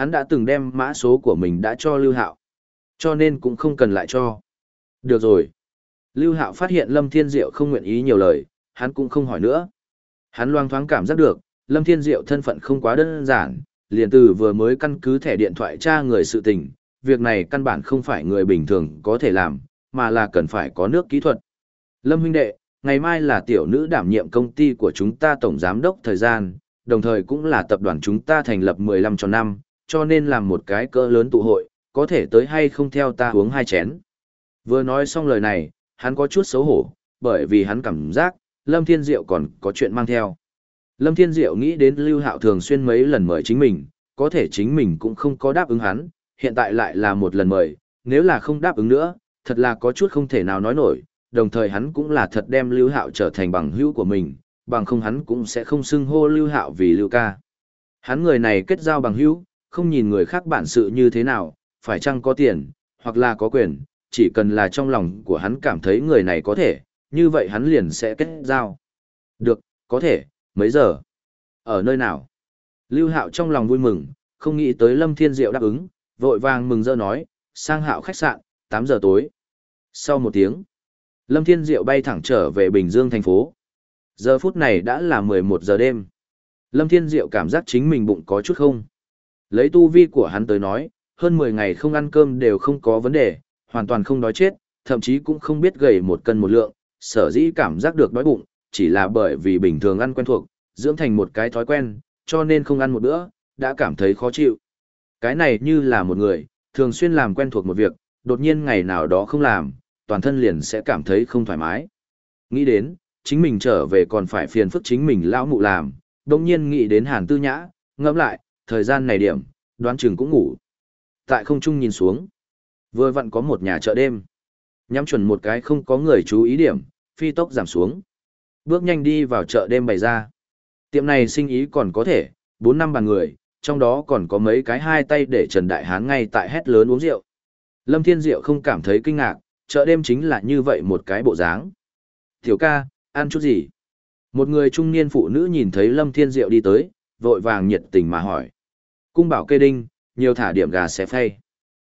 hắn đã từng đem mã số của mình đã cho Lưu Hạo. Cho nên cũng không cần lại cho. Được rồi. Lưu Hạo phát hiện Lâm Thiên Diệu không nguyện ý nhiều lời, hắn cũng không hỏi nữa. Hắn loang thoáng cảm giác được, Lâm Thiên Diệu thân phận không quá đơn giản, liền từ vừa mới căn cứ thẻ điện thoại tra người sự tình, việc này căn bản không phải người bình thường có thể làm, mà là cần phải có nước kỹ thuật. Lâm huynh đệ, ngày mai là tiểu nữ đảm nhiệm công ty của chúng ta tổng giám đốc thời gian, đồng thời cũng là tập đoàn chúng ta thành lập 15 cho năm, cho nên làm một cái cỡ lớn tụ hội, có thể tới hay không theo ta uống hai chén. Vừa nói xong lời này, hắn có chút xấu hổ, bởi vì hắn cảm giác, Lâm Thiên Diệu còn có chuyện mang theo. Lâm Thiên Diệu nghĩ đến Lưu Hạo thường xuyên mấy lần mời chính mình, có thể chính mình cũng không có đáp ứng hắn, hiện tại lại là một lần mời, nếu là không đáp ứng nữa, thật là có chút không thể nào nói nổi, đồng thời hắn cũng là thật đem Lưu Hạo trở thành bằng hữu của mình, bằng không hắn cũng sẽ không xưng hô Lưu Hạo vì Lưu ca. Hắn người này kết giao bằng hữu, không nhìn người khác bản sự như thế nào, phải chăng có tiền, hoặc là có quyền, chỉ cần là trong lòng của hắn cảm thấy người này có thể, như vậy hắn liền sẽ kết giao. Được, có thể, mấy giờ? Ở nơi nào? Lưu Hạo trong lòng vui mừng, không nghĩ tới Lâm Thiên Diệu đáp ứng, vội vàng mừng rỡ nói, sang Hạo khách sạn, 8 giờ tối. Sau một tiếng, Lâm Thiên Diệu bay thẳng trở về Bình Dương thành phố. Giờ phút này đã là 11 giờ đêm. Lâm Thiên Diệu cảm giác chính mình bụng có chút không. Lấy tu vi của hắn tới nói, hơn 10 ngày không ăn cơm đều không có vấn đề, hoàn toàn không đói chết, thậm chí cũng không biết gầy một cân một lượng, sở dĩ cảm giác được đói bụng, chỉ là bởi vì bình thường ăn quen thuộc, dưỡng thành một cái thói quen, cho nên không ăn một bữa, đã cảm thấy khó chịu. Cái này như là một người, thường xuyên làm quen thuộc một việc, đột nhiên ngày nào đó không làm, toàn thân liền sẽ cảm thấy không thoải mái. Nghĩ đến, chính mình trở về còn phải phiền phức chính mình lão mụ làm, đồng nhiên nghĩ đến hàn tư nhã, ngẫm lại, thời gian này điểm, đoán chừng cũng ngủ. Tại không trung nhìn xuống, vừa vặn có một nhà chợ đêm. Nhắm chuẩn một cái không có người chú ý điểm, phi tốc giảm xuống. Bước nhanh đi vào chợ đêm bày ra. Tiệm này sinh ý còn có thể, 4 năm bàn người, trong đó còn có mấy cái hai tay để Trần Đại Hán ngay tại hét lớn uống rượu. Lâm Thiên Diệu không cảm thấy kinh ngạc, chợ đêm chính là như vậy một cái bộ dáng. Tiểu ca, ăn chút gì? Một người trung niên phụ nữ nhìn thấy Lâm Thiên Diệu đi tới, vội vàng nhiệt tình mà hỏi. Cung bảo kê đinh, nhiều thả điểm gà xé phay.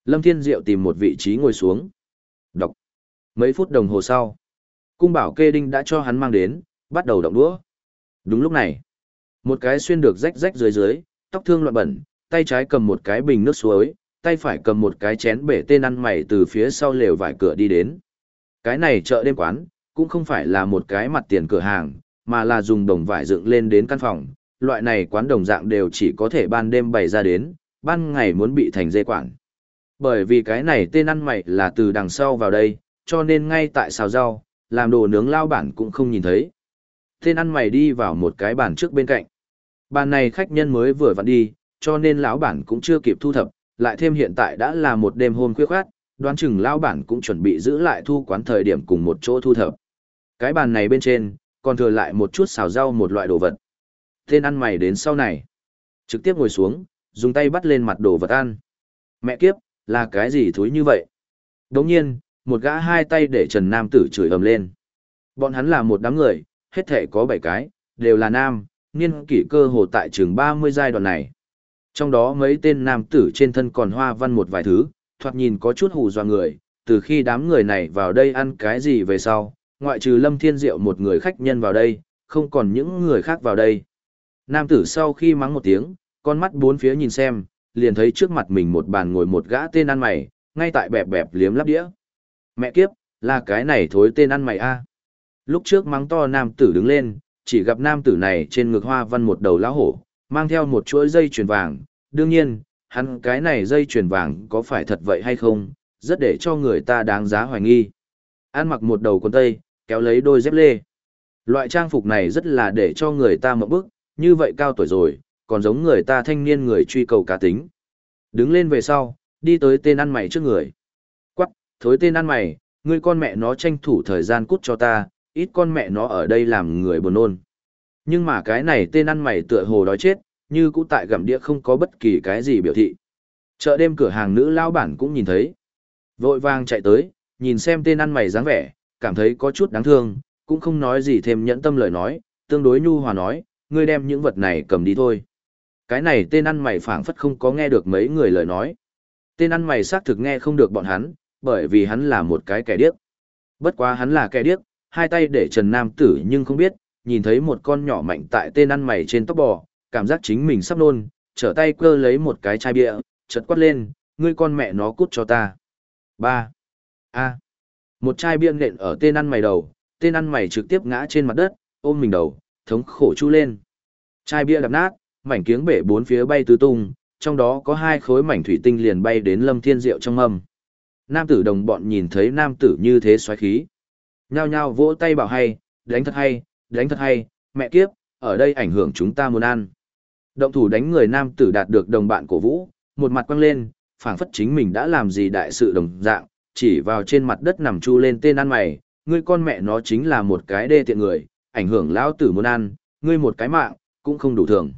Lâm Thiên Diệu tìm một vị trí ngồi xuống. Đọc. Mấy phút đồng hồ sau, cung bảo kê đinh đã cho hắn mang đến, bắt đầu động đũa. Đúng lúc này, một cái xuyên được rách rách dưới dưới, tóc thương loạn bẩn, tay trái cầm một cái bình nước suối, tay phải cầm một cái chén bể tên ăn mày từ phía sau lều vải cửa đi đến. Cái này chợ đêm quán, cũng không phải là một cái mặt tiền cửa hàng, mà là dùng đồng vải dựng lên đến căn phòng. Loại này quán đồng dạng đều chỉ có thể ban đêm bày ra đến, ban ngày muốn bị thành dê quản. Bởi vì cái này tên ăn mày là từ đằng sau vào đây, cho nên ngay tại xào rau, làm đồ nướng lao bản cũng không nhìn thấy. Tên ăn mày đi vào một cái bàn trước bên cạnh. Bàn này khách nhân mới vừa vặn đi, cho nên lão bản cũng chưa kịp thu thập, lại thêm hiện tại đã là một đêm hôm khuya khoát, đoán chừng lão bản cũng chuẩn bị giữ lại thu quán thời điểm cùng một chỗ thu thập. Cái bàn này bên trên, còn thừa lại một chút xào rau một loại đồ vật. Tên ăn mày đến sau này, trực tiếp ngồi xuống, dùng tay bắt lên mặt đồ vật ăn. Mẹ kiếp, là cái gì thối như vậy? Đồng nhiên, một gã hai tay để Trần Nam tử chửi ầm lên. Bọn hắn là một đám người, hết thể có bảy cái, đều là nam, niên kỷ cơ hồ tại trường 30 giai đoạn này. Trong đó mấy tên nam tử trên thân còn hoa văn một vài thứ, thoạt nhìn có chút hù dọa người, từ khi đám người này vào đây ăn cái gì về sau, ngoại trừ Lâm Thiên Diệu một người khách nhân vào đây, không còn những người khác vào đây. Nam tử sau khi mắng một tiếng, con mắt bốn phía nhìn xem, liền thấy trước mặt mình một bàn ngồi một gã tên ăn mày, ngay tại bẹp bẹp liếm lắp đĩa. Mẹ kiếp, là cái này thối tên ăn mày a. Lúc trước mắng to nam tử đứng lên, chỉ gặp nam tử này trên ngực hoa văn một đầu lão hổ, mang theo một chuỗi dây chuyền vàng. Đương nhiên, hắn cái này dây chuyền vàng có phải thật vậy hay không, rất để cho người ta đáng giá hoài nghi. An mặc một đầu quần tây, kéo lấy đôi dép lê. Loại trang phục này rất là để cho người ta mộng bức, như vậy cao tuổi rồi, còn giống người ta thanh niên người truy cầu cá tính. Đứng lên về sau, đi tới tên ăn mày trước người. Quắc, thối tên ăn mày, ngươi con mẹ nó tranh thủ thời gian cút cho ta, ít con mẹ nó ở đây làm người buồn nôn. Nhưng mà cái này tên ăn mày tựa hồ đói chết, như cũ tại gặm đĩa không có bất kỳ cái gì biểu thị. Chợ đêm cửa hàng nữ lao bản cũng nhìn thấy. Vội vàng chạy tới, nhìn xem tên ăn mày dáng vẻ, cảm thấy có chút đáng thương, cũng không nói gì thêm nhẫn tâm lời nói, tương đối nhu hòa nói, ngươi đem những vật này cầm đi thôi. Cái này tên ăn mày phảng phất không có nghe được mấy người lời nói. Tên ăn mày xác thực nghe không được bọn hắn, bởi vì hắn là một cái kẻ điếc. Bất quá hắn là kẻ điếc, hai tay để Trần Nam Tử nhưng không biết, nhìn thấy một con nhỏ mạnh tại tên ăn mày trên tóc bò, cảm giác chính mình sắp nôn, trở tay cơ lấy một cái chai bia, chợt quát lên, ngươi con mẹ nó cút cho ta. ba A. Một chai bia nện ở tên ăn mày đầu, tên ăn mày trực tiếp ngã trên mặt đất, ôm mình đầu, thống khổ chu lên. Chai bia đập nát, mảnh kiếng bể bốn phía bay tứ tung, trong đó có hai khối mảnh thủy tinh liền bay đến Lâm Thiên Diệu trong mâm. Nam tử đồng bọn nhìn thấy nam tử như thế xoáy khí. Nhao nhao vỗ tay bảo hay, đánh thật hay, đánh thật hay, mẹ kiếp, ở đây ảnh hưởng chúng ta muốn ăn. Động thủ đánh người nam tử đạt được đồng bạn cổ vũ, một mặt quăng lên, phảng phất chính mình đã làm gì đại sự đồng dạng, chỉ vào trên mặt đất nằm chu lên tên ăn mày, ngươi con mẹ nó chính là một cái đê tiện người, ảnh hưởng lão tử muốn ăn, ngươi một cái mạng, cũng không đủ thường.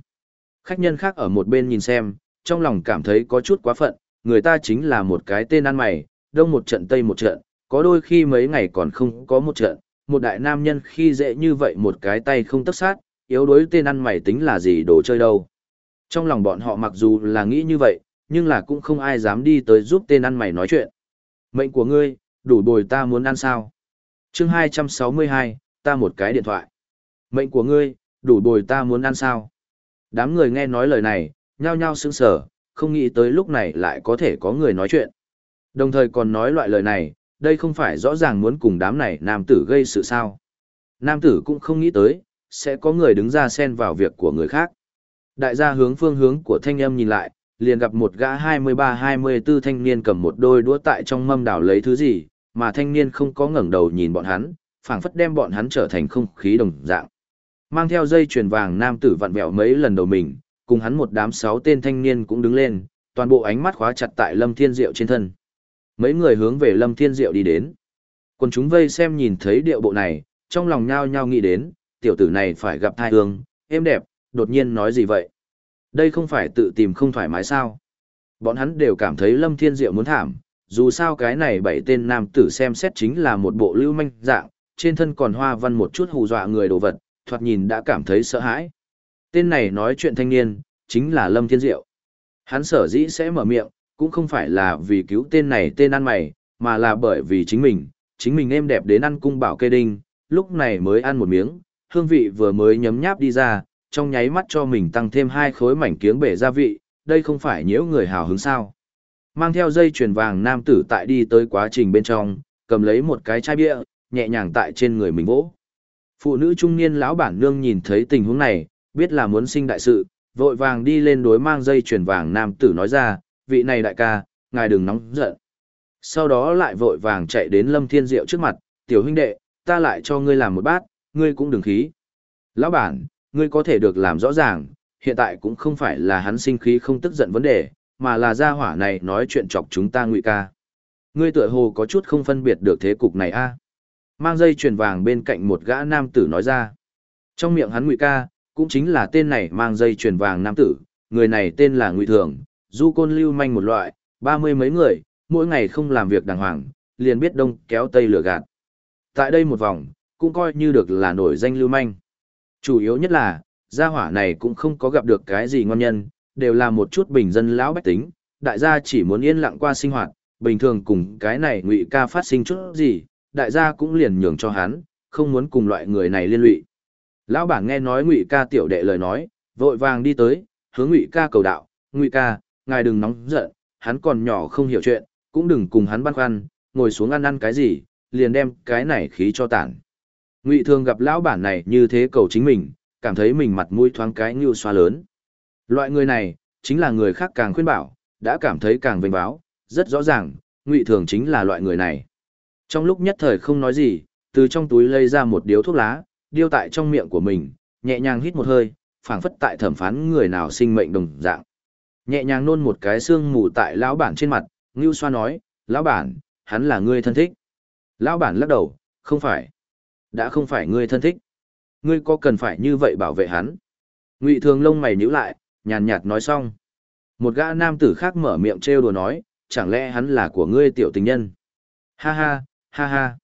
Khách nhân khác ở một bên nhìn xem, trong lòng cảm thấy có chút quá phận, người ta chính là một cái tên ăn mày, đông một trận tây một trận, có đôi khi mấy ngày còn không có một trận, một đại nam nhân khi dễ như vậy một cái tay không tất sát, yếu đối tên ăn mày tính là gì đồ chơi đâu. Trong lòng bọn họ mặc dù là nghĩ như vậy, nhưng là cũng không ai dám đi tới giúp tên ăn mày nói chuyện. Mệnh của ngươi, đủ bồi ta muốn ăn sao? chương 262, ta một cái điện thoại. Mệnh của ngươi, đủ bồi ta muốn ăn sao? Đám người nghe nói lời này, nhao nhao sững sờ, không nghĩ tới lúc này lại có thể có người nói chuyện. Đồng thời còn nói loại lời này, đây không phải rõ ràng muốn cùng đám này nam tử gây sự sao. Nam tử cũng không nghĩ tới, sẽ có người đứng ra xen vào việc của người khác. Đại gia hướng phương hướng của thanh âm nhìn lại, liền gặp một gã 23-24 thanh niên cầm một đôi đũa tại trong mâm đảo lấy thứ gì, mà thanh niên không có ngẩng đầu nhìn bọn hắn, phảng phất đem bọn hắn trở thành không khí đồng dạng. Mang theo dây chuyền vàng nam tử vặn vẹo mấy lần đầu mình, cùng hắn một đám sáu tên thanh niên cũng đứng lên, toàn bộ ánh mắt khóa chặt tại Lâm Thiên Diệu trên thân. Mấy người hướng về Lâm Thiên Diệu đi đến. Còn chúng vây xem nhìn thấy điệu bộ này, trong lòng nhao nhao nghĩ đến, tiểu tử này phải gặp thai hương, êm đẹp, đột nhiên nói gì vậy? Đây không phải tự tìm không thoải mái sao? Bọn hắn đều cảm thấy Lâm Thiên Diệu muốn thảm, dù sao cái này bảy tên nam tử xem xét chính là một bộ lưu manh dạng, trên thân còn hoa văn một chút hù dọa người đồ vật, thoạt nhìn đã cảm thấy sợ hãi. Tên này nói chuyện thanh niên, chính là Lâm Thiên Diệu. Hắn sở dĩ sẽ mở miệng, cũng không phải là vì cứu tên này tên ăn mày, mà là bởi vì chính mình, chính mình êm đẹp đến ăn cung bảo kê đinh, lúc này mới ăn một miếng, hương vị vừa mới nhấm nháp đi ra, trong nháy mắt cho mình tăng thêm hai khối mảnh kiếng bể gia vị, đây không phải nhiễu người hào hứng sao. Mang theo dây chuyền vàng nam tử tại đi tới quá trình bên trong, cầm lấy một cái chai bia, nhẹ nhàng tại trên người mình vỗ. Phụ nữ trung niên lão bản nương nhìn thấy tình huống này, biết là muốn sinh đại sự, vội vàng đi lên đối mang dây chuyền vàng nam tử nói ra, vị này đại ca, ngài đừng nóng giận. Sau đó lại vội vàng chạy đến Lâm Thiên Diệu trước mặt, tiểu huynh đệ, ta lại cho ngươi làm một bát, ngươi cũng đừng khí. Lão bản, ngươi có thể được làm rõ ràng, hiện tại cũng không phải là hắn sinh khí không tức giận vấn đề, mà là gia hỏa này nói chuyện chọc chúng ta ngụy ca. Ngươi tựa hồ có chút không phân biệt được thế cục này a. Mang dây chuyền vàng bên cạnh một gã nam tử nói ra. Trong miệng hắn ngụy ca, cũng chính là tên này mang dây chuyền vàng nam tử, người này tên là ngụy thường, du côn lưu manh một loại, ba mươi mấy người, mỗi ngày không làm việc đàng hoàng, liền biết đông kéo tây lửa gạt. Tại đây một vòng, cũng coi như được là nổi danh lưu manh. Chủ yếu nhất là, gia hỏa này cũng không có gặp được cái gì ngon nhân, đều là một chút bình dân lão bách tính, đại gia chỉ muốn yên lặng qua sinh hoạt, bình thường cùng cái này ngụy ca phát sinh chút gì, đại gia cũng liền nhường cho hắn, không muốn cùng loại người này liên lụy. Lão bản nghe nói ngụy ca tiểu đệ lời nói, vội vàng đi tới, hướng ngụy ca cầu đạo, ngụy ca, ngài đừng nóng giận, hắn còn nhỏ không hiểu chuyện, cũng đừng cùng hắn băn khoăn, ngồi xuống ăn ăn cái gì, liền đem cái này khí cho tản. Ngụy thường gặp lão bản này như thế cầu chính mình, cảm thấy mình mặt mũi thoáng cái như xoa lớn. Loại người này, chính là người khác càng khuyên bảo, đã cảm thấy càng vinh báo, rất rõ ràng, Ngụy thường chính là loại người này. Trong lúc nhất thời không nói gì, từ trong túi lấy ra một điếu thuốc lá, điêu tại trong miệng của mình, nhẹ nhàng hít một hơi, phảng phất tại thẩm phán người nào sinh mệnh đồng dạng. Nhẹ nhàng nôn một cái xương mù tại lão bản trên mặt, Ngưu Xoa nói, lão bản, hắn là ngươi thân thích. Lão bản lắc đầu, không phải. Đã không phải ngươi thân thích. Ngươi có cần phải như vậy bảo vệ hắn? Ngụy Thường lông mày nhíu lại, nhàn nhạt nói xong. Một gã nam tử khác mở miệng trêu đùa nói, chẳng lẽ hắn là của ngươi tiểu tình nhân? Ha ha, ha ha.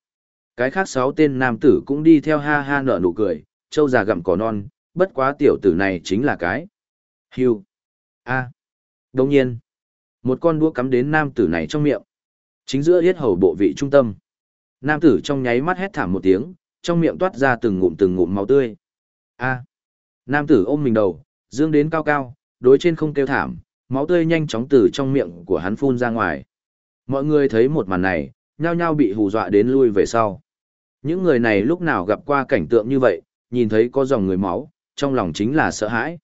Cái khác sáu tên nam tử cũng đi theo ha ha nở nụ cười, châu già gặm cỏ non, bất quá tiểu tử này chính là cái. Hưu. A. Đồng nhiên, một con đũa cắm đến nam tử này trong miệng. Chính giữa hết hầu bộ vị trung tâm. Nam tử trong nháy mắt hét thảm một tiếng, trong miệng toát ra từng ngụm từng ngụm máu tươi. A. Nam tử ôm mình đầu, dương đến cao cao, đối trên không kêu thảm, máu tươi nhanh chóng từ trong miệng của hắn phun ra ngoài. Mọi người thấy một màn này, nhao nhao bị hù dọa đến lui về sau. Những người này lúc nào gặp qua cảnh tượng như vậy, nhìn thấy có dòng người máu, trong lòng chính là sợ hãi.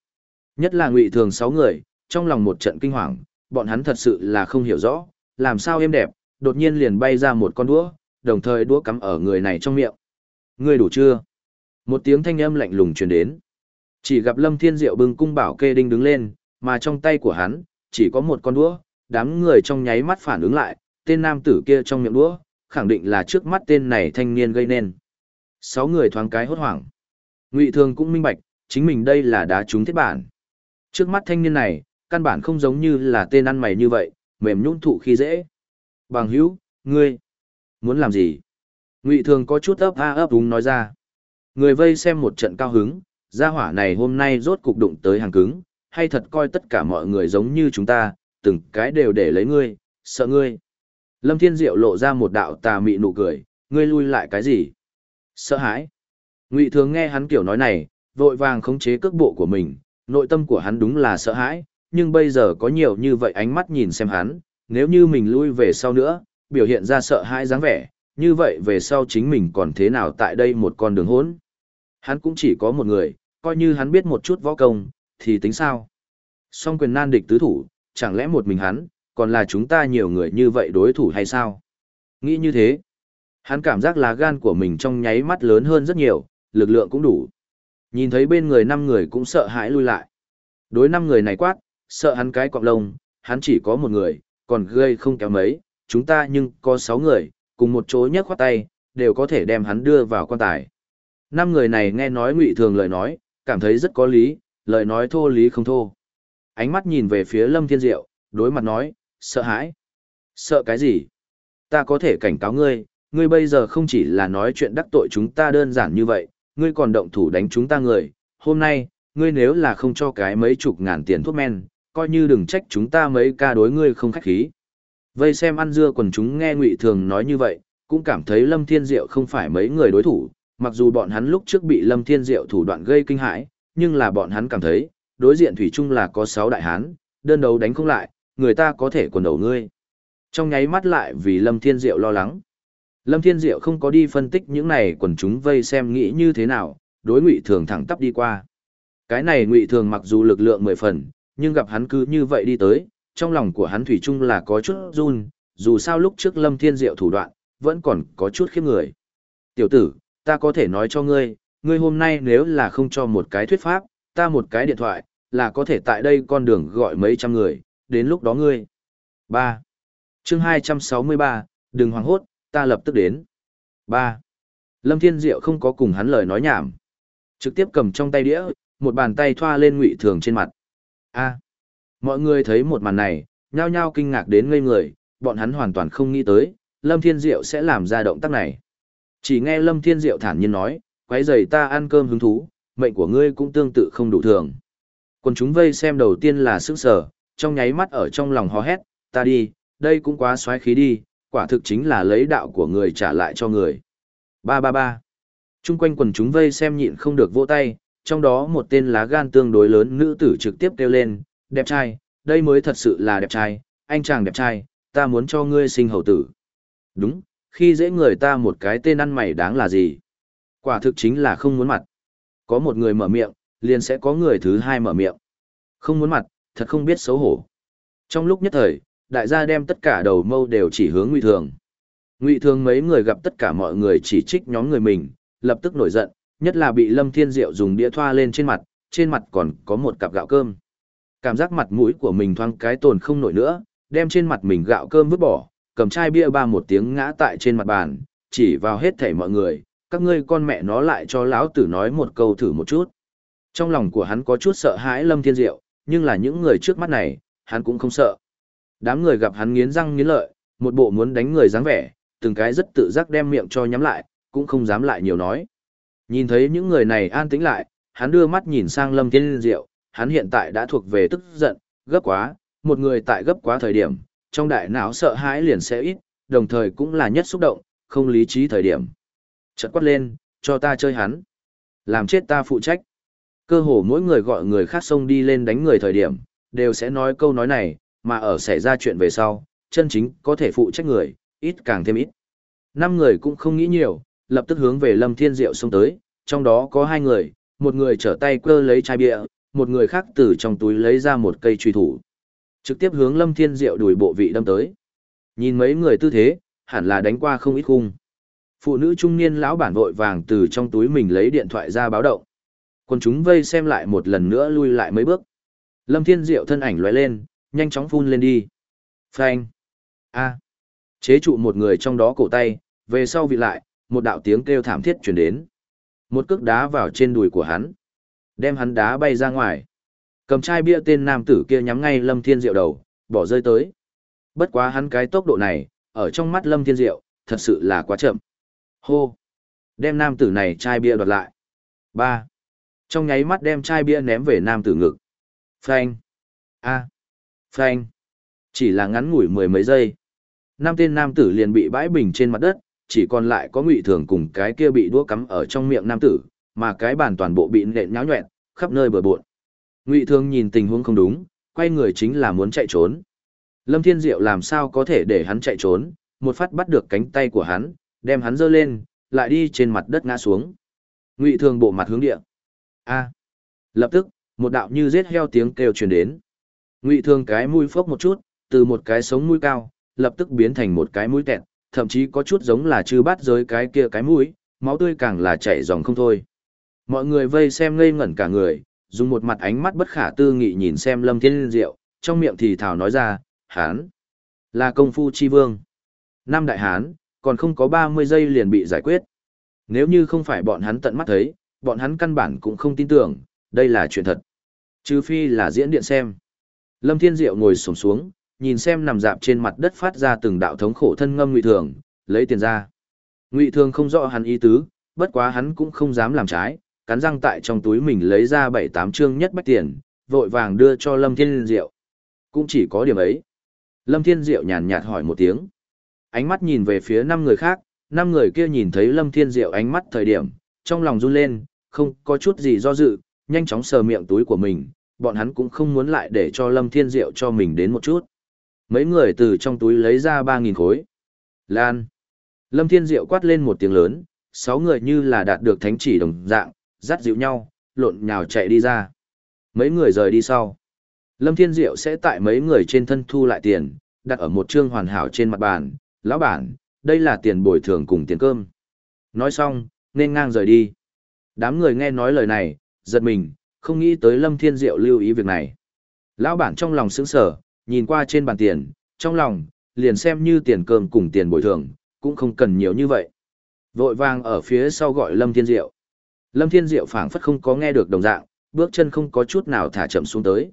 Nhất là ngụy thường sáu người, trong lòng một trận kinh hoàng, bọn hắn thật sự là không hiểu rõ, làm sao êm đẹp, đột nhiên liền bay ra một con đũa, đồng thời đũa cắm ở người này trong miệng. Ngươi đủ chưa? Một tiếng thanh âm lạnh lùng truyền đến. Chỉ gặp Lâm Thiên Diệu bưng cung bảo kê đinh đứng lên, mà trong tay của hắn, chỉ có một con đũa, đám người trong nháy mắt phản ứng lại, tên nam tử kia trong miệng đũa, khẳng định là trước mắt tên này thanh niên gây nên. Sáu người thoáng cái hốt hoảng. Ngụy Thường cũng minh bạch, chính mình đây là đá trúng thiết bản. Trước mắt thanh niên này, căn bản không giống như là tên ăn mày như vậy, mềm nhũn thụ khi dễ. Bằng hữu, ngươi, muốn làm gì? Ngụy Thường có chút ấp a ấp đúng nói ra. Người vây xem một trận cao hứng, gia hỏa này hôm nay rốt cục đụng tới hàng cứng, hay thật coi tất cả mọi người giống như chúng ta, từng cái đều để lấy ngươi, sợ ngươi. Lâm Thiên Diệu lộ ra một đạo tà mị nụ cười, ngươi lui lại cái gì? Sợ hãi. Ngụy Thường nghe hắn kiểu nói này, vội vàng khống chế cước bộ của mình, nội tâm của hắn đúng là sợ hãi, nhưng bây giờ có nhiều như vậy ánh mắt nhìn xem hắn, nếu như mình lui về sau nữa, biểu hiện ra sợ hãi dáng vẻ, như vậy về sau chính mình còn thế nào tại đây một con đường hỗn. Hắn cũng chỉ có một người, coi như hắn biết một chút võ công, thì tính sao? Song quyền nan địch tứ thủ, chẳng lẽ một mình hắn, còn là chúng ta nhiều người như vậy đối thủ hay sao? Nghĩ như thế, hắn cảm giác là gan của mình trong nháy mắt lớn hơn rất nhiều, lực lượng cũng đủ. Nhìn thấy bên người năm người cũng sợ hãi lui lại. Đối năm người này quát, sợ hắn cái cọng lông, hắn chỉ có một người, còn gây không kéo mấy, chúng ta nhưng có sáu người, cùng một chỗ nhấc khoát tay, đều có thể đem hắn đưa vào quan tài. Năm người này nghe nói ngụy thường lời nói, cảm thấy rất có lý, lời nói thô lý không thô. Ánh mắt nhìn về phía Lâm Thiên Diệu, đối mặt nói, sợ hãi. Sợ cái gì? Ta có thể cảnh cáo ngươi, ngươi bây giờ không chỉ là nói chuyện đắc tội chúng ta đơn giản như vậy, ngươi còn động thủ đánh chúng ta người. Hôm nay, ngươi nếu là không cho cái mấy chục ngàn tiền thuốc men, coi như đừng trách chúng ta mấy ca đối ngươi không khách khí. Vây xem ăn dưa quần chúng nghe Ngụy Thường nói như vậy, cũng cảm thấy Lâm Thiên Diệu không phải mấy người đối thủ, mặc dù bọn hắn lúc trước bị Lâm Thiên Diệu thủ đoạn gây kinh hãi, nhưng là bọn hắn cảm thấy, đối diện thủy Trung là có 6 đại hán, đơn đấu đánh không lại, người ta có thể quần đầu ngươi. Trong nháy mắt lại vì Lâm Thiên Diệu lo lắng. Lâm Thiên Diệu không có đi phân tích những này quần chúng vây xem nghĩ như thế nào, đối Ngụy Thường thẳng tắp đi qua. Cái này Ngụy Thường mặc dù lực lượng mười phần, nhưng gặp hắn cứ như vậy đi tới, trong lòng của hắn thủy chung là có chút run, dù sao lúc trước Lâm Thiên Diệu thủ đoạn, vẫn còn có chút khiếp người. Tiểu tử, ta có thể nói cho ngươi, ngươi hôm nay nếu là không cho một cái thuyết pháp, ta một cái điện thoại, là có thể tại đây con đường gọi mấy trăm người, đến lúc đó ngươi. 3. chương 263, đừng hoảng hốt, ta lập tức đến. 3. Lâm Thiên Diệu không có cùng hắn lời nói nhảm. Trực tiếp cầm trong tay đĩa, một bàn tay thoa lên ngụy thường trên mặt. A. Mọi người thấy một màn này, nhao nhao kinh ngạc đến ngây người, bọn hắn hoàn toàn không nghĩ tới, Lâm Thiên Diệu sẽ làm ra động tác này. Chỉ nghe Lâm Thiên Diệu thản nhiên nói, quấy rầy ta ăn cơm hứng thú, mệnh của ngươi cũng tương tự không đủ thường. Còn chúng vây xem đầu tiên là sức sở, trong nháy mắt ở trong lòng hò hét, ta đi, đây cũng quá xoáy khí đi, quả thực chính là lấy đạo của người trả lại cho người. Ba ba ba. Trung quanh quần chúng vây xem nhịn không được vỗ tay, trong đó một tên lá gan tương đối lớn nữ tử trực tiếp kêu lên, đẹp trai, đây mới thật sự là đẹp trai, anh chàng đẹp trai, ta muốn cho ngươi sinh hậu tử. Đúng, khi dễ người ta một cái tên ăn mày đáng là gì? Quả thực chính là không muốn mặt. Có một người mở miệng, liền sẽ có người thứ hai mở miệng. Không muốn mặt, thật không biết xấu hổ. Trong lúc nhất thời, đại gia đem tất cả đầu mâu đều chỉ hướng Ngụy Thường. Ngụy Thường mấy người gặp tất cả mọi người chỉ trích nhóm người mình, lập tức nổi giận, nhất là bị Lâm Thiên Diệu dùng đĩa thoa lên trên mặt, trên mặt còn có một cặp gạo cơm. Cảm giác mặt mũi của mình thoáng cái tồn không nổi nữa, đem trên mặt mình gạo cơm vứt bỏ, cầm chai bia ba một tiếng ngã tại trên mặt bàn, chỉ vào hết thảy mọi người, các ngươi con mẹ nó lại cho lão tử nói một câu thử một chút. Trong lòng của hắn có chút sợ hãi Lâm Thiên Diệu, nhưng là những người trước mắt này, hắn cũng không sợ. Đám người gặp hắn nghiến răng nghiến lợi, một bộ muốn đánh người dáng vẻ, từng cái rất tự giác đem miệng cho nhắm lại, cũng không dám lại nhiều nói. Nhìn thấy những người này an tĩnh lại, hắn đưa mắt nhìn sang Lâm Thiên Diệu, hắn hiện tại đã thuộc về tức giận, Gấp quá, một người tại gấp quá thời điểm, trong đại não sợ hãi liền sẽ ít, đồng thời cũng là nhất xúc động, không lý trí thời điểm. Chợt quát lên, cho ta chơi hắn. Làm chết ta phụ trách. Cơ hồ mỗi người gọi người khác xông đi lên đánh người thời điểm, đều sẽ nói câu nói này, mà ở xảy ra chuyện về sau, chân chính có thể phụ trách người, ít càng thêm ít. Năm người cũng không nghĩ nhiều, lập tức hướng về Lâm Thiên Diệu xông tới, trong đó có hai người, một người trở tay quơ lấy chai bia, một người khác từ trong túi lấy ra một cây truy thủ. Trực tiếp hướng Lâm Thiên Diệu đuổi bộ vị đâm tới. Nhìn mấy người tư thế, hẳn là đánh qua không ít khung. Phụ nữ trung niên lão bản vội vàng từ trong túi mình lấy điện thoại ra báo động. Quân chúng vây xem lại một lần nữa lui lại mấy bước. Lâm Thiên Diệu thân ảnh lóe lên, nhanh chóng phun lên đi. Phanh. A. Chế trụ một người trong đó cổ tay, về sau vị lại, một đạo tiếng kêu thảm thiết truyền đến. Một cước đá vào trên đùi của hắn, đem hắn đá bay ra ngoài. Cầm chai bia tên nam tử kia nhắm ngay Lâm Thiên Diệu đầu, bỏ rơi tới. Bất quá hắn cái tốc độ này, ở trong mắt Lâm Thiên Diệu, thật sự là quá chậm. Hô! Đem nam tử này chai bia đoạt lại. ba trong nháy mắt đem chai bia ném về nam tử ngực. Phanh! A! Phanh! Chỉ là ngắn ngủi mười mấy giây. Năm tên nam tử liền bị bãi bình trên mặt đất, chỉ còn lại có ngụy thường cùng cái kia bị đũa cắm ở trong miệng nam tử, mà cái bàn toàn bộ bị nện nháo nhuẹn, khắp nơi bừa bộn. Ngụy thường nhìn tình huống không đúng, quay người chính là muốn chạy trốn. Lâm Thiên Diệu làm sao có thể để hắn chạy trốn, một phát bắt được cánh tay của hắn, đem hắn giơ lên, lại đi trên mặt đất ngã xuống. Ngụy thường bộ mặt hướng địa. A. Lập tức, một đạo như rết heo tiếng kêu truyền đến. Ngụy thường cái mũi phốc một chút, từ một cái sống mũi cao, lập tức biến thành một cái mũi tẹt, thậm chí có chút giống là chư bát giới cái kia cái mũi, máu tươi càng là chảy dòng không thôi. Mọi người vây xem ngây ngẩn cả người, dùng một mặt ánh mắt bất khả tư nghị nhìn xem Lâm Thiên Diệu, trong miệng thì thảo nói ra, hán, là công phu chi vương. Năm đại hán, còn không có 30 giây liền bị giải quyết. Nếu như không phải bọn hắn tận mắt thấy, bọn hắn căn bản cũng không tin tưởng, đây là chuyện thật. Trừ phi là diễn điện xem. Lâm Thiên Diệu ngồi sổng xuống, nhìn xem nằm dạp trên mặt đất phát ra từng đạo thống khổ thân ngâm ngụy thường, lấy tiền ra. Ngụy thường không rõ hắn ý tứ, bất quá hắn cũng không dám làm trái, cắn răng tại trong túi mình lấy ra bảy tám trương nhất bách tiền, vội vàng đưa cho Lâm Thiên Diệu. Cũng chỉ có điểm ấy. Lâm Thiên Diệu nhàn nhạt hỏi một tiếng. Ánh mắt nhìn về phía năm người khác, năm người kia nhìn thấy Lâm Thiên Diệu ánh mắt thời điểm, trong lòng run lên, không có chút gì do dự, nhanh chóng sờ miệng túi của mình, bọn hắn cũng không muốn lại để cho Lâm Thiên Diệu cho mình đến một chút. Mấy người từ trong túi lấy ra 3.000 khối. Lan. Lâm Thiên Diệu quát lên một tiếng lớn, sáu người như là đạt được thánh chỉ đồng dạng, dắt dịu nhau, lộn nhào chạy đi ra. Mấy người rời đi sau. Lâm Thiên Diệu sẽ tại mấy người trên thân thu lại tiền, đặt ở một trương hoàn hảo trên mặt bàn. Lão bản, đây là tiền bồi thường cùng tiền cơm. Nói xong, nên ngang rời đi. Đám người nghe nói lời này, giật mình, không nghĩ tới Lâm Thiên Diệu lưu ý việc này. Lão bản trong lòng sững sờ, nhìn qua trên bàn tiền, trong lòng, liền xem như tiền cơm cùng tiền bồi thường, cũng không cần nhiều như vậy. Vội vàng ở phía sau gọi Lâm Thiên Diệu. Lâm Thiên Diệu phảng phất không có nghe được đồng dạng, bước chân không có chút nào thả chậm xuống tới.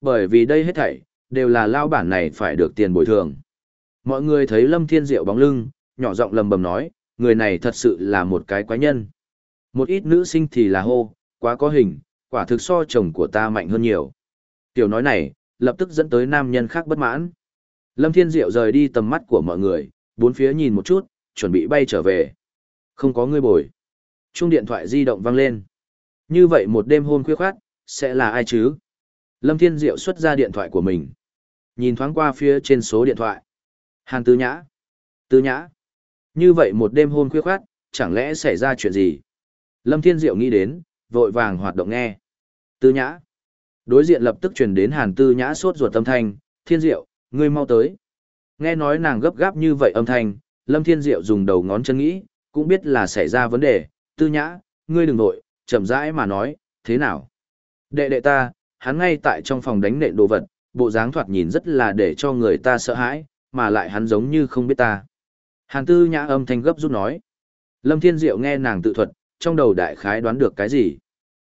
Bởi vì đây hết thảy, đều là lao bản này phải được tiền bồi thường. Mọi người thấy Lâm Thiên Diệu bóng lưng, nhỏ giọng lầm bầm nói, người này thật sự là một cái quái nhân. Một ít nữ sinh thì là hô, quá có hình, quả thực so chồng của ta mạnh hơn nhiều. Tiểu nói này, lập tức dẫn tới nam nhân khác bất mãn. Lâm Thiên Diệu rời đi tầm mắt của mọi người, bốn phía nhìn một chút, chuẩn bị bay trở về. Không có người bồi. Chuông điện thoại di động vang lên. Như vậy một đêm hôn khuya khoát, sẽ là ai chứ? Lâm Thiên Diệu xuất ra điện thoại của mình. Nhìn thoáng qua phía trên số điện thoại. Hàn Tư Nhã. Tư Nhã. Như vậy một đêm hôn khuya khoát, chẳng lẽ xảy ra chuyện gì? Lâm Thiên Diệu nghĩ đến, vội vàng hoạt động nghe. Tư Nhã. Đối diện lập tức truyền đến Hàn Tư Nhã sốt ruột âm thanh, "Thiên Diệu, ngươi mau tới." Nghe nói nàng gấp gáp như vậy âm thanh, Lâm Thiên Diệu dùng đầu ngón chân nghĩ, cũng biết là xảy ra vấn đề, "Tư Nhã, ngươi đừng nội, chậm rãi mà nói, thế nào?" "Đệ đệ ta, hắn ngay tại trong phòng đánh nện đồ vật, bộ dáng thoạt nhìn rất là để cho người ta sợ hãi, mà lại hắn giống như không biết ta." Hàn Tư Nhã âm thanh gấp rút nói. Lâm Thiên Diệu nghe nàng tự thuật, trong đầu đại khái đoán được cái gì.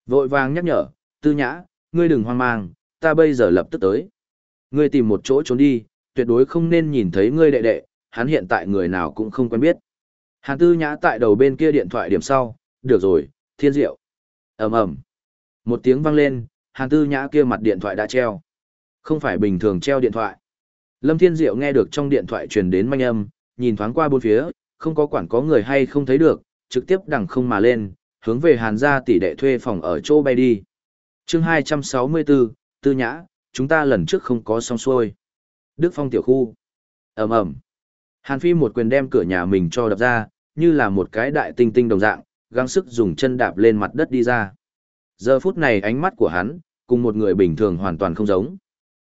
Vội vàng nhắc nhở, Tư Nhã, ngươi đừng hoang mang, ta bây giờ lập tức tới. Ngươi tìm một chỗ trốn đi, tuyệt đối không nên nhìn thấy ngươi đệ đệ, hắn hiện tại người nào cũng không quen biết. Hàn tư nhã tại đầu bên kia điện thoại điểm sau, được rồi, thiên diệu. ầm ầm Một tiếng vang lên, hàn tư nhã kia mặt điện thoại đã treo. Không phải bình thường treo điện thoại. Lâm Thiên Diệu nghe được trong điện thoại truyền đến manh âm, nhìn thoáng qua bốn phía, không có quản có người hay không thấy được, trực tiếp đằng không mà lên, hướng về Hàn gia tỷ đệ thuê phòng ở chỗ bay đi. Chương 264, Tư Nhã, chúng ta lần trước không có xong xuôi. Đức Phong tiểu khu. Ầm ầm. Hàn Phi một quyền đem cửa nhà mình cho đập ra, như là một cái đại tinh tinh đồng dạng, gắng sức dùng chân đạp lên mặt đất đi ra. Giờ phút này ánh mắt của hắn, cùng một người bình thường hoàn toàn không giống.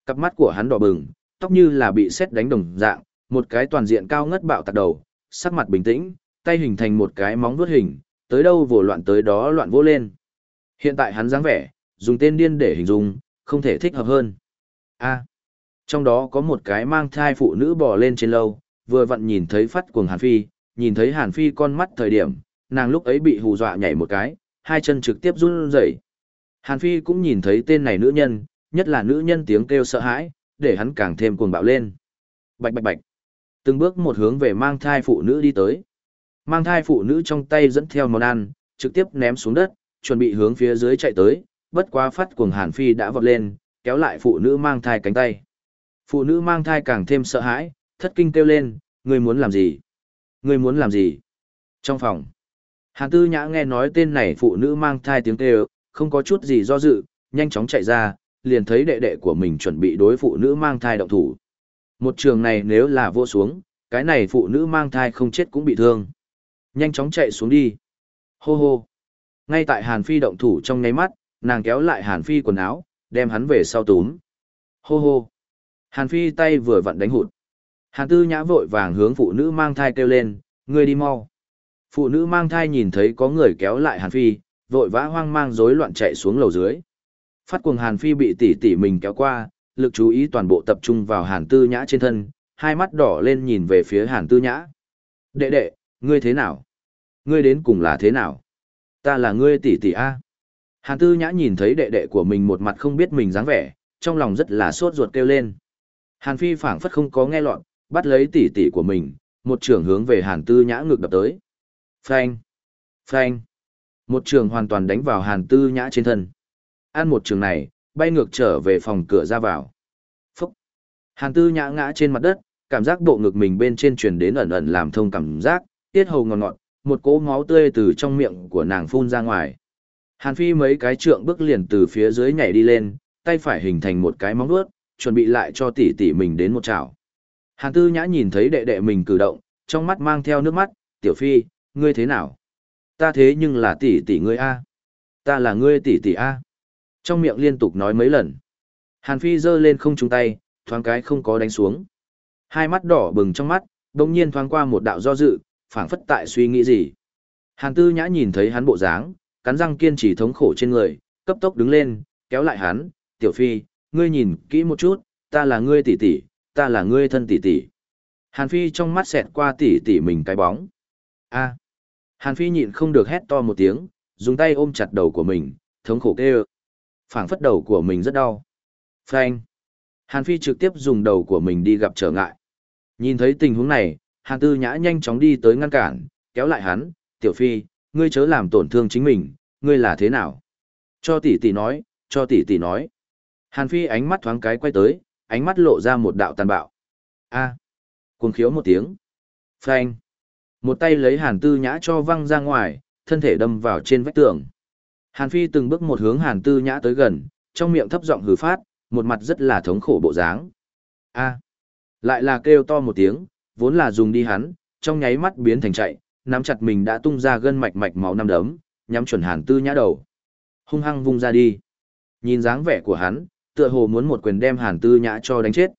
Cặp mắt của hắn đỏ bừng, tóc như là bị sét đánh đồng dạng, một cái toàn diện cao ngất bạo tạc đầu, sắc mặt bình tĩnh, tay hình thành một cái móng vuốt hình, tới đâu vồ loạn tới đó loạn vô lên. Hiện tại hắn dáng vẻ, dùng tên điên để hình dung, không thể thích hợp hơn. A. trong đó có một cái mang thai phụ nữ bò lên trên lâu, vừa vặn nhìn thấy phát cuồng Hàn Phi, nhìn thấy Hàn Phi con mắt thời điểm, nàng lúc ấy bị hù dọa nhảy một cái, hai chân trực tiếp run rẩy. Hàn Phi cũng nhìn thấy tên này nữ nhân, nhất là nữ nhân tiếng kêu sợ hãi, để hắn càng thêm cuồng bạo lên. Bạch bạch bạch. Từng bước một hướng về mang thai phụ nữ đi tới. Mang thai phụ nữ trong tay dẫn theo món ăn, trực tiếp ném xuống đất, chuẩn bị hướng phía dưới chạy tới, bất quá phát cuồng Hàn Phi đã vọt lên, kéo lại phụ nữ mang thai cánh tay. Phụ nữ mang thai càng thêm sợ hãi, thất kinh kêu lên, người muốn làm gì? Người muốn làm gì? Trong phòng, Hàn Tư Nhã nghe nói tên này phụ nữ mang thai tiếng kêu, không có chút gì do dự, nhanh chóng chạy ra, liền thấy đệ đệ của mình chuẩn bị đối phụ nữ mang thai động thủ. Một trường này nếu là vô xuống, cái này phụ nữ mang thai không chết cũng bị thương. Nhanh chóng chạy xuống đi. Hô hô. Ngay tại Hàn Phi động thủ trong nháy mắt, nàng kéo lại Hàn Phi quần áo, đem hắn về sau túm. Hô hô. Hàn Phi tay vừa vặn đánh hụt. Hàn Tư Nhã vội vàng hướng phụ nữ mang thai kêu lên, người đi mau. Phụ nữ mang thai nhìn thấy có người kéo lại Hàn Phi, vội vã hoang mang rối loạn chạy xuống lầu dưới. Phát cuồng Hàn Phi bị tỷ tỷ mình kéo qua, lực chú ý toàn bộ tập trung vào Hàn Tư Nhã trên thân, hai mắt đỏ lên nhìn về phía Hàn Tư Nhã. Đệ đệ, ngươi thế nào? Ngươi đến cùng là thế nào? Ta là ngươi tỷ tỷ A. Hàn Tư Nhã nhìn thấy đệ đệ của mình một mặt không biết mình dáng vẻ, trong lòng rất là sốt ruột kêu lên. Hàn Phi phảng phất không có nghe lọt, bắt lấy tỷ tỷ của mình, một trường hướng về Hàn Tư Nhã ngược đập tới. Phanh! Phanh! Một trường hoàn toàn đánh vào Hàn Tư Nhã trên thân. Ăn một trường này, bay ngược trở về phòng cửa ra vào. Phúc! Hàn Tư Nhã ngã trên mặt đất, cảm giác bộ ngực mình bên trên truyền đến ẩn ẩn làm thông cảm giác, tiết hầu ngọt ngọt, một cỗ máu tươi từ trong miệng của nàng phun ra ngoài. Hàn Phi mấy cái trượng bước liền từ phía dưới nhảy đi lên, tay phải hình thành một cái móng vuốt, chuẩn bị lại cho tỷ tỷ mình đến một chảo. Hàn Tư Nhã nhìn thấy đệ đệ mình cử động, trong mắt mang theo nước mắt, "Tiểu Phi, ngươi thế nào?" "Ta thế nhưng là tỷ tỷ ngươi a." "Ta là ngươi tỷ tỷ a." Trong miệng liên tục nói mấy lần. Hàn Phi giơ lên không trung tay, thoáng cái không có đánh xuống. Hai mắt đỏ bừng trong mắt, đột nhiên thoáng qua một đạo do dự, phảng phất tại suy nghĩ gì. Hàn Tư Nhã nhìn thấy hắn bộ dáng, cắn răng kiên trì thống khổ trên người, cấp tốc đứng lên, kéo lại hắn, "Tiểu Phi, ngươi nhìn kỹ một chút, ta là ngươi tỷ tỷ, ta là ngươi thân tỷ tỷ." Hàn Phi trong mắt xẹt qua tỷ tỷ mình cái bóng. A. Hàn Phi nhịn không được hét to một tiếng, dùng tay ôm chặt đầu của mình, thống khổ kêu. Phảng phất đầu của mình rất đau. Phanh. Hàn Phi trực tiếp dùng đầu của mình đi gặp trở ngại. Nhìn thấy tình huống này, Hàn Tư Nhã nhanh chóng đi tới ngăn cản, kéo lại hắn, "Tiểu Phi, ngươi chớ làm tổn thương chính mình, ngươi là thế nào?" Cho tỷ tỷ nói, cho tỷ tỷ nói. Hàn Phi ánh mắt thoáng cái quay tới, ánh mắt lộ ra một đạo tàn bạo. A. Cuồng khiếu một tiếng. Phanh. Một tay lấy Hàn Tư Nhã cho văng ra ngoài, thân thể đâm vào trên vách tường. Hàn Phi từng bước một hướng Hàn Tư Nhã tới gần, trong miệng thấp giọng hừ phát, một mặt rất là thống khổ bộ dáng. A. Lại là kêu to một tiếng, vốn là dùng đi hắn, trong nháy mắt biến thành chạy, nắm chặt mình đã tung ra gân mạch mạch máu năm đấm, nhắm chuẩn Hàn Tư Nhã đầu. Hung hăng vung ra đi. Nhìn dáng vẻ của hắn, tựa hồ muốn một quyền đem Hàn Tư Nhã cho đánh chết.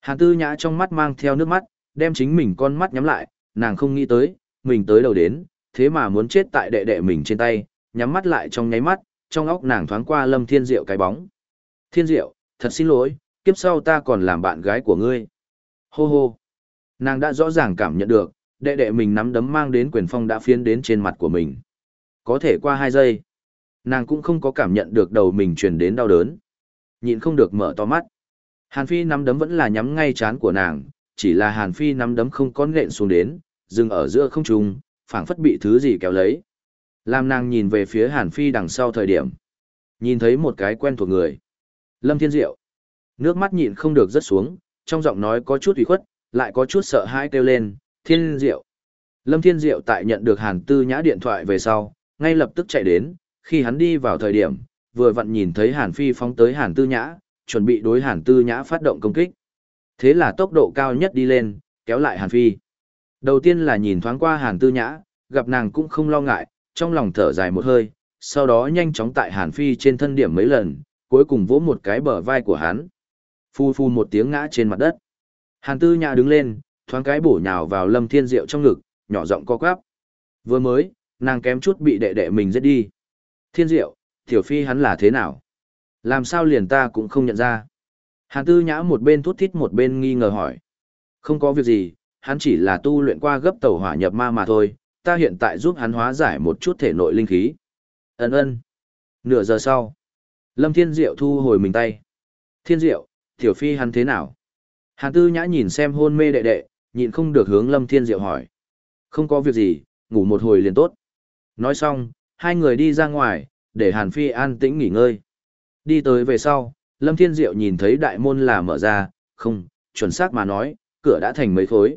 Hàn Tư Nhã trong mắt mang theo nước mắt, đem chính mình con mắt nhắm lại, nàng không nghĩ tới, mình tới đầu đến, thế mà muốn chết tại đệ đệ mình trên tay, nhắm mắt lại trong nháy mắt, trong óc nàng thoáng qua Lâm Thiên Diệu cái bóng. Thiên Diệu, thật xin lỗi, kiếp sau ta còn làm bạn gái của ngươi. Hô hô. Nàng đã rõ ràng cảm nhận được, đệ đệ mình nắm đấm mang đến quyền phong đã phiến đến trên mặt của mình. Có thể qua hai giây, nàng cũng không có cảm nhận được đầu mình truyền đến đau đớn. Nhịn không được mở to mắt. Hàn Phi nắm đấm vẫn là nhắm ngay chán của nàng, chỉ là Hàn Phi nắm đấm không có nện xuống đến, dừng ở giữa không trung, phảng phất bị thứ gì kéo lấy. Làm nàng nhìn về phía Hàn Phi đằng sau thời điểm. Nhìn thấy một cái quen thuộc người. Lâm Thiên Diệu. Nước mắt nhịn không được rớt xuống, trong giọng nói có chút ủy khuất, lại có chút sợ hãi kêu lên, thiên diệu. Lâm Thiên Diệu tại nhận được Hàn Tư Nhã điện thoại về sau, ngay lập tức chạy đến, khi hắn đi vào thời điểm, vừa vặn nhìn thấy Hàn Phi phóng tới Hàn Tư Nhã, chuẩn bị đối Hàn Tư Nhã phát động công kích. Thế là tốc độ cao nhất đi lên, kéo lại Hàn Phi. Đầu tiên là nhìn thoáng qua Hàn Tư Nhã, gặp nàng cũng không lo ngại, trong lòng thở dài một hơi, sau đó nhanh chóng tại Hàn Phi trên thân điểm mấy lần, cuối cùng vỗ một cái bờ vai của hắn. Phu phu một tiếng ngã trên mặt đất. Hàn Tư Nhã đứng lên, thoáng cái bổ nhào vào Lâm Thiên Diệu trong ngực, nhỏ giọng co quắp. Vừa mới, nàng kém chút bị đệ đệ mình giết đi. Thiên Diệu, Tiểu Phi hắn là thế nào? Làm sao liền ta cũng không nhận ra? Hàn Tư Nhã một bên thút thít một bên nghi ngờ hỏi. Không có việc gì, hắn chỉ là tu luyện qua gấp tẩu hỏa nhập ma mà thôi, ta hiện tại giúp hắn hóa giải một chút thể nội linh khí. Ấn ơn. Nửa giờ sau, Lâm Thiên Diệu thu hồi mình tay. Thiên Diệu, Tiểu Phi hắn thế nào? Hàn Tư Nhã nhìn xem hôn mê đệ đệ, nhịn không được hướng Lâm Thiên Diệu hỏi. Không có việc gì, ngủ một hồi liền tốt. Nói xong, hai người đi ra ngoài, để Hàn Phi an tĩnh nghỉ ngơi. Đi tới về sau, Lâm Thiên Diệu nhìn thấy đại môn là mở ra, không, chuẩn xác mà nói, cửa đã thành mấy khối.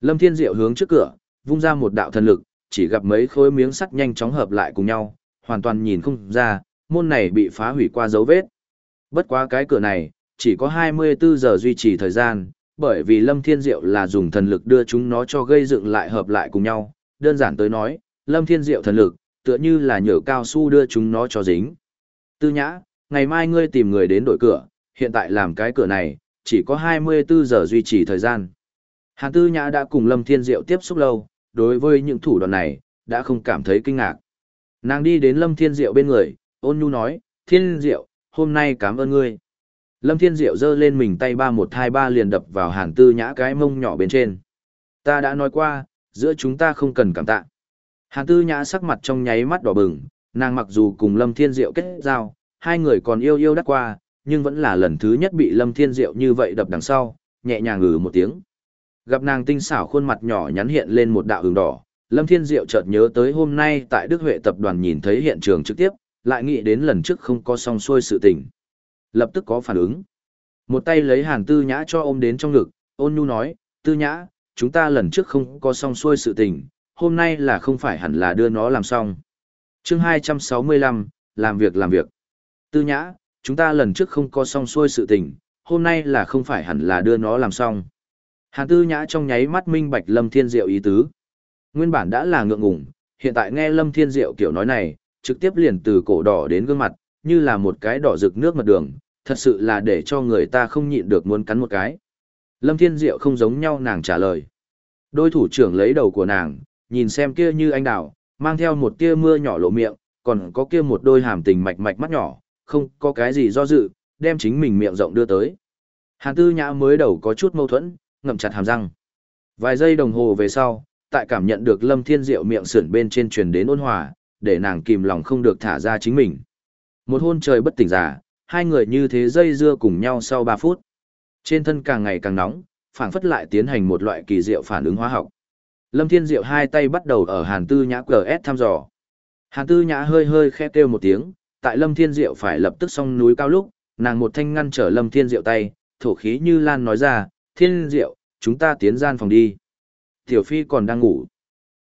Lâm Thiên Diệu hướng trước cửa, vung ra một đạo thần lực, chỉ gặp mấy khối miếng sắt nhanh chóng hợp lại cùng nhau, hoàn toàn nhìn không ra, môn này bị phá hủy qua dấu vết. Bất quá cái cửa này, chỉ có 24 giờ duy trì thời gian, bởi vì Lâm Thiên Diệu là dùng thần lực đưa chúng nó cho gây dựng lại hợp lại cùng nhau. Đơn giản tới nói, Lâm Thiên Diệu thần lực, tựa như là nhở cao su đưa chúng nó cho dính. Tư nhã, ngày mai ngươi tìm người đến đổi cửa, hiện tại làm cái cửa này, chỉ có 24 giờ duy trì thời gian. Hàn Tư Nhã đã cùng Lâm Thiên Diệu tiếp xúc lâu, đối với những thủ đoạn này, đã không cảm thấy kinh ngạc. Nàng đi đến Lâm Thiên Diệu bên người, ôn nhu nói, Thiên Diệu, hôm nay cảm ơn ngươi. Lâm Thiên Diệu giơ lên mình tay ba một hai ba liền đập vào Hàn Tư Nhã cái mông nhỏ bên trên. Ta đã nói qua, giữa chúng ta không cần cảm tạ. Hàn Tư Nhã sắc mặt trong nháy mắt đỏ bừng, nàng mặc dù cùng Lâm Thiên Diệu kết giao, hai người còn yêu yêu đắc qua, nhưng vẫn là lần thứ nhất bị Lâm Thiên Diệu như vậy đập đằng sau, nhẹ nhàng ngừ một tiếng. Gặp nàng tinh xảo khuôn mặt nhỏ nhắn hiện lên một đạo hừng đỏ, Lâm Thiên Diệu chợt nhớ tới hôm nay tại Đức Huệ tập đoàn nhìn thấy hiện trường trực tiếp, lại nghĩ đến lần trước không có song xuôi sự tình. Lập tức có phản ứng. Một tay lấy Hàn Tư Nhã cho ôm đến trong ngực, ôn nhu nói, Tư Nhã, chúng ta lần trước không có song xuôi sự tình, hôm nay là không phải hẳn là đưa nó làm xong. chương 265, làm việc làm việc. Tư Nhã, chúng ta lần trước không có song xuôi sự tình, hôm nay là không phải hẳn là đưa nó làm xong. Hàn Tư Nhã trong nháy mắt minh bạch Lâm Thiên Diệu ý tứ. Nguyên bản đã là ngượng ngùng, hiện tại nghe Lâm Thiên Diệu kiểu nói này, trực tiếp liền từ cổ đỏ đến gương mặt, như là một cái đỏ rực nước mật đường, thật sự là để cho người ta không nhịn được muốn cắn một cái. Lâm Thiên Diệu không giống nhau nàng trả lời. Đôi thủ trưởng lấy đầu của nàng, nhìn xem kia như anh đào, mang theo một tia mưa nhỏ lộ miệng, còn có kia một đôi hàm tình mạch mạch mắt nhỏ, không có cái gì do dự, đem chính mình miệng rộng đưa tới. Hàn Tư Nhã mới đầu có chút mâu thuẫn, ngậm chặt hàm răng. Vài giây đồng hồ về sau, tại cảm nhận được Lâm Thiên Diệu miệng sườn bên trên truyền đến ôn hòa, để nàng kìm lòng không được thả ra chính mình. Một hôn trời bất tỉnh giả, hai người như thế dây dưa cùng nhau sau 3 phút. Trên thân càng ngày càng nóng, phảng phất lại tiến hành một loại kỳ diệu phản ứng hóa học. Lâm Thiên Diệu hai tay bắt đầu ở Hàn Tư Nhã QS thăm dò. Hàn Tư Nhã hơi hơi khẽ kêu một tiếng, tại Lâm Thiên Diệu phải lập tức xong núi cao lúc, nàng một thanh ngăn trở Lâm Thiên Diệu tay, thổ khí như lan nói ra, Thiên Diệu, chúng ta tiến gian phòng đi. Tiểu Phi còn đang ngủ.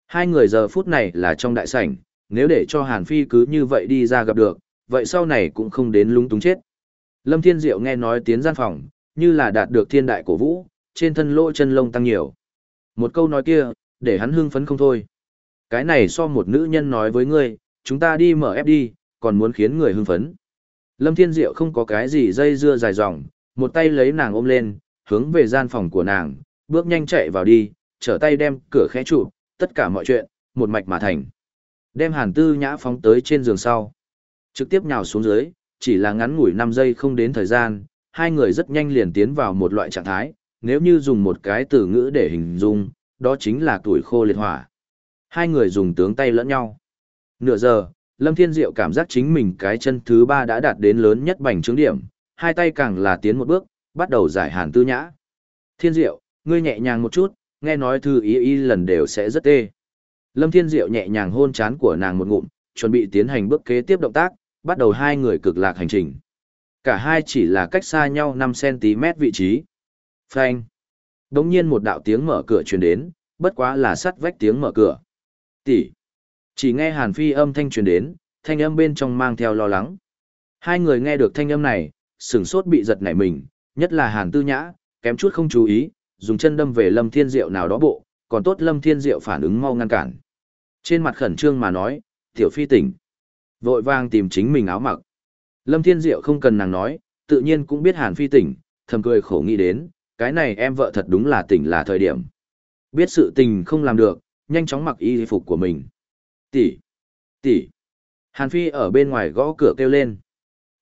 Hai người giờ phút này là trong đại sảnh, nếu để cho Hàn Phi cứ như vậy đi ra gặp được, vậy sau này cũng không đến lúng túng chết. Lâm Thiên Diệu nghe nói tiến gian phòng, như là đạt được thiên đại cổ vũ, trên thân lỗ chân lông tăng nhiều. Một câu nói kia, để hắn hưng phấn không thôi. Cái này so một nữ nhân nói với ngươi, chúng ta đi mở ép đi, còn muốn khiến người hưng phấn. Lâm Thiên Diệu không có cái gì dây dưa dài dòng, một tay lấy nàng ôm lên, hướng về gian phòng của nàng, bước nhanh chạy vào đi, trở tay đem cửa khẽ trụ, tất cả mọi chuyện, một mạch mà thành. Đem hàn tư nhã phóng tới trên giường sau. Trực tiếp nhào xuống dưới, chỉ là ngắn ngủi 5 giây không đến thời gian, hai người rất nhanh liền tiến vào một loại trạng thái, nếu như dùng một cái từ ngữ để hình dung, đó chính là tuổi khô liệt hỏa. Hai người dùng tướng tay lẫn nhau. Nửa giờ, Lâm Thiên Diệu cảm giác chính mình cái chân thứ ba đã đạt đến lớn nhất bành trướng điểm, hai tay càng là tiến một bước, bắt đầu giải hàn tư nhã. Thiên Diệu, ngươi nhẹ nhàng một chút, nghe nói thư ý y lần đều sẽ rất tê. Lâm Thiên Diệu nhẹ nhàng hôn chán của nàng một ngụm, chuẩn bị tiến hành bước kế tiếp động tác, bắt đầu hai người cực lạc hành trình. Cả hai chỉ là cách xa nhau 5cm vị trí. Phanh. Đống nhiên một đạo tiếng mở cửa truyền đến, bất quá là sắt vách tiếng mở cửa. Tỷ. Chỉ nghe Hàn Phi âm thanh truyền đến, thanh âm bên trong mang theo lo lắng. Hai người nghe được thanh âm này, sửng sốt bị giật nảy mình, nhất là Hàn Tư Nhã, kém chút không chú ý, dùng chân đâm về Lâm Thiên Diệu nào đó bộ, còn tốt Lâm Thiên Diệu phản ứng mau ngăn cản. Trên mặt khẩn trương mà nói, tiểu phi tỉnh. Vội vang tìm chính mình áo mặc. Lâm Thiên Diệu không cần nàng nói, tự nhiên cũng biết Hàn Phi tỉnh, thầm cười khổ nghĩ đến, cái này em vợ thật đúng là tỉnh là thời điểm. Biết sự tình không làm được, nhanh chóng mặc y phục của mình. Tỷ, tỷ. Hàn Phi ở bên ngoài gõ cửa kêu lên.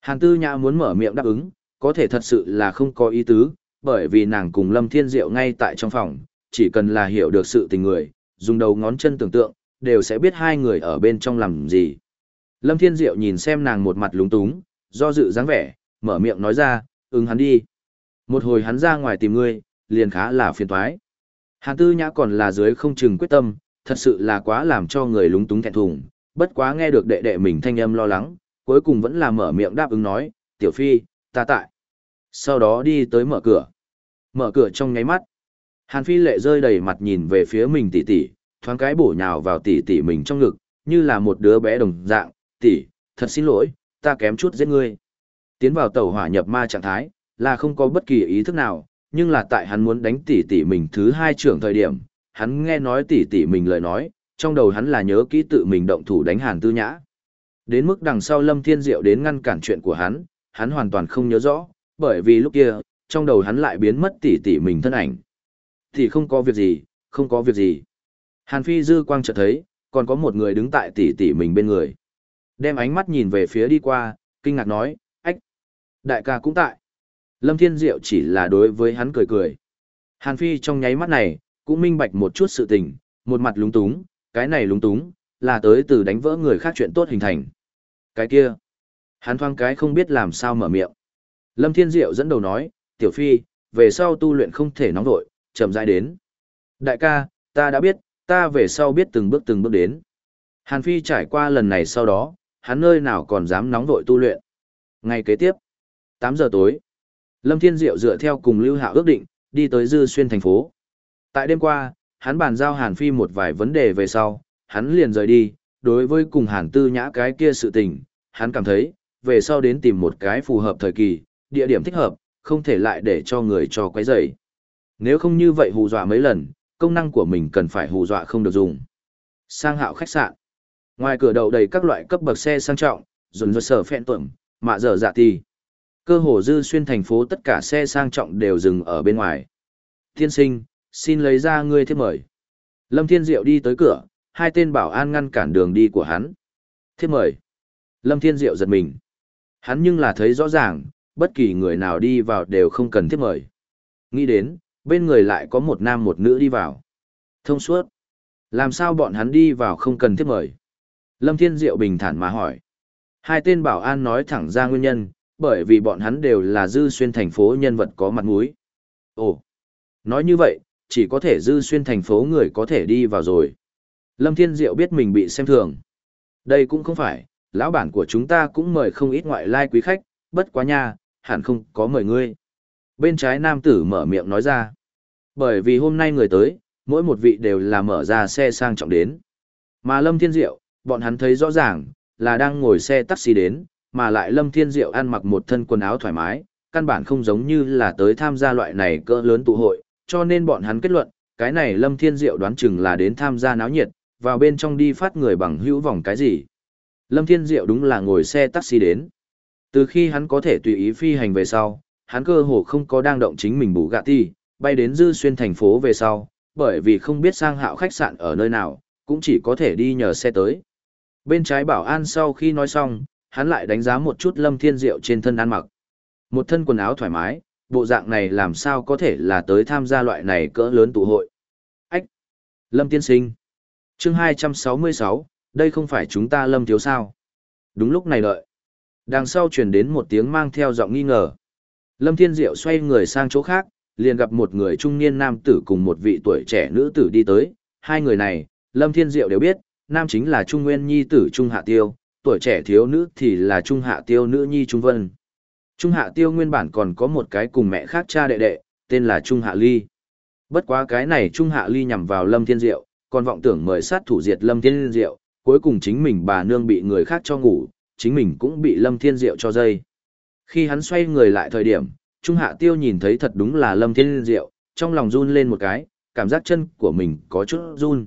Hàn Tư Nhã muốn mở miệng đáp ứng, có thể thật sự là không có ý tứ, bởi vì nàng cùng Lâm Thiên Diệu ngay tại trong phòng, chỉ cần là hiểu được sự tình người, dùng đầu ngón chân tưởng tượng, đều sẽ biết hai người ở bên trong làm gì. Lâm Thiên Diệu nhìn xem nàng một mặt lúng túng, do dự dáng vẻ, mở miệng nói ra, ứng hắn đi. Một hồi hắn ra ngoài tìm ngươi, liền khá là phiền toái. Hàn Tư Nhã còn là dưới không chừng quyết tâm, thật sự là quá làm cho người lúng túng thẹn thùng, bất quá nghe được đệ đệ mình thanh âm lo lắng, cuối cùng vẫn là mở miệng đáp ứng nói, tiểu phi, ta tại. Sau đó đi tới mở cửa. Mở cửa trong nháy mắt. Hàn phi lệ rơi đầy mặt nhìn về phía mình tỷ tỷ, thoáng cái bổ nhào vào tỷ tỷ mình trong ngực, như là một đứa bé đồng dạng, tỷ, thật xin lỗi, ta kém chút giết ngươi. Tiến vào tàu hỏa nhập ma trạng thái, là không có bất kỳ ý thức nào, nhưng là tại hắn muốn đánh tỷ tỷ mình thứ hai trưởng thời điểm, hắn nghe nói tỷ tỷ mình lời nói, trong đầu hắn là nhớ kỹ tự mình động thủ đánh Hàn Tư Nhã. Đến mức đằng sau Lâm Thiên Diệu đến ngăn cản chuyện của hắn, hắn hoàn toàn không nhớ rõ, bởi vì lúc kia, trong đầu hắn lại biến mất tỷ tỷ mình thân ảnh. Thì không có việc gì, không có việc gì. Hàn Phi dư quang chợt thấy, còn có một người đứng tại tỷ tỷ mình bên người. Đem ánh mắt nhìn về phía đi qua, kinh ngạc nói, ách, đại ca cũng tại. Lâm Thiên Diệu chỉ là đối với hắn cười cười. Hàn Phi trong nháy mắt này, cũng minh bạch một chút sự tình, một mặt lúng túng, cái này lúng túng, là tới từ đánh vỡ người khác chuyện tốt hình thành. Cái kia, hắn thoáng cái không biết làm sao mở miệng. Lâm Thiên Diệu dẫn đầu nói, Tiểu Phi, về sau tu luyện không thể nóng vội, chậm rãi đến. Đại ca, ta đã biết, ta về sau biết từng bước từng bước đến. Hàn Phi trải qua lần này sau đó, hắn nơi nào còn dám nóng vội tu luyện. Ngày kế tiếp, 8 giờ tối, Lâm Thiên Diệu dựa theo cùng Lưu Hạo ước định, đi tới Dư Xuyên thành phố. Tại đêm qua, hắn bàn giao Hàn Phi một vài vấn đề về sau, hắn liền rời đi, đối với cùng Hàn Tư Nhã cái kia sự tình, hắn cảm thấy, về sau đến tìm một cái phù hợp thời kỳ, địa điểm thích hợp, không thể lại để cho người cho quấy rầy. Nếu không như vậy hù dọa mấy lần, công năng của mình cần phải hù dọa không được dùng. Sang hạo khách sạn. Ngoài cửa đầu đầy các loại cấp bậc xe sang trọng, dồn dồn sở phẹn tuẩm, mạ dở dạ tì. Cơ hồ dư xuyên thành phố tất cả xe sang trọng đều dừng ở bên ngoài. Thiên sinh, xin lấy ra ngươi thiếp mời. Lâm Thiên Diệu đi tới cửa, hai tên bảo an ngăn cản đường đi của hắn. Thiếp mời. Lâm Thiên Diệu giật mình. Hắn nhưng là thấy rõ ràng, bất kỳ người nào đi vào đều không cần thiết mời. Nghĩ đến, bên người lại có một nam một nữ đi vào. Thông suốt. Làm sao bọn hắn đi vào không cần thiết mời? Lâm Thiên Diệu bình thản mà hỏi. Hai tên bảo an nói thẳng ra nguyên nhân, bởi vì bọn hắn đều là dư xuyên thành phố nhân vật có mặt mũi. Ồ, nói như vậy, chỉ có thể dư xuyên thành phố người có thể đi vào rồi. Lâm Thiên Diệu biết mình bị xem thường. Đây cũng không phải, lão bản của chúng ta cũng mời không ít ngoại lai quý khách, bất quá nha, hẳn không có mời ngươi. Bên trái nam tử mở miệng nói ra. Bởi vì hôm nay người tới, mỗi một vị đều là mở ra xe sang trọng đến. Mà Lâm Thiên Diệu, bọn hắn thấy rõ ràng, là đang ngồi xe taxi đến, mà lại Lâm Thiên Diệu ăn mặc một thân quần áo thoải mái, căn bản không giống như là tới tham gia loại này cỡ lớn tụ hội, cho nên bọn hắn kết luận, cái này Lâm Thiên Diệu đoán chừng là đến tham gia náo nhiệt, vào bên trong đi phát người bằng hữu vòng cái gì. Lâm Thiên Diệu đúng là ngồi xe taxi đến. Từ khi hắn có thể tùy ý phi hành về sau, hắn cơ hồ không có đang động chính mình bù gạ ti, bay đến dư xuyên thành phố về sau, bởi vì không biết sang hạo khách sạn ở nơi nào, cũng chỉ có thể đi nhờ xe tới. Bên trái bảo an sau khi nói xong, hắn lại đánh giá một chút lâm thiên diệu trên thân ăn mặc. Một thân quần áo thoải mái, bộ dạng này làm sao có thể là tới tham gia loại này cỡ lớn tụ hội. Ách! Lâm tiên sinh! chương 266, đây không phải chúng ta lâm thiếu sao. Đúng lúc này đợi. Đằng sau truyền đến một tiếng mang theo giọng nghi ngờ. Lâm Thiên Diệu xoay người sang chỗ khác, liền gặp một người trung niên nam tử cùng một vị tuổi trẻ nữ tử đi tới. Hai người này, Lâm Thiên Diệu đều biết, nam chính là Trung Nguyên Nhi tử Trung Hạ Tiêu, tuổi trẻ thiếu nữ thì là Trung Hạ Tiêu nữ Nhi Trung Vân. Trung Hạ Tiêu nguyên bản còn có một cái cùng mẹ khác cha đệ đệ, tên là Trung Hạ Ly. Bất quá cái này Trung Hạ Ly nhằm vào Lâm Thiên Diệu, còn vọng tưởng mời sát thủ diệt Lâm Thiên Diệu, cuối cùng chính mình bà nương bị người khác cho ngủ, chính mình cũng bị Lâm Thiên Diệu cho dây. Khi hắn xoay người lại thời điểm, Trung Hạ Tiêu nhìn thấy thật đúng là Lâm Thiên Diệu, trong lòng run lên một cái, cảm giác chân của mình có chút run.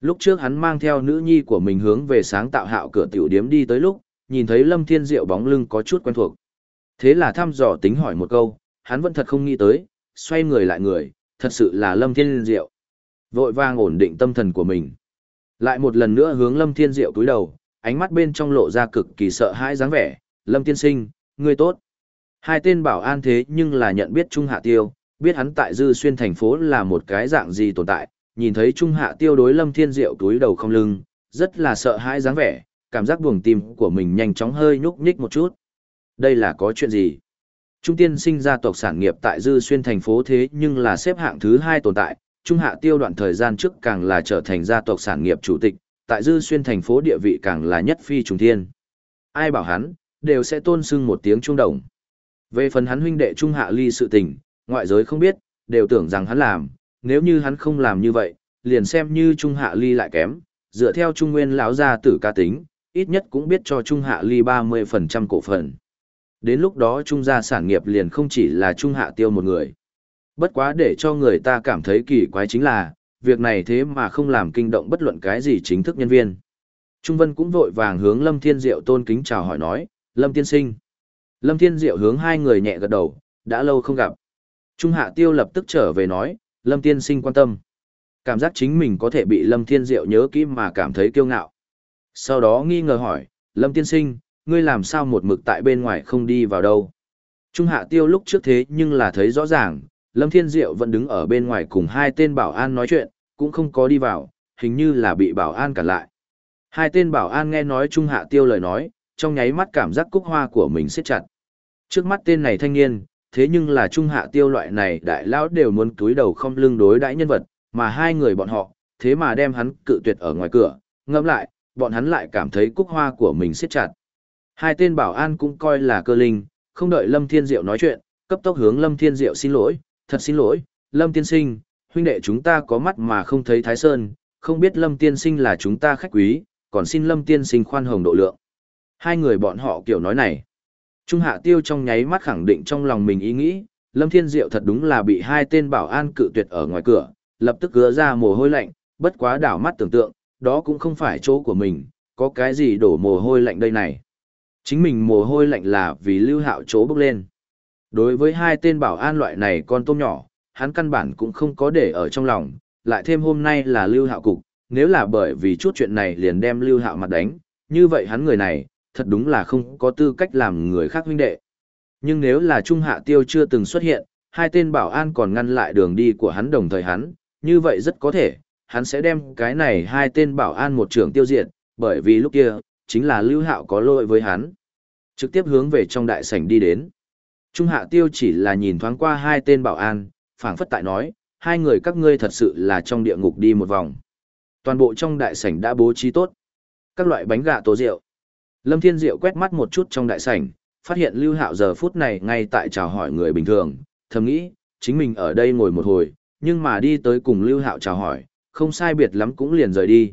Lúc trước hắn mang theo nữ nhi của mình hướng về sáng tạo hạo cửa tiểu điếm đi tới lúc, nhìn thấy Lâm Thiên Diệu bóng lưng có chút quen thuộc. Thế là thăm dò tính hỏi một câu, hắn vẫn thật không nghĩ tới, xoay người lại người, thật sự là Lâm Thiên Diệu. Vội vàng ổn định tâm thần của mình. Lại một lần nữa hướng Lâm Thiên Diệu cúi đầu, ánh mắt bên trong lộ ra cực kỳ sợ hãi dáng vẻ, Lâm Tiên Sinh, ngươi tốt. Hai tên bảo an thế nhưng là nhận biết Trung Hạ Tiêu, biết hắn tại Dư Xuyên thành phố là một cái dạng gì tồn tại, nhìn thấy Trung Hạ Tiêu đối Lâm Thiên Diệu túi đầu không lưng, rất là sợ hãi dáng vẻ, cảm giác buồng tim của mình nhanh chóng hơi nhúc nhích một chút. Đây là có chuyện gì? Trung tiên sinh gia tộc sản nghiệp tại Dư Xuyên thành phố thế nhưng là xếp hạng thứ hai tồn tại, Trung Hạ Tiêu đoạn thời gian trước càng là trở thành gia tộc sản nghiệp chủ tịch, tại Dư Xuyên thành phố địa vị càng là nhất phi trùng thiên. Ai bảo hắn, đều sẽ tôn sưng một tiếng trung đồng. Về phần hắn huynh đệ Trung Hạ Ly sự tình, ngoại giới không biết, đều tưởng rằng hắn làm, nếu như hắn không làm như vậy, liền xem như Trung Hạ Ly lại kém, dựa theo Trung Nguyên lão gia tử ca tính, ít nhất cũng biết cho Trung Hạ Ly 30% cổ phần. Đến lúc đó Trung gia sản nghiệp liền không chỉ là Trung Hạ Tiêu một người. Bất quá để cho người ta cảm thấy kỳ quái chính là, việc này thế mà không làm kinh động bất luận cái gì chính thức nhân viên. Trung Vân cũng vội vàng hướng Lâm Thiên Diệu tôn kính chào hỏi nói, Lâm Tiên Sinh. Lâm Thiên Diệu hướng hai người nhẹ gật đầu, đã lâu không gặp. Trung Hạ Tiêu lập tức trở về nói, Lâm Tiên Sinh quan tâm. Cảm giác chính mình có thể bị Lâm Thiên Diệu nhớ kỹ mà cảm thấy kiêu ngạo. Sau đó nghi ngờ hỏi, Lâm Tiên Sinh, ngươi làm sao một mực tại bên ngoài không đi vào đâu? Trung Hạ Tiêu lúc trước thế nhưng là thấy rõ ràng, Lâm Thiên Diệu vẫn đứng ở bên ngoài cùng hai tên bảo an nói chuyện, cũng không có đi vào, hình như là bị bảo an cản lại. Hai tên bảo an nghe nói Trung Hạ Tiêu lời nói, trong nháy mắt cảm giác cúc hoa của mình siết chặt. Trước mắt tên này thanh niên, thế nhưng là Trung Hạ Tiêu loại này đại lão đều muốn túi đầu không lưng đối đãi nhân vật, mà hai người bọn họ, thế mà đem hắn cự tuyệt ở ngoài cửa, ngẫm lại, bọn hắn lại cảm thấy cúc hoa của mình siết chặt. Hai tên bảo an cũng coi là cơ linh, không đợi Lâm Thiên Diệu nói chuyện, cấp tốc hướng Lâm Thiên Diệu xin lỗi, thật xin lỗi, Lâm Tiên Sinh, huynh đệ chúng ta có mắt mà không thấy Thái Sơn, không biết Lâm Tiên Sinh là chúng ta khách quý, còn xin Lâm Tiên Sinh khoan hồng độ lượng. Hai người bọn họ kiểu nói này. Trung Hạ Tiêu trong nháy mắt khẳng định trong lòng mình ý nghĩ, Lâm Thiên Diệu thật đúng là bị hai tên bảo an cự tuyệt ở ngoài cửa, lập tức gỡ ra mồ hôi lạnh, bất quá đảo mắt tưởng tượng, đó cũng không phải chỗ của mình, có cái gì đổ mồ hôi lạnh đây này. Chính mình mồ hôi lạnh là vì lưu hạo chỗ bước lên. Đối với hai tên bảo an loại này con tôm nhỏ, hắn căn bản cũng không có để ở trong lòng, lại thêm hôm nay là lưu hạo cục, nếu là bởi vì chút chuyện này liền đem lưu hạo mặt đánh, như vậy hắn người này, thật đúng là không có tư cách làm người khác huynh đệ. Nhưng nếu là Trung Hạ Tiêu chưa từng xuất hiện, hai tên bảo an còn ngăn lại đường đi của hắn đồng thời hắn, như vậy rất có thể, hắn sẽ đem cái này hai tên bảo an một trưởng tiêu diệt, bởi vì lúc kia, chính là Lưu Hạo có lỗi với hắn. Trực tiếp hướng về trong đại sảnh đi đến. Trung Hạ Tiêu chỉ là nhìn thoáng qua hai tên bảo an, phảng phất tại nói, hai người các ngươi thật sự là trong địa ngục đi một vòng. Toàn bộ trong đại sảnh đã bố trí tốt. Các loại bánh gà tổ rượu. Lâm Thiên Diệu quét mắt một chút trong đại sảnh, phát hiện Lưu Hạo giờ phút này ngay tại chào hỏi người bình thường, thầm nghĩ, chính mình ở đây ngồi một hồi, nhưng mà đi tới cùng Lưu Hạo chào hỏi, không sai biệt lắm cũng liền rời đi.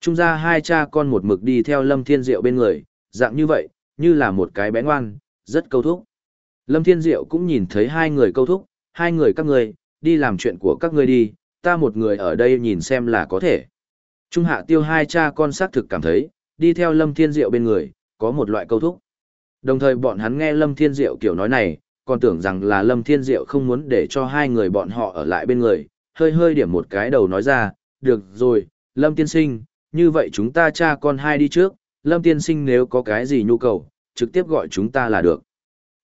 Trung ra hai cha con một mực đi theo Lâm Thiên Diệu bên người, dạng như vậy, như là một cái bé ngoan, rất câu thúc. Lâm Thiên Diệu cũng nhìn thấy hai người câu thúc, hai người các ngươi, đi làm chuyện của các ngươi đi, ta một người ở đây nhìn xem là có thể. Trung hạ tiêu hai cha con xác thực cảm thấy, đi theo Lâm Thiên Diệu bên người, có một loại câu thúc. Đồng thời bọn hắn nghe Lâm Thiên Diệu kiểu nói này, còn tưởng rằng là Lâm Thiên Diệu không muốn để cho hai người bọn họ ở lại bên người, hơi hơi điểm một cái đầu nói ra, được rồi, Lâm Tiên Sinh, như vậy chúng ta cha con hai đi trước, Lâm Tiên Sinh nếu có cái gì nhu cầu, trực tiếp gọi chúng ta là được.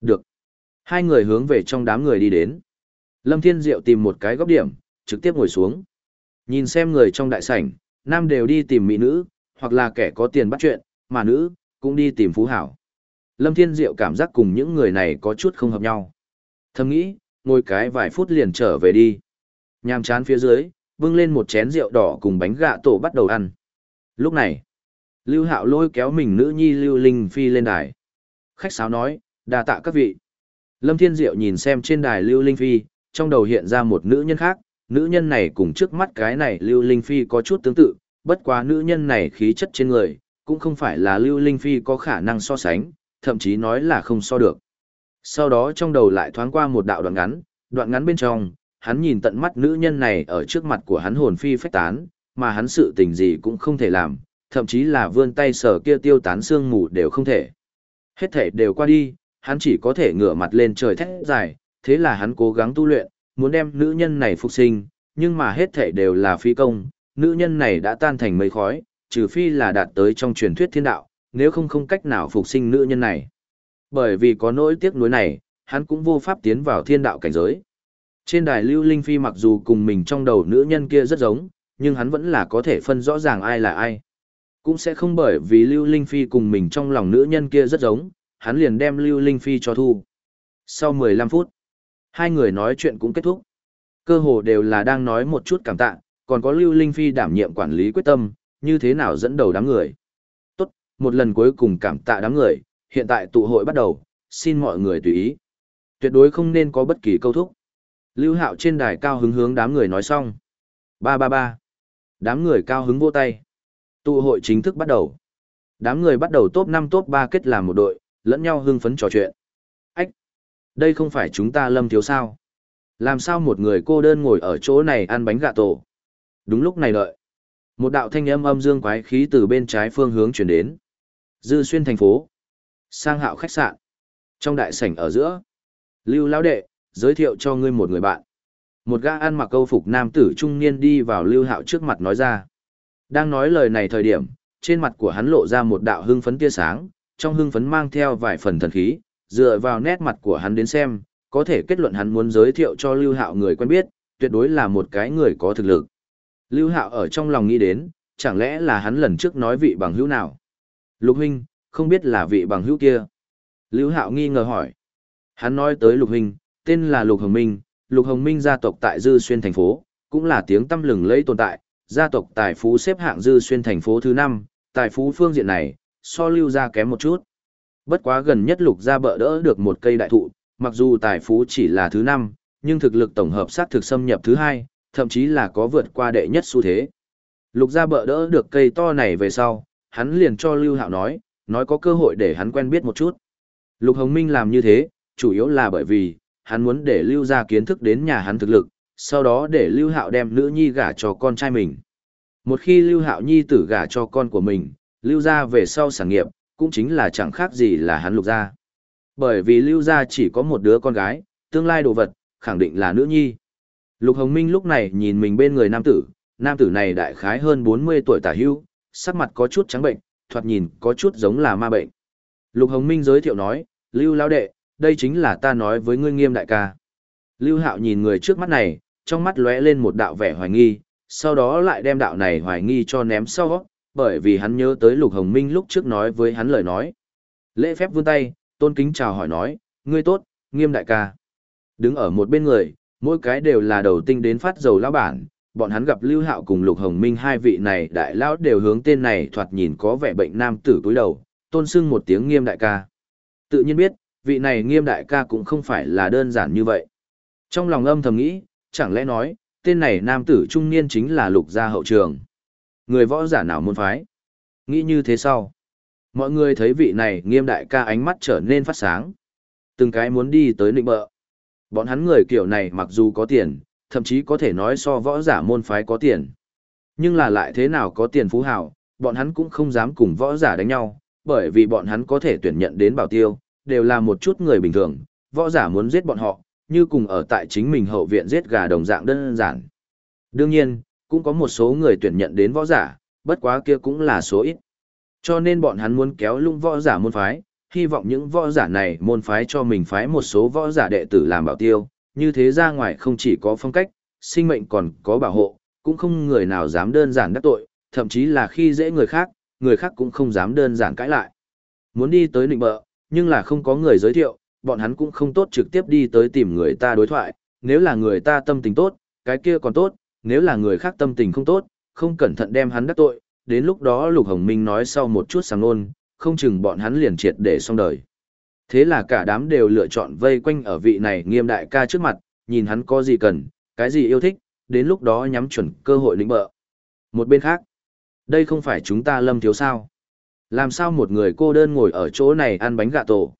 Được. Hai người hướng về trong đám người đi đến. Lâm Thiên Diệu tìm một cái góc điểm, trực tiếp ngồi xuống. Nhìn xem người trong đại sảnh, nam đều đi tìm mỹ nữ, hoặc là kẻ có tiền bắt chuyện, mà nữ, cũng đi tìm phú hảo. Lâm Thiên Diệu cảm giác cùng những người này có chút không hợp nhau. Thầm nghĩ, ngồi cái vài phút liền trở về đi. Nhàm chán phía dưới, bưng lên một chén rượu đỏ cùng bánh gạ tổ bắt đầu ăn. Lúc này, Lưu Hạo lôi kéo mình nữ nhi Lưu Linh Phi lên đài. Khách sáo nói, đà tạ các vị. Lâm Thiên Diệu nhìn xem trên đài Lưu Linh Phi, trong đầu hiện ra một nữ nhân khác, nữ nhân này cùng trước mắt cái này Lưu Linh Phi có chút tương tự, bất quá nữ nhân này khí chất trên người, cũng không phải là Lưu Linh Phi có khả năng so sánh, thậm chí nói là không so được. Sau đó trong đầu lại thoáng qua một đạo đoạn ngắn, đoạn ngắn bên trong, hắn nhìn tận mắt nữ nhân này ở trước mặt của hắn hồn phi phách tán, mà hắn sự tình gì cũng không thể làm, thậm chí là vươn tay sờ kia tiêu tán xương mù đều không thể. Hết thể đều qua đi, hắn chỉ có thể ngửa mặt lên trời thét dài, thế là hắn cố gắng tu luyện, muốn đem nữ nhân này phục sinh, nhưng mà hết thể đều là phi công, nữ nhân này đã tan thành mây khói, trừ phi là đạt tới trong truyền thuyết thiên đạo, nếu không không cách nào phục sinh nữ nhân này. Bởi vì có nỗi tiếc nuối này, hắn cũng vô pháp tiến vào thiên đạo cảnh giới. Trên đài Lưu Linh Phi mặc dù cùng mình trong đầu nữ nhân kia rất giống, nhưng hắn vẫn là có thể phân rõ ràng ai là ai. Cũng sẽ không bởi vì Lưu Linh Phi cùng mình trong lòng nữ nhân kia rất giống, hắn liền đem Lưu Linh Phi cho thu. Sau 15 phút, hai người nói chuyện cũng kết thúc. Cơ hồ đều là đang nói một chút cảm tạ, còn có Lưu Linh Phi đảm nhiệm quản lý quyết tâm, như thế nào dẫn đầu đám người. Tốt, một lần cuối cùng cảm tạ đám người, hiện tại tụ hội bắt đầu, xin mọi người tùy ý. Tuyệt đối không nên có bất kỳ câu thúc. Lưu Hạo trên đài cao hứng hướng đám người nói xong. Ba ba ba. Đám người cao hứng vô tay. Tụ hội chính thức bắt đầu. Đám người bắt đầu top 5 top 3 kết làm một đội, lẫn nhau hưng phấn trò chuyện. Ách! Đây không phải chúng ta lâm thiếu sao? Làm sao một người cô đơn ngồi ở chỗ này ăn bánh gà tổ? Đúng lúc này đợi. Một đạo thanh âm âm dương quái khí từ bên trái phương hướng chuyển đến. Dư xuyên thành phố. Sang hạo khách sạn. Trong đại sảnh ở giữa. Lưu lão đệ, giới thiệu cho ngươi một người bạn. Một gã ăn mặc câu phục nam tử trung niên đi vào lưu hạo trước mặt nói ra. Đang nói lời này thời điểm, trên mặt của hắn lộ ra một đạo hưng phấn tia sáng, trong hưng phấn mang theo vài phần thần khí, dựa vào nét mặt của hắn đến xem, có thể kết luận hắn muốn giới thiệu cho Lưu Hạo người quen biết, tuyệt đối là một cái người có thực lực. Lưu Hạo ở trong lòng nghĩ đến, chẳng lẽ là hắn lần trước nói vị bằng hữu nào? Lục huynh, không biết là vị bằng hữu kia. Lưu Hạo nghi ngờ hỏi. Hắn nói tới Lục huynh, tên là Lục Hồng Minh, Lục Hồng Minh gia tộc tại Dư Xuyên thành phố, cũng là tiếng tăm lừng lẫy tồn tại, gia tộc tài phú xếp hạng Dư Xuyên thành phố thứ 5, tài phú phương diện này, so lưu gia kém một chút. Bất quá gần nhất lục gia bỡ đỡ được một cây đại thụ, mặc dù tài phú chỉ là thứ năm, nhưng thực lực tổng hợp sát thực xâm nhập thứ hai, thậm chí là có vượt qua đệ nhất xu thế. Lục gia bỡ đỡ được cây to này về sau, hắn liền cho Lưu Hạo nói, nói có cơ hội để hắn quen biết một chút. Lục Hồng Minh làm như thế, chủ yếu là bởi vì, hắn muốn để Lưu gia kiến thức đến nhà hắn thực lực, sau đó để Lưu Hạo đem nữ nhi gả cho con trai mình. Một khi Lưu Hạo nhi tử gả cho con của mình, lưu gia về sau sản nghiệp, cũng chính là chẳng khác gì là hắn lục gia. Bởi vì lưu gia chỉ có một đứa con gái, tương lai đồ vật, khẳng định là nữ nhi. Lục Hồng Minh lúc này nhìn mình bên người nam tử, nam tử này đại khái hơn 40 tuổi tả hưu, sắc mặt có chút trắng bệnh, thoạt nhìn có chút giống là ma bệnh. Lục Hồng Minh giới thiệu nói, Lưu Lão Đệ, đây chính là ta nói với ngươi nghiêm đại ca. Lưu Hạo nhìn người trước mắt này, trong mắt lóe lên một đạo vẻ hoài nghi, sau đó lại đem đạo này hoài nghi cho ném sau, bởi vì hắn nhớ tới Lục Hồng Minh lúc trước nói với hắn lời nói. Lễ phép vươn tay, tôn kính chào hỏi nói, ngươi tốt, nghiêm đại ca. Đứng ở một bên người, mỗi cái đều là đầu tinh đến phát dầu lão bản, bọn hắn gặp Lưu Hạo cùng Lục Hồng Minh hai vị này đại lão đều hướng tên này thoạt nhìn có vẻ bệnh nam tử cúi đầu, tôn sưng một tiếng nghiêm đại ca. Tự nhiên biết, vị này nghiêm đại ca cũng không phải là đơn giản như vậy. Trong lòng âm thầm nghĩ, chẳng lẽ nói, tên này nam tử trung niên chính là Lục gia hậu trường người võ giả nào môn phái. Nghĩ như thế sau. Mọi người thấy vị này nghiêm đại ca ánh mắt trở nên phát sáng. Từng cái muốn đi tới nịnh bợ. Bọn hắn người kiểu này mặc dù có tiền, thậm chí có thể nói so võ giả môn phái có tiền. Nhưng là lại thế nào có tiền phú hào, bọn hắn cũng không dám cùng võ giả đánh nhau, bởi vì bọn hắn có thể tuyển nhận đến bảo tiêu, đều là một chút người bình thường, võ giả muốn giết bọn họ, như cùng ở tại chính mình hậu viện giết gà đồng dạng đơn giản. Đương nhiên, cũng có một số người tuyển nhận đến võ giả, bất quá kia cũng là số ít. Cho nên bọn hắn muốn kéo lung võ giả môn phái, hy vọng những võ giả này môn phái cho mình phái một số võ giả đệ tử làm bảo tiêu, như thế ra ngoài không chỉ có phong cách, sinh mệnh còn có bảo hộ, cũng không người nào dám đơn giản đắc tội, thậm chí là khi dễ người khác, người khác cũng không dám đơn giản cãi lại. Muốn đi tới nịnh bợ, nhưng là không có người giới thiệu, bọn hắn cũng không tốt trực tiếp đi tới tìm người ta đối thoại, nếu là người ta tâm tình tốt, cái kia còn tốt, nếu là người khác tâm tình không tốt, không cẩn thận đem hắn đắc tội, đến lúc đó Lục Hồng Minh nói sau một chút sáng nôn, không chừng bọn hắn liền triệt để xong đời. Thế là cả đám đều lựa chọn vây quanh ở vị này nghiêm đại ca trước mặt, nhìn hắn có gì cần, cái gì yêu thích, đến lúc đó nhắm chuẩn cơ hội lĩnh bợ. Một bên khác, đây không phải chúng ta lâm thiếu sao. Làm sao một người cô đơn ngồi ở chỗ này ăn bánh gà tổ.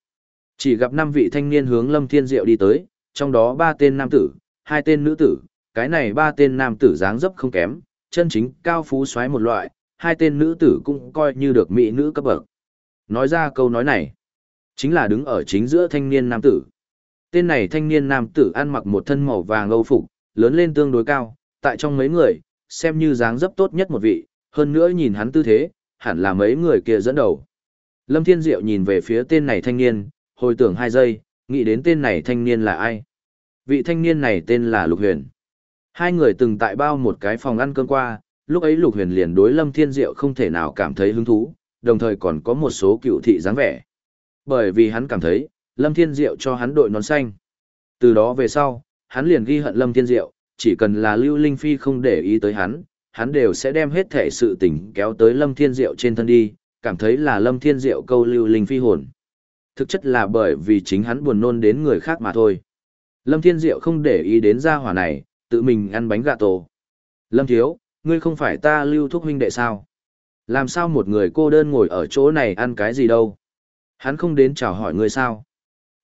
Chỉ gặp năm vị thanh niên hướng lâm thiên diệu đi tới, trong đó ba tên nam tử, hai tên nữ tử, cái này ba tên nam tử dáng dấp không kém, chân chính cao phú xoáy một loại, hai tên nữ tử cũng coi như được mỹ nữ cấp bậc. Nói ra câu nói này, chính là đứng ở chính giữa thanh niên nam tử. Tên này thanh niên nam tử ăn mặc một thân màu vàng âu phục, lớn lên tương đối cao, tại trong mấy người, xem như dáng dấp tốt nhất một vị, hơn nữa nhìn hắn tư thế, hẳn là mấy người kia dẫn đầu. Lâm Thiên Diệu nhìn về phía tên này thanh niên, hồi tưởng hai giây, nghĩ đến tên này thanh niên là ai. Vị thanh niên này tên là Lục Huyền. Hai người từng tại bao một cái phòng ăn cơm qua, lúc ấy Lục Huyền liền đối Lâm Thiên Diệu không thể nào cảm thấy hứng thú, đồng thời còn có một số cựu thị dáng vẻ. Bởi vì hắn cảm thấy, Lâm Thiên Diệu cho hắn đội nón xanh. Từ đó về sau, hắn liền ghi hận Lâm Thiên Diệu, chỉ cần là Lưu Linh Phi không để ý tới hắn, hắn đều sẽ đem hết thể sự tình kéo tới Lâm Thiên Diệu trên thân đi, cảm thấy là Lâm Thiên Diệu câu Lưu Linh Phi hồn. Thực chất là bởi vì chính hắn buồn nôn đến người khác mà thôi. Lâm Thiên Diệu không để ý đến gia hỏa này, tự mình ăn bánh gà tổ. Lâm Thiếu, ngươi không phải ta lưu thúc huynh đệ sao? Làm sao một người cô đơn ngồi ở chỗ này ăn cái gì đâu? Hắn không đến chào hỏi ngươi sao?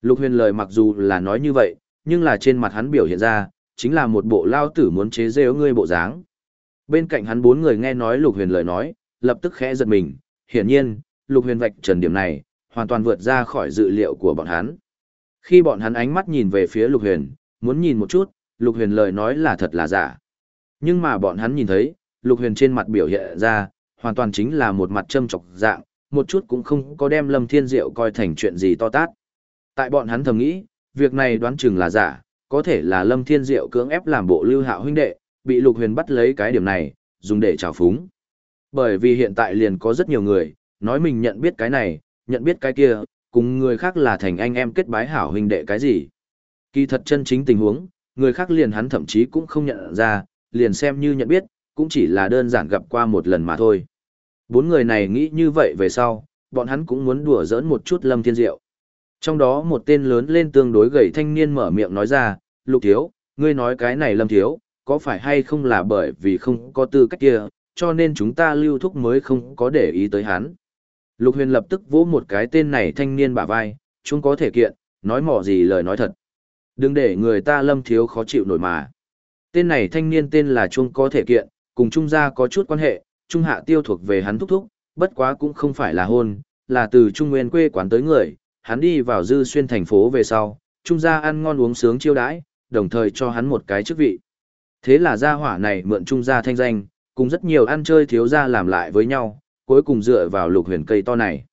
Lục huyền lời mặc dù là nói như vậy, nhưng là trên mặt hắn biểu hiện ra, chính là một bộ lao tử muốn chế rêu ngươi bộ dáng. Bên cạnh hắn bốn người nghe nói lục huyền lời nói, lập tức khẽ giật mình, hiển nhiên, lục huyền vạch trần điểm này, hoàn toàn vượt ra khỏi dự liệu của bọn hắn. Khi bọn hắn ánh mắt nhìn về phía lục huyền, muốn nhìn một chút, lục huyền lời nói là thật là giả. Nhưng mà bọn hắn nhìn thấy, lục huyền trên mặt biểu hiện ra, hoàn toàn chính là một mặt châm chọc dạng, một chút cũng không có đem lâm thiên diệu coi thành chuyện gì to tát. Tại bọn hắn thầm nghĩ, việc này đoán chừng là giả, có thể là lâm thiên diệu cưỡng ép làm bộ lưu hạo huynh đệ, bị lục huyền bắt lấy cái điểm này, dùng để trào phúng. Bởi vì hiện tại liền có rất nhiều người, nói mình nhận biết cái này, nhận biết cái kia, cùng người khác là thành anh em kết bái hảo huynh đệ cái gì. Kỳ thật chân chính tình huống, người khác liền hắn thậm chí cũng không nhận ra, liền xem như nhận biết, cũng chỉ là đơn giản gặp qua một lần mà thôi. Bốn người này nghĩ như vậy về sau, bọn hắn cũng muốn đùa giỡn một chút Lâm Thiên Diệu. Trong đó một tên lớn lên tương đối gầy thanh niên mở miệng nói ra, Lục Thiếu, ngươi nói cái này Lâm Thiếu, có phải hay không là bởi vì không có tư cách kia, cho nên chúng ta lưu thúc mới không có để ý tới hắn. Lục huyền lập tức vỗ một cái tên này thanh niên bả vai, chúng có thể kiện, nói mỏ gì lời nói thật. Đừng để người ta lâm thiếu khó chịu nổi mà. Tên này thanh niên tên là Trung có thể kiện, cùng Trung gia có chút quan hệ, Trung hạ tiêu thuộc về hắn thúc thúc, bất quá cũng không phải là hôn, là từ Trung Nguyên quê quán tới người, hắn đi vào dư xuyên thành phố về sau, Trung gia ăn ngon uống sướng chiêu đãi, đồng thời cho hắn một cái chức vị. Thế là gia hỏa này mượn Trung gia thanh danh, cùng rất nhiều ăn chơi thiếu gia làm lại với nhau, cuối cùng dựa vào lục huyền cây to này.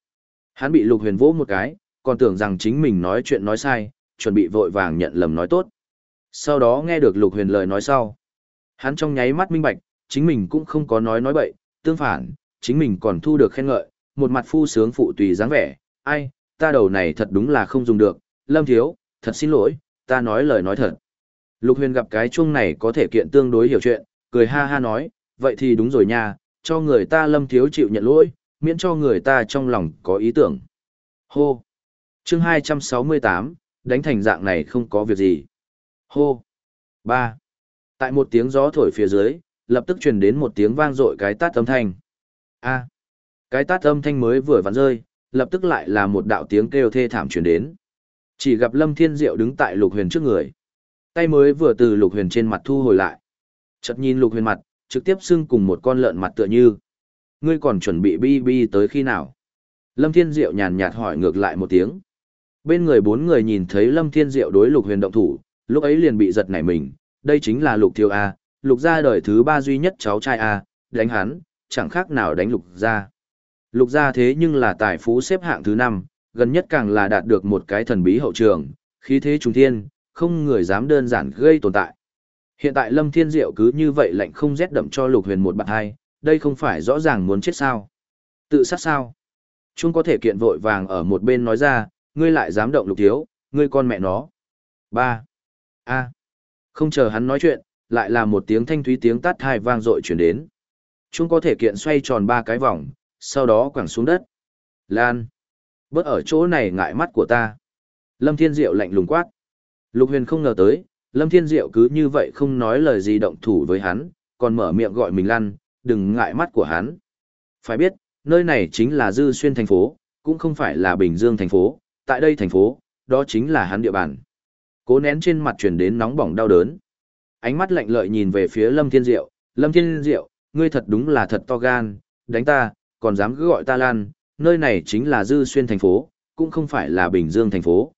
Hắn bị lục huyền vỗ một cái, còn tưởng rằng chính mình nói chuyện nói sai, chuẩn bị vội vàng nhận lầm nói tốt. Sau đó nghe được lục huyền lời nói sau. Hắn trong nháy mắt minh bạch, chính mình cũng không có nói nói bậy, tương phản, chính mình còn thu được khen ngợi, một mặt phu sướng phụ tùy dáng vẻ, ai, ta đầu này thật đúng là không dùng được, lâm thiếu, thật xin lỗi, ta nói lời nói thật. Lục huyền gặp cái chuông này có thể kiện tương đối hiểu chuyện, cười ha ha nói, vậy thì đúng rồi nha, cho người ta lâm thiếu chịu nhận lỗi, miễn cho người ta trong lòng có ý tưởng. Hô! chương 268, đánh thành dạng này không có việc gì. Hô! ba Tại một tiếng gió thổi phía dưới, lập tức truyền đến một tiếng vang dội cái tát âm thanh. A. Cái tát âm thanh mới vừa vặn rơi, lập tức lại là một đạo tiếng kêu thê thảm truyền đến. Chỉ gặp Lâm Thiên Diệu đứng tại Lục Huyền trước người. Tay mới vừa từ Lục Huyền trên mặt thu hồi lại. Chợt nhìn Lục Huyền mặt, trực tiếp xưng cùng một con lợn mặt tựa như. Ngươi còn chuẩn bị bi bi tới khi nào? Lâm Thiên Diệu nhàn nhạt hỏi ngược lại một tiếng. Bên người bốn người nhìn thấy Lâm Thiên Diệu đối lục huyền động thủ, lúc ấy liền bị giật nảy mình, đây chính là lục Thiêu A, lục gia đời thứ ba duy nhất cháu trai A, đánh hắn, chẳng khác nào đánh lục gia. Lục gia thế nhưng là tài phú xếp hạng thứ năm, gần nhất càng là đạt được một cái thần bí hậu trường, khí thế trung thiên, không người dám đơn giản gây tồn tại. Hiện tại Lâm Thiên Diệu cứ như vậy lạnh không rét đậm cho Lục Huyền một bạn hai, đây không phải rõ ràng muốn chết sao? Tự sát sao? Chúng có thể kiện vội vàng ở một bên nói ra, ngươi lại dám động Lục Thiếu, ngươi con mẹ nó. Ba. A. Không chờ hắn nói chuyện, lại là một tiếng thanh thúy tiếng tát hai vang dội chuyển đến. Chúng có thể kiện xoay tròn ba cái vòng, sau đó quẳng xuống đất. Lan. Bớt ở chỗ này ngại mắt của ta. Lâm Thiên Diệu lạnh lùng quát. Lục Huyền không ngờ tới, Lâm Thiên Diệu cứ như vậy không nói lời gì động thủ với hắn, còn mở miệng gọi mình lăn, đừng ngại mắt của hắn. Phải biết, nơi này chính là Dư Xuyên thành phố, cũng không phải là Bình Dương thành phố, tại đây thành phố, đó chính là hắn địa bàn. Cố nén trên mặt truyền đến nóng bỏng đau đớn. Ánh mắt lạnh lợi nhìn về phía Lâm Thiên Diệu, Lâm Thiên Diệu, ngươi thật đúng là thật to gan, đánh ta, còn dám cứ gọi ta lan, nơi này chính là Dư Xuyên thành phố, cũng không phải là Bình Dương thành phố.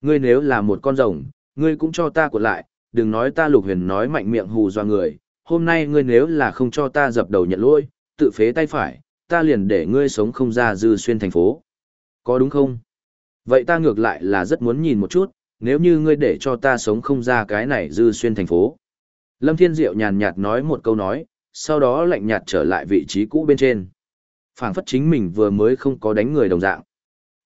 Ngươi nếu là một con rồng, ngươi cũng cho ta cuộn lại, đừng nói ta lục huyền nói mạnh miệng hù dọa người, hôm nay ngươi nếu là không cho ta dập đầu nhận lỗi, tự phế tay phải, ta liền để ngươi sống không ra Dư Xuyên thành phố. Có đúng không? Vậy ta ngược lại là rất muốn nhìn một chút, nếu như ngươi để cho ta sống không ra cái này Dư Xuyên thành phố. Lâm Thiên Diệu nhàn nhạt nói một câu nói, sau đó lạnh nhạt trở lại vị trí cũ bên trên. phảng phất chính mình vừa mới không có đánh người đồng dạng.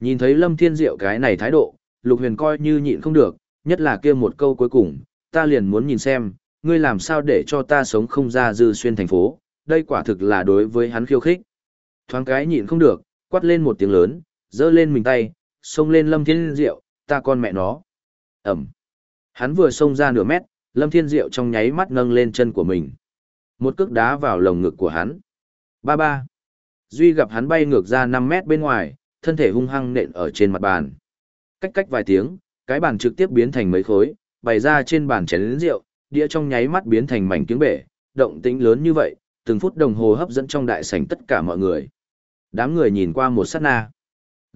Nhìn thấy Lâm Thiên Diệu cái này thái độ, Lục Huyền coi như nhịn không được, nhất là kia một câu cuối cùng, ta liền muốn nhìn xem, ngươi làm sao để cho ta sống không ra dư xuyên thành phố, đây quả thực là đối với hắn khiêu khích. Thoáng cái nhịn không được, quát lên một tiếng lớn, giơ lên mình tay, xông lên Lâm Thiên Diệu, ta con mẹ nó. Ẩm. Hắn vừa xông ra nửa mét, Lâm Thiên Diệu trong nháy mắt nâng lên chân của mình. Một cước đá vào lồng ngực của hắn. Ba ba. Duy gặp hắn bay ngược ra 5 mét bên ngoài, thân thể hung hăng nện ở trên mặt bàn. Cách cách vài tiếng, cái bàn trực tiếp biến thành mấy khối, bày ra trên bàn chén lớn rượu, đĩa trong nháy mắt biến thành mảnh tiếng bể, động tĩnh lớn như vậy, từng phút đồng hồ hấp dẫn trong đại sảnh tất cả mọi người. Đám người nhìn qua một sát na.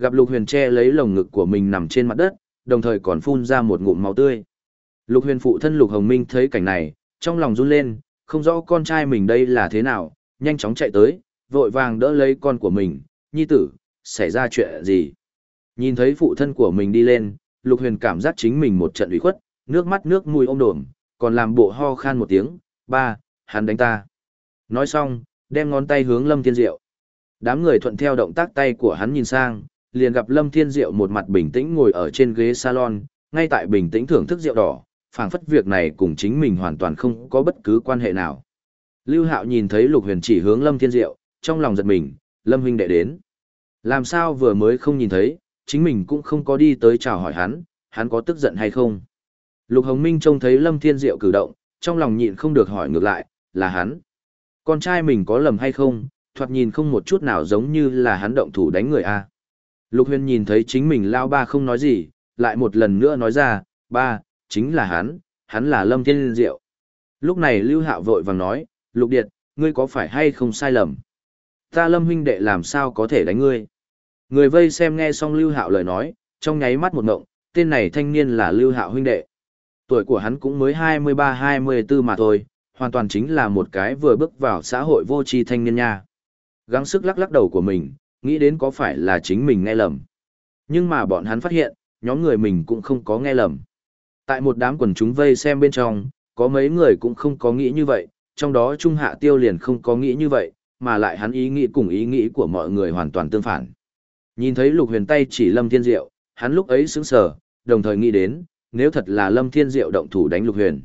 Gặp Lục Huyền che lấy lồng ngực của mình nằm trên mặt đất, đồng thời còn phun ra một ngụm máu tươi. Lục Huyền phụ thân Lục Hồng Minh thấy cảnh này, trong lòng run lên, không rõ con trai mình đây là thế nào, nhanh chóng chạy tới, vội vàng đỡ lấy con của mình, nhi tử, xảy ra chuyện gì. Nhìn thấy phụ thân của mình đi lên, Lục Huyền cảm giác chính mình một trận ủy khuất, nước mắt nước mũi ôm đồm, còn làm bộ ho khan một tiếng, ba, hắn đánh ta. Nói xong, đem ngón tay hướng Lâm Thiên Diệu. Đám người thuận theo động tác tay của hắn nhìn sang, liền gặp Lâm Thiên Diệu một mặt bình tĩnh ngồi ở trên ghế salon, ngay tại bình tĩnh thưởng thức rượu đỏ, phảng phất việc này cùng chính mình hoàn toàn không có bất cứ quan hệ nào. Lưu Hạo nhìn thấy Lục Huyền chỉ hướng Lâm Thiên Diệu, trong lòng giật mình, Lâm huynh đệ đến. Làm sao vừa mới không nhìn thấy, chính mình cũng không có đi tới chào hỏi hắn, hắn có tức giận hay không? Lục Hồng Minh trông thấy Lâm Thiên Diệu cử động, trong lòng nhịn không được hỏi ngược lại, là hắn. Con trai mình có lầm hay không, thoạt nhìn không một chút nào giống như là hắn động thủ đánh người a. Lục Huyền nhìn thấy chính mình lao ba không nói gì, lại một lần nữa nói ra, ba, chính là hắn, hắn là Lâm Thiên Diệu. Lúc này Lưu Hạo vội vàng nói, Lục Điệt, ngươi có phải hay không sai lầm? Ta Lâm huynh đệ làm sao có thể đánh ngươi? Người vây xem nghe xong Lưu Hạo lời nói, trong nháy mắt một ngộng, tên này thanh niên là Lưu Hạo huynh đệ. Tuổi của hắn cũng mới 23-24 mà thôi, hoàn toàn chính là một cái vừa bước vào xã hội vô tri thanh niên nha. Gắng sức lắc lắc đầu của mình, nghĩ đến có phải là chính mình nghe lầm. Nhưng mà bọn hắn phát hiện, nhóm người mình cũng không có nghe lầm. Tại một đám quần chúng vây xem bên trong, có mấy người cũng không có nghĩ như vậy, trong đó Trung Hạ Tiêu liền không có nghĩ như vậy, mà lại hắn ý nghĩ cùng ý nghĩ của mọi người hoàn toàn tương phản. Nhìn thấy Lục Huyền tay chỉ Lâm Thiên Diệu, hắn lúc ấy sững sờ, đồng thời nghĩ đến, nếu thật là Lâm Thiên Diệu động thủ đánh Lục Huyền.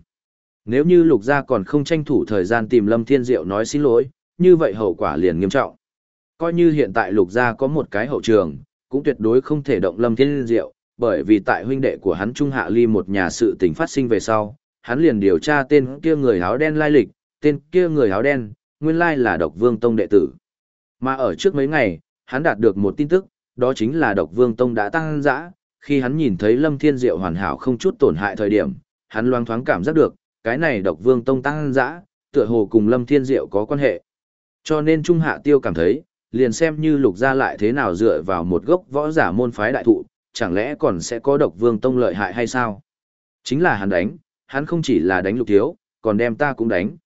Nếu như Lục gia còn không tranh thủ thời gian tìm Lâm Thiên Diệu nói xin lỗi, như vậy hậu quả liền nghiêm trọng. Coi như hiện tại Lục gia có một cái hậu trường, cũng tuyệt đối không thể động Lâm Thiên Diệu, bởi vì tại huynh đệ của hắn Trung Hạ Ly một nhà sự tình phát sinh về sau, hắn liền điều tra tên kia người áo đen lai lịch, tên kia người áo đen, nguyên lai là độc vương tông đệ tử. Mà ở trước mấy ngày, hắn đạt được một tin tức, đó chính là độc vương tông đã tăng dã, khi hắn nhìn thấy lâm thiên diệu hoàn hảo không chút tổn hại thời điểm, hắn loang thoáng cảm giác được, cái này độc vương tông tăng dã, tựa hồ cùng lâm thiên diệu có quan hệ. Cho nên Trung Hạ Tiêu cảm thấy, liền xem như lục gia lại thế nào dựa vào một gốc võ giả môn phái đại thụ, chẳng lẽ còn sẽ có độc vương tông lợi hại hay sao? Chính là hắn đánh, hắn không chỉ là đánh lục thiếu, còn đem ta cũng đánh.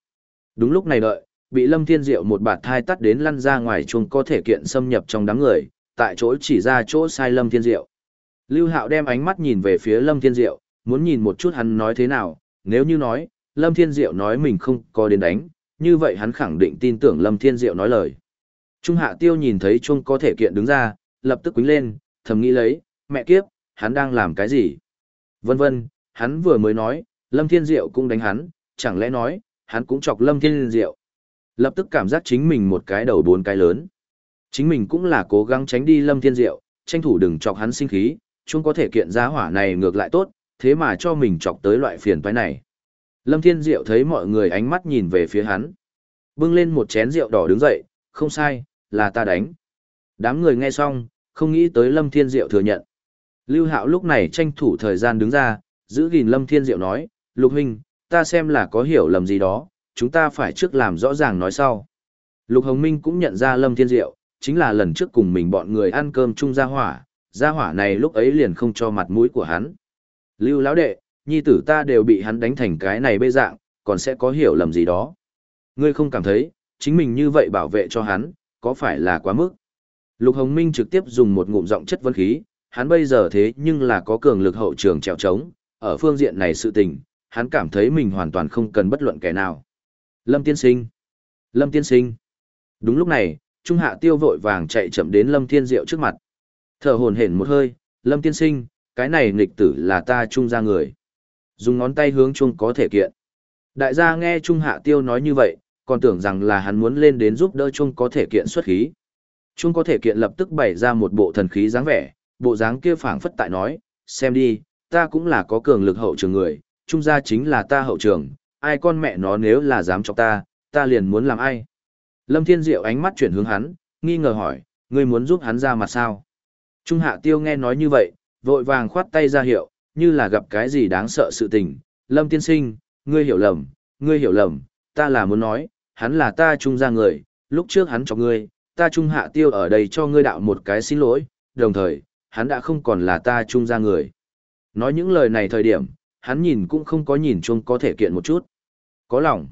Đúng lúc này đợi, bị Lâm Thiên Diệu một bạt thai tắt đến lăn ra ngoài chuông có thể kiện xâm nhập trong đám người, tại chỗ chỉ ra chỗ sai Lâm Thiên Diệu. Lưu Hạo đem ánh mắt nhìn về phía Lâm Thiên Diệu, muốn nhìn một chút hắn nói thế nào, nếu như nói, Lâm Thiên Diệu nói mình không có đến đánh, như vậy hắn khẳng định tin tưởng Lâm Thiên Diệu nói lời. Trung Hạ Tiêu nhìn thấy chuông có thể kiện đứng ra, lập tức quính lên, thầm nghĩ lấy, mẹ kiếp, hắn đang làm cái gì? Vân vân, hắn vừa mới nói, Lâm Thiên Diệu cũng đánh hắn, chẳng lẽ nói, hắn cũng chọc Lâm Thiên Diệu. Lập tức cảm giác chính mình một cái đầu bốn cái lớn. Chính mình cũng là cố gắng tránh đi Lâm Thiên Diệu, tranh thủ đừng chọc hắn sinh khí, chung có thể kiện giá hỏa này ngược lại tốt, thế mà cho mình chọc tới loại phiền toái này. Lâm Thiên Diệu thấy mọi người ánh mắt nhìn về phía hắn. Bưng lên một chén rượu đỏ đứng dậy, không sai, là ta đánh. Đám người nghe xong, không nghĩ tới Lâm Thiên Diệu thừa nhận. Lưu Hạo lúc này tranh thủ thời gian đứng ra, giữ gìn Lâm Thiên Diệu nói, Lục Huynh, ta xem là có hiểu lầm gì đó, chúng ta phải trước làm rõ ràng nói sau. Lục Hồng Minh cũng nhận ra Lâm Thiên Diệu, chính là lần trước cùng mình bọn người ăn cơm chung gia hỏa, gia hỏa này lúc ấy liền không cho mặt mũi của hắn. Lưu lão đệ, nhi tử ta đều bị hắn đánh thành cái này bê dạng, còn sẽ có hiểu lầm gì đó. Ngươi không cảm thấy, chính mình như vậy bảo vệ cho hắn, có phải là quá mức? Lục Hồng Minh trực tiếp dùng một ngụm giọng chất vấn khí, hắn bây giờ thế nhưng là có cường lực hậu trường trèo trống, ở phương diện này sự tình, hắn cảm thấy mình hoàn toàn không cần bất luận kẻ nào. Lâm Tiên Sinh! Lâm Tiên Sinh! Đúng lúc này, Trung Hạ Tiêu vội vàng chạy chậm đến Lâm Thiên Diệu trước mặt. Thở hồn hển một hơi, Lâm Tiên Sinh, cái này nghịch tử là ta Trung ra người. Dùng ngón tay hướng Trung có thể kiện. Đại gia nghe Trung Hạ Tiêu nói như vậy, còn tưởng rằng là hắn muốn lên đến giúp đỡ Trung có thể kiện xuất khí. Trung có thể kiện lập tức bày ra một bộ thần khí dáng vẻ, bộ dáng kia phảng phất tại nói, xem đi, ta cũng là có cường lực hậu trường người, Trung gia chính là ta hậu trường, ai con mẹ nó nếu là dám cho ta, ta liền muốn làm ai. Lâm Thiên Diệu ánh mắt chuyển hướng hắn, nghi ngờ hỏi, ngươi muốn giúp hắn ra mặt sao? Trung Hạ Tiêu nghe nói như vậy, vội vàng khoát tay ra hiệu, như là gặp cái gì đáng sợ sự tình. Lâm Tiên Sinh, ngươi hiểu lầm, ngươi hiểu lầm, ta là muốn nói, hắn là ta trung ra người, lúc trước hắn cho ngươi, ta trung hạ tiêu ở đây cho ngươi đạo một cái xin lỗi, đồng thời, hắn đã không còn là ta trung ra người. Nói những lời này thời điểm, hắn nhìn cũng không có nhìn chung có thể kiện một chút. Có lòng.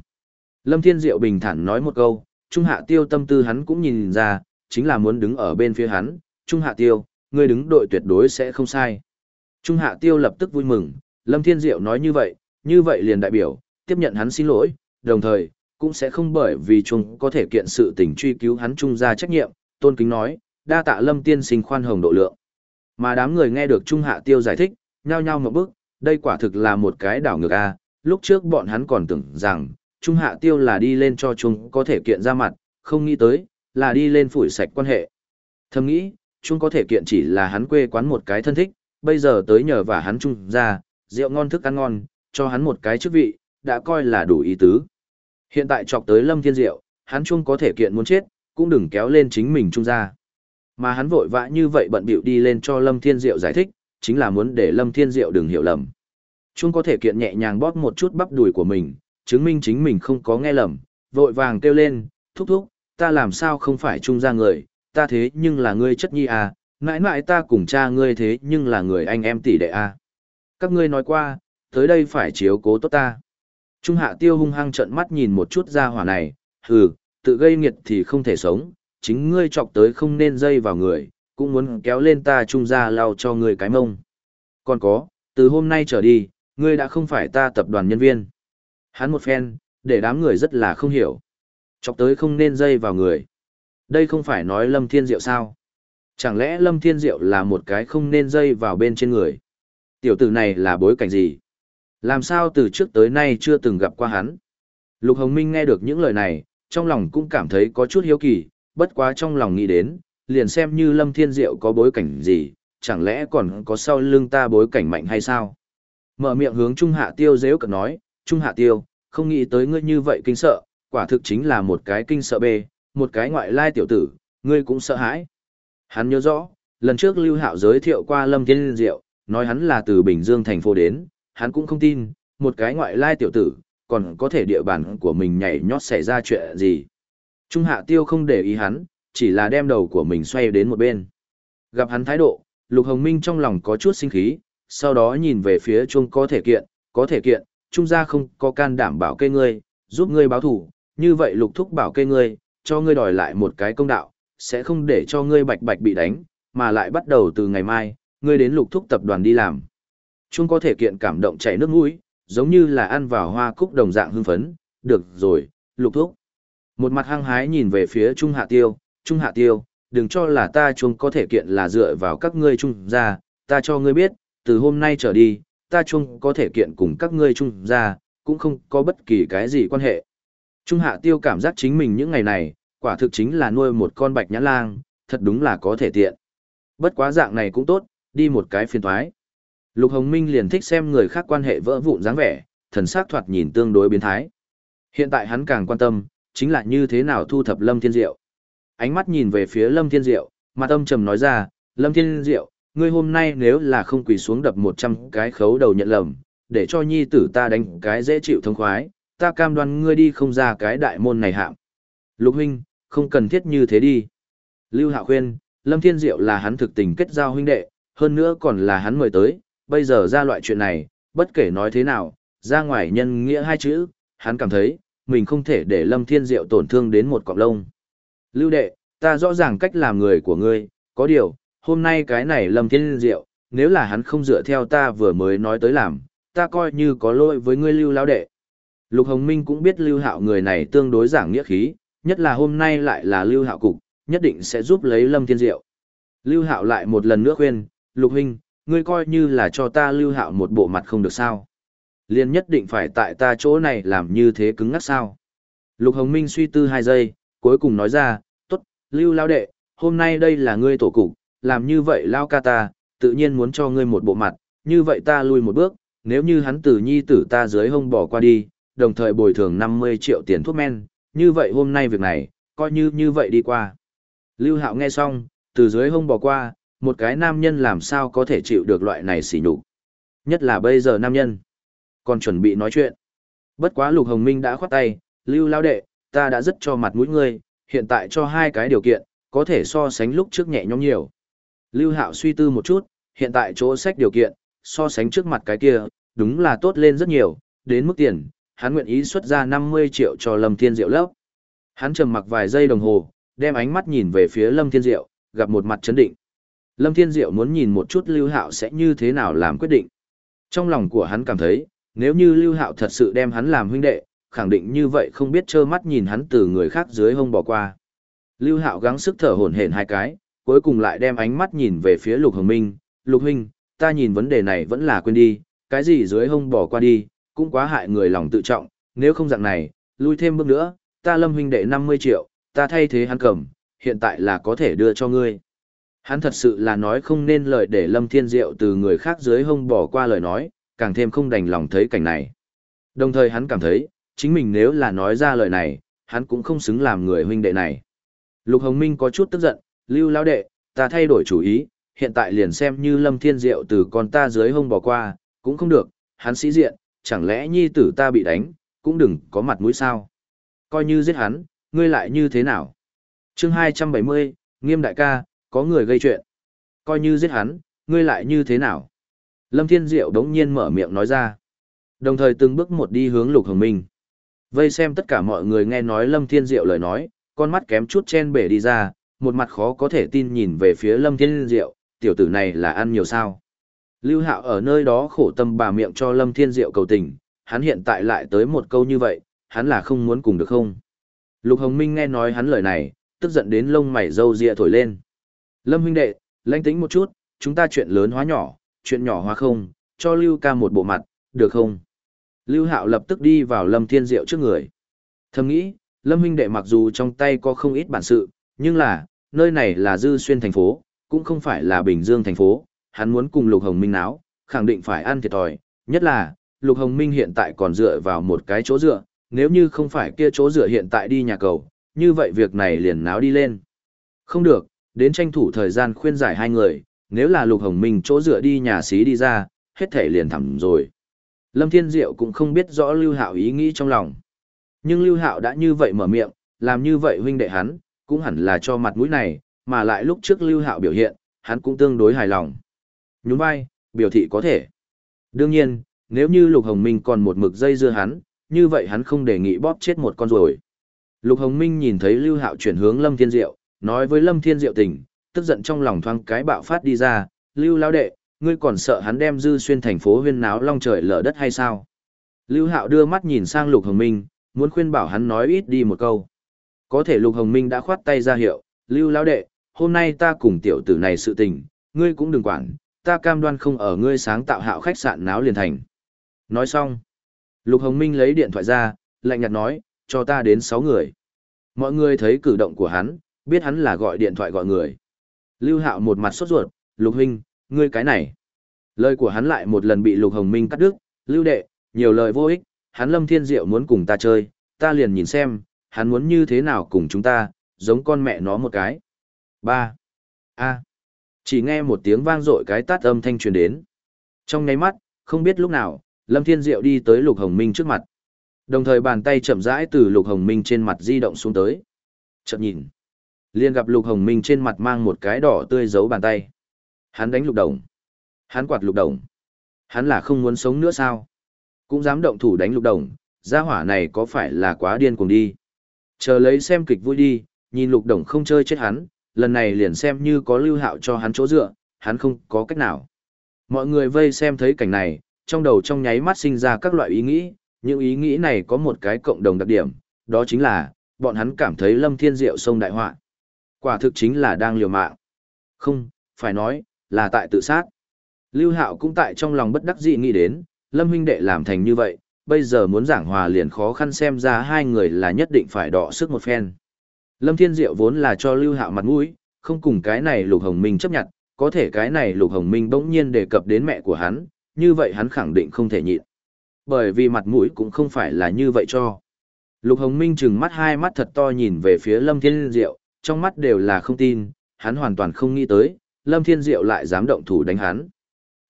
Lâm Thiên Diệu bình thản nói một câu, trung hạ tiêu tâm tư hắn cũng nhìn ra, chính là muốn đứng ở bên phía hắn, trung hạ tiêu, ngươi đứng đội tuyệt đối sẽ không sai. Trung hạ tiêu lập tức vui mừng, Lâm Thiên Diệu nói như vậy, như vậy liền đại biểu, tiếp nhận hắn xin lỗi, đồng thời, cũng sẽ không bởi vì chúng có thể kiện sự tình truy cứu hắn trung ra trách nhiệm, tôn kính nói, đa tạ lâm tiên sinh khoan hồng độ lượng. Mà đám người nghe được Trung Hạ Tiêu giải thích, nhao nhao một bước, đây quả thực là một cái đảo ngược a. lúc trước bọn hắn còn tưởng rằng, Trung Hạ Tiêu là đi lên cho Trung có thể kiện ra mặt, không nghĩ tới, là đi lên phủi sạch quan hệ. Thầm nghĩ, Trung có thể kiện chỉ là hắn quê quán một cái thân thích, bây giờ tới nhờ và hắn Trung ra, rượu ngon thức ăn ngon, cho hắn một cái chức vị, đã coi là đủ ý tứ. Hiện tại chọc tới Lâm Thiên Diệu, hắn chung có thể kiện muốn chết, cũng đừng kéo lên chính mình chung ra. Mà hắn vội vã như vậy bận bịu đi lên cho Lâm Thiên Diệu giải thích, chính là muốn để Lâm Thiên Diệu đừng hiểu lầm. Chung có thể kiện nhẹ nhàng bóp một chút bắp đùi của mình, chứng minh chính mình không có nghe lầm, vội vàng kêu lên, thúc thúc, ta làm sao không phải chung ra người, ta thế nhưng là ngươi chất nhi à, mãi mãi ta cùng cha ngươi thế nhưng là người anh em tỷ đệ à. Các ngươi nói qua, tới đây phải chiếu cố tốt ta. Trung hạ tiêu hung hăng trận mắt nhìn một chút ra hỏa này, hừ, tự gây nghiệt thì không thể sống, chính ngươi chọc tới không nên dây vào người, cũng muốn kéo lên ta trung ra lao cho ngươi cái mông. Còn có, từ hôm nay trở đi, ngươi đã không phải ta tập đoàn nhân viên. Hắn một phen, để đám người rất là không hiểu. Chọc tới không nên dây vào người. Đây không phải nói Lâm Thiên Diệu sao? Chẳng lẽ Lâm Thiên Diệu là một cái không nên dây vào bên trên người? Tiểu tử này là bối cảnh gì? Làm sao từ trước tới nay chưa từng gặp qua hắn? Lục Hồng Minh nghe được những lời này, trong lòng cũng cảm thấy có chút hiếu kỳ, bất quá trong lòng nghĩ đến, liền xem như Lâm Thiên Diệu có bối cảnh gì, chẳng lẽ còn có sau lưng ta bối cảnh mạnh hay sao? Mở miệng hướng Trung Hạ Tiêu dễ cận nói, Trung Hạ Tiêu, không nghĩ tới ngươi như vậy kinh sợ, quả thực chính là một cái kinh sợ bê, một cái ngoại lai tiểu tử, ngươi cũng sợ hãi. Hắn nhớ rõ, lần trước Lưu Hạo giới thiệu qua Lâm Thiên Diệu, nói hắn là từ Bình Dương thành phố đến, hắn cũng không tin, một cái ngoại lai tiểu tử, còn có thể địa bàn của mình nhảy nhót xảy ra chuyện gì. Trung hạ tiêu không để ý hắn, chỉ là đem đầu của mình xoay đến một bên. Gặp hắn thái độ, Lục Hồng Minh trong lòng có chút sinh khí, sau đó nhìn về phía Trung có thể kiện, có thể kiện, Trung gia không có can đảm bảo kê ngươi, giúp ngươi báo thủ, như vậy Lục Thúc bảo kê ngươi, cho ngươi đòi lại một cái công đạo, sẽ không để cho ngươi bạch bạch bị đánh, mà lại bắt đầu từ ngày mai, ngươi đến Lục Thúc tập đoàn đi làm. Trung có thể kiện cảm động chảy nước mũi, giống như là ăn vào hoa cúc đồng dạng hưng phấn, được rồi, lục thúc. Một mặt hăng hái nhìn về phía Trung Hạ Tiêu, Trung Hạ Tiêu, đừng cho là ta chung có thể kiện là dựa vào các ngươi chung ra, ta cho ngươi biết, từ hôm nay trở đi, ta chung có thể kiện cùng các ngươi chung ra, cũng không có bất kỳ cái gì quan hệ. Trung Hạ Tiêu cảm giác chính mình những ngày này, quả thực chính là nuôi một con bạch nhãn lang, thật đúng là có thể tiện. Bất quá dạng này cũng tốt, đi một cái phiền thoái. Lục Hồng Minh liền thích xem người khác quan hệ vỡ vụn dáng vẻ, thần sắc thoạt nhìn tương đối biến thái. Hiện tại hắn càng quan tâm, chính là như thế nào thu thập Lâm Thiên Diệu. Ánh mắt nhìn về phía Lâm Thiên Diệu, mặt âm trầm nói ra, Lâm Thiên Diệu, ngươi hôm nay nếu là không quỳ xuống đập 100 cái khấu đầu nhận lầm, để cho nhi tử ta đánh cái dễ chịu thông khoái, ta cam đoan ngươi đi không ra cái đại môn này hạm. Lục huynh, không cần thiết như thế đi. Lưu Hạ khuyên, Lâm Thiên Diệu là hắn thực tình kết giao huynh đệ, hơn nữa còn là hắn mời tới, bây giờ ra loại chuyện này, bất kể nói thế nào, ra ngoài nhân nghĩa hai chữ, hắn cảm thấy, mình không thể để Lâm Thiên Diệu tổn thương đến một cọng lông. Lưu đệ, ta rõ ràng cách làm người của ngươi, có điều, hôm nay cái này Lâm Thiên Diệu, nếu là hắn không dựa theo ta vừa mới nói tới làm, ta coi như có lỗi với ngươi Lưu lão đệ. Lục Hồng Minh cũng biết Lưu Hạo người này tương đối giảng nghĩa khí, nhất là hôm nay lại là Lưu Hạo cục, nhất định sẽ giúp lấy Lâm Thiên Diệu. Lưu Hạo lại một lần nữa khuyên, Lục Huynh, ngươi coi như là cho ta Lưu Hạo một bộ mặt không được sao. Liên nhất định phải tại ta chỗ này làm như thế cứng ngắc sao. Lục Hồng Minh suy tư hai giây, cuối cùng nói ra, tốt, Lưu Lao Đệ, hôm nay đây là ngươi tổ cục, làm như vậy Lao ca ta, tự nhiên muốn cho ngươi một bộ mặt, như vậy ta lui một bước, nếu như hắn tử nhi tử ta dưới hông bỏ qua đi, đồng thời bồi thường 50 triệu tiền thuốc men, như vậy hôm nay việc này, coi như như vậy đi qua. Lưu Hạo nghe xong, từ dưới hông bỏ qua, một cái nam nhân làm sao có thể chịu được loại này xỉ nhục. Nhất là bây giờ nam nhân, còn chuẩn bị nói chuyện. Bất quá Lục Hồng Minh đã khoát tay, Lưu Lao Đệ, ta đã rất cho mặt mũi ngươi, hiện tại cho hai cái điều kiện, có thể so sánh lúc trước nhẹ nhõm nhiều. Lưu Hạo suy tư một chút, hiện tại chỗ sách điều kiện, so sánh trước mặt cái kia, đúng là tốt lên rất nhiều, đến mức tiền, hắn nguyện ý xuất ra 50 triệu cho Lâm Thiên Diệu lớp. Hắn trầm mặc vài giây đồng hồ, đem ánh mắt nhìn về phía Lâm Thiên Diệu, gặp một mặt chấn định. Lâm Thiên Diệu muốn nhìn một chút Lưu Hạo sẽ như thế nào làm quyết định. Trong lòng của hắn cảm thấy, nếu như Lưu Hạo thật sự đem hắn làm huynh đệ, khẳng định như vậy không biết trơ mắt nhìn hắn từ người khác dưới hông bỏ qua. Lưu Hạo gắng sức thở hổn hển hai cái, cuối cùng lại đem ánh mắt nhìn về phía Lục Hồng Minh, "Lục huynh, ta nhìn vấn đề này vẫn là quên đi, cái gì dưới hông bỏ qua đi, cũng quá hại người lòng tự trọng, nếu không dạng này, lui thêm bước nữa, ta Lâm huynh đệ 50 triệu, ta thay thế hắn cầm, hiện tại là có thể đưa cho ngươi." Hắn thật sự là nói không nên lời để Lâm Thiên Diệu từ người khác dưới hông bỏ qua lời nói, càng thêm không đành lòng thấy cảnh này. Đồng thời hắn cảm thấy, chính mình nếu là nói ra lời này, hắn cũng không xứng làm người huynh đệ này. Lục Hồng Minh có chút tức giận, lưu lao đệ, ta thay đổi chủ ý, hiện tại liền xem như Lâm Thiên Diệu từ con ta dưới hông bỏ qua, cũng không được, hắn sĩ diện, chẳng lẽ nhi tử ta bị đánh, cũng đừng có mặt mũi sao. Coi như giết hắn, ngươi lại như thế nào? chương 270, nghiêm đại ca, có người gây chuyện. Coi như giết hắn, ngươi lại như thế nào? Lâm Thiên Diệu đống nhiên mở miệng nói ra. Đồng thời từng bước một đi hướng Lục Hồng Minh. Vây xem tất cả mọi người nghe nói Lâm Thiên Diệu lời nói, con mắt kém chút chen bể đi ra, một mặt khó có thể tin nhìn về phía Lâm Thiên Diệu, tiểu tử này là ăn nhiều sao. Lưu Hạo ở nơi đó khổ tâm bà miệng cho Lâm Thiên Diệu cầu tình, hắn hiện tại lại tới một câu như vậy, hắn là không muốn cùng được không. Lục Hồng Minh nghe nói hắn lời này, tức giận đến lông mày râu ria thổi lên. Lâm huynh đệ, lãnh tĩnh một chút, chúng ta chuyện lớn hóa nhỏ, chuyện nhỏ hóa không, cho Lưu ca một bộ mặt, được không? Lưu Hạo lập tức đi vào Lâm Thiên Diệu trước người. Thầm nghĩ, Lâm huynh đệ mặc dù trong tay có không ít bản sự, nhưng là, nơi này là Dư Xuyên thành phố, cũng không phải là Bình Dương thành phố, hắn muốn cùng Lục Hồng Minh náo, khẳng định phải ăn thiệt thòi, nhất là, Lục Hồng Minh hiện tại còn dựa vào một cái chỗ dựa, nếu như không phải kia chỗ dựa hiện tại đi nhà cầu, như vậy việc này liền náo đi lên. Không được, đến tranh thủ thời gian khuyên giải hai người, nếu là Lục Hồng Minh chỗ dựa đi nhà xí đi ra, hết thể liền thẳm rồi. Lâm Thiên Diệu cũng không biết rõ Lưu Hạo ý nghĩ trong lòng. Nhưng Lưu Hạo đã như vậy mở miệng, làm như vậy huynh đệ hắn, cũng hẳn là cho mặt mũi này, mà lại lúc trước Lưu Hạo biểu hiện, hắn cũng tương đối hài lòng. Nhún vai, biểu thị có thể. Đương nhiên, nếu như Lục Hồng Minh còn một mực dây dưa hắn, như vậy hắn không đề nghị bóp chết một con rồi. Lục Hồng Minh nhìn thấy Lưu Hạo chuyển hướng Lâm Thiên Diệu, nói với Lâm Thiên Diệu tình, tức giận trong lòng thoáng cái bạo phát đi ra, Lưu Lão đệ, ngươi còn sợ hắn đem dư xuyên thành phố huyên náo long trời lở đất hay sao? Lưu Hạo đưa mắt nhìn sang Lục Hồng Minh, muốn khuyên bảo hắn nói ít đi một câu. Có thể Lục Hồng Minh đã khoát tay ra hiệu, Lưu Lão đệ, hôm nay ta cùng tiểu tử này sự tình, ngươi cũng đừng quản, ta cam đoan không ở ngươi sáng tạo hạo khách sạn náo liền thành. Nói xong, Lục Hồng Minh lấy điện thoại ra, lạnh nhạt nói, cho ta đến 6 người. Mọi người thấy cử động của hắn, biết hắn là gọi điện thoại gọi người. Lưu Hạo một mặt sốt ruột, Lục Huynh, ngươi cái này. Lời của hắn lại một lần bị Lục Hồng Minh cắt đứt, lưu đệ, nhiều lời vô ích, hắn Lâm Thiên Diệu muốn cùng ta chơi, ta liền nhìn xem, hắn muốn như thế nào cùng chúng ta, giống con mẹ nó một cái. ba A. Chỉ nghe một tiếng vang dội cái tát âm thanh truyền đến. Trong ngáy mắt, không biết lúc nào, Lâm Thiên Diệu đi tới Lục Hồng Minh trước mặt. Đồng thời bàn tay chậm rãi từ Lục Hồng Minh trên mặt di động xuống tới. Chậm nhìn liền gặp Lục Hồng Minh trên mặt mang một cái đỏ tươi giấu bàn tay. Hắn đánh Lục Đồng. Hắn quạt Lục Đồng. Hắn là không muốn sống nữa sao? Cũng dám động thủ đánh Lục Đồng, gia hỏa này có phải là quá điên cuồng đi. Chờ lấy xem kịch vui đi, nhìn Lục Đồng không chơi chết hắn, lần này liền xem như có lưu hạo cho hắn chỗ dựa, hắn không có cách nào. Mọi người vây xem thấy cảnh này, trong đầu trong nháy mắt sinh ra các loại ý nghĩ, những ý nghĩ này có một cái cộng đồng đặc điểm, đó chính là, bọn hắn cảm thấy Lâm Thiên Diệu sông đại họa. Quả thực chính là đang liều mạng. Không, phải nói, là tại tự sát. Lưu Hạo cũng tại trong lòng bất đắc dĩ nghĩ đến, Lâm huynh đệ làm thành như vậy, bây giờ muốn giảng hòa liền khó khăn xem ra hai người là nhất định phải đọ sức một phen. Lâm Thiên Diệu vốn là cho Lưu Hạo mặt mũi, không cùng cái này Lục Hồng Minh chấp nhận, có thể cái này Lục Hồng Minh bỗng nhiên đề cập đến mẹ của hắn, như vậy hắn khẳng định không thể nhịn. Bởi vì mặt mũi cũng không phải là như vậy cho. Lục Hồng Minh trừng mắt hai mắt thật to nhìn về phía Lâm Thiên Diệu, trong mắt đều là không tin, hắn hoàn toàn không nghĩ tới, Lâm Thiên Diệu lại dám động thủ đánh hắn.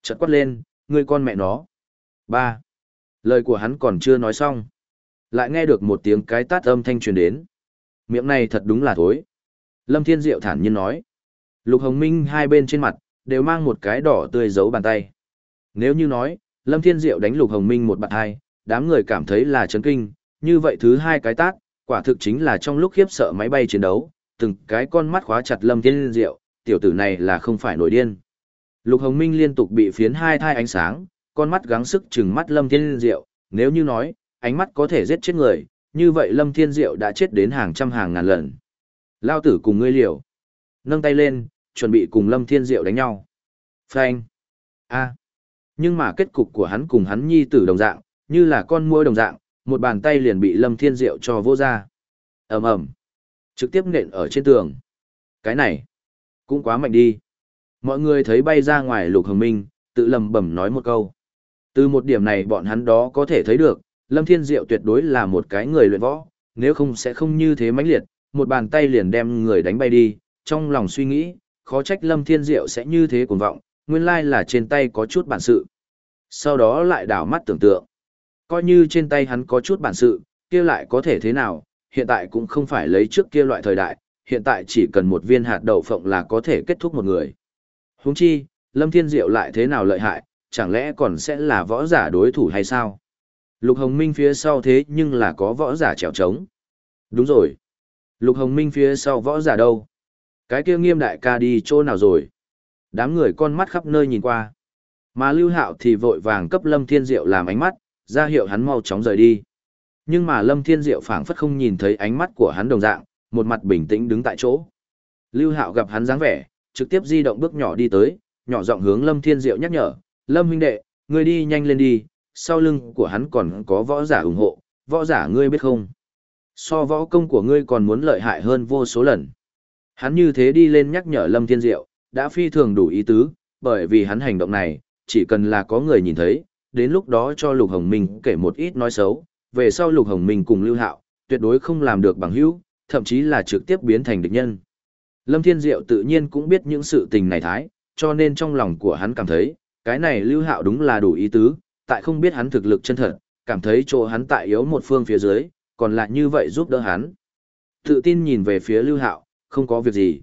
Chợt quát lên, ngươi con mẹ nó. Ba. Lời của hắn còn chưa nói xong. Lại nghe được một tiếng cái tát âm thanh truyền đến. Miệng này thật đúng là thối. Lâm Thiên Diệu thản nhiên nói. Lục Hồng Minh hai bên trên mặt, đều mang một cái đỏ tươi giấu bàn tay. Nếu như nói, Lâm Thiên Diệu đánh Lục Hồng Minh một bạt hai, đám người cảm thấy là chấn kinh, như vậy thứ hai cái tát, quả thực chính là trong lúc khiếp sợ máy bay chiến đấu, từng cái con mắt khóa chặt Lâm Thiên Diệu, tiểu tử này là không phải nổi điên. Lục Hồng Minh liên tục bị phiến hai thai ánh sáng, con mắt gắng sức chừng mắt Lâm Thiên Diệu, nếu như nói, ánh mắt có thể giết chết người, như vậy Lâm Thiên Diệu đã chết đến hàng trăm hàng ngàn lần. Lao tử cùng ngươi liều. Nâng tay lên, chuẩn bị cùng Lâm Thiên Diệu đánh nhau. Phanh. A. Nhưng mà kết cục của hắn cùng hắn nhi tử đồng dạng, như là con muỗi đồng dạng, một bàn tay liền bị Lâm Thiên Diệu cho vô ra. ầm ầm, trực tiếp nện ở trên tường. Cái này, cũng quá mạnh đi. Mọi người thấy bay ra ngoài Lục Hồng Minh, tự lầm bẩm nói một câu. Từ một điểm này bọn hắn đó có thể thấy được, Lâm Thiên Diệu tuyệt đối là một cái người luyện võ, nếu không sẽ không như thế mãnh liệt, một bàn tay liền đem người đánh bay đi, trong lòng suy nghĩ, khó trách Lâm Thiên Diệu sẽ như thế cuồng vọng, nguyên lai là trên tay có chút bản sự. Sau đó lại đảo mắt tưởng tượng. Coi như trên tay hắn có chút bản sự, kia lại có thể thế nào, hiện tại cũng không phải lấy trước kia loại thời đại, hiện tại chỉ cần một viên hạt đậu phộng là có thể kết thúc một người. Huống chi, Lâm Thiên Diệu lại thế nào lợi hại, chẳng lẽ còn sẽ là võ giả đối thủ hay sao? Lục Hồng Minh phía sau thế nhưng là có võ giả trèo trống. Đúng rồi. Lục Hồng Minh phía sau võ giả đâu? Cái kia nghiêm đại ca đi chỗ nào rồi? Đám người con mắt khắp nơi nhìn qua. Mà Lưu Hạo thì vội vàng cấp Lâm Thiên Diệu làm ánh mắt, ra hiệu hắn mau chóng rời đi. Nhưng mà Lâm Thiên Diệu phảng phất không nhìn thấy ánh mắt của hắn đồng dạng, một mặt bình tĩnh đứng tại chỗ. Lưu Hạo gặp hắn dáng vẻ, trực tiếp di động bước nhỏ đi tới, nhỏ giọng hướng Lâm Thiên Diệu nhắc nhở, "Lâm huynh đệ, ngươi đi nhanh lên đi, sau lưng của hắn còn có võ giả ủng hộ, võ giả ngươi biết không? So võ công của ngươi còn muốn lợi hại hơn vô số lần." Hắn như thế đi lên nhắc nhở Lâm Thiên Diệu, đã phi thường đủ ý tứ, bởi vì hắn hành động này, chỉ cần là có người nhìn thấy, đến lúc đó cho Lục Hồng Minh kể một ít nói xấu, về sau Lục Hồng Minh cùng Lưu Hạo, tuyệt đối không làm được bằng hữu, thậm chí là trực tiếp biến thành địch nhân. Lâm Thiên Diệu tự nhiên cũng biết những sự tình này thái, cho nên trong lòng của hắn cảm thấy, cái này Lưu Hạo đúng là đủ ý tứ, tại không biết hắn thực lực chân thật, cảm thấy chỗ hắn tại yếu một phương phía dưới, còn lại như vậy giúp đỡ hắn. Tự tin nhìn về phía Lưu Hạo, không có việc gì.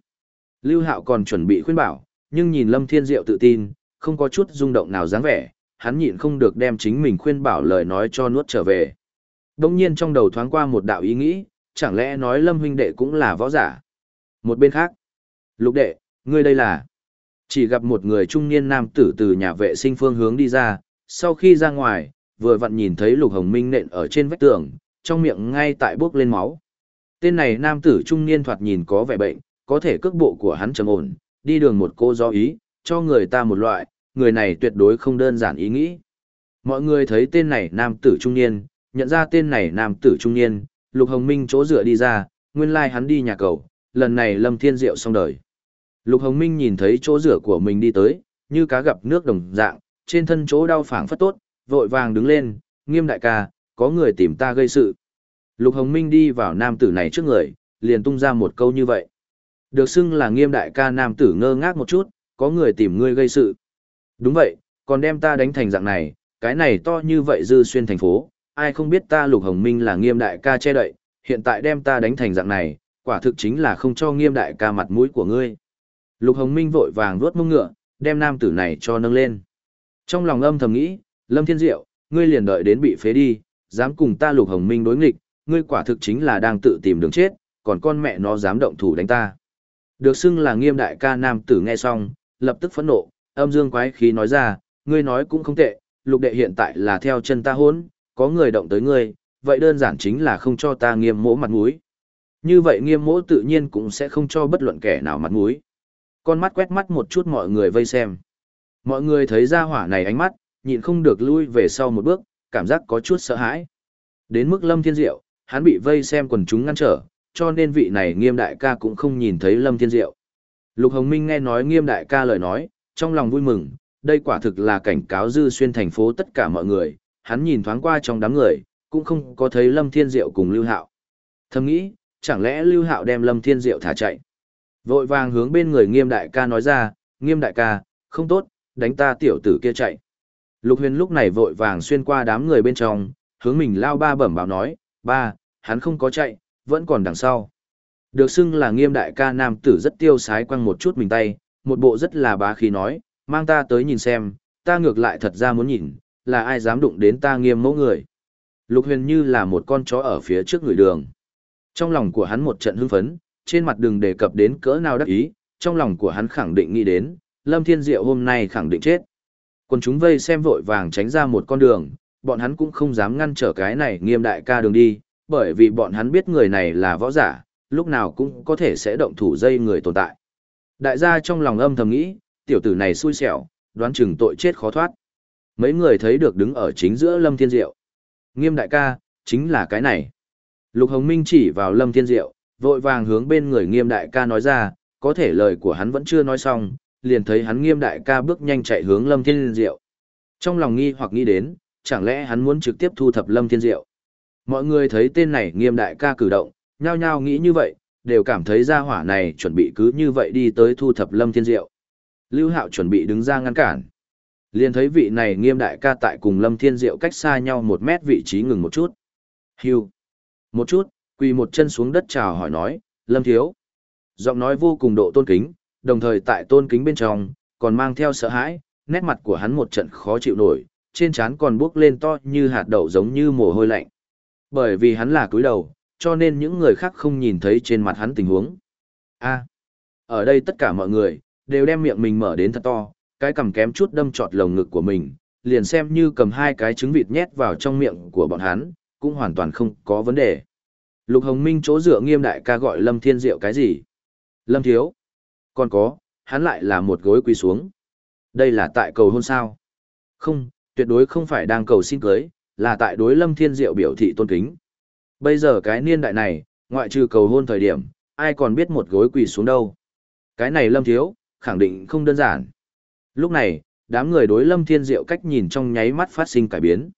Lưu Hạo còn chuẩn bị khuyên bảo, nhưng nhìn Lâm Thiên Diệu tự tin, không có chút rung động nào dáng vẻ, hắn nhịn không được đem chính mình khuyên bảo lời nói cho nuốt trở về. Đông nhiên trong đầu thoáng qua một đạo ý nghĩ, chẳng lẽ nói Lâm huynh đệ cũng là võ giả. Một bên khác, lục đệ, ngươi đây là... Chỉ gặp một người trung niên nam tử từ nhà vệ sinh phương hướng đi ra, sau khi ra ngoài, vừa vặn nhìn thấy lục hồng minh nện ở trên vách tường, trong miệng ngay tại bốc lên máu. Tên này nam tử trung niên thoạt nhìn có vẻ bệnh, có thể cước bộ của hắn trầm ổn, đi đường một cô do ý, cho người ta một loại, người này tuyệt đối không đơn giản ý nghĩ. Mọi người thấy tên này nam tử trung niên, nhận ra tên này nam tử trung niên, Lục Hồng Minh chỗ dựa đi ra, nguyên lai like hắn đi nhà cầu, lần này Lâm Thiên Diệu xong đời. Lục Hồng Minh nhìn thấy chỗ rửa của mình đi tới, như cá gặp nước đồng dạng, trên thân chỗ đau phảng phất tốt, vội vàng đứng lên, nghiêm đại ca, có người tìm ta gây sự. Lục Hồng Minh đi vào nam tử này trước người, liền tung ra một câu như vậy. Được xưng là nghiêm đại ca nam tử ngơ ngác một chút, có người tìm ngươi gây sự. Đúng vậy, còn đem ta đánh thành dạng này, cái này to như vậy dư xuyên thành phố, ai không biết ta Lục Hồng Minh là nghiêm đại ca che đậy, hiện tại đem ta đánh thành dạng này, quả thực chính là không cho nghiêm đại ca mặt mũi của ngươi. Lục Hồng Minh vội vàng vuốt mông ngựa, đem nam tử này cho nâng lên. Trong lòng âm thầm nghĩ, Lâm Thiên Diệu, ngươi liền đợi đến bị phế đi, dám cùng ta Lục Hồng Minh đối nghịch, ngươi quả thực chính là đang tự tìm đường chết, còn con mẹ nó dám động thủ đánh ta. Được xưng là nghiêm đại ca nam tử nghe xong, lập tức phẫn nộ, âm dương quái khí nói ra, ngươi nói cũng không tệ, lục đệ hiện tại là theo chân ta hốn, có người động tới ngươi, vậy đơn giản chính là không cho ta nghiêm mỗ mặt mũi. Như vậy nghiêm mỗ tự nhiên cũng sẽ không cho bất luận kẻ nào mặt mũi. Con mắt quét mắt một chút mọi người vây xem. Mọi người thấy ra hỏa này ánh mắt, nhịn không được lui về sau một bước, cảm giác có chút sợ hãi. Đến mức Lâm Thiên Diệu, hắn bị vây xem quần chúng ngăn trở, cho nên vị này nghiêm đại ca cũng không nhìn thấy Lâm Thiên Diệu. Lục Hồng Minh nghe nói nghiêm đại ca lời nói, trong lòng vui mừng, đây quả thực là cảnh cáo dư xuyên thành phố tất cả mọi người, hắn nhìn thoáng qua trong đám người, cũng không có thấy Lâm Thiên Diệu cùng Lưu Hạo. Thầm nghĩ, chẳng lẽ Lưu Hạo đem Lâm Thiên Diệu thả chạy. Vội vàng hướng bên người nghiêm đại ca nói ra, nghiêm đại ca, không tốt, đánh ta tiểu tử kia chạy. Lục huyền lúc này vội vàng xuyên qua đám người bên trong, hướng mình lao ba bẩm báo nói, ba, hắn không có chạy, vẫn còn đằng sau. Được xưng là nghiêm đại ca nam tử rất tiêu sái quăng một chút mình tay, một bộ rất là bá khí nói, mang ta tới nhìn xem, ta ngược lại thật ra muốn nhìn, là ai dám đụng đến ta nghiêm mẫu người. Lục huyền như là một con chó ở phía trước người đường. Trong lòng của hắn một trận hưng phấn, trên mặt đừng đề cập đến cỡ nào đắc ý, trong lòng của hắn khẳng định nghĩ đến, Lâm Thiên Diệu hôm nay khẳng định chết. Còn chúng vây xem vội vàng tránh ra một con đường, bọn hắn cũng không dám ngăn trở cái này nghiêm đại ca đường đi, bởi vì bọn hắn biết người này là võ giả, lúc nào cũng có thể sẽ động thủ dây người tồn tại. Đại gia trong lòng âm thầm nghĩ, tiểu tử này xui xẻo, đoán chừng tội chết khó thoát. Mấy người thấy được đứng ở chính giữa Lâm Thiên Diệu. Nghiêm đại ca, chính là cái này. Lục Hồng Minh chỉ vào Lâm Thiên Diệu, vội vàng hướng bên người nghiêm đại ca nói ra, có thể lời của hắn vẫn chưa nói xong, liền thấy hắn nghiêm đại ca bước nhanh chạy hướng Lâm Thiên Diệu. Trong lòng nghi hoặc nghĩ đến, chẳng lẽ hắn muốn trực tiếp thu thập Lâm Thiên Diệu. Mọi người thấy tên này nghiêm đại ca cử động, nhao nhao nghĩ như vậy, đều cảm thấy gia hỏa này chuẩn bị cứ như vậy đi tới thu thập Lâm Thiên Diệu. Lưu Hạo chuẩn bị đứng ra ngăn cản. Liền thấy vị này nghiêm đại ca tại cùng Lâm Thiên Diệu cách xa nhau một mét vị trí ngừng một chút. Hưu. Một chút, quỳ một chân xuống đất chào hỏi nói, Lâm Thiếu. Giọng nói vô cùng độ tôn kính, đồng thời tại tôn kính bên trong, còn mang theo sợ hãi, nét mặt của hắn một trận khó chịu nổi, trên trán còn bước lên to như hạt đậu giống như mồ hôi lạnh. Bởi vì hắn là cúi đầu, cho nên những người khác không nhìn thấy trên mặt hắn tình huống. A. ở đây tất cả mọi người, đều đem miệng mình mở đến thật to, cái cầm kém chút đâm trọt lồng ngực của mình, liền xem như cầm hai cái trứng vịt nhét vào trong miệng của bọn hắn, cũng hoàn toàn không có vấn đề. Lục Hồng Minh chỗ dựa nghiêm đại ca gọi Lâm Thiên Diệu cái gì? Lâm Thiếu. Còn có, hắn lại là một gối quỳ xuống. Đây là tại cầu hôn sao? Không, tuyệt đối không phải đang cầu xin cưới, là tại đối Lâm Thiên Diệu biểu thị tôn kính. Bây giờ cái niên đại này, ngoại trừ cầu hôn thời điểm, ai còn biết một gối quỳ xuống đâu. Cái này Lâm Thiếu, khẳng định không đơn giản. Lúc này, đám người đối Lâm Thiên Diệu cách nhìn trong nháy mắt phát sinh cải biến.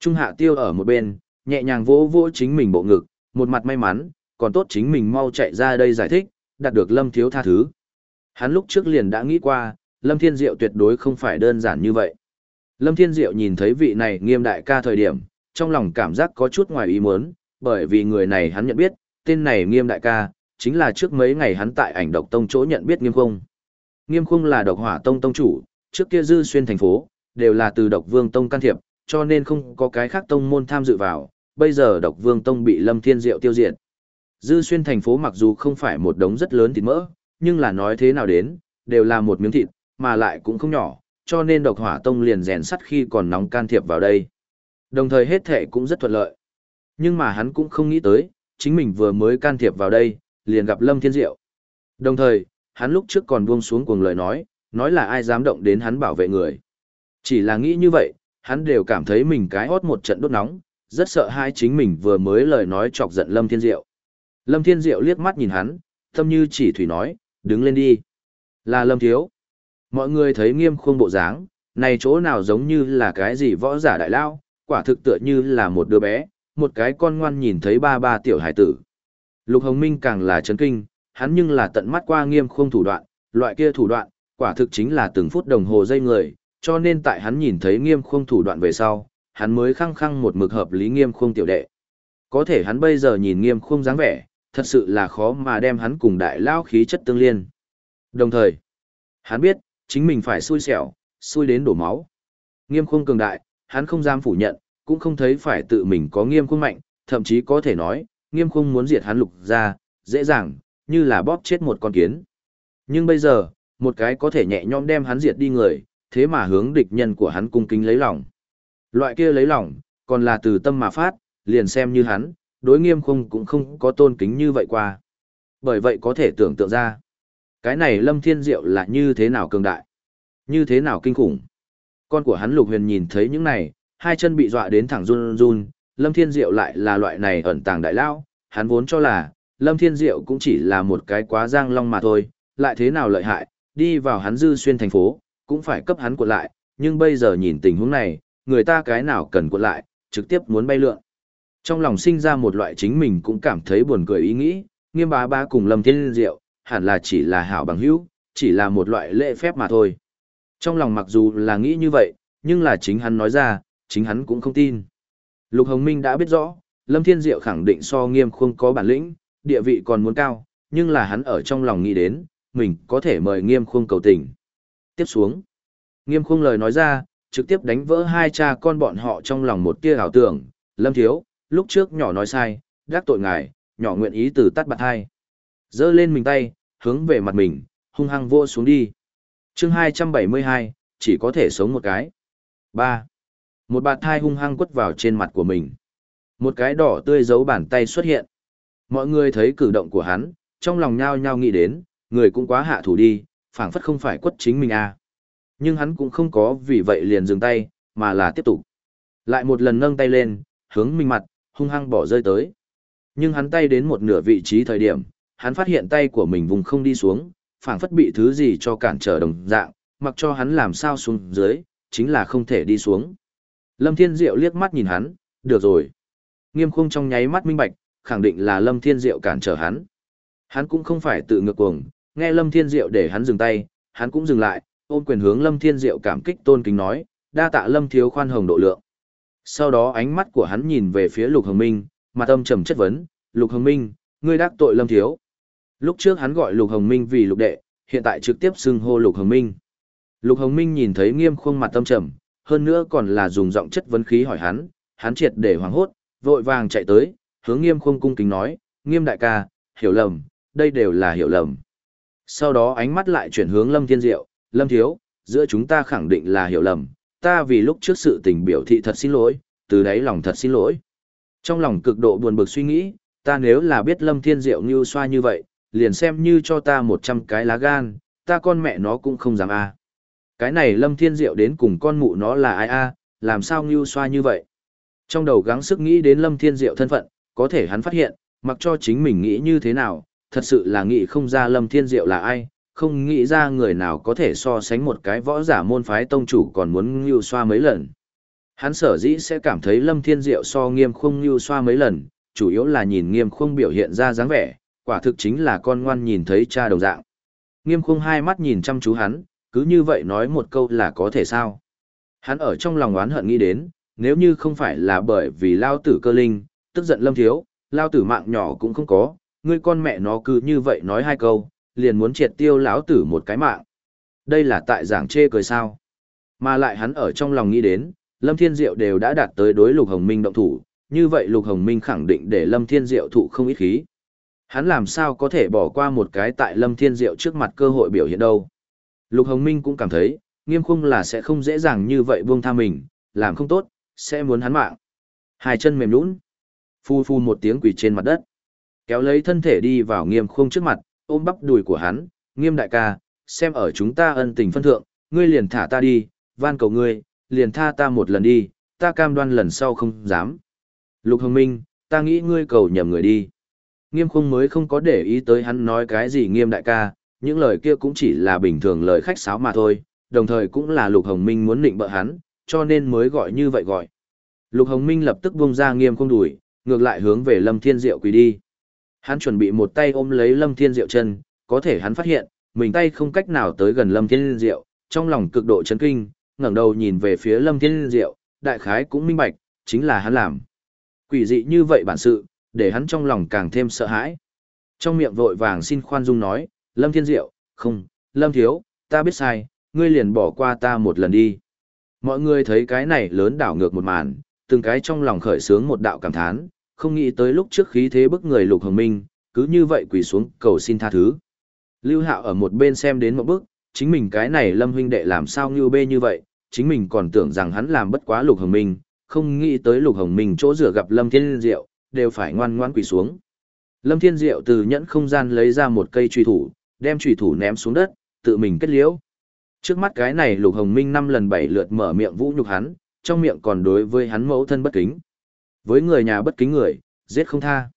Trung Hạ Tiêu ở một bên, nhẹ nhàng vỗ vỗ chính mình bộ ngực, một mặt may mắn, còn tốt chính mình mau chạy ra đây giải thích, đạt được Lâm Thiếu tha thứ. Hắn lúc trước liền đã nghĩ qua, Lâm Thiên Diệu tuyệt đối không phải đơn giản như vậy. Lâm Thiên Diệu nhìn thấy vị này nghiêm đại ca thời điểm, trong lòng cảm giác có chút ngoài ý muốn, bởi vì người này hắn nhận biết, tên này nghiêm đại ca, chính là trước mấy ngày hắn tại ảnh độc tông chỗ nhận biết nghiêm không. Nghiêm khung là độc hỏa tông tông chủ, trước kia dư xuyên thành phố, đều là từ độc vương tông can thiệp, cho nên không có cái khác tông môn tham dự vào, bây giờ độc vương tông bị lâm thiên diệu tiêu diệt. Dư xuyên thành phố mặc dù không phải một đống rất lớn thịt mỡ, nhưng là nói thế nào đến, đều là một miếng thịt, mà lại cũng không nhỏ, cho nên độc hỏa tông liền rèn sắt khi còn nóng can thiệp vào đây. Đồng thời hết thệ cũng rất thuận lợi. Nhưng mà hắn cũng không nghĩ tới, chính mình vừa mới can thiệp vào đây, liền gặp Lâm Thiên Diệu. Đồng thời, hắn lúc trước còn buông xuống cuồng lời nói, nói là ai dám động đến hắn bảo vệ người. Chỉ là nghĩ như vậy, hắn đều cảm thấy mình cái hót một trận đốt nóng, rất sợ hai chính mình vừa mới lời nói chọc giận Lâm Thiên Diệu. Lâm Thiên Diệu liếc mắt nhìn hắn, tâm như chỉ thủy nói, đứng lên đi. Là Lâm Thiếu. Mọi người thấy nghiêm khuôn bộ dáng, này chỗ nào giống như là cái gì võ giả đại lao, quả thực tựa như là một đứa bé, một cái con ngoan nhìn thấy ba ba tiểu hải tử. Lục Hồng Minh càng là chấn kinh, hắn nhưng là tận mắt qua nghiêm khung thủ đoạn, loại kia thủ đoạn, quả thực chính là từng phút đồng hồ dây người, cho nên tại hắn nhìn thấy nghiêm khung thủ đoạn về sau, hắn mới khăng khăng một mực hợp lý nghiêm khung tiểu đệ. Có thể hắn bây giờ nhìn nghiêm khung dáng vẻ, thật sự là khó mà đem hắn cùng đại lao khí chất tương liên. Đồng thời, hắn biết, chính mình phải xui xẻo, xui đến đổ máu. Nghiêm khung cường đại, hắn không dám phủ nhận, cũng không thấy phải tự mình có nghiêm khung mạnh, thậm chí có thể nói, nghiêm khung muốn diệt hắn lục ra, dễ dàng, như là bóp chết một con kiến. Nhưng bây giờ, một cái có thể nhẹ nhõm đem hắn diệt đi người, thế mà hướng địch nhân của hắn cung kính lấy lòng. Loại kia lấy lòng, còn là từ tâm mà phát, liền xem như hắn, đối nghiêm khung cũng không có tôn kính như vậy qua. Bởi vậy có thể tưởng tượng ra, cái này lâm thiên diệu là như thế nào cường đại, như thế nào kinh khủng. Con của hắn lục huyền nhìn thấy những này, hai chân bị dọa đến thẳng run run, lâm thiên diệu lại là loại này ẩn tàng đại lao, hắn vốn cho là, lâm thiên diệu cũng chỉ là một cái quá giang long mà thôi, lại thế nào lợi hại, đi vào hắn dư xuyên thành phố, cũng phải cấp hắn cuộn lại, nhưng bây giờ nhìn tình huống này, người ta cái nào cần cuộn lại, trực tiếp muốn bay lượn. Trong lòng sinh ra một loại chính mình cũng cảm thấy buồn cười ý nghĩ, nghiêm bá bá cùng lâm thiên diệu, hẳn là chỉ là hảo bằng hữu, chỉ là một loại lễ phép mà thôi. Trong lòng mặc dù là nghĩ như vậy, nhưng là chính hắn nói ra, chính hắn cũng không tin. Lục Hồng Minh đã biết rõ, Lâm Thiên Diệu khẳng định so nghiêm không có bản lĩnh, địa vị còn muốn cao, nhưng là hắn ở trong lòng nghĩ đến, mình có thể mời nghiêm khung cầu tình. Tiếp xuống, nghiêm khung lời nói ra, trực tiếp đánh vỡ hai cha con bọn họ trong lòng một tia ảo tưởng, lâm thiếu, lúc trước nhỏ nói sai, đắc tội ngài, nhỏ nguyện ý từ tắt bạc hai. Dơ lên mình tay, hướng về mặt mình, hung hăng vô xuống đi. chương 272, chỉ có thể sống một cái. 3. Một bạt thai hung hăng quất vào trên mặt của mình. Một cái đỏ tươi giấu bàn tay xuất hiện. Mọi người thấy cử động của hắn, trong lòng nhao nhao nghĩ đến, người cũng quá hạ thủ đi, phảng phất không phải quất chính mình à. Nhưng hắn cũng không có vì vậy liền dừng tay, mà là tiếp tục. Lại một lần nâng tay lên, hướng mình mặt, hung hăng bỏ rơi tới. Nhưng hắn tay đến một nửa vị trí thời điểm, hắn phát hiện tay của mình vùng không đi xuống, phảng phất bị thứ gì cho cản trở đồng dạng, mặc cho hắn làm sao xuống dưới, chính là không thể đi xuống. Lâm Thiên Diệu liếc mắt nhìn hắn, được rồi. Nghiêm khung trong nháy mắt minh bạch, khẳng định là Lâm Thiên Diệu cản trở hắn. Hắn cũng không phải tự ngược cuồng, nghe Lâm Thiên Diệu để hắn dừng tay, hắn cũng dừng lại, ôm quyền hướng Lâm Thiên Diệu cảm kích tôn kính nói, đa tạ Lâm thiếu khoan hồng độ lượng. Sau đó ánh mắt của hắn nhìn về phía Lục Hồng Minh, mặt âm trầm chất vấn, Lục Hồng Minh, ngươi đắc tội Lâm thiếu. Lúc trước hắn gọi Lục Hồng Minh vì Lục đệ, hiện tại trực tiếp xưng hô Lục Hồng Minh. Lục Hồng Minh nhìn thấy nghiêm khuôn mặt tâm trầm, hơn nữa còn là dùng giọng chất vấn khí hỏi hắn, hắn triệt để hoảng hốt, vội vàng chạy tới, hướng nghiêm khung cung kính nói, nghiêm đại ca, hiểu lầm, đây đều là hiểu lầm. Sau đó ánh mắt lại chuyển hướng Lâm Thiên Diệu, Lâm Thiếu, giữa chúng ta khẳng định là hiểu lầm, ta vì lúc trước sự tình biểu thị thật xin lỗi, từ đấy lòng thật xin lỗi. Trong lòng cực độ buồn bực suy nghĩ, ta nếu là biết Lâm Thiên Diệu như xoa như vậy, liền xem như cho ta 100 cái lá gan, ta con mẹ nó cũng không dám a. Cái này Lâm Thiên Diệu đến cùng con mụ nó là ai a, làm sao như xoa như vậy? Trong đầu gắng sức nghĩ đến Lâm Thiên Diệu thân phận, có thể hắn phát hiện, mặc cho chính mình nghĩ như thế nào, thật sự là nghĩ không ra Lâm Thiên Diệu là ai, không nghĩ ra người nào có thể so sánh một cái võ giả môn phái tông chủ còn muốn như xoa mấy lần. Hắn sở dĩ sẽ cảm thấy Lâm Thiên Diệu so nghiêm khung như xoa mấy lần, chủ yếu là nhìn nghiêm khung biểu hiện ra dáng vẻ, quả thực chính là con ngoan nhìn thấy cha đồng dạng. Nghiêm khung hai mắt nhìn chăm chú hắn, cứ như vậy nói một câu là có thể sao. Hắn ở trong lòng oán hận nghĩ đến, nếu như không phải là bởi vì lao tử cơ linh, tức giận lâm thiếu, lao tử mạng nhỏ cũng không có, ngươi con mẹ nó cứ như vậy nói hai câu, liền muốn triệt tiêu lão tử một cái mạng. Đây là tại giảng chê cười sao. Mà lại hắn ở trong lòng nghĩ đến, Lâm Thiên Diệu đều đã đạt tới đối Lục Hồng Minh động thủ, như vậy Lục Hồng Minh khẳng định để Lâm Thiên Diệu thụ không ít khí. Hắn làm sao có thể bỏ qua một cái tại Lâm Thiên Diệu trước mặt cơ hội biểu hiện đâu. Lục Hồng Minh cũng cảm thấy, nghiêm khung là sẽ không dễ dàng như vậy buông tha mình, làm không tốt, sẽ muốn hắn mạng. Hai chân mềm nũng phu phu một tiếng quỳ trên mặt đất, kéo lấy thân thể đi vào nghiêm khung trước mặt, ôm bắp đùi của hắn, nghiêm đại ca, xem ở chúng ta ân tình phân thượng, ngươi liền thả ta đi, van cầu ngươi, liền tha ta một lần đi, ta cam đoan lần sau không dám. Lục Hồng Minh, ta nghĩ ngươi cầu nhầm người đi. Nghiêm khung mới không có để ý tới hắn nói cái gì nghiêm đại ca, những lời kia cũng chỉ là bình thường lời khách sáo mà thôi, đồng thời cũng là Lục Hồng Minh muốn định bợ hắn, cho nên mới gọi như vậy gọi. Lục Hồng Minh lập tức buông ra nghiêm khung đuổi, ngược lại hướng về Lâm Thiên Diệu quỳ đi. Hắn chuẩn bị một tay ôm lấy Lâm Thiên Diệu chân, có thể hắn phát hiện, mình tay không cách nào tới gần Lâm Thiên Diệu, trong lòng cực độ chấn kinh, ngẩng đầu nhìn về phía Lâm Thiên Diệu, đại khái cũng minh bạch, chính là hắn làm. Quỷ dị như vậy bản sự, để hắn trong lòng càng thêm sợ hãi. Trong miệng vội vàng xin khoan dung nói, Lâm Thiên Diệu, không, Lâm Thiếu, ta biết sai, ngươi liền bỏ qua ta một lần đi. Mọi người thấy cái này lớn đảo ngược một màn, từng cái trong lòng khởi sướng một đạo cảm thán, không nghĩ tới lúc trước khí thế bức người lục hồng minh, cứ như vậy quỳ xuống cầu xin tha thứ. Lưu Hạo ở một bên xem đến một bước, chính mình cái này lâm huynh đệ làm sao như bê như vậy, chính mình còn tưởng rằng hắn làm bất quá lục hồng minh, không nghĩ tới lục hồng minh chỗ rửa gặp lâm thiên diệu, đều phải ngoan ngoan quỳ xuống. Lâm thiên diệu từ nhẫn không gian lấy ra một cây truy thủ, đem truy thủ ném xuống đất, tự mình kết liễu. Trước mắt cái này lục hồng minh năm lần bảy lượt mở miệng vũ nhục hắn, trong miệng còn đối với hắn mẫu thân bất kính. Với người nhà bất kính người, giết không tha.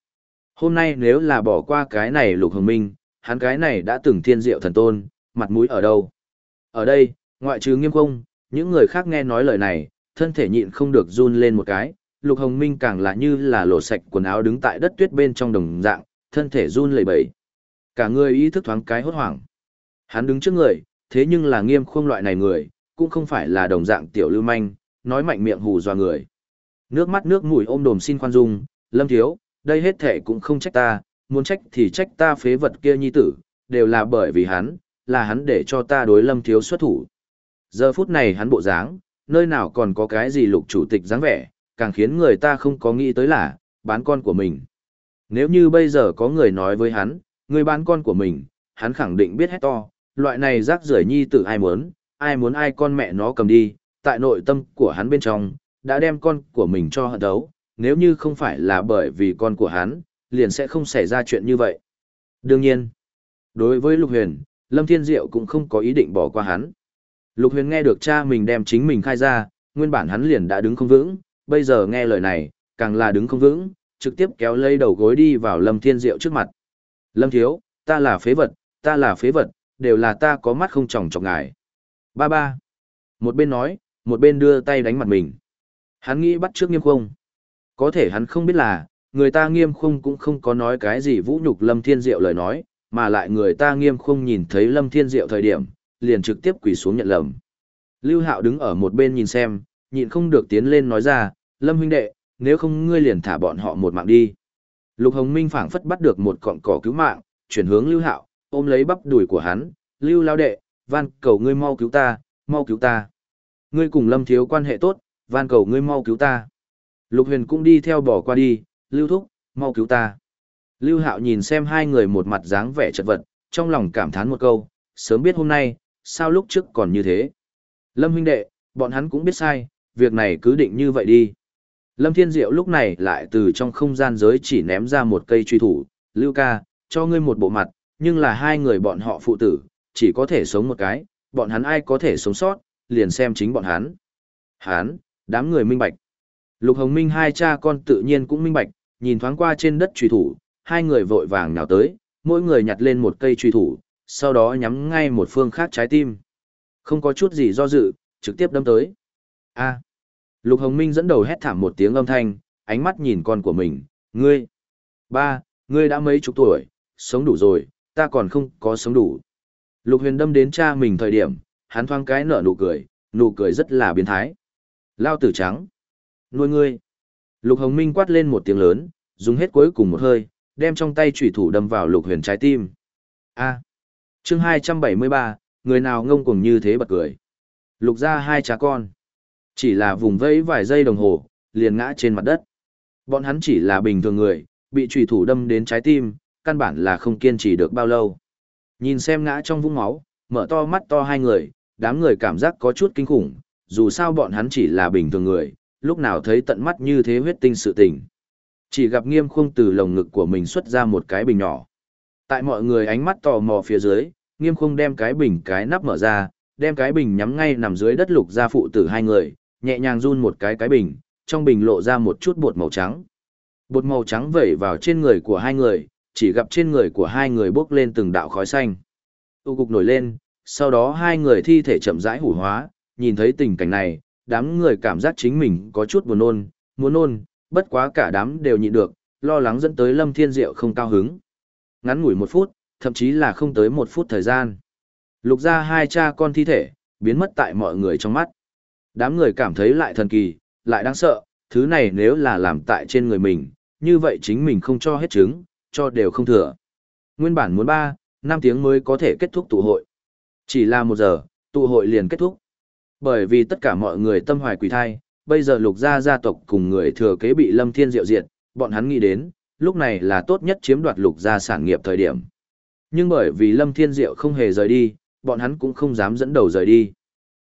Hôm nay nếu là bỏ qua cái này lục hồng minh, hắn cái này đã từng thiên diệu thần tôn, mặt mũi ở đâu? Ở đây, ngoại trừ nghiêm công, những người khác nghe nói lời này, thân thể nhịn không được run lên một cái, lục hồng minh càng là như là lộ sạch quần áo đứng tại đất tuyết bên trong đồng dạng, thân thể run lẩy bẩy. Cả người ý thức thoáng cái hốt hoảng. Hắn đứng trước người, thế nhưng là nghiêm khung loại này người, cũng không phải là đồng dạng tiểu lưu manh, nói mạnh miệng hù dọa người. Nước mắt nước mũi ôm đồm xin khoan dung, lâm thiếu, đây hết thể cũng không trách ta, muốn trách thì trách ta phế vật kia nhi tử, đều là bởi vì hắn, là hắn để cho ta đối lâm thiếu xuất thủ. Giờ phút này hắn bộ dáng, nơi nào còn có cái gì lục chủ tịch dáng vẻ, càng khiến người ta không có nghĩ tới là, bán con của mình. Nếu như bây giờ có người nói với hắn, người bán con của mình, hắn khẳng định biết hết to, loại này rác rưởi nhi tử ai muốn, ai muốn ai con mẹ nó cầm đi, tại nội tâm của hắn bên trong, đã đem con của mình cho hận đấu, nếu như không phải là bởi vì con của hắn, liền sẽ không xảy ra chuyện như vậy. Đương nhiên, đối với Lục Huyền, Lâm Thiên Diệu cũng không có ý định bỏ qua hắn. Lục Huyền nghe được cha mình đem chính mình khai ra, nguyên bản hắn liền đã đứng không vững, bây giờ nghe lời này, càng là đứng không vững, trực tiếp kéo lấy đầu gối đi vào Lâm Thiên Diệu trước mặt. Lâm Thiếu, ta là phế vật, ta là phế vật, đều là ta có mắt không tròng trọc ngài. Ba ba. Một bên nói, một bên đưa tay đánh mặt mình. Hắn nghĩ bắt trước nghiêm khung. Có thể hắn không biết là, người ta nghiêm khung cũng không có nói cái gì vũ nhục Lâm Thiên Diệu lời nói, mà lại người ta nghiêm khung nhìn thấy Lâm Thiên Diệu thời điểm, liền trực tiếp quỳ xuống nhận lầm. Lưu Hạo đứng ở một bên nhìn xem, nhịn không được tiến lên nói ra, Lâm huynh đệ, nếu không ngươi liền thả bọn họ một mạng đi. Lục Hồng Minh phảng phất bắt được một cọng cỏ cứu mạng, chuyển hướng Lưu Hạo, ôm lấy bắp đùi của hắn, Lưu lao đệ, van cầu ngươi mau cứu ta, mau cứu ta. Ngươi cùng Lâm thiếu quan hệ tốt, van cầu ngươi mau cứu ta. Lục Huyền cũng đi theo bỏ qua đi, Lưu thúc, mau cứu ta. Lưu Hạo nhìn xem hai người một mặt dáng vẻ chật vật, trong lòng cảm thán một câu, sớm biết hôm nay, sao lúc trước còn như thế. Lâm huynh đệ, bọn hắn cũng biết sai, việc này cứ định như vậy đi. Lâm Thiên Diệu lúc này lại từ trong không gian giới chỉ ném ra một cây truy thủ, Lưu ca, cho ngươi một bộ mặt, nhưng là hai người bọn họ phụ tử, chỉ có thể sống một cái, bọn hắn ai có thể sống sót, liền xem chính bọn hắn. Hắn, đám người minh bạch. Lục Hồng Minh hai cha con tự nhiên cũng minh bạch, nhìn thoáng qua trên đất truy thủ, hai người vội vàng nhào tới, mỗi người nhặt lên một cây truy thủ, sau đó nhắm ngay một phương khác trái tim. Không có chút gì do dự, trực tiếp đâm tới. A. Lục Hồng Minh dẫn đầu hét thảm một tiếng âm thanh, ánh mắt nhìn con của mình, ngươi. Ba, ngươi đã mấy chục tuổi, sống đủ rồi, ta còn không có sống đủ. Lục huyền đâm đến cha mình thời điểm, hắn thoáng cái nở nụ cười, nụ cười rất là biến thái. Lao tử trắng. Nuôi ngươi. Lục hồng minh quát lên một tiếng lớn, dùng hết cuối cùng một hơi, đem trong tay chủy thủ đâm vào lục huyền trái tim. A. chương 273, người nào ngông cuồng như thế bật cười. Lục ra hai cha con. Chỉ là vùng vẫy vài giây đồng hồ, liền ngã trên mặt đất. Bọn hắn chỉ là bình thường người, bị chủy thủ đâm đến trái tim, căn bản là không kiên trì được bao lâu. Nhìn xem ngã trong vũng máu, mở to mắt to hai người, đám người cảm giác có chút kinh khủng, dù sao bọn hắn chỉ là bình thường người, lúc nào thấy tận mắt như thế huyết tinh sự tình. Chỉ gặp nghiêm khung từ lồng ngực của mình xuất ra một cái bình nhỏ. Tại mọi người ánh mắt tò mò phía dưới, nghiêm khung đem cái bình cái nắp mở ra, đem cái bình nhắm ngay nằm dưới đất lục ra phụ tử hai người, nhẹ nhàng run một cái cái bình, trong bình lộ ra một chút bột màu trắng. Bột màu trắng vẩy vào trên người của hai người, chỉ gặp trên người của hai người bốc lên từng đạo khói xanh. tụ cục nổi lên, sau đó hai người thi thể chậm rãi hủ hóa, nhìn thấy tình cảnh này, đám người cảm giác chính mình có chút buồn nôn, muốn nôn, bất quá cả đám đều nhịn được, lo lắng dẫn tới Lâm Thiên Diệu không cao hứng. Ngắn ngủi một phút, thậm chí là không tới một phút thời gian. Lục ra hai cha con thi thể, biến mất tại mọi người trong mắt. Đám người cảm thấy lại thần kỳ, lại đáng sợ, thứ này nếu là làm tại trên người mình, như vậy chính mình không cho hết trứng, cho đều không thừa. Nguyên bản muốn 3, 5 tiếng mới có thể kết thúc tụ hội. Chỉ là một giờ, tụ hội liền kết thúc. Bởi vì tất cả mọi người tâm hoài quỷ thai, bây giờ lục gia gia tộc cùng người thừa kế bị Lâm Thiên Diệu diệt, bọn hắn nghĩ đến, lúc này là tốt nhất chiếm đoạt lục gia sản nghiệp thời điểm. Nhưng bởi vì Lâm Thiên Diệu không hề rời đi, bọn hắn cũng không dám dẫn đầu rời đi.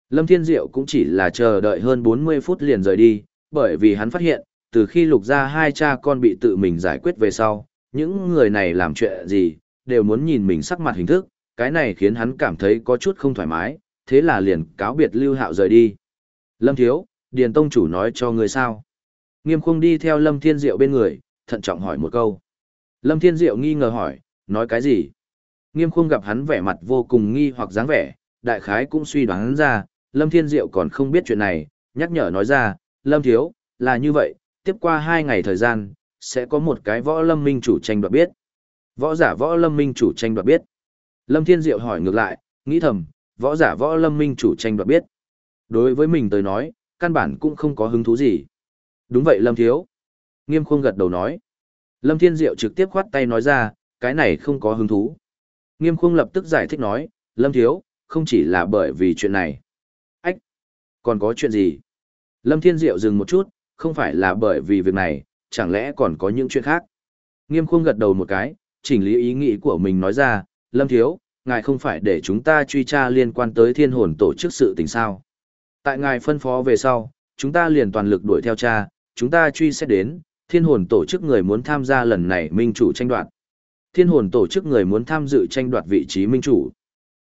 Lâm Thiên Diệu cũng chỉ là chờ đợi hơn 40 phút liền rời đi, bởi vì hắn phát hiện, từ khi lục gia hai cha con bị tự mình giải quyết về sau, những người này làm chuyện gì, đều muốn nhìn mình sắc mặt hình thức, cái này khiến hắn cảm thấy có chút không thoải mái, thế là liền cáo biệt Lưu Hạo rời đi. Lâm Thiếu, Điền Tông chủ nói cho người sao? Nghiêm khung đi theo Lâm Thiên Diệu bên người, thận trọng hỏi một câu. Lâm Thiên Diệu nghi ngờ hỏi, nói cái gì? Nghiêm khung gặp hắn vẻ mặt vô cùng nghi hoặc dáng vẻ, đại khái cũng suy đoán ra, Lâm Thiên Diệu còn không biết chuyện này, nhắc nhở nói ra, Lâm Thiếu, là như vậy, tiếp qua hai ngày thời gian, sẽ có một cái võ lâm minh chủ tranh đoạt biết. Võ giả võ lâm minh chủ tranh đoạt biết. Lâm Thiên Diệu hỏi ngược lại, nghĩ thầm, võ giả võ lâm minh chủ tranh đoạt biết. Đối với mình tới nói, căn bản cũng không có hứng thú gì. Đúng vậy Lâm Thiếu. Nghiêm khuôn gật đầu nói. Lâm Thiên Diệu trực tiếp khoát tay nói ra, cái này không có hứng thú. Nghiêm khuôn lập tức giải thích nói, Lâm Thiếu, không chỉ là bởi vì chuyện này. Ách! Còn có chuyện gì? Lâm Thiên Diệu dừng một chút, không phải là bởi vì việc này, chẳng lẽ còn có những chuyện khác? Nghiêm khuôn gật đầu một cái, chỉnh lý ý nghĩ của mình nói ra, Lâm Thiếu, ngài không phải để chúng ta truy tra liên quan tới thiên hồn tổ chức sự tình sao. Tại ngài phân phó về sau, chúng ta liền toàn lực đuổi theo cha, chúng ta truy xét đến, thiên hồn tổ chức người muốn tham gia lần này minh chủ tranh đoạt. Thiên hồn tổ chức người muốn tham dự tranh đoạt vị trí minh chủ.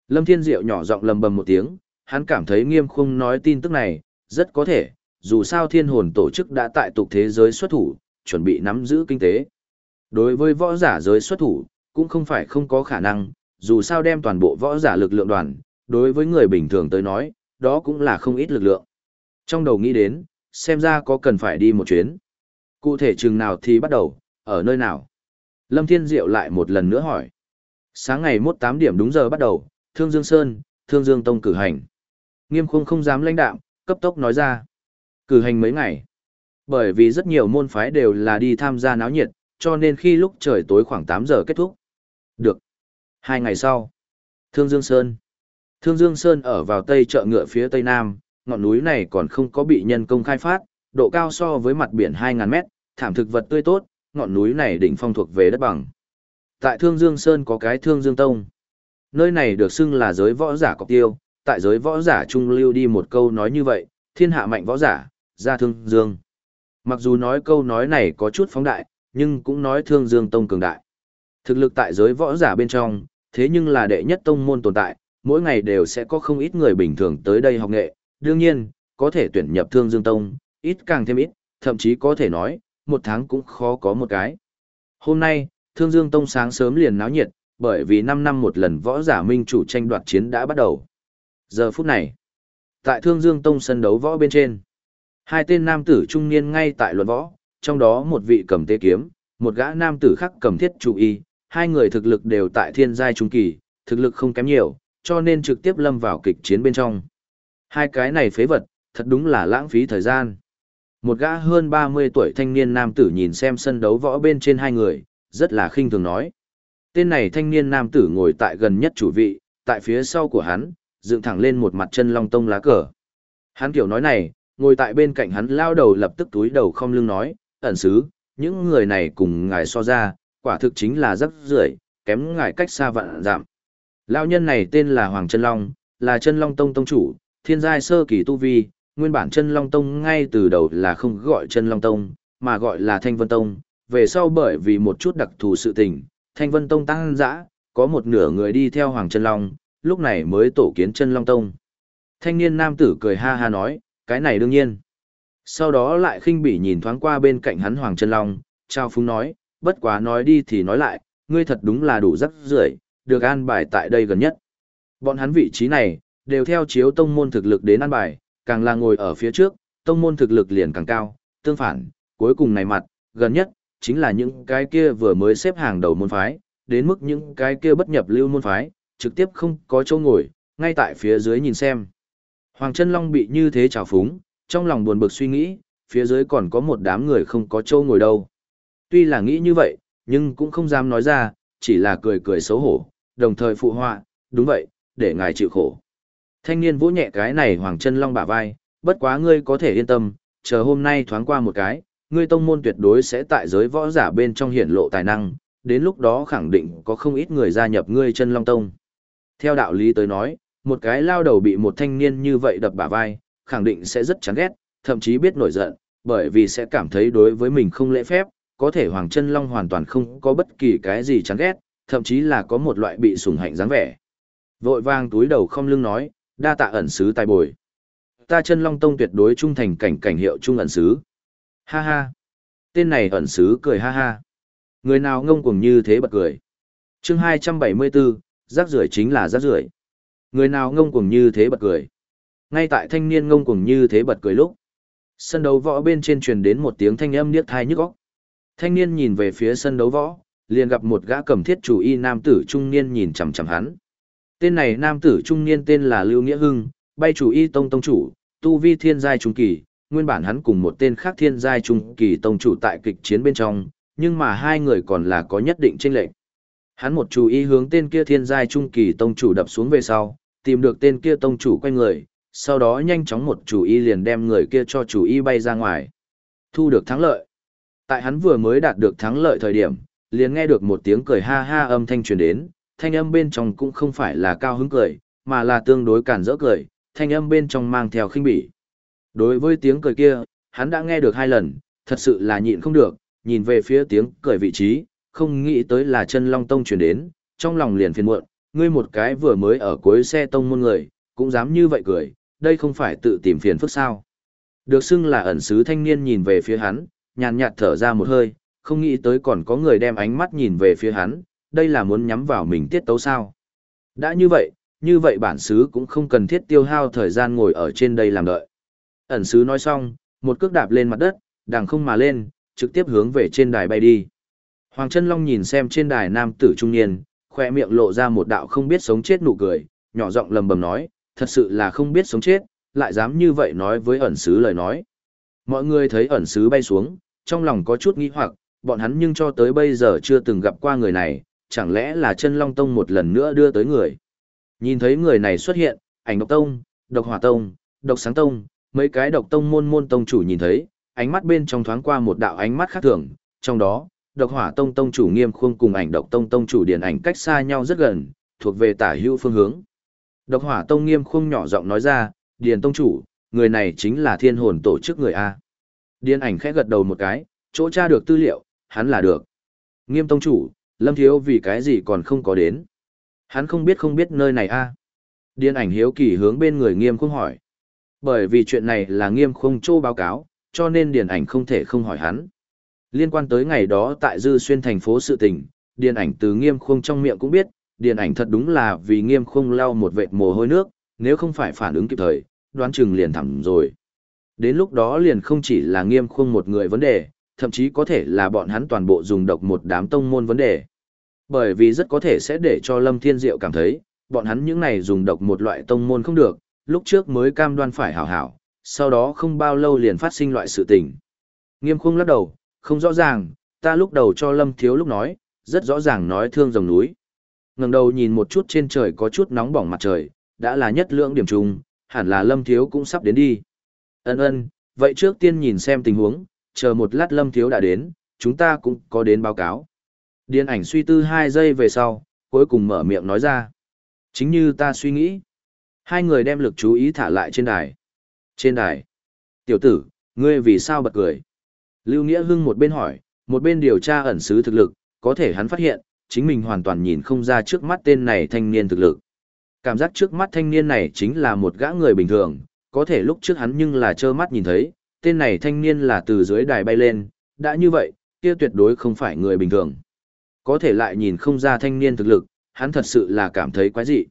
Lâm Thiên Diệu nhỏ giọng lầm bầm một tiếng, hắn cảm thấy nghiêm khung nói tin tức này, rất có thể, dù sao thiên hồn tổ chức đã tại tục thế giới xuất thủ, chuẩn bị nắm giữ kinh tế. Đối với võ giả giới xuất thủ, cũng không phải không có khả năng, dù sao đem toàn bộ võ giả lực lượng đoàn, đối với người bình thường tới nói, đó cũng là không ít lực lượng. Trong đầu nghĩ đến, xem ra có cần phải đi một chuyến. Cụ thể chừng nào thì bắt đầu, ở nơi nào? Lâm Thiên Diệu lại một lần nữa hỏi. Sáng ngày mốt 8 điểm đúng giờ bắt đầu, Thương Dương Sơn, Thương Dương Tông cử hành. Nghiêm khung không dám lãnh đạm, cấp tốc nói ra. Cử hành mấy ngày. Bởi vì rất nhiều môn phái đều là đi tham gia náo nhiệt, cho nên khi lúc trời tối khoảng 8 giờ kết thúc. Được. Hai ngày sau. Thương Dương Sơn. Thương Dương Sơn ở vào tây chợ ngựa phía tây nam, ngọn núi này còn không có bị nhân công khai phát, độ cao so với mặt biển 2.000 mét, thảm thực vật tươi tốt, ngọn núi này đỉnh phong thuộc về đất bằng. Tại Thương Dương Sơn có cái Thương Dương Tông. Nơi này được xưng là giới võ giả cọc tiêu, tại giới võ giả trung lưu đi một câu nói như vậy, thiên hạ mạnh võ giả, ra Thương Dương. Mặc dù nói câu nói này có chút phóng đại, nhưng cũng nói Thương Dương Tông cường đại. Thực lực tại giới võ giả bên trong, thế nhưng là đệ nhất tông môn tồn tại, mỗi ngày đều sẽ có không ít người bình thường tới đây học nghệ, đương nhiên, có thể tuyển nhập Thương Dương Tông, ít càng thêm ít, thậm chí có thể nói, một tháng cũng khó có một cái. Hôm nay, Thương Dương Tông sáng sớm liền náo nhiệt, bởi vì 5 năm một lần võ giả minh chủ tranh đoạt chiến đã bắt đầu. Giờ phút này, tại Thương Dương Tông sân đấu võ bên trên, hai tên nam tử trung niên ngay tại luận võ, trong đó một vị cầm tê kiếm, một gã nam tử khác cầm thiết trụ y, hai người thực lực đều tại thiên giai trung kỳ, thực lực không kém nhiều, cho nên trực tiếp lâm vào kịch chiến bên trong. Hai cái này phế vật, thật đúng là lãng phí thời gian. Một gã hơn 30 tuổi thanh niên nam tử nhìn xem sân đấu võ bên trên hai người, rất là khinh thường nói. Tên này thanh niên nam tử ngồi tại gần nhất chủ vị, tại phía sau của hắn, dựng thẳng lên một mặt chân long tông lá cờ. Hắn kiểu nói này, ngồi tại bên cạnh hắn lao đầu lập tức túi đầu không lưng nói, ẩn sứ, những người này cùng ngài so ra, quả thực chính là rất rưởi, kém ngại cách xa vạn giảm. Lão nhân này tên là Hoàng Chân Long, là Chân Long Tông tông chủ, thiên giai sơ kỳ tu vi, nguyên bản Chân Long Tông ngay từ đầu là không gọi Chân Long Tông, mà gọi là Thanh Vân Tông, về sau bởi vì một chút đặc thù sự tình, Thanh Vân Tông tăng dã, có một nửa người đi theo Hoàng Chân Long, lúc này mới tổ kiến Chân Long Tông. Thanh niên nam tử cười ha ha nói, cái này đương nhiên. Sau đó lại khinh bỉ nhìn thoáng qua bên cạnh hắn Hoàng Chân Long, trao phúng nói, bất quá nói đi thì nói lại, ngươi thật đúng là đủ rắc rưởi, được an bài tại đây gần nhất. Bọn hắn vị trí này, đều theo chiếu tông môn thực lực đến ăn bài, càng là ngồi ở phía trước, tông môn thực lực liền càng cao, tương phản, cuối cùng này mặt, gần nhất, chính là những cái kia vừa mới xếp hàng đầu môn phái, đến mức những cái kia bất nhập lưu môn phái, trực tiếp không có chỗ ngồi, ngay tại phía dưới nhìn xem. Hoàng chân Long bị như thế trào phúng, trong lòng buồn bực suy nghĩ, phía dưới còn có một đám người không có chỗ ngồi đâu. Tuy là nghĩ như vậy, nhưng cũng không dám nói ra, chỉ là cười cười xấu hổ, đồng thời phụ họa, đúng vậy, để ngài chịu khổ. Thanh niên vỗ nhẹ cái này Hoàng chân Long bả vai, bất quá ngươi có thể yên tâm, chờ hôm nay thoáng qua một cái, ngươi tông môn tuyệt đối sẽ tại giới võ giả bên trong hiển lộ tài năng, đến lúc đó khẳng định có không ít người gia nhập ngươi chân long tông. Theo đạo lý tới nói, một cái lao đầu bị một thanh niên như vậy đập bả vai, khẳng định sẽ rất chán ghét, thậm chí biết nổi giận, bởi vì sẽ cảm thấy đối với mình không lễ phép, có thể Hoàng Chân Long hoàn toàn không có bất kỳ cái gì chán ghét, thậm chí là có một loại bị sủng hạnh dáng vẻ. Vội vang túi đầu không lưng nói, đa tạ ẩn sứ tài bồi. Ta Chân Long Tông tuyệt đối trung thành cảnh cảnh hiệu trung ẩn sứ. Ha ha. Tên này ẩn sứ cười ha ha. Người nào ngông cuồng như thế bật cười. Chương 274, rác rưởi chính là rác rưởi. Người nào ngông cuồng như thế bật cười. Ngay tại thanh niên ngông cuồng như thế bật cười lúc, sân đấu võ bên trên truyền đến một tiếng thanh âm điếc tai nhức óc. Thanh niên nhìn về phía sân đấu võ, liền gặp một gã cầm thiết chủ y nam tử trung niên nhìn chằm chằm hắn. Tên này nam tử trung niên tên là Lưu Nghĩa Hưng, bay chủ y tông tông chủ, tu vi thiên giai trung kỳ, nguyên bản hắn cùng một tên khác thiên giai trung kỳ tông chủ tại kịch chiến bên trong, nhưng mà hai người còn là có nhất định chênh lệch. Hắn một chú ý hướng tên kia thiên giai trung kỳ tông chủ đập xuống về sau, tìm được tên kia tông chủ quay người, sau đó nhanh chóng một chủ ý liền đem người kia cho chủ ý bay ra ngoài. Thu được thắng lợi. Tại hắn vừa mới đạt được thắng lợi thời điểm, liền nghe được một tiếng cười ha ha âm thanh truyền đến, thanh âm bên trong cũng không phải là cao hứng cười, mà là tương đối cản rỡ cười, thanh âm bên trong mang theo khinh bỉ. Đối với tiếng cười kia, hắn đã nghe được hai lần, thật sự là nhịn không được, nhìn về phía tiếng cười vị trí, không nghĩ tới là chân long tông truyền đến, trong lòng liền phiền muộn, ngươi một cái vừa mới ở cuối xe tông môn người, cũng dám như vậy cười, đây không phải tự tìm phiền phức sao. Được xưng là ẩn sứ thanh niên nhìn về phía hắn, nhàn nhạt thở ra một hơi, không nghĩ tới còn có người đem ánh mắt nhìn về phía hắn, đây là muốn nhắm vào mình tiết tấu sao. Đã như vậy, như vậy bản sứ cũng không cần thiết tiêu hao thời gian ngồi ở trên đây làm đợi. Ẩn sứ nói xong, một cước đạp lên mặt đất, đằng không mà lên, trực tiếp hướng về trên đài bay đi. Hoàng Trân Long nhìn xem trên đài nam tử trung niên, khoe miệng lộ ra một đạo không biết sống chết nụ cười, nhỏ giọng lầm bầm nói, thật sự là không biết sống chết, lại dám như vậy nói với ẩn sứ lời nói. Mọi người thấy ẩn sứ bay xuống, trong lòng có chút nghi hoặc, bọn hắn nhưng cho tới bây giờ chưa từng gặp qua người này, chẳng lẽ là chân long tông một lần nữa đưa tới người. Nhìn thấy người này xuất hiện, ảnh độc tông, độc hỏa tông, độc sáng tông, mấy cái độc tông môn môn tông chủ nhìn thấy, ánh mắt bên trong thoáng qua một đạo ánh mắt khác thường, trong đó, độc hỏa tông tông chủ nghiêm khuôn cùng ảnh độc tông tông chủ điển ảnh cách xa nhau rất gần, thuộc về tả hữu phương hướng. Độc hỏa tông nghiêm khuôn nhỏ giọng nói ra, điền tông chủ, người này chính là thiên hồn tổ chức người A. Điền ảnh khẽ gật đầu một cái, chỗ tra được tư liệu, hắn là được. Nghiêm tông chủ, lâm thiếu vì cái gì còn không có đến. Hắn không biết không biết nơi này A. Điền ảnh hiếu kỳ hướng bên người nghiêm khung hỏi. Bởi vì chuyện này là nghiêm khung châu báo cáo, cho nên điền ảnh không thể không hỏi hắn. Liên quan tới ngày đó tại Dư Xuyên thành phố sự tình, điền ảnh từ nghiêm khung trong miệng cũng biết, điền ảnh thật đúng là vì nghiêm khung lau một vệt mồ hôi nước, nếu không phải phản ứng kịp thời, đoán chừng liền thẳng rồi. Đến lúc đó liền không chỉ là nghiêm khung một người vấn đề, thậm chí có thể là bọn hắn toàn bộ dùng độc một đám tông môn vấn đề. Bởi vì rất có thể sẽ để cho Lâm Thiên Diệu cảm thấy, bọn hắn những này dùng độc một loại tông môn không được, lúc trước mới cam đoan phải hảo hảo, sau đó không bao lâu liền phát sinh loại sự tình. Nghiêm khung lắc đầu, không rõ ràng, ta lúc đầu cho Lâm Thiếu lúc nói, rất rõ ràng nói thương rồng núi. ngẩng đầu nhìn một chút trên trời có chút nóng bỏng mặt trời, đã là nhất lượng điểm trùng, hẳn là Lâm Thiếu cũng sắp đến đi. Ân ân, vậy trước tiên nhìn xem tình huống, chờ một lát Lâm Thiếu đã đến, chúng ta cũng có đến báo cáo. Điên ảnh suy tư hai giây về sau, cuối cùng mở miệng nói ra. Chính như ta suy nghĩ. Hai người đem lực chú ý thả lại trên đài. Trên đài. Tiểu tử, ngươi vì sao bật cười? Lưu Nghĩa Hưng một bên hỏi, một bên điều tra ẩn sứ thực lực, có thể hắn phát hiện, chính mình hoàn toàn nhìn không ra trước mắt tên này thanh niên thực lực. Cảm giác trước mắt thanh niên này chính là một gã người bình thường, có thể lúc trước hắn nhưng là trơ mắt nhìn thấy, tên này thanh niên là từ dưới đài bay lên, đã như vậy, kia tuyệt đối không phải người bình thường. Có thể lại nhìn không ra thanh niên thực lực, hắn thật sự là cảm thấy quái dị.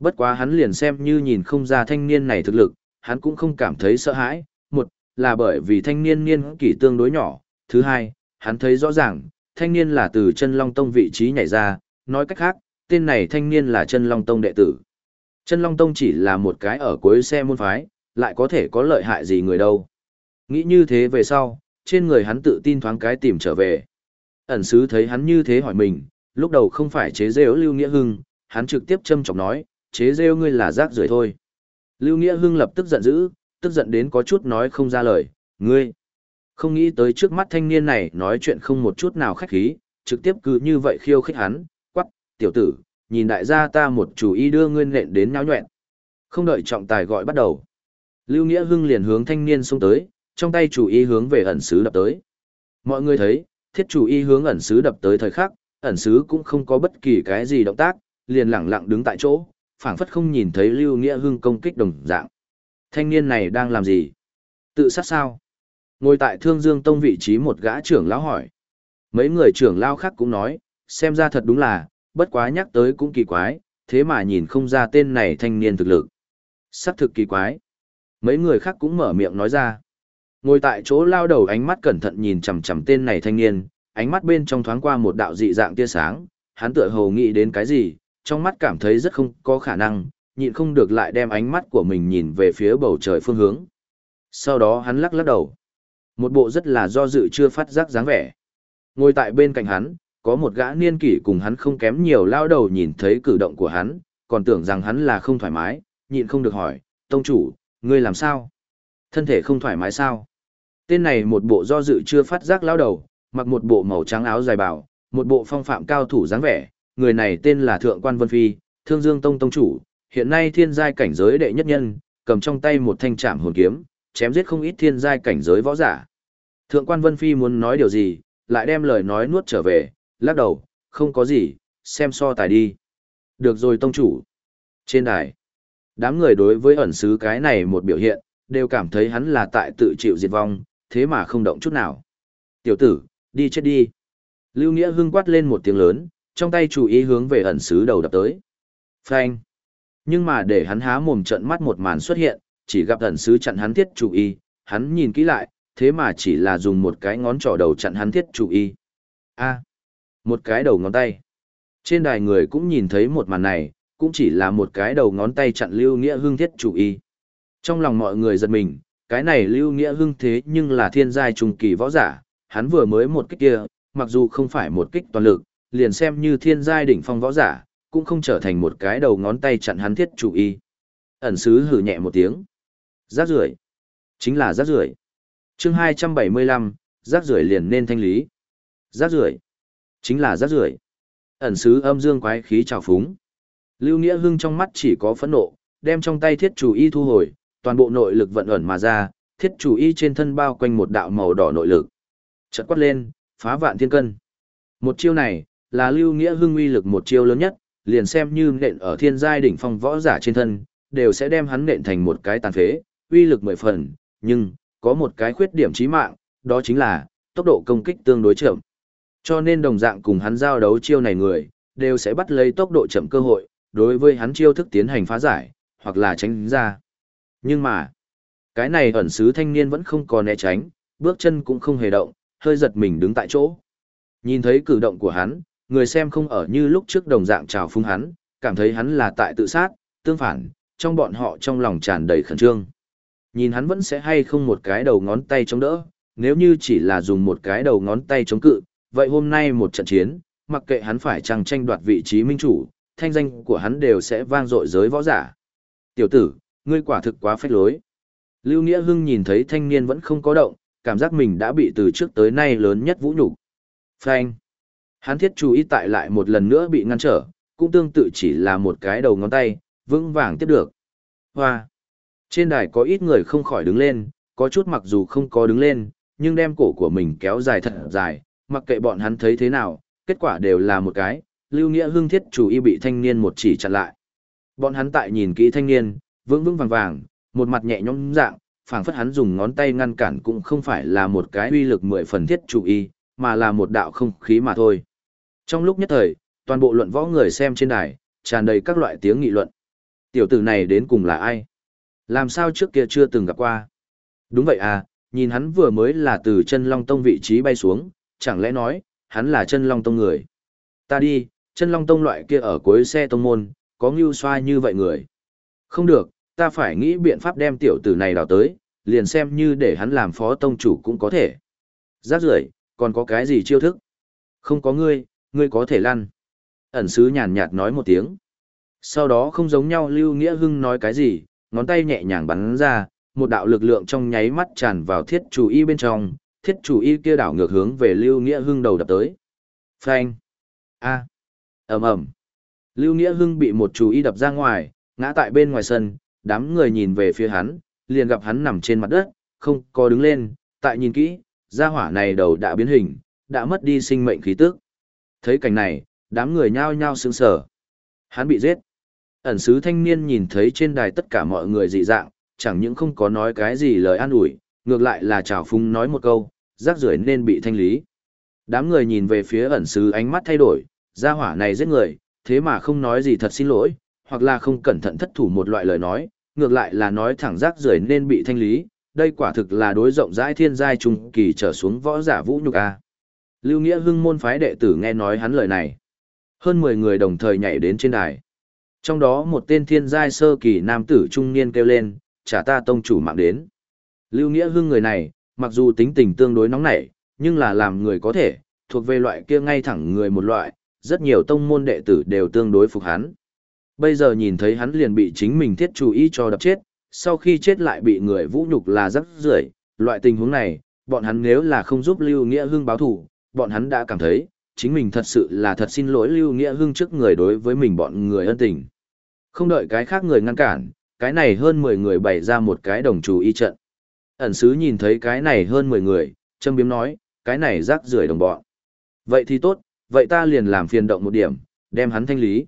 Bất quá hắn liền xem như nhìn không ra thanh niên này thực lực, hắn cũng không cảm thấy sợ hãi. Một, là bởi vì thanh niên niên kỷ tương đối nhỏ. Thứ hai, hắn thấy rõ ràng, thanh niên là từ chân long tông vị trí nhảy ra, nói cách khác, tên này thanh niên là chân long tông đệ tử. Chân long tông chỉ là một cái ở cuối xe môn phái, lại có thể có lợi hại gì người đâu. Nghĩ như thế về sau, trên người hắn tự tin thoáng cái tìm trở về. Ẩn sứ thấy hắn như thế hỏi mình, lúc đầu không phải chế rêu Lưu Nghĩa Hưng, hắn trực tiếp châm chọc nói, chế rêu ngươi là rác rưởi thôi. Lưu Nghĩa Hưng lập tức giận dữ, tức giận đến có chút nói không ra lời, ngươi. Không nghĩ tới trước mắt thanh niên này nói chuyện không một chút nào khách khí, trực tiếp cứ như vậy khiêu khích hắn, quắc, tiểu tử, nhìn đại gia ta một chủ ý đưa ngươi nện đến náo nhuẹn. Không đợi trọng tài gọi bắt đầu. Lưu Nghĩa Hưng liền hướng thanh niên xông tới, trong tay chủ ý hướng về ẩn sứ đập tới. Mọi người thấy, thiết chủ ý hướng ẩn sứ đập tới thời khắc, ẩn sứ cũng không có bất kỳ cái gì động tác, liền lặng lặng đứng tại chỗ, phảng phất không nhìn thấy Lưu Nghĩa Hưng công kích đồng dạng. Thanh niên này đang làm gì? Tự sát sao? Ngồi tại Thương Dương Tông vị trí một gã trưởng lão hỏi. Mấy người trưởng lão khác cũng nói, xem ra thật đúng là, bất quá nhắc tới cũng kỳ quái, thế mà nhìn không ra tên này thanh niên thực lực. Sắc thực kỳ quái. Mấy người khác cũng mở miệng nói ra. Ngồi tại chỗ lao đầu ánh mắt cẩn thận nhìn chằm chằm tên này thanh niên, ánh mắt bên trong thoáng qua một đạo dị dạng tia sáng, hắn tựa hồ nghĩ đến cái gì, trong mắt cảm thấy rất không có khả năng, nhịn không được lại đem ánh mắt của mình nhìn về phía bầu trời phương hướng. Sau đó hắn lắc lắc đầu. Một bộ rất là do dự chưa phát giác dáng vẻ. Ngồi tại bên cạnh hắn, có một gã niên kỷ cùng hắn không kém nhiều lao đầu nhìn thấy cử động của hắn, còn tưởng rằng hắn là không thoải mái, nhịn không được hỏi, tông chủ, ngươi làm sao? Thân thể không thoải mái sao? Tên này một bộ do dự chưa phát giác lao đầu, mặc một bộ màu trắng áo dài bào, một bộ phong phạm cao thủ dáng vẻ, người này tên là Thượng quan Vân Phi, Thương Dương Tông Tông chủ, hiện nay thiên giai cảnh giới đệ nhất nhân, cầm trong tay một thanh trảm hồn kiếm, chém giết không ít thiên giai cảnh giới võ giả. Thượng quan Vân Phi muốn nói điều gì, lại đem lời nói nuốt trở về, lắc đầu, không có gì, xem so tài đi. Được rồi tông chủ. Trên đài, đám người đối với ẩn sứ cái này một biểu hiện, đều cảm thấy hắn là tại tự chịu diệt vong, thế mà không động chút nào. Tiểu tử, đi chết đi. Lưu Nghĩa hưng quát lên một tiếng lớn, trong tay chủ ý hướng về ẩn sứ đầu đập tới. Phanh. Nhưng mà để hắn há mồm trận mắt một màn xuất hiện, chỉ gặp ẩn sứ chặn hắn thiết chủ ý, hắn nhìn kỹ lại, thế mà chỉ là dùng một cái ngón trỏ đầu chặn hắn thiết chủ ý. A. Một cái đầu ngón tay. Trên đài người cũng nhìn thấy một màn này, cũng chỉ là một cái đầu ngón tay chặn Lưu Nghĩa Hưng thiết chủ ý. Trong lòng mọi người giật mình, cái này Lưu Nghĩa Hưng thế nhưng là thiên giai trùng kỳ võ giả, hắn vừa mới một kích kia, mặc dù không phải một kích toàn lực, liền xem như thiên giai đỉnh phong võ giả, cũng không trở thành một cái đầu ngón tay chặn hắn thiết chủ ý. Ẩn sứ hử nhẹ một tiếng. Rác rưởi Chính là rác rưởi chương 275, rác rưởi liền nên thanh lý. Rác rưởi Chính là rác rưởi Ẩn sứ âm dương quái khí trào phúng. Lưu Nghĩa Hưng trong mắt chỉ có phẫn nộ, đem trong tay thiết chủ y thu hồi, toàn bộ nội lực vận ẩn mà ra, thiết chủ y trên thân bao quanh một đạo màu đỏ nội lực. Chợt quát lên, phá vạn thiên cân. Một chiêu này, là Lưu Nghĩa Hưng uy lực một chiêu lớn nhất, liền xem như nện ở thiên giai đỉnh phong võ giả trên thân, đều sẽ đem hắn nện thành một cái tàn phế, uy lực mười phần, nhưng, có một cái khuyết điểm chí mạng, đó chính là, tốc độ công kích tương đối chậm. Cho nên đồng dạng cùng hắn giao đấu chiêu này người, đều sẽ bắt lấy tốc độ chậm cơ hội, đối với hắn chiêu thức tiến hành phá giải, hoặc là tránh ra. Nhưng mà, cái này ẩn sứ thanh niên vẫn không còn né tránh, bước chân cũng không hề động, hơi giật mình đứng tại chỗ. Nhìn thấy cử động của hắn, người xem không ở như lúc trước đồng dạng chào phúng hắn, cảm thấy hắn là tại tự sát, tương phản, trong bọn họ trong lòng tràn đầy khẩn trương. Nhìn hắn vẫn sẽ hay không một cái đầu ngón tay chống đỡ, nếu như chỉ là dùng một cái đầu ngón tay chống cự, vậy hôm nay một trận chiến, mặc kệ hắn phải chăng tranh đoạt vị trí minh chủ, thanh danh của hắn đều sẽ vang dội giới võ giả. Tiểu tử, ngươi quả thực quá phách lối. Lưu Nghĩa Hưng nhìn thấy thanh niên vẫn không có động, cảm giác mình đã bị từ trước tới nay lớn nhất vũ nhục. Phanh. Hắn thiết chú ý tại lại một lần nữa bị ngăn trở, cũng tương tự chỉ là một cái đầu ngón tay, vững vàng tiếp được. Hoa. Trên đài có ít người không khỏi đứng lên, có chút mặc dù không có đứng lên, nhưng đem cổ của mình kéo dài thật dài, mặc kệ bọn hắn thấy thế nào, kết quả đều là một cái, Lưu Nghĩa Hưng thiết chủ y bị thanh niên một chỉ chặn lại. Bọn hắn tại nhìn kỹ thanh niên, vững vững vàng vàng, một mặt nhẹ nhõm dạng, phảng phất hắn dùng ngón tay ngăn cản cũng không phải là một cái uy lực mười phần thiết chủ y, mà là một đạo không khí mà thôi. Trong lúc nhất thời, toàn bộ luận võ người xem trên đài, tràn đầy các loại tiếng nghị luận. Tiểu tử này đến cùng là ai? Làm sao trước kia chưa từng gặp qua? Đúng vậy à, nhìn hắn vừa mới là từ chân long tông vị trí bay xuống, chẳng lẽ nói, hắn là chân long tông người. Ta đi, chân long tông loại kia ở cuối xe tông môn, có ngưu xoa như vậy người. Không được, ta phải nghĩ biện pháp đem tiểu tử này đào tới, liền xem như để hắn làm phó tông chủ cũng có thể. Giác rưởi, còn có cái gì chiêu thức? Không có ngươi, ngươi có thể lăn. Ẩn sứ nhàn nhạt nói một tiếng. Sau đó không giống nhau Lưu Nghĩa Hưng nói cái gì, ngón tay nhẹ nhàng bắn ra, một đạo lực lượng trong nháy mắt tràn vào thiết chủ y bên trong, thiết chủ y kia đảo ngược hướng về Lưu Nghĩa Hưng đầu đập tới. Phanh! A! ầm ầm Lưu Nghĩa Hưng bị một chủ y đập ra ngoài, ngã tại bên ngoài sân, đám người nhìn về phía hắn, liền gặp hắn nằm trên mặt đất, không có đứng lên, tại nhìn kỹ, gia hỏa này đầu đã biến hình, đã mất đi sinh mệnh khí tức. Thấy cảnh này, đám người nhao nhao sững sờ. Hắn bị giết. Ẩn sứ thanh niên nhìn thấy trên đài tất cả mọi người dị dạng, chẳng những không có nói cái gì lời an ủi, ngược lại là chào phúng nói một câu, rác rưởi nên bị thanh lý. Đám người nhìn về phía ẩn sứ ánh mắt thay đổi, gia hỏa này giết người, thế mà không nói gì thật xin lỗi, hoặc là không cẩn thận thất thủ một loại lời nói, ngược lại là nói thẳng rác rưởi nên bị thanh lý, đây quả thực là đối rộng rãi thiên giai trung kỳ trở xuống võ giả vũ nhục a. Lưu Nghĩa Hưng môn phái đệ tử nghe nói hắn lời này. Hơn 10 người đồng thời nhảy đến trên đài. Trong đó một tên thiên giai sơ kỳ nam tử trung niên kêu lên, trả ta tông chủ mạng đến. Lưu Nghĩa Hưng người này, mặc dù tính tình tương đối nóng nảy, nhưng là làm người có thể, thuộc về loại kia ngay thẳng người một loại, rất nhiều tông môn đệ tử đều tương đối phục hắn. Bây giờ nhìn thấy hắn liền bị chính mình thiết chủ ý cho đập chết, sau khi chết lại bị người vũ nhục là rất rưởi, loại tình huống này, bọn hắn nếu là không giúp Lưu Nghĩa Hưng báo thù, bọn hắn đã cảm thấy, chính mình thật sự là thật xin lỗi Lưu Nghĩa Hưng trước người đối với mình bọn người ân tình. Không đợi cái khác người ngăn cản, cái này hơn 10 người bày ra một cái đồng chủ y trận. Ẩn sứ nhìn thấy cái này hơn 10 người, châm biếm nói, cái này rác rưởi đồng bọn. Vậy thì tốt, vậy ta liền làm phiền động một điểm, đem hắn thanh lý.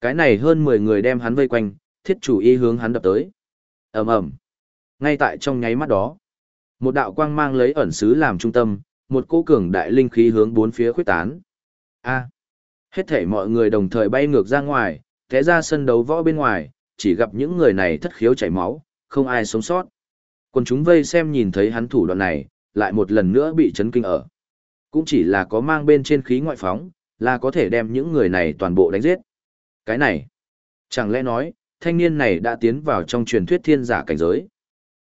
Cái này hơn 10 người đem hắn vây quanh, thiết chủ y hướng hắn đập tới. ầm ầm Ngay tại trong nháy mắt đó, một đạo quang mang lấy ẩn sứ làm trung tâm, một cỗ cường đại linh khí hướng bốn phía khuyết tán. A. Hết thể mọi người đồng thời bay ngược ra ngoài, té ra sân đấu võ bên ngoài, chỉ gặp những người này thất khiếu chảy máu, không ai sống sót. Còn chúng vây xem nhìn thấy hắn thủ đoạn này, lại một lần nữa bị chấn kinh ở. Cũng chỉ là có mang bên trên khí ngoại phóng, là có thể đem những người này toàn bộ đánh giết. Cái này, chẳng lẽ nói, thanh niên này đã tiến vào trong truyền thuyết thiên giả cảnh giới.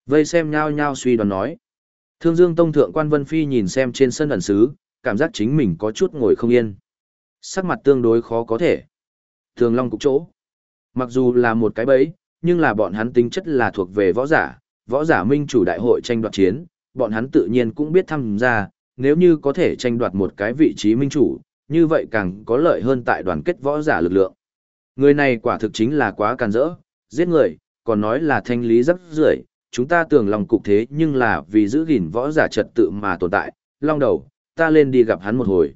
Vây xem nhao nhao suy đoán nói. Thương Dương Tông Thượng Quan Vân Phi nhìn xem trên sân ẩn sứ, cảm giác chính mình có chút ngồi không yên. Sắc mặt tương đối khó có thể. Thường Long cục chỗ. Mặc dù là một cái bẫy, nhưng là bọn hắn tính chất là thuộc về võ giả, võ giả minh chủ đại hội tranh đoạt chiến, bọn hắn tự nhiên cũng biết tham gia, nếu như có thể tranh đoạt một cái vị trí minh chủ, như vậy càng có lợi hơn tại đoàn kết võ giả lực lượng. Người này quả thực chính là quá càn rỡ, giết người, còn nói là thanh lý rất rưởi, chúng ta tưởng lòng cục thế nhưng là vì giữ gìn võ giả trật tự mà tồn tại, long đầu, ta lên đi gặp hắn một hồi.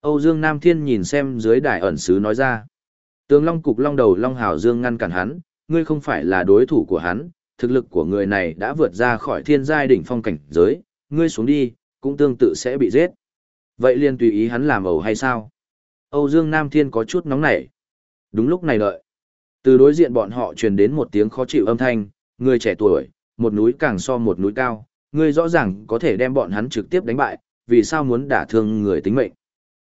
Âu Dương Nam Thiên nhìn xem dưới đài ẩn sứ nói ra. tướng Long Cục Long Đầu Long Hào Dương ngăn cản hắn, ngươi không phải là đối thủ của hắn, thực lực của người này đã vượt ra khỏi thiên giai đỉnh phong cảnh giới, ngươi xuống đi, cũng tương tự sẽ bị giết. Vậy liền tùy ý hắn làm ẩu hay sao? Âu Dương Nam Thiên có chút nóng nảy. Đúng lúc này đợi. Từ đối diện bọn họ truyền đến một tiếng khó chịu âm thanh, người trẻ tuổi, một núi càng so một núi cao, ngươi rõ ràng có thể đem bọn hắn trực tiếp đánh bại, vì sao muốn đả thương người tính mệnh.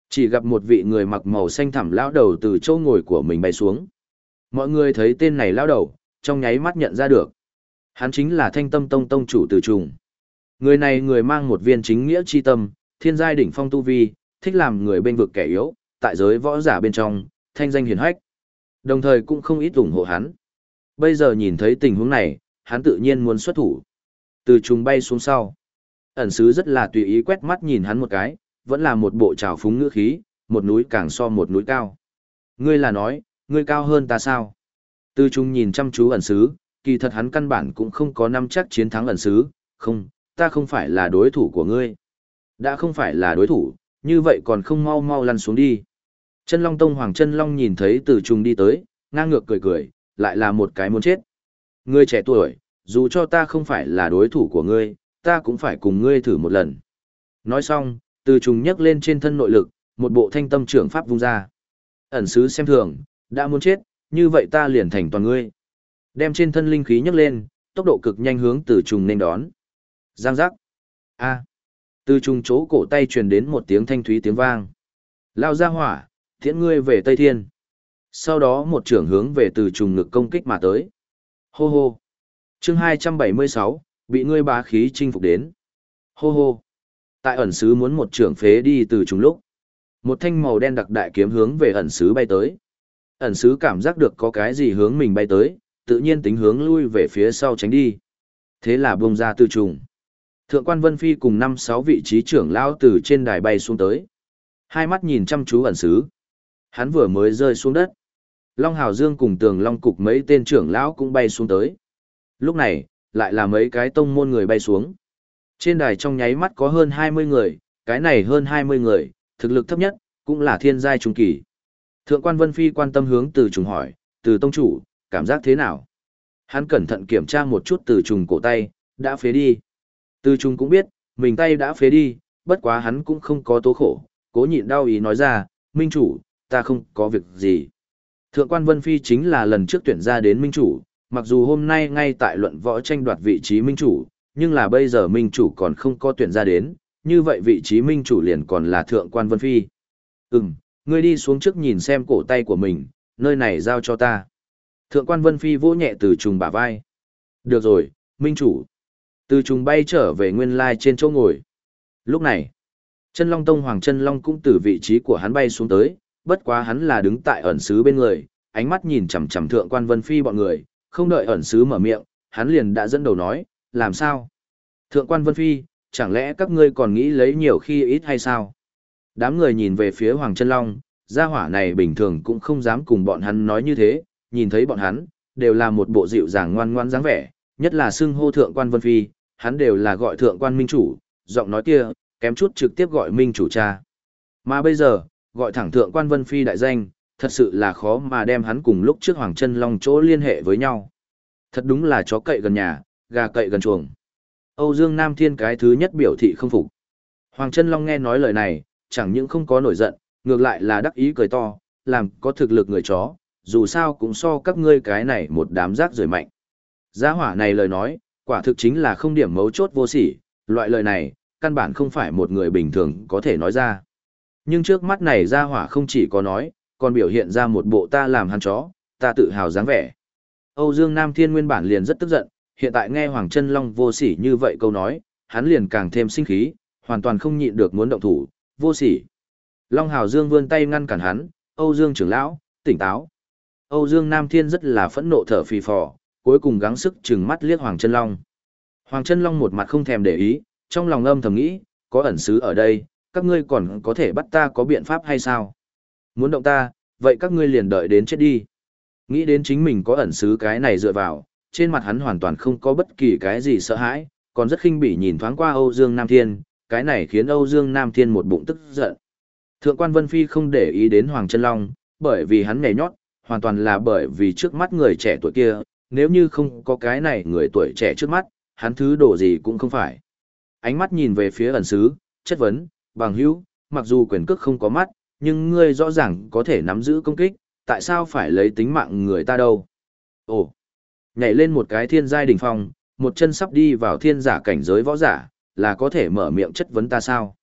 Chỉ gặp một vị người mặc màu xanh thẳm lão đầu từ chỗ ngồi của mình bay xuống. Mọi người thấy tên này lão đầu, trong nháy mắt nhận ra được. Hắn chính là thanh tâm tông tông chủ từ trùng. Người này người mang một viên chính nghĩa chi tâm, thiên giai đỉnh phong tu vi, thích làm người bên vực kẻ yếu, tại giới võ giả bên trong, thanh danh hiển hách. Đồng thời cũng không ít ủng hộ hắn. Bây giờ nhìn thấy tình huống này, hắn tự nhiên muốn xuất thủ. Từ trùng bay xuống sau. Ẩn sứ rất là tùy ý quét mắt nhìn hắn một cái, vẫn là một bộ trào phúng ngữ khí, một núi càng so một núi cao. Ngươi là nói, ngươi cao hơn ta sao? Từ Trung nhìn chăm chú ẩn sứ, kỳ thật hắn căn bản cũng không có năm chắc chiến thắng ẩn sứ, không, ta không phải là đối thủ của ngươi. Đã không phải là đối thủ, như vậy còn không mau mau lăn xuống đi. Chân Long Tông Hoàng Chân Long nhìn thấy Từ Trung đi tới, ngang ngược cười cười, lại là một cái muốn chết. Ngươi trẻ tuổi, dù cho ta không phải là đối thủ của ngươi, ta cũng phải cùng ngươi thử một lần. Nói xong, từ trùng nhấc lên trên thân nội lực, một bộ thanh tâm trưởng pháp vung ra. Ẩn sứ xem thường, đã muốn chết, như vậy ta liền thành toàn ngươi. Đem trên thân linh khí nhấc lên, tốc độ cực nhanh hướng từ trùng nên đón. Giang giác. A. Từ trùng chỗ cổ tay truyền đến một tiếng thanh thúy tiếng vang. Lao ra hỏa, thiện ngươi về Tây Thiên. Sau đó một trưởng hướng về từ trùng ngực công kích mà tới. Hô hô. chương 276, bị ngươi bá khí chinh phục đến. Hô hô. Tại ẩn sứ muốn một trưởng phế đi từ trùng lúc. Một thanh màu đen đặc đại kiếm hướng về ẩn sứ bay tới. Ẩn sứ cảm giác được có cái gì hướng mình bay tới, tự nhiên tính hướng lui về phía sau tránh đi. Thế là bông ra từ trùng. Thượng quan Vân Phi cùng năm sáu vị trí trưởng lão từ trên đài bay xuống tới. Hai mắt nhìn chăm chú ẩn sứ. Hắn vừa mới rơi xuống đất. Long Hào Dương cùng tường Long Cục mấy tên trưởng lão cũng bay xuống tới. Lúc này, lại là mấy cái tông môn người bay xuống. Trên đài trong nháy mắt có hơn 20 người, cái này hơn 20 người, thực lực thấp nhất, cũng là thiên giai trung kỳ. Thượng quan Vân Phi quan tâm hướng từ trùng hỏi, từ tông chủ, cảm giác thế nào? Hắn cẩn thận kiểm tra một chút từ trùng cổ tay, đã phế đi. Từ trùng cũng biết, mình tay đã phế đi, bất quá hắn cũng không có tố khổ, cố nhịn đau ý nói ra, minh chủ, ta không có việc gì. Thượng quan Vân Phi chính là lần trước tuyển ra đến minh chủ, mặc dù hôm nay ngay tại luận võ tranh đoạt vị trí minh chủ, nhưng là bây giờ minh chủ còn không có tuyển ra đến, như vậy vị trí minh chủ liền còn là thượng quan Vân Phi. Ừm, ngươi đi xuống trước nhìn xem cổ tay của mình, nơi này giao cho ta. Thượng quan Vân Phi vỗ nhẹ từ trùng bả vai. Được rồi, minh chủ. Từ trùng bay trở về nguyên lai trên chỗ ngồi. Lúc này, chân long tông hoàng chân long cũng từ vị trí của hắn bay xuống tới, bất quá hắn là đứng tại ẩn sứ bên người, ánh mắt nhìn chằm chằm thượng quan Vân Phi bọn người, không đợi ẩn sứ mở miệng, hắn liền đã dẫn đầu nói, làm sao? Thượng quan Vân Phi, chẳng lẽ các ngươi còn nghĩ lấy nhiều khi ít hay sao? Đám người nhìn về phía Hoàng chân Long, gia hỏa này bình thường cũng không dám cùng bọn hắn nói như thế, nhìn thấy bọn hắn, đều là một bộ dịu dàng ngoan ngoan dáng vẻ, nhất là xưng hô thượng quan Vân Phi, hắn đều là gọi thượng quan minh chủ, giọng nói kia, kém chút trực tiếp gọi minh chủ cha. Mà bây giờ, gọi thẳng thượng quan Vân Phi đại danh, thật sự là khó mà đem hắn cùng lúc trước Hoàng chân Long chỗ liên hệ với nhau. Thật đúng là chó cậy gần nhà, gà cậy gần chuồng. Âu Dương Nam Thiên cái thứ nhất biểu thị không phục. Hoàng chân Long nghe nói lời này, chẳng những không có nổi giận, ngược lại là đắc ý cười to, làm có thực lực người chó, dù sao cũng so các ngươi cái này một đám rác rưởi mạnh. Gia hỏa này lời nói, quả thực chính là không điểm mấu chốt vô sỉ, loại lời này, căn bản không phải một người bình thường có thể nói ra. Nhưng trước mắt này gia hỏa không chỉ có nói, còn biểu hiện ra một bộ ta làm hắn chó, ta tự hào dáng vẻ. Âu Dương Nam Thiên nguyên bản liền rất tức giận, hiện tại nghe Hoàng Trân Long vô sỉ như vậy câu nói, hắn liền càng thêm sinh khí, hoàn toàn không nhịn được muốn động thủ, vô sỉ. Long Hào Dương vươn tay ngăn cản hắn, Âu Dương trưởng lão, tỉnh táo. Âu Dương Nam Thiên rất là phẫn nộ thở phì phò, cuối cùng gắng sức trừng mắt liếc Hoàng Trân Long. Hoàng Trân Long một mặt không thèm để ý, trong lòng âm thầm nghĩ, có ẩn sứ ở đây, các ngươi còn có thể bắt ta có biện pháp hay sao? Muốn động ta, vậy các ngươi liền đợi đến chết đi. Nghĩ đến chính mình có ẩn sứ cái này dựa vào, trên mặt hắn hoàn toàn không có bất kỳ cái gì sợ hãi, còn rất khinh bỉ nhìn thoáng qua Âu Dương Nam Thiên, cái này khiến Âu Dương Nam Thiên một bụng tức giận. Thượng quan Vân Phi không để ý đến Hoàng Trân Long, bởi vì hắn nhảy nhót, hoàn toàn là bởi vì trước mắt người trẻ tuổi kia, nếu như không có cái này người tuổi trẻ trước mắt, hắn thứ đồ gì cũng không phải. Ánh mắt nhìn về phía ẩn sứ, chất vấn, bằng hữu, mặc dù quyền cước không có mắt, nhưng ngươi rõ ràng có thể nắm giữ công kích, tại sao phải lấy tính mạng người ta đâu? Ồ, nhảy lên một cái thiên giai đỉnh phong, một chân sắp đi vào thiên giả cảnh giới võ giả, là có thể mở miệng chất vấn ta sao?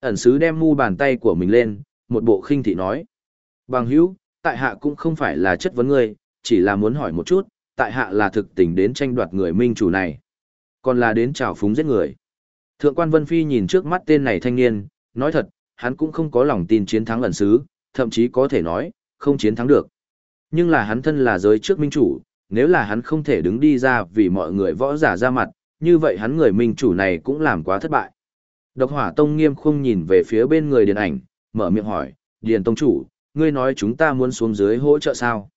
Ẩn sứ đem mu bàn tay của mình lên, một bộ khinh thị nói. Bằng hữu, tại hạ cũng không phải là chất vấn ngươi, chỉ là muốn hỏi một chút, tại hạ là thực tình đến tranh đoạt người minh chủ này. Còn là đến trào phúng giết người. Thượng quan Vân Phi nhìn trước mắt tên này thanh niên, nói thật, hắn cũng không có lòng tin chiến thắng ẩn sứ, thậm chí có thể nói, không chiến thắng được. Nhưng là hắn thân là giới trước minh chủ, nếu là hắn không thể đứng đi ra vì mọi người võ giả ra mặt, như vậy hắn người minh chủ này cũng làm quá thất bại. Độc hỏa tông nghiêm khung nhìn về phía bên người điện ảnh, mở miệng hỏi, điền tông chủ, ngươi nói chúng ta muốn xuống dưới hỗ trợ sao?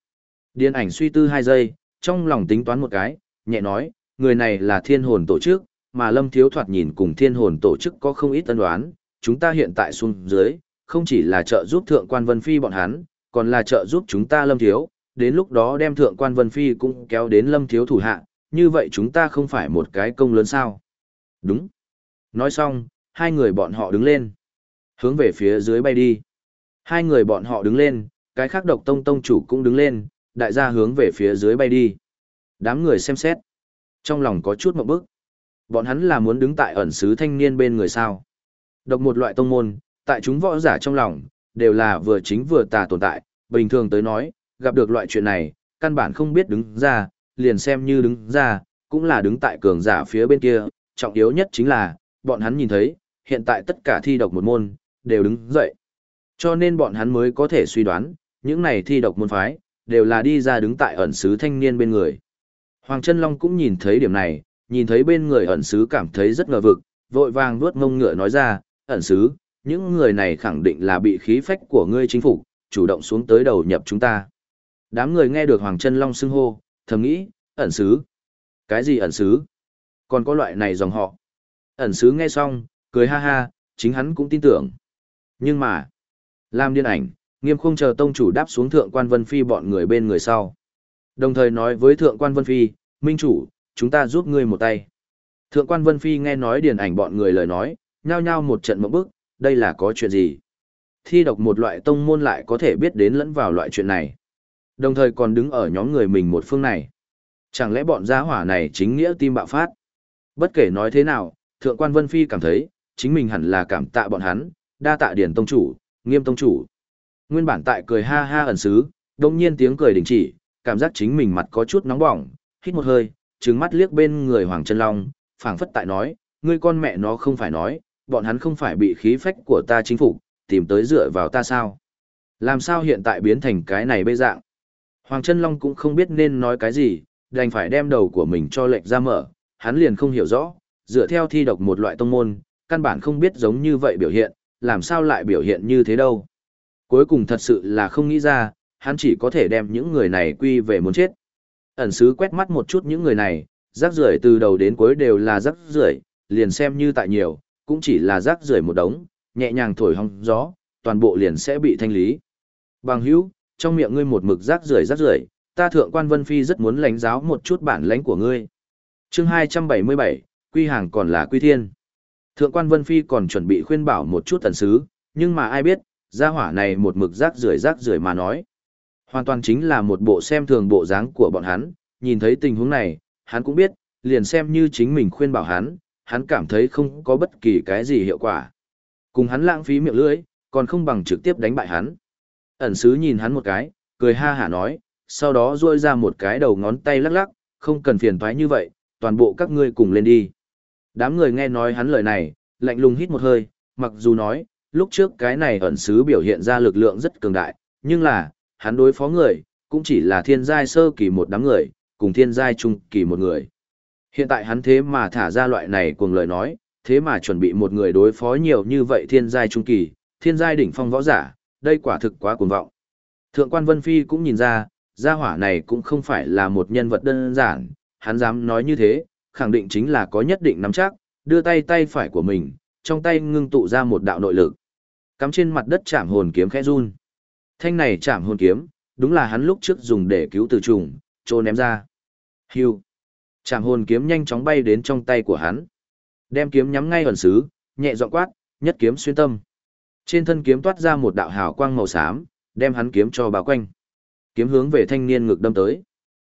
Điền ảnh suy tư hai giây, trong lòng tính toán một cái, nhẹ nói, người này là thiên hồn tổ chức, mà lâm thiếu thoạt nhìn cùng thiên hồn tổ chức có không ít tân đoán, chúng ta hiện tại xuống dưới, không chỉ là trợ giúp thượng quan vân phi bọn hắn, còn là trợ giúp chúng ta lâm thiếu, đến lúc đó đem thượng quan vân phi cũng kéo đến lâm thiếu thủ hạ, như vậy chúng ta không phải một cái công lớn sao. Đúng. Nói xong, hai người bọn họ đứng lên. Hướng về phía dưới bay đi. Hai người bọn họ đứng lên, cái khác độc tông tông chủ cũng đứng lên, đại gia hướng về phía dưới bay đi. Đám người xem xét. Trong lòng có chút mộng bức. Bọn hắn là muốn đứng tại ẩn sứ thanh niên bên người sao. Độc một loại tông môn, tại chúng võ giả trong lòng, đều là vừa chính vừa tà tồn tại. Bình thường tới nói, gặp được loại chuyện này, căn bản không biết đứng ra, liền xem như đứng ra, cũng là đứng tại cường giả phía bên kia. Trọng yếu nhất chính là, bọn hắn nhìn thấy, hiện tại tất cả thi độc một môn, đều đứng dậy. Cho nên bọn hắn mới có thể suy đoán, những này thi độc môn phái, đều là đi ra đứng tại ẩn sứ thanh niên bên người. Hoàng Trân Long cũng nhìn thấy điểm này, nhìn thấy bên người ẩn sứ cảm thấy rất ngờ vực, vội vàng vuốt ngông ngựa nói ra, ẩn sứ, những người này khẳng định là bị khí phách của ngươi chính phủ, chủ động xuống tới đầu nhập chúng ta. Đám người nghe được Hoàng Trân Long xưng hô, thầm nghĩ, ẩn sứ. Cái gì ẩn sứ? Còn có loại này dòng họ. Ẩn sứ nghe xong, cười ha ha, chính hắn cũng tin tưởng. Nhưng mà, Lam điên ảnh, nghiêm khung chờ tông chủ đáp xuống thượng quan vân phi bọn người bên người sau. Đồng thời nói với thượng quan vân phi, minh chủ, chúng ta giúp ngươi một tay. Thượng quan vân phi nghe nói điền ảnh bọn người lời nói, nhao nhao một trận mộng bức, đây là có chuyện gì? Thi độc một loại tông môn lại có thể biết đến lẫn vào loại chuyện này. Đồng thời còn đứng ở nhóm người mình một phương này. Chẳng lẽ bọn gia hỏa này chính nghĩa tim bạo phát? Bất kể nói thế nào, thượng quan vân phi cảm thấy, chính mình hẳn là cảm tạ bọn hắn, đa tạ điền tông chủ, nghiêm tông chủ. Nguyên bản tại cười ha ha ẩn sứ, đồng nhiên tiếng cười đình chỉ, cảm giác chính mình mặt có chút nóng bỏng, hít một hơi, trừng mắt liếc bên người Hoàng Trân Long, phảng phất tại nói, ngươi con mẹ nó không phải nói, bọn hắn không phải bị khí phách của ta chính phủ, tìm tới dựa vào ta sao? Làm sao hiện tại biến thành cái này bây dạng? Hoàng Trân Long cũng không biết nên nói cái gì, đành phải đem đầu của mình cho lệnh ra mở, hắn liền không hiểu rõ, dựa theo thi độc một loại tông môn, căn bản không biết giống như vậy biểu hiện, làm sao lại biểu hiện như thế đâu. Cuối cùng thật sự là không nghĩ ra, hắn chỉ có thể đem những người này quy về muốn chết. Ẩn sứ quét mắt một chút những người này, rác rưởi từ đầu đến cuối đều là rác rưởi, liền xem như tại nhiều, cũng chỉ là rác rưởi một đống, nhẹ nhàng thổi hong gió, toàn bộ liền sẽ bị thanh lý. Bằng hữu, trong miệng ngươi một mực rác rưởi rác rưởi, ta thượng quan Vân Phi rất muốn lãnh giáo một chút bản lãnh của ngươi. Chương 277, quy hàng còn là quy thiên. Thượng quan Vân Phi còn chuẩn bị khuyên bảo một chút tần sứ, nhưng mà ai biết, gia hỏa này một mực rác rưởi rác rưởi mà nói. Hoàn toàn chính là một bộ xem thường bộ dáng của bọn hắn, nhìn thấy tình huống này, hắn cũng biết, liền xem như chính mình khuyên bảo hắn, hắn cảm thấy không có bất kỳ cái gì hiệu quả. Cùng hắn lãng phí miệng lưỡi, còn không bằng trực tiếp đánh bại hắn. Ẩn sứ nhìn hắn một cái, cười ha hả nói, sau đó duỗi ra một cái đầu ngón tay lắc lắc, không cần phiền toái như vậy, toàn bộ các ngươi cùng lên đi. Đám người nghe nói hắn lời này, lạnh lùng hít một hơi, mặc dù nói, lúc trước cái này ẩn sứ biểu hiện ra lực lượng rất cường đại, nhưng là, hắn đối phó người, cũng chỉ là thiên giai sơ kỳ một đám người, cùng thiên giai trung kỳ một người. Hiện tại hắn thế mà thả ra loại này cùng lời nói, thế mà chuẩn bị một người đối phó nhiều như vậy thiên giai trung kỳ, thiên giai đỉnh phong võ giả, đây quả thực quá cuồng vọng. Thượng quan Vân Phi cũng nhìn ra, gia hỏa này cũng không phải là một nhân vật đơn giản, hắn dám nói như thế, khẳng định chính là có nhất định nắm chắc, đưa tay tay phải của mình, trong tay ngưng tụ ra một đạo nội lực. Cắm trên mặt đất chạm hồn kiếm khẽ run. Thanh này chạm hồn kiếm, đúng là hắn lúc trước dùng để cứu từ trùng, trô ném ra. Hưu. Chạm hồn kiếm nhanh chóng bay đến trong tay của hắn. Đem kiếm nhắm ngay ẩn sứ, nhẹ dọn quát, nhất kiếm xuyên tâm. Trên thân kiếm toát ra một đạo hào quang màu xám, đem hắn kiếm cho bao quanh. Kiếm hướng về thanh niên ngực đâm tới.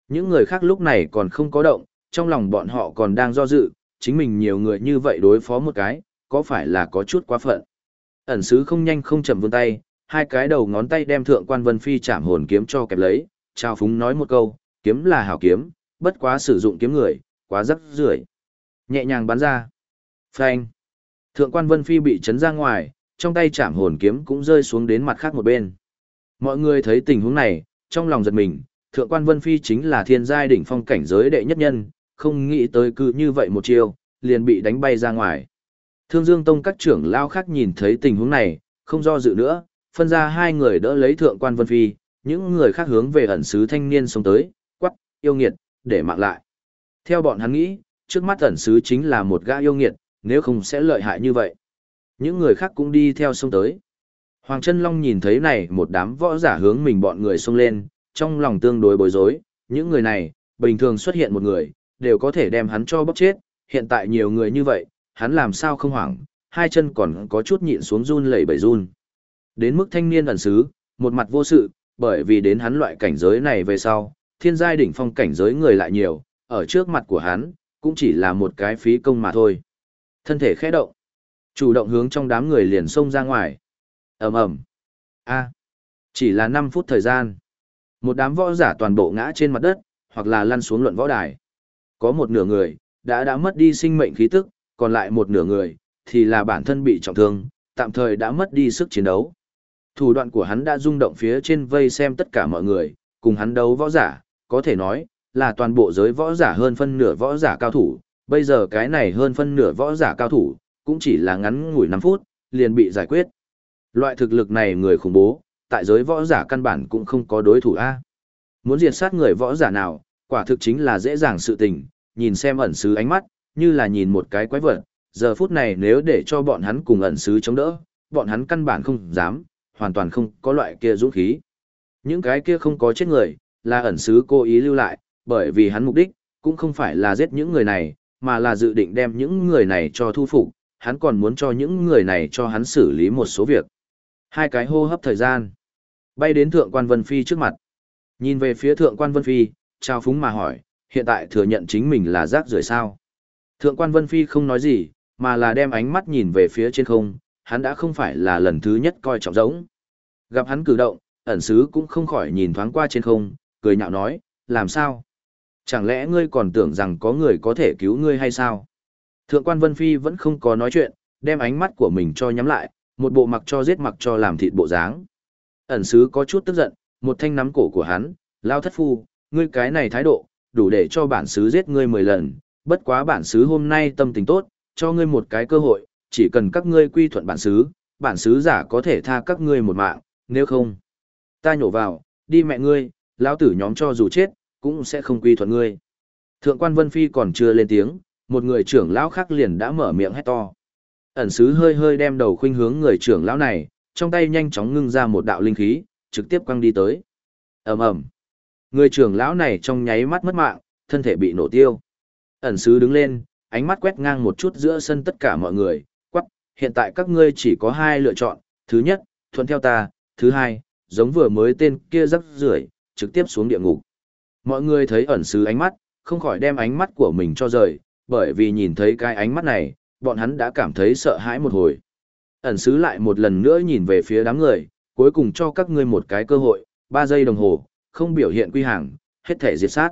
Những người khác lúc này còn không có động, trong lòng bọn họ còn đang do dự, chính mình nhiều người như vậy đối phó một cái, có phải là có chút quá phận. Ẩn sứ không nhanh không chậm vươn tay, hai cái đầu ngón tay đem thượng quan vân phi chạm hồn kiếm cho kẹp lấy, trao phúng nói một câu, kiếm là hảo kiếm, bất quá sử dụng kiếm người, quá rắc rưởi Nhẹ nhàng bắn ra. Phanh. Thượng quan vân phi bị chấn ra ngoài, trong tay chạm hồn kiếm cũng rơi xuống đến mặt khác một bên. Mọi người thấy tình huống này, trong lòng giật mình, thượng quan vân phi chính là thiên giai đỉnh phong cảnh giới đệ nhất nhân, không nghĩ tới cứ như vậy một chiêu, liền bị đánh bay ra ngoài. Thương Dương Tông các trưởng lao khác nhìn thấy tình huống này, không do dự nữa, phân ra hai người đỡ lấy thượng quan Vân Phi, những người khác hướng về ẩn sứ thanh niên sống tới, quắc, yêu nghiệt, để mạng lại. Theo bọn hắn nghĩ, trước mắt ẩn sứ chính là một gã yêu nghiệt, nếu không sẽ lợi hại như vậy. Những người khác cũng đi theo sông tới. Hoàng Trân Long nhìn thấy này một đám võ giả hướng mình bọn người xông lên, trong lòng tương đối bối rối, những người này, bình thường xuất hiện một người, đều có thể đem hắn cho bóc chết, hiện tại nhiều người như vậy, hắn làm sao không hoảng, hai chân còn có chút nhịn xuống run lẩy bẩy run. Đến mức thanh niên ẩn sứ, một mặt vô sự, bởi vì đến hắn loại cảnh giới này về sau, thiên giai đỉnh phong cảnh giới người lại nhiều, ở trước mặt của hắn, cũng chỉ là một cái phí công mà thôi. Thân thể khẽ động, chủ động hướng trong đám người liền xông ra ngoài. ầm ầm, a, chỉ là 5 phút thời gian, một đám võ giả toàn bộ ngã trên mặt đất, hoặc là lăn xuống luận võ đài. Có một nửa người đã đã mất đi sinh mệnh khí tức, còn lại một nửa người thì là bản thân bị trọng thương, tạm thời đã mất đi sức chiến đấu. Thủ đoạn của hắn đã rung động phía trên vây xem tất cả mọi người, cùng hắn đấu võ giả, có thể nói là toàn bộ giới võ giả hơn phân nửa võ giả cao thủ, bây giờ cái này hơn phân nửa võ giả cao thủ, cũng chỉ là ngắn ngủi 5 phút, liền bị giải quyết. Loại thực lực này người khủng bố, tại giới võ giả căn bản cũng không có đối thủ A. Muốn diệt sát người võ giả nào, quả thực chính là dễ dàng sự tình, nhìn xem ẩn sứ ánh mắt, như là nhìn một cái quái vật, giờ phút này nếu để cho bọn hắn cùng ẩn sứ chống đỡ, bọn hắn căn bản không dám, hoàn toàn không có loại kia dũng khí. Những cái kia không có chết người, là ẩn sứ cố ý lưu lại, bởi vì hắn mục đích, cũng không phải là giết những người này, mà là dự định đem những người này cho thu phục, hắn còn muốn cho những người này cho hắn xử lý một số việc. Hai cái hô hấp thời gian, bay đến thượng quan Vân Phi trước mặt. Nhìn về phía thượng quan Vân Phi, trao phúng mà hỏi, hiện tại thừa nhận chính mình là rác rưởi sao. Thượng quan Vân Phi không nói gì, mà là đem ánh mắt nhìn về phía trên không, hắn đã không phải là lần thứ nhất coi trọng giống. Gặp hắn cử động, ẩn sứ cũng không khỏi nhìn thoáng qua trên không, cười nhạo nói, làm sao? Chẳng lẽ ngươi còn tưởng rằng có người có thể cứu ngươi hay sao? Thượng quan Vân Phi vẫn không có nói chuyện, đem ánh mắt của mình cho nhắm lại, một bộ mặc cho giết mặc cho làm thịt bộ dáng. Ẩn sứ có chút tức giận, một thanh nắm cổ của hắn, lao thất phu, ngươi cái này thái độ, đủ để cho bản sứ giết ngươi 10 lần, bất quá bản sứ hôm nay tâm tình tốt, cho ngươi một cái cơ hội, chỉ cần các ngươi quy thuận bản sứ, bản sứ giả có thể tha các ngươi một mạng, nếu không, ta nhổ vào, đi mẹ ngươi, lão tử nhóm cho dù chết, cũng sẽ không quy thuận ngươi. Thượng quan Vân Phi còn chưa lên tiếng, một người trưởng lão khác liền đã mở miệng hét to. Ẩn sứ hơi hơi đem đầu khuynh hướng người trưởng lão này, trong tay nhanh chóng ngưng ra một đạo linh khí, trực tiếp quăng đi tới. ầm ầm, Người trưởng lão này trong nháy mắt mất mạng, thân thể bị nổ tiêu. Ẩn sứ đứng lên, ánh mắt quét ngang một chút giữa sân tất cả mọi người, quắc, hiện tại các ngươi chỉ có hai lựa chọn, thứ nhất, thuận theo ta, thứ hai, giống vừa mới tên kia rắc rưởi trực tiếp xuống địa ngục. Mọi người thấy ẩn sứ ánh mắt, không khỏi đem ánh mắt của mình cho rời, bởi vì nhìn thấy cái ánh mắt này, bọn hắn đã cảm thấy sợ hãi một hồi. Ẩn sứ lại một lần nữa nhìn về phía đám người, cuối cùng cho các ngươi một cái cơ hội, 3 giây đồng hồ, không biểu hiện quy hàng, hết thể diệt sát.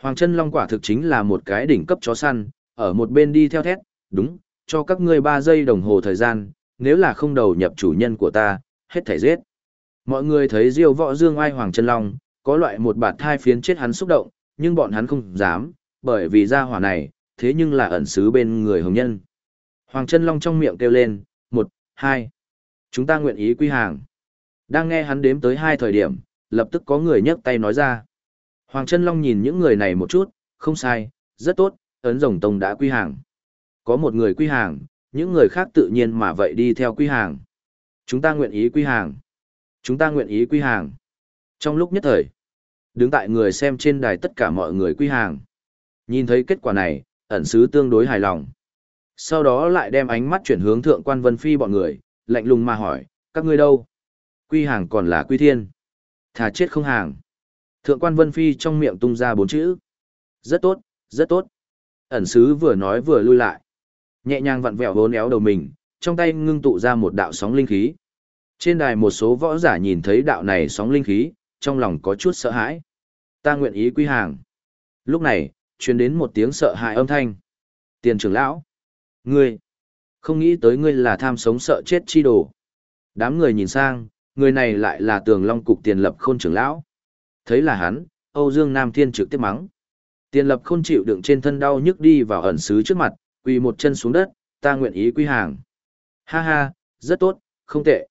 Hoàng chân long quả thực chính là một cái đỉnh cấp chó săn, ở một bên đi theo thét, đúng, cho các ngươi 3 giây đồng hồ thời gian, nếu là không đầu nhập chủ nhân của ta, hết thể giết. Mọi người thấy Diêu Võ Dương ai Hoàng Chân Long, có loại một bạt thai phiến chết hắn xúc động, nhưng bọn hắn không dám, bởi vì gia hỏa này, thế nhưng là ẩn sứ bên người hồng nhân. Hoàng Chân Long trong miệng kêu lên, một, hai, chúng ta nguyện ý quy hàng. Đang nghe hắn đếm tới hai thời điểm, lập tức có người nhấc tay nói ra. Hoàng Chân Long nhìn những người này một chút, không sai, rất tốt, ấn rồng tông đã quy hàng. Có một người quy hàng, những người khác tự nhiên mà vậy đi theo quy hàng. Chúng ta nguyện ý quy hàng. Chúng ta nguyện ý quy hàng. Trong lúc nhất thời, đứng tại người xem trên đài tất cả mọi người quy hàng. Nhìn thấy kết quả này, ẩn sứ tương đối hài lòng. Sau đó lại đem ánh mắt chuyển hướng thượng quan vân phi bọn người, lạnh lùng mà hỏi, các ngươi đâu? Quy hàng còn là quy thiên. Thà chết không hàng. Thượng quan vân phi trong miệng tung ra bốn chữ. Rất tốt, rất tốt. Ẩn sứ vừa nói vừa lui lại. Nhẹ nhàng vặn vẹo vốn éo đầu mình, trong tay ngưng tụ ra một đạo sóng linh khí. Trên đài một số võ giả nhìn thấy đạo này sóng linh khí, trong lòng có chút sợ hãi. Ta nguyện ý quy hàng. Lúc này, truyền đến một tiếng sợ hãi âm thanh. Tiền trưởng lão. Ngươi. Không nghĩ tới ngươi là tham sống sợ chết chi đồ. Đám người nhìn sang, người này lại là tường long cục tiền lập khôn trưởng lão. Thấy là hắn, Âu Dương Nam Thiên trực tiếp mắng. Tiền lập khôn chịu đựng trên thân đau nhức đi vào ẩn xứ trước mặt, quỳ một chân xuống đất, ta nguyện ý quy hàng. Ha ha, rất tốt, không tệ.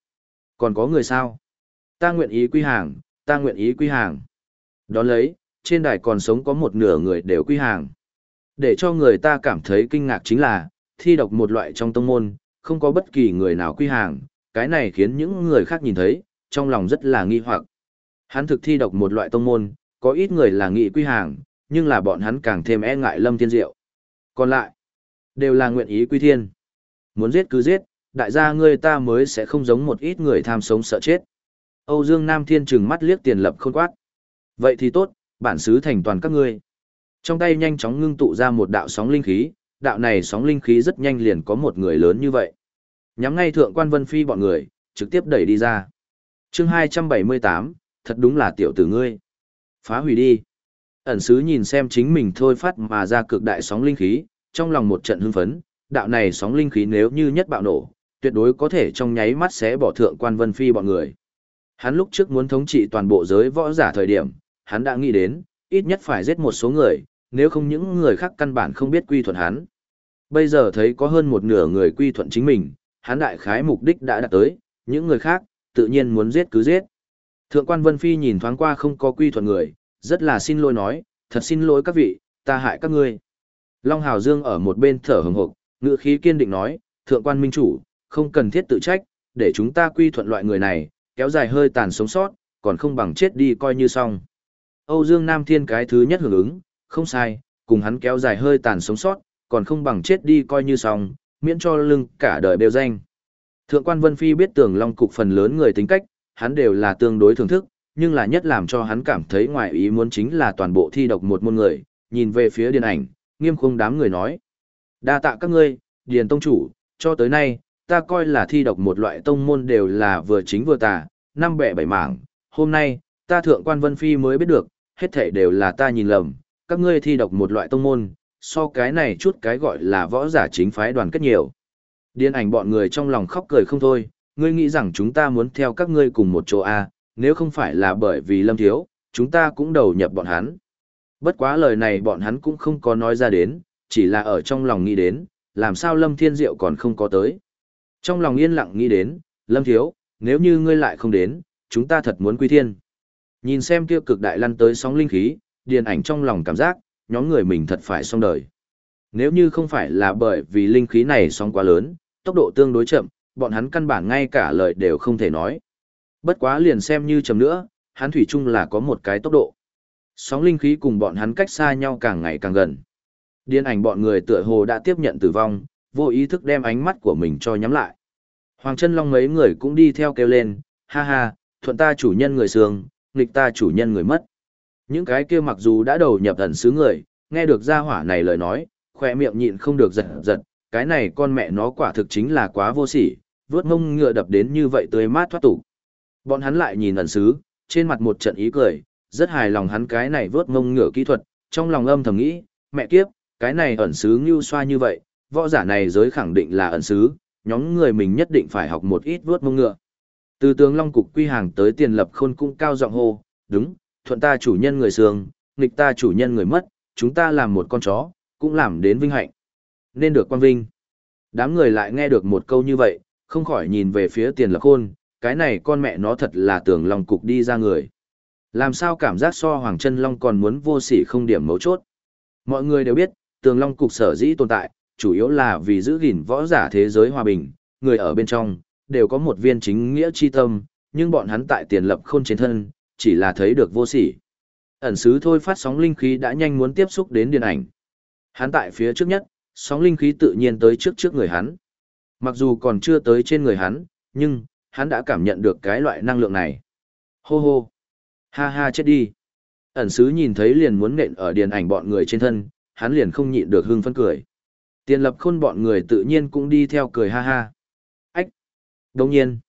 Còn có người sao? Ta nguyện ý quy hàng, ta nguyện ý quy hàng. Đón lấy, trên đài còn sống có một nửa người đều quy hàng. Để cho người ta cảm thấy kinh ngạc chính là, thi độc một loại trong tông môn, không có bất kỳ người nào quy hàng, cái này khiến những người khác nhìn thấy, trong lòng rất là nghi hoặc. Hắn thực thi độc một loại tông môn, có ít người là nghị quy hàng, nhưng là bọn hắn càng thêm e ngại lâm thiên diệu. Còn lại, đều là nguyện ý quy thiên. Muốn giết cứ giết, đại gia ngươi ta mới sẽ không giống một ít người tham sống sợ chết. Âu Dương Nam Thiên trừng mắt liếc tiền lập khôn quát. Vậy thì tốt, bản xứ thành toàn các ngươi. Trong tay nhanh chóng ngưng tụ ra một đạo sóng linh khí, đạo này sóng linh khí rất nhanh liền có một người lớn như vậy. Nhắm ngay thượng quan Vân Phi bọn người, trực tiếp đẩy đi ra. chương 278, thật đúng là tiểu tử ngươi. Phá hủy đi. Ẩn sứ nhìn xem chính mình thôi phát mà ra cực đại sóng linh khí, trong lòng một trận hưng phấn, đạo này sóng linh khí nếu như nhất bạo nổ, tuyệt đối có thể trong nháy mắt sẽ bỏ thượng quan Vân Phi bọn người. Hắn lúc trước muốn thống trị toàn bộ giới võ giả thời điểm, hắn đã nghĩ đến, ít nhất phải giết một số người, nếu không những người khác căn bản không biết quy thuận hắn. Bây giờ thấy có hơn một nửa người quy thuận chính mình, hắn đại khái mục đích đã đạt tới, những người khác, tự nhiên muốn giết cứ giết. Thượng quan Vân Phi nhìn thoáng qua không có quy thuận người, rất là xin lỗi nói, thật xin lỗi các vị, ta hại các ngươi. Long Hào Dương ở một bên thở hừng hực, ngựa khí kiên định nói, thượng quan minh chủ, không cần thiết tự trách, để chúng ta quy thuận loại người này, kéo dài hơi tàn sống sót, còn không bằng chết đi coi như xong. Âu Dương Nam Thiên cái thứ nhất hưởng ứng, không sai, cùng hắn kéo dài hơi tàn sống sót, còn không bằng chết đi coi như xong, miễn cho lưng cả đời bêu danh. Thượng quan Vân Phi biết tường long cục phần lớn người tính cách, hắn đều là tương đối thưởng thức, nhưng là nhất làm cho hắn cảm thấy ngoài ý muốn chính là toàn bộ thi độc một môn người, nhìn về phía điện ảnh, nghiêm khung đám người nói. đa tạ các ngươi, điền tông chủ, cho tới nay, ta coi là thi độc một loại tông môn đều là vừa chính vừa tà, năm bẻ bảy mảng, hôm nay, ta thượng quan Vân Phi mới biết được, hết thể đều là ta nhìn lầm, các ngươi thi độc một loại tông môn, so cái này chút cái gọi là võ giả chính phái đoàn kết nhiều. Điên ảnh bọn người trong lòng khóc cười không thôi, ngươi nghĩ rằng chúng ta muốn theo các ngươi cùng một chỗ A, nếu không phải là bởi vì lâm thiếu, chúng ta cũng đầu nhập bọn hắn. Bất quá lời này bọn hắn cũng không có nói ra đến, chỉ là ở trong lòng nghĩ đến, làm sao lâm thiên diệu còn không có tới. Trong lòng yên lặng nghĩ đến, lâm thiếu, nếu như ngươi lại không đến, chúng ta thật muốn quy thiên. Nhìn xem kia cực đại lăn tới sóng linh khí, điền ảnh trong lòng cảm giác, nhóm người mình thật phải xong đời. Nếu như không phải là bởi vì linh khí này sóng quá lớn, tốc độ tương đối chậm, bọn hắn căn bản ngay cả lời đều không thể nói. Bất quá liền xem như chậm nữa, hắn thủy chung là có một cái tốc độ. Sóng linh khí cùng bọn hắn cách xa nhau càng ngày càng gần. Điên ảnh bọn người tựa hồ đã tiếp nhận tử vong, vô ý thức đem ánh mắt của mình cho nhắm lại. Hoàng chân long mấy người cũng đi theo kêu lên, ha ha, thuận ta chủ nhân người sương, nghịch ta chủ nhân người mất. Những cái kia mặc dù đã đầu nhập ẩn xứ người, nghe được gia hỏa này lời nói, khỏe miệng nhịn không được giật giật, cái này con mẹ nó quả thực chính là quá vô sỉ, vướt mông ngựa đập đến như vậy tươi mát thoát tục. Bọn hắn lại nhìn ẩn xứ, trên mặt một trận ý cười, rất hài lòng hắn cái này vớt mông ngựa kỹ thuật, trong lòng âm thầm nghĩ, mẹ kiếp, cái này ẩn xứ như xoa như vậy, võ giả này giới khẳng định là ẩn xứ, nhóm người mình nhất định phải học một ít vớt mông ngựa. Từ tướng Long Cục quy hàng tới tiền lập khôn cũng cao giọng hô, đúng, thuận ta chủ nhân người sương, nghịch ta chủ nhân người mất, chúng ta làm một con chó, cũng làm đến vinh hạnh. Nên được quan vinh. Đám người lại nghe được một câu như vậy, không khỏi nhìn về phía tiền lập khôn, cái này con mẹ nó thật là tưởng Long Cục đi ra người. Làm sao cảm giác so Hoàng chân Long còn muốn vô sỉ không điểm mấu chốt. Mọi người đều biết, tường Long Cục sở dĩ tồn tại, chủ yếu là vì giữ gìn võ giả thế giới hòa bình, người ở bên trong, đều có một viên chính nghĩa chi tâm, nhưng bọn hắn tại tiền lập khôn trên thân, chỉ là thấy được vô sỉ. Ẩn sứ thôi phát sóng linh khí đã nhanh muốn tiếp xúc đến điện ảnh. Hắn tại phía trước nhất, sóng linh khí tự nhiên tới trước trước người hắn. Mặc dù còn chưa tới trên người hắn, nhưng, hắn đã cảm nhận được cái loại năng lượng này. Hô hô! Ha ha chết đi! Ẩn sứ nhìn thấy liền muốn nện ở điện ảnh bọn người trên thân, hắn liền không nhịn được hưng phấn cười. Tiền lập khôn bọn người tự nhiên cũng đi theo cười ha ha. Ách! Đồng nhiên!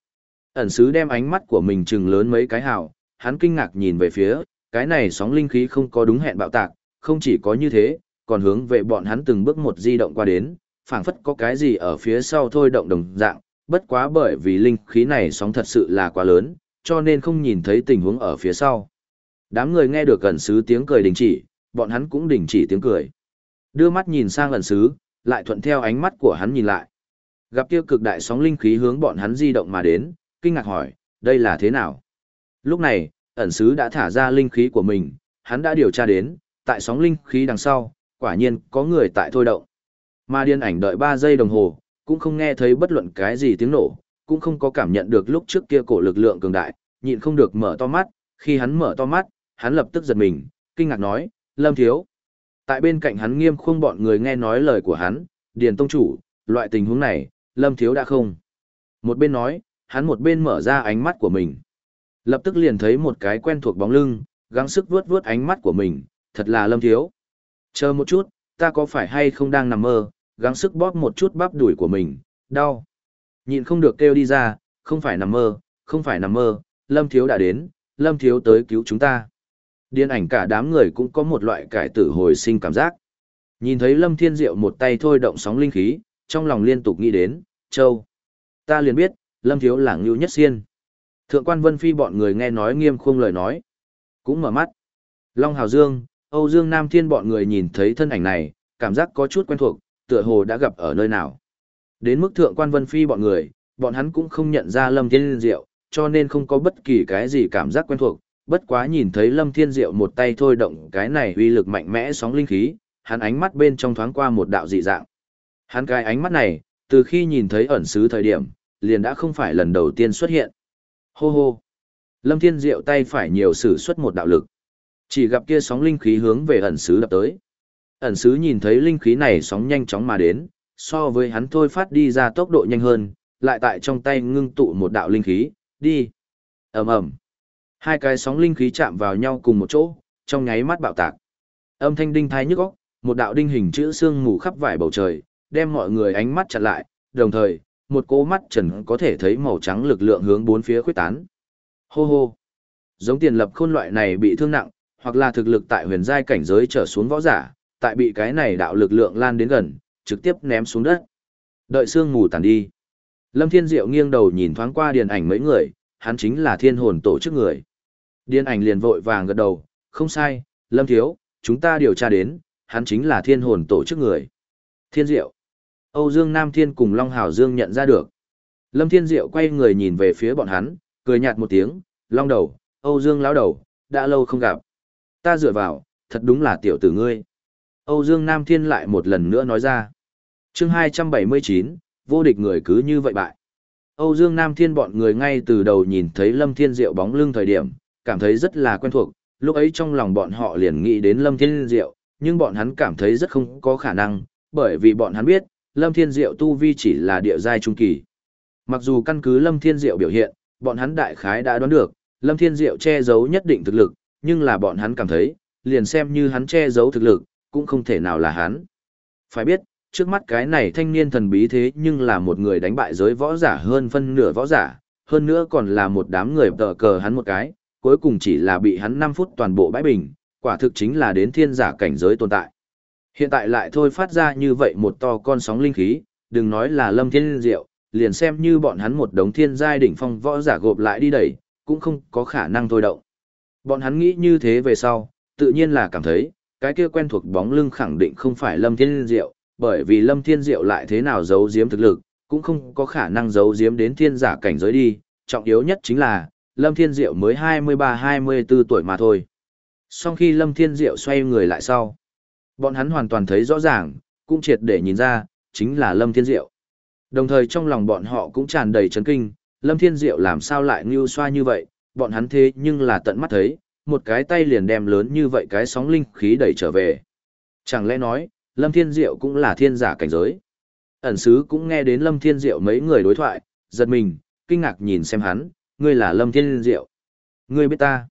Ẩn sứ đem ánh mắt của mình trừng lớn mấy cái hào, hắn kinh ngạc nhìn về phía, cái này sóng linh khí không có đúng hẹn bạo tạc, không chỉ có như thế, còn hướng về bọn hắn từng bước một di động qua đến, phảng phất có cái gì ở phía sau thôi động đồng dạng, bất quá bởi vì linh khí này sóng thật sự là quá lớn, cho nên không nhìn thấy tình huống ở phía sau. Đám người nghe được gần sứ tiếng cười đình chỉ, bọn hắn cũng đình chỉ tiếng cười. Đưa mắt nhìn sang gần sứ, lại thuận theo ánh mắt của hắn nhìn lại. Gặp kia cực đại sóng linh khí hướng bọn hắn di động mà đến, kinh ngạc hỏi, đây là thế nào? Lúc này, ẩn sứ đã thả ra linh khí của mình, hắn đã điều tra đến, tại sóng linh khí đằng sau, quả nhiên có người tại thôi động. Mà điên ảnh đợi 3 giây đồng hồ, cũng không nghe thấy bất luận cái gì tiếng nổ, cũng không có cảm nhận được lúc trước kia cổ lực lượng cường đại, nhịn không được mở to mắt, khi hắn mở to mắt, hắn lập tức giật mình, kinh ngạc nói, Lâm Thiếu. Tại bên cạnh hắn nghiêm khung bọn người nghe nói lời của hắn, Điền Tông Chủ, loại tình huống này, Lâm Thiếu đã không. Một bên nói, hắn một bên mở ra ánh mắt của mình. Lập tức liền thấy một cái quen thuộc bóng lưng, gắng sức vuốt vuốt ánh mắt của mình, thật là lâm thiếu. Chờ một chút, ta có phải hay không đang nằm mơ, gắng sức bóp một chút bắp đuổi của mình, đau. nhìn không được kêu đi ra, không phải nằm mơ, không phải nằm mơ, lâm thiếu đã đến, lâm thiếu tới cứu chúng ta. Điên ảnh cả đám người cũng có một loại cải tử hồi sinh cảm giác. Nhìn thấy lâm thiên diệu một tay thôi động sóng linh khí, trong lòng liên tục nghĩ đến, châu. Ta liền biết, lâm thiếu là ngưu nhất xiên. Thượng quan Vân Phi bọn người nghe nói nghiêm khung lời nói. Cũng mở mắt. Long Hào Dương, Âu Dương Nam Thiên bọn người nhìn thấy thân ảnh này, cảm giác có chút quen thuộc, tựa hồ đã gặp ở nơi nào. Đến mức thượng quan Vân Phi bọn người, bọn hắn cũng không nhận ra Lâm Thiên Diệu, cho nên không có bất kỳ cái gì cảm giác quen thuộc. Bất quá nhìn thấy Lâm Thiên Diệu một tay thôi động cái này uy lực mạnh mẽ sóng linh khí, hắn ánh mắt bên trong thoáng qua một đạo dị dạng. Hắn cái ánh mắt này, từ khi nhìn thấy ẩn sứ thời điểm, liền đã không phải lần đầu tiên xuất hiện. Hô hô. Lâm Thiên Diệu tay phải nhiều sử xuất một đạo lực. Chỉ gặp kia sóng linh khí hướng về ẩn sứ đập tới. Ẩn sứ nhìn thấy linh khí này sóng nhanh chóng mà đến, so với hắn thôi phát đi ra tốc độ nhanh hơn, lại tại trong tay ngưng tụ một đạo linh khí, đi. ầm ầm Hai cái sóng linh khí chạm vào nhau cùng một chỗ, trong nháy mắt bạo tạc. Âm thanh đinh thái nhức óc, một đạo đinh hình chữ xương mù khắp vải bầu trời, đem mọi người ánh mắt chặn lại, đồng thời, một cỗ mắt trần có thể thấy màu trắng lực lượng hướng bốn phía khuếch tán. Hô hô. Giống tiền lập khôn loại này bị thương nặng, hoặc là thực lực tại huyền giai cảnh giới trở xuống võ giả, tại bị cái này đạo lực lượng lan đến gần, trực tiếp ném xuống đất. Đợi xương mù tàn đi. Lâm Thiên Diệu nghiêng đầu nhìn thoáng qua điền ảnh mấy người, hắn chính là thiên hồn tổ chức người. Điền ảnh liền vội vàng gật đầu, không sai, Lâm Thiếu, chúng ta điều tra đến, hắn chính là thiên hồn tổ chức người. Thiên Diệu. Âu Dương Nam Thiên cùng Long Hảo Dương nhận ra được. Lâm Thiên Diệu quay người nhìn về phía bọn hắn, cười nhạt một tiếng, Long đầu, Âu Dương lão đầu, đã lâu không gặp. Ta dựa vào, thật đúng là tiểu tử ngươi. Âu Dương Nam Thiên lại một lần nữa nói ra. chương 279, vô địch người cứ như vậy bại. Âu Dương Nam Thiên bọn người ngay từ đầu nhìn thấy Lâm Thiên Diệu bóng lưng thời điểm, cảm thấy rất là quen thuộc, lúc ấy trong lòng bọn họ liền nghĩ đến Lâm Thiên Diệu, nhưng bọn hắn cảm thấy rất không có khả năng, bởi vì bọn hắn biết, Lâm Thiên Diệu tu vi chỉ là địa giai trung kỳ. Mặc dù căn cứ Lâm Thiên Diệu biểu hiện, bọn hắn đại khái đã đoán được, Lâm Thiên Diệu che giấu nhất định thực lực, nhưng là bọn hắn cảm thấy, liền xem như hắn che giấu thực lực, cũng không thể nào là hắn. Phải biết, trước mắt cái này thanh niên thần bí thế nhưng là một người đánh bại giới võ giả hơn phân nửa võ giả, hơn nữa còn là một đám người tờ cờ hắn một cái, cuối cùng chỉ là bị hắn 5 phút toàn bộ bãi bình, quả thực chính là đến thiên giả cảnh giới tồn tại. Hiện tại lại thôi phát ra như vậy một to con sóng linh khí, đừng nói là lâm thiên diệu, liền xem như bọn hắn một đống thiên giai đỉnh phong võ giả gộp lại đi đẩy, cũng không có khả năng thôi động. Bọn hắn nghĩ như thế về sau, tự nhiên là cảm thấy, cái kia quen thuộc bóng lưng khẳng định không phải lâm thiên diệu, bởi vì lâm thiên diệu lại thế nào giấu giếm thực lực, cũng không có khả năng giấu giếm đến thiên giả cảnh giới đi, trọng yếu nhất chính là, lâm thiên diệu mới 23-24 tuổi mà thôi. Sau khi lâm thiên diệu xoay người lại sau, Bọn hắn hoàn toàn thấy rõ ràng, cũng triệt để nhìn ra, chính là Lâm Thiên Diệu. Đồng thời trong lòng bọn họ cũng tràn đầy chấn kinh, Lâm Thiên Diệu làm sao lại ngưu xoa như vậy, bọn hắn thế nhưng là tận mắt thấy, một cái tay liền đem lớn như vậy cái sóng linh khí đẩy trở về. Chẳng lẽ nói, Lâm Thiên Diệu cũng là thiên giả cảnh giới. Ẩn sứ cũng nghe đến Lâm Thiên Diệu mấy người đối thoại, giật mình, kinh ngạc nhìn xem hắn, ngươi là Lâm Thiên Diệu. Ngươi biết ta.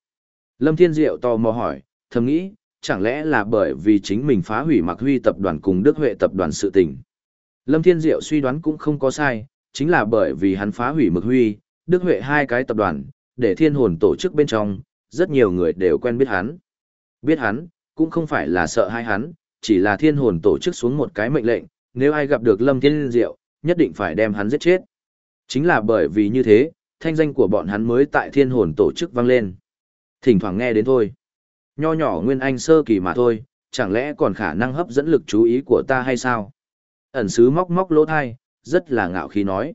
Lâm Thiên Diệu tò mò hỏi, thầm nghĩ, chẳng lẽ là bởi vì chính mình phá hủy mặc huy tập đoàn cùng Đức Huệ tập đoàn sự tình. Lâm Thiên Diệu suy đoán cũng không có sai, chính là bởi vì hắn phá hủy mực huy, Đức Huệ hai cái tập đoàn, để thiên hồn tổ chức bên trong, rất nhiều người đều quen biết hắn. Biết hắn, cũng không phải là sợ hai hắn, chỉ là thiên hồn tổ chức xuống một cái mệnh lệnh, nếu ai gặp được Lâm Thiên Diệu, nhất định phải đem hắn giết chết. Chính là bởi vì như thế, thanh danh của bọn hắn mới tại thiên hồn tổ chức vang lên. Thỉnh thoảng nghe đến thôi. Nho nhỏ nguyên anh sơ kỳ mà thôi, chẳng lẽ còn khả năng hấp dẫn lực chú ý của ta hay sao? Ẩn sứ móc móc lỗ thai, rất là ngạo khí nói.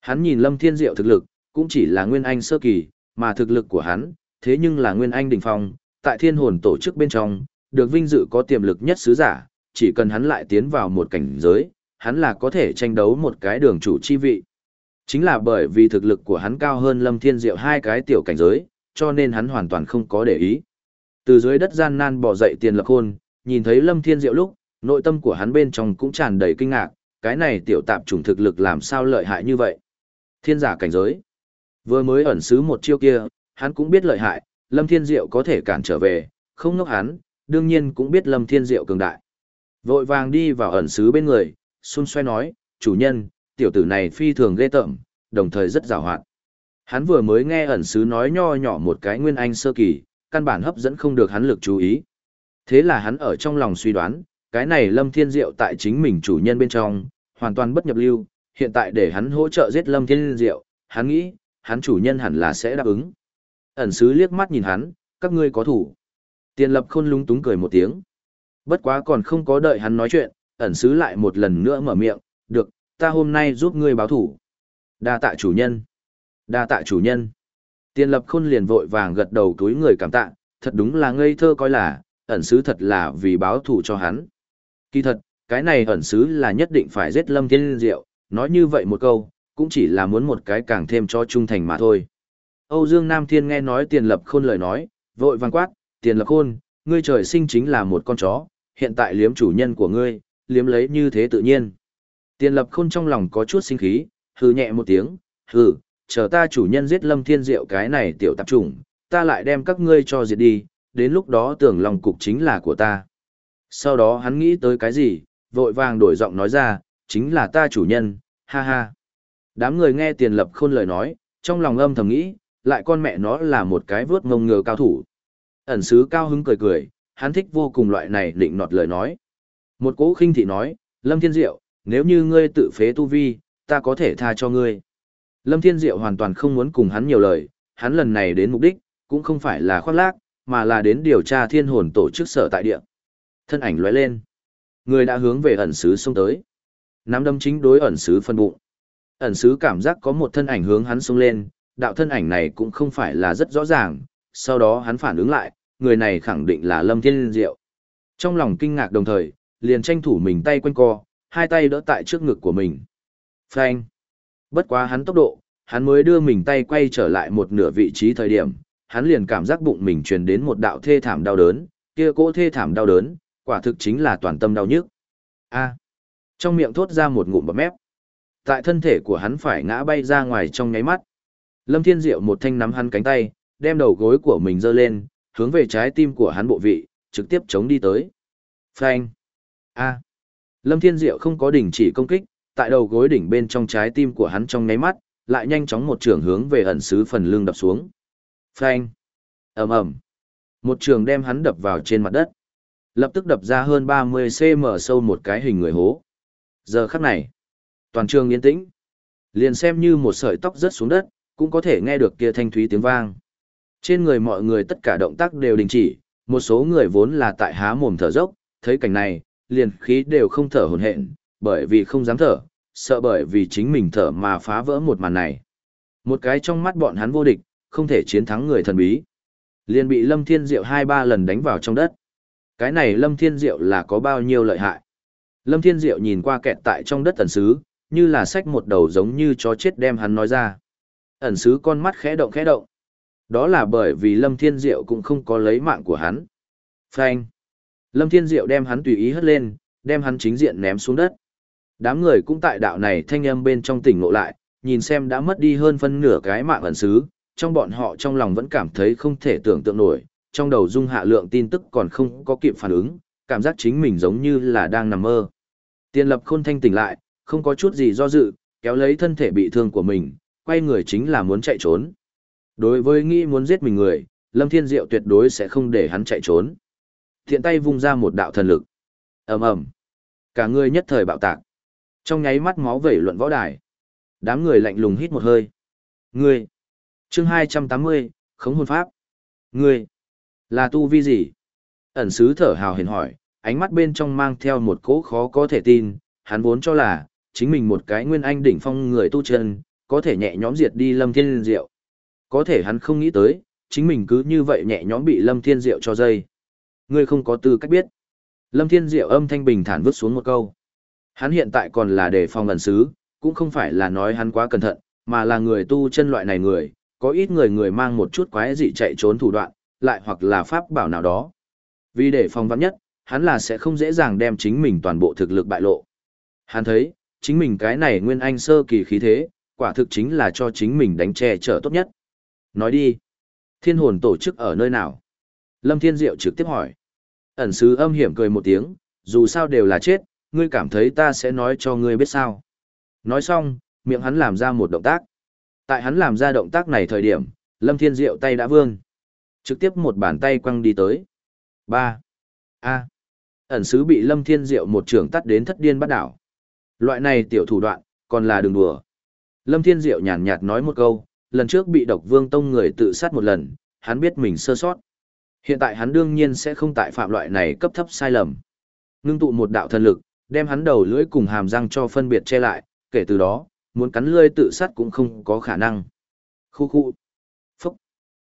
Hắn nhìn Lâm Thiên Diệu thực lực, cũng chỉ là nguyên anh sơ kỳ, mà thực lực của hắn, thế nhưng là nguyên anh đỉnh phong, tại thiên hồn tổ chức bên trong, được vinh dự có tiềm lực nhất sứ giả, chỉ cần hắn lại tiến vào một cảnh giới, hắn là có thể tranh đấu một cái đường chủ chi vị. Chính là bởi vì thực lực của hắn cao hơn Lâm Thiên Diệu hai cái tiểu cảnh giới, cho nên hắn hoàn toàn không có để ý. Từ dưới đất gian nan bỏ dậy tiền lập khôn, nhìn thấy Lâm Thiên Diệu lúc, nội tâm của hắn bên trong cũng tràn đầy kinh ngạc, cái này tiểu tạp chủng thực lực làm sao lợi hại như vậy. Thiên giả cảnh giới. Vừa mới ẩn xứ một chiêu kia, hắn cũng biết lợi hại, Lâm Thiên Diệu có thể cản trở về, không ngốc hắn, đương nhiên cũng biết Lâm Thiên Diệu cường đại. Vội vàng đi vào ẩn sứ bên người, xun xoay nói, chủ nhân, tiểu tử này phi thường ghê tởm, đồng thời rất rào hoạt. Hắn vừa mới nghe ẩn sứ nói nho nhỏ một cái nguyên anh sơ kỳ, căn bản hấp dẫn không được hắn lực chú ý. Thế là hắn ở trong lòng suy đoán, cái này Lâm Thiên Diệu tại chính mình chủ nhân bên trong, hoàn toàn bất nhập lưu, hiện tại để hắn hỗ trợ giết Lâm Thiên Diệu, hắn nghĩ, hắn chủ nhân hẳn là sẽ đáp ứng. Ẩn sứ liếc mắt nhìn hắn, các ngươi có thủ. Tiền lập khôn lúng túng cười một tiếng. Bất quá còn không có đợi hắn nói chuyện, ẩn sứ lại một lần nữa mở miệng, được, ta hôm nay giúp ngươi báo thủ. Đa tạ chủ nhân. Đa tạ chủ nhân. Tiền lập khôn liền vội vàng gật đầu túi người cảm tạ, thật đúng là ngây thơ coi là, ẩn sứ thật là vì báo thủ cho hắn. Kỳ thật, cái này ẩn sứ là nhất định phải giết lâm thiên diệu, nói như vậy một câu, cũng chỉ là muốn một cái càng thêm cho trung thành mà thôi. Âu Dương Nam Thiên nghe nói tiền lập khôn lời nói, vội vàng quát, tiền lập khôn, ngươi trời sinh chính là một con chó, hiện tại liếm chủ nhân của ngươi, liếm lấy như thế tự nhiên. Tiền lập khôn trong lòng có chút sinh khí, hừ nhẹ một tiếng, hừ, chờ ta chủ nhân giết lâm thiên diệu cái này tiểu tạp chủng, ta lại đem các ngươi cho diệt đi, đến lúc đó tưởng lòng cục chính là của ta. Sau đó hắn nghĩ tới cái gì, vội vàng đổi giọng nói ra, chính là ta chủ nhân, ha ha. Đám người nghe tiền lập khôn lời nói, trong lòng âm thầm nghĩ, lại con mẹ nó là một cái vớt ngông ngờ cao thủ. Ẩn sứ cao hứng cười cười, hắn thích vô cùng loại này định nọt lời nói. Một cố khinh thị nói, Lâm Thiên Diệu, nếu như ngươi tự phế tu vi, ta có thể tha cho ngươi. Lâm Thiên Diệu hoàn toàn không muốn cùng hắn nhiều lời, hắn lần này đến mục đích, cũng không phải là khoác lác, mà là đến điều tra thiên hồn tổ chức sở tại địa. Thân ảnh lóe lên. Người đã hướng về ẩn sứ xông tới. Nắm đâm chính đối ẩn sứ phân bụng. Ẩn sứ cảm giác có một thân ảnh hướng hắn xông lên, đạo thân ảnh này cũng không phải là rất rõ ràng, sau đó hắn phản ứng lại, người này khẳng định là Lâm Thiên Diệu. Trong lòng kinh ngạc đồng thời, liền tranh thủ mình tay quanh co, hai tay đỡ tại trước ngực của mình. Phanh. Bất quá hắn tốc độ, hắn mới đưa mình tay quay trở lại một nửa vị trí thời điểm, hắn liền cảm giác bụng mình truyền đến một đạo thê thảm đau đớn, kia cỗ thê thảm đau đớn, quả thực chính là toàn tâm đau nhức. A. Trong miệng thốt ra một ngụm bọt mép. Tại thân thể của hắn phải ngã bay ra ngoài trong nháy mắt. Lâm Thiên Diệu một thanh nắm hắn cánh tay, đem đầu gối của mình giơ lên, hướng về trái tim của hắn bộ vị, trực tiếp chống đi tới. Phanh. A. Lâm Thiên Diệu không có đình chỉ công kích, tại đầu gối đỉnh bên trong trái tim của hắn trong nháy mắt, lại nhanh chóng một trường hướng về ẩn sứ phần lưng đập xuống. Phanh. ầm ầm. Một trường đem hắn đập vào trên mặt đất. Lập tức đập ra hơn 30cm sâu một cái hình người hố. Giờ khắc này, toàn trường yên tĩnh. Liền xem như một sợi tóc rớt xuống đất, cũng có thể nghe được kia thanh thúy tiếng vang. Trên người mọi người tất cả động tác đều đình chỉ, một số người vốn là tại há mồm thở dốc, thấy cảnh này, liền khí đều không thở hồn hện, bởi vì không dám thở, sợ bởi vì chính mình thở mà phá vỡ một màn này. Một cái trong mắt bọn hắn vô địch, không thể chiến thắng người thần bí. Liền bị Lâm Thiên Diệu hai ba lần đánh vào trong đất. Cái này Lâm Thiên Diệu là có bao nhiêu lợi hại. Lâm Thiên Diệu nhìn qua kẹt tại trong đất ẩn sứ, như là sách một đầu giống như chó chết đem hắn nói ra. Ẩn sứ con mắt khẽ động khẽ động. Đó là bởi vì Lâm Thiên Diệu cũng không có lấy mạng của hắn. Phanh. Lâm Thiên Diệu đem hắn tùy ý hất lên, đem hắn chính diện ném xuống đất. Đám người cũng tại đạo này thanh âm bên trong tỉnh ngộ lại, nhìn xem đã mất đi hơn phân nửa cái mạng ẩn sứ, trong bọn họ trong lòng vẫn cảm thấy không thể tưởng tượng nổi, trong đầu dung hạ lượng tin tức còn không có kịp phản ứng, cảm giác chính mình giống như là đang nằm mơ. Tiên lập khôn thanh tỉnh lại, không có chút gì do dự, kéo lấy thân thể bị thương của mình, quay người chính là muốn chạy trốn. Đối với nghĩ muốn giết mình người, Lâm Thiên Diệu tuyệt đối sẽ không để hắn chạy trốn. Thiện tay vung ra một đạo thần lực. ầm ầm, Cả người nhất thời bạo tạc. Trong nháy mắt máu vẩy luận võ đài. Đám người lạnh lùng hít một hơi. Ngươi. Chương 280, khống hồn pháp. Ngươi. Là tu vi gì? Ẩn sứ thở hào hển hỏi, ánh mắt bên trong mang theo một cỗ khó có thể tin, hắn vốn cho là, chính mình một cái nguyên anh đỉnh phong người tu chân, có thể nhẹ nhõm diệt đi Lâm Thiên Diệu. Có thể hắn không nghĩ tới, chính mình cứ như vậy nhẹ nhõm bị Lâm Thiên Diệu cho dây. Ngươi không có tư cách biết. Lâm Thiên Diệu âm thanh bình thản vứt xuống một câu. Hắn hiện tại còn là đề phòng ẩn sứ, cũng không phải là nói hắn quá cẩn thận, mà là người tu chân loại này người, có ít người người mang một chút quái dị chạy trốn thủ đoạn, lại hoặc là pháp bảo nào đó. Vì để phòng vắn nhất, hắn là sẽ không dễ dàng đem chính mình toàn bộ thực lực bại lộ. Hắn thấy, chính mình cái này nguyên anh sơ kỳ khí thế, quả thực chính là cho chính mình đánh che chở tốt nhất. Nói đi. Thiên hồn tổ chức ở nơi nào? Lâm Thiên Diệu trực tiếp hỏi. Ẩn sứ âm hiểm cười một tiếng, dù sao đều là chết, ngươi cảm thấy ta sẽ nói cho ngươi biết sao. Nói xong, miệng hắn làm ra một động tác. Tại hắn làm ra động tác này thời điểm, Lâm Thiên Diệu tay đã vương. Trực tiếp một bàn tay quăng đi tới. 3. A. Ẩn sứ bị Lâm Thiên Diệu một trường tắt đến thất điên bắt đảo. Loại này tiểu thủ đoạn, còn là đường đùa. Lâm Thiên Diệu nhàn nhạt nói một câu, lần trước bị độc vương tông người tự sát một lần, hắn biết mình sơ sót. Hiện tại hắn đương nhiên sẽ không tại phạm loại này cấp thấp sai lầm. Ngưng tụ một đạo thần lực, đem hắn đầu lưỡi cùng hàm răng cho phân biệt che lại, kể từ đó, muốn cắn lưỡi tự sát cũng không có khả năng. Khu khu. Phúc.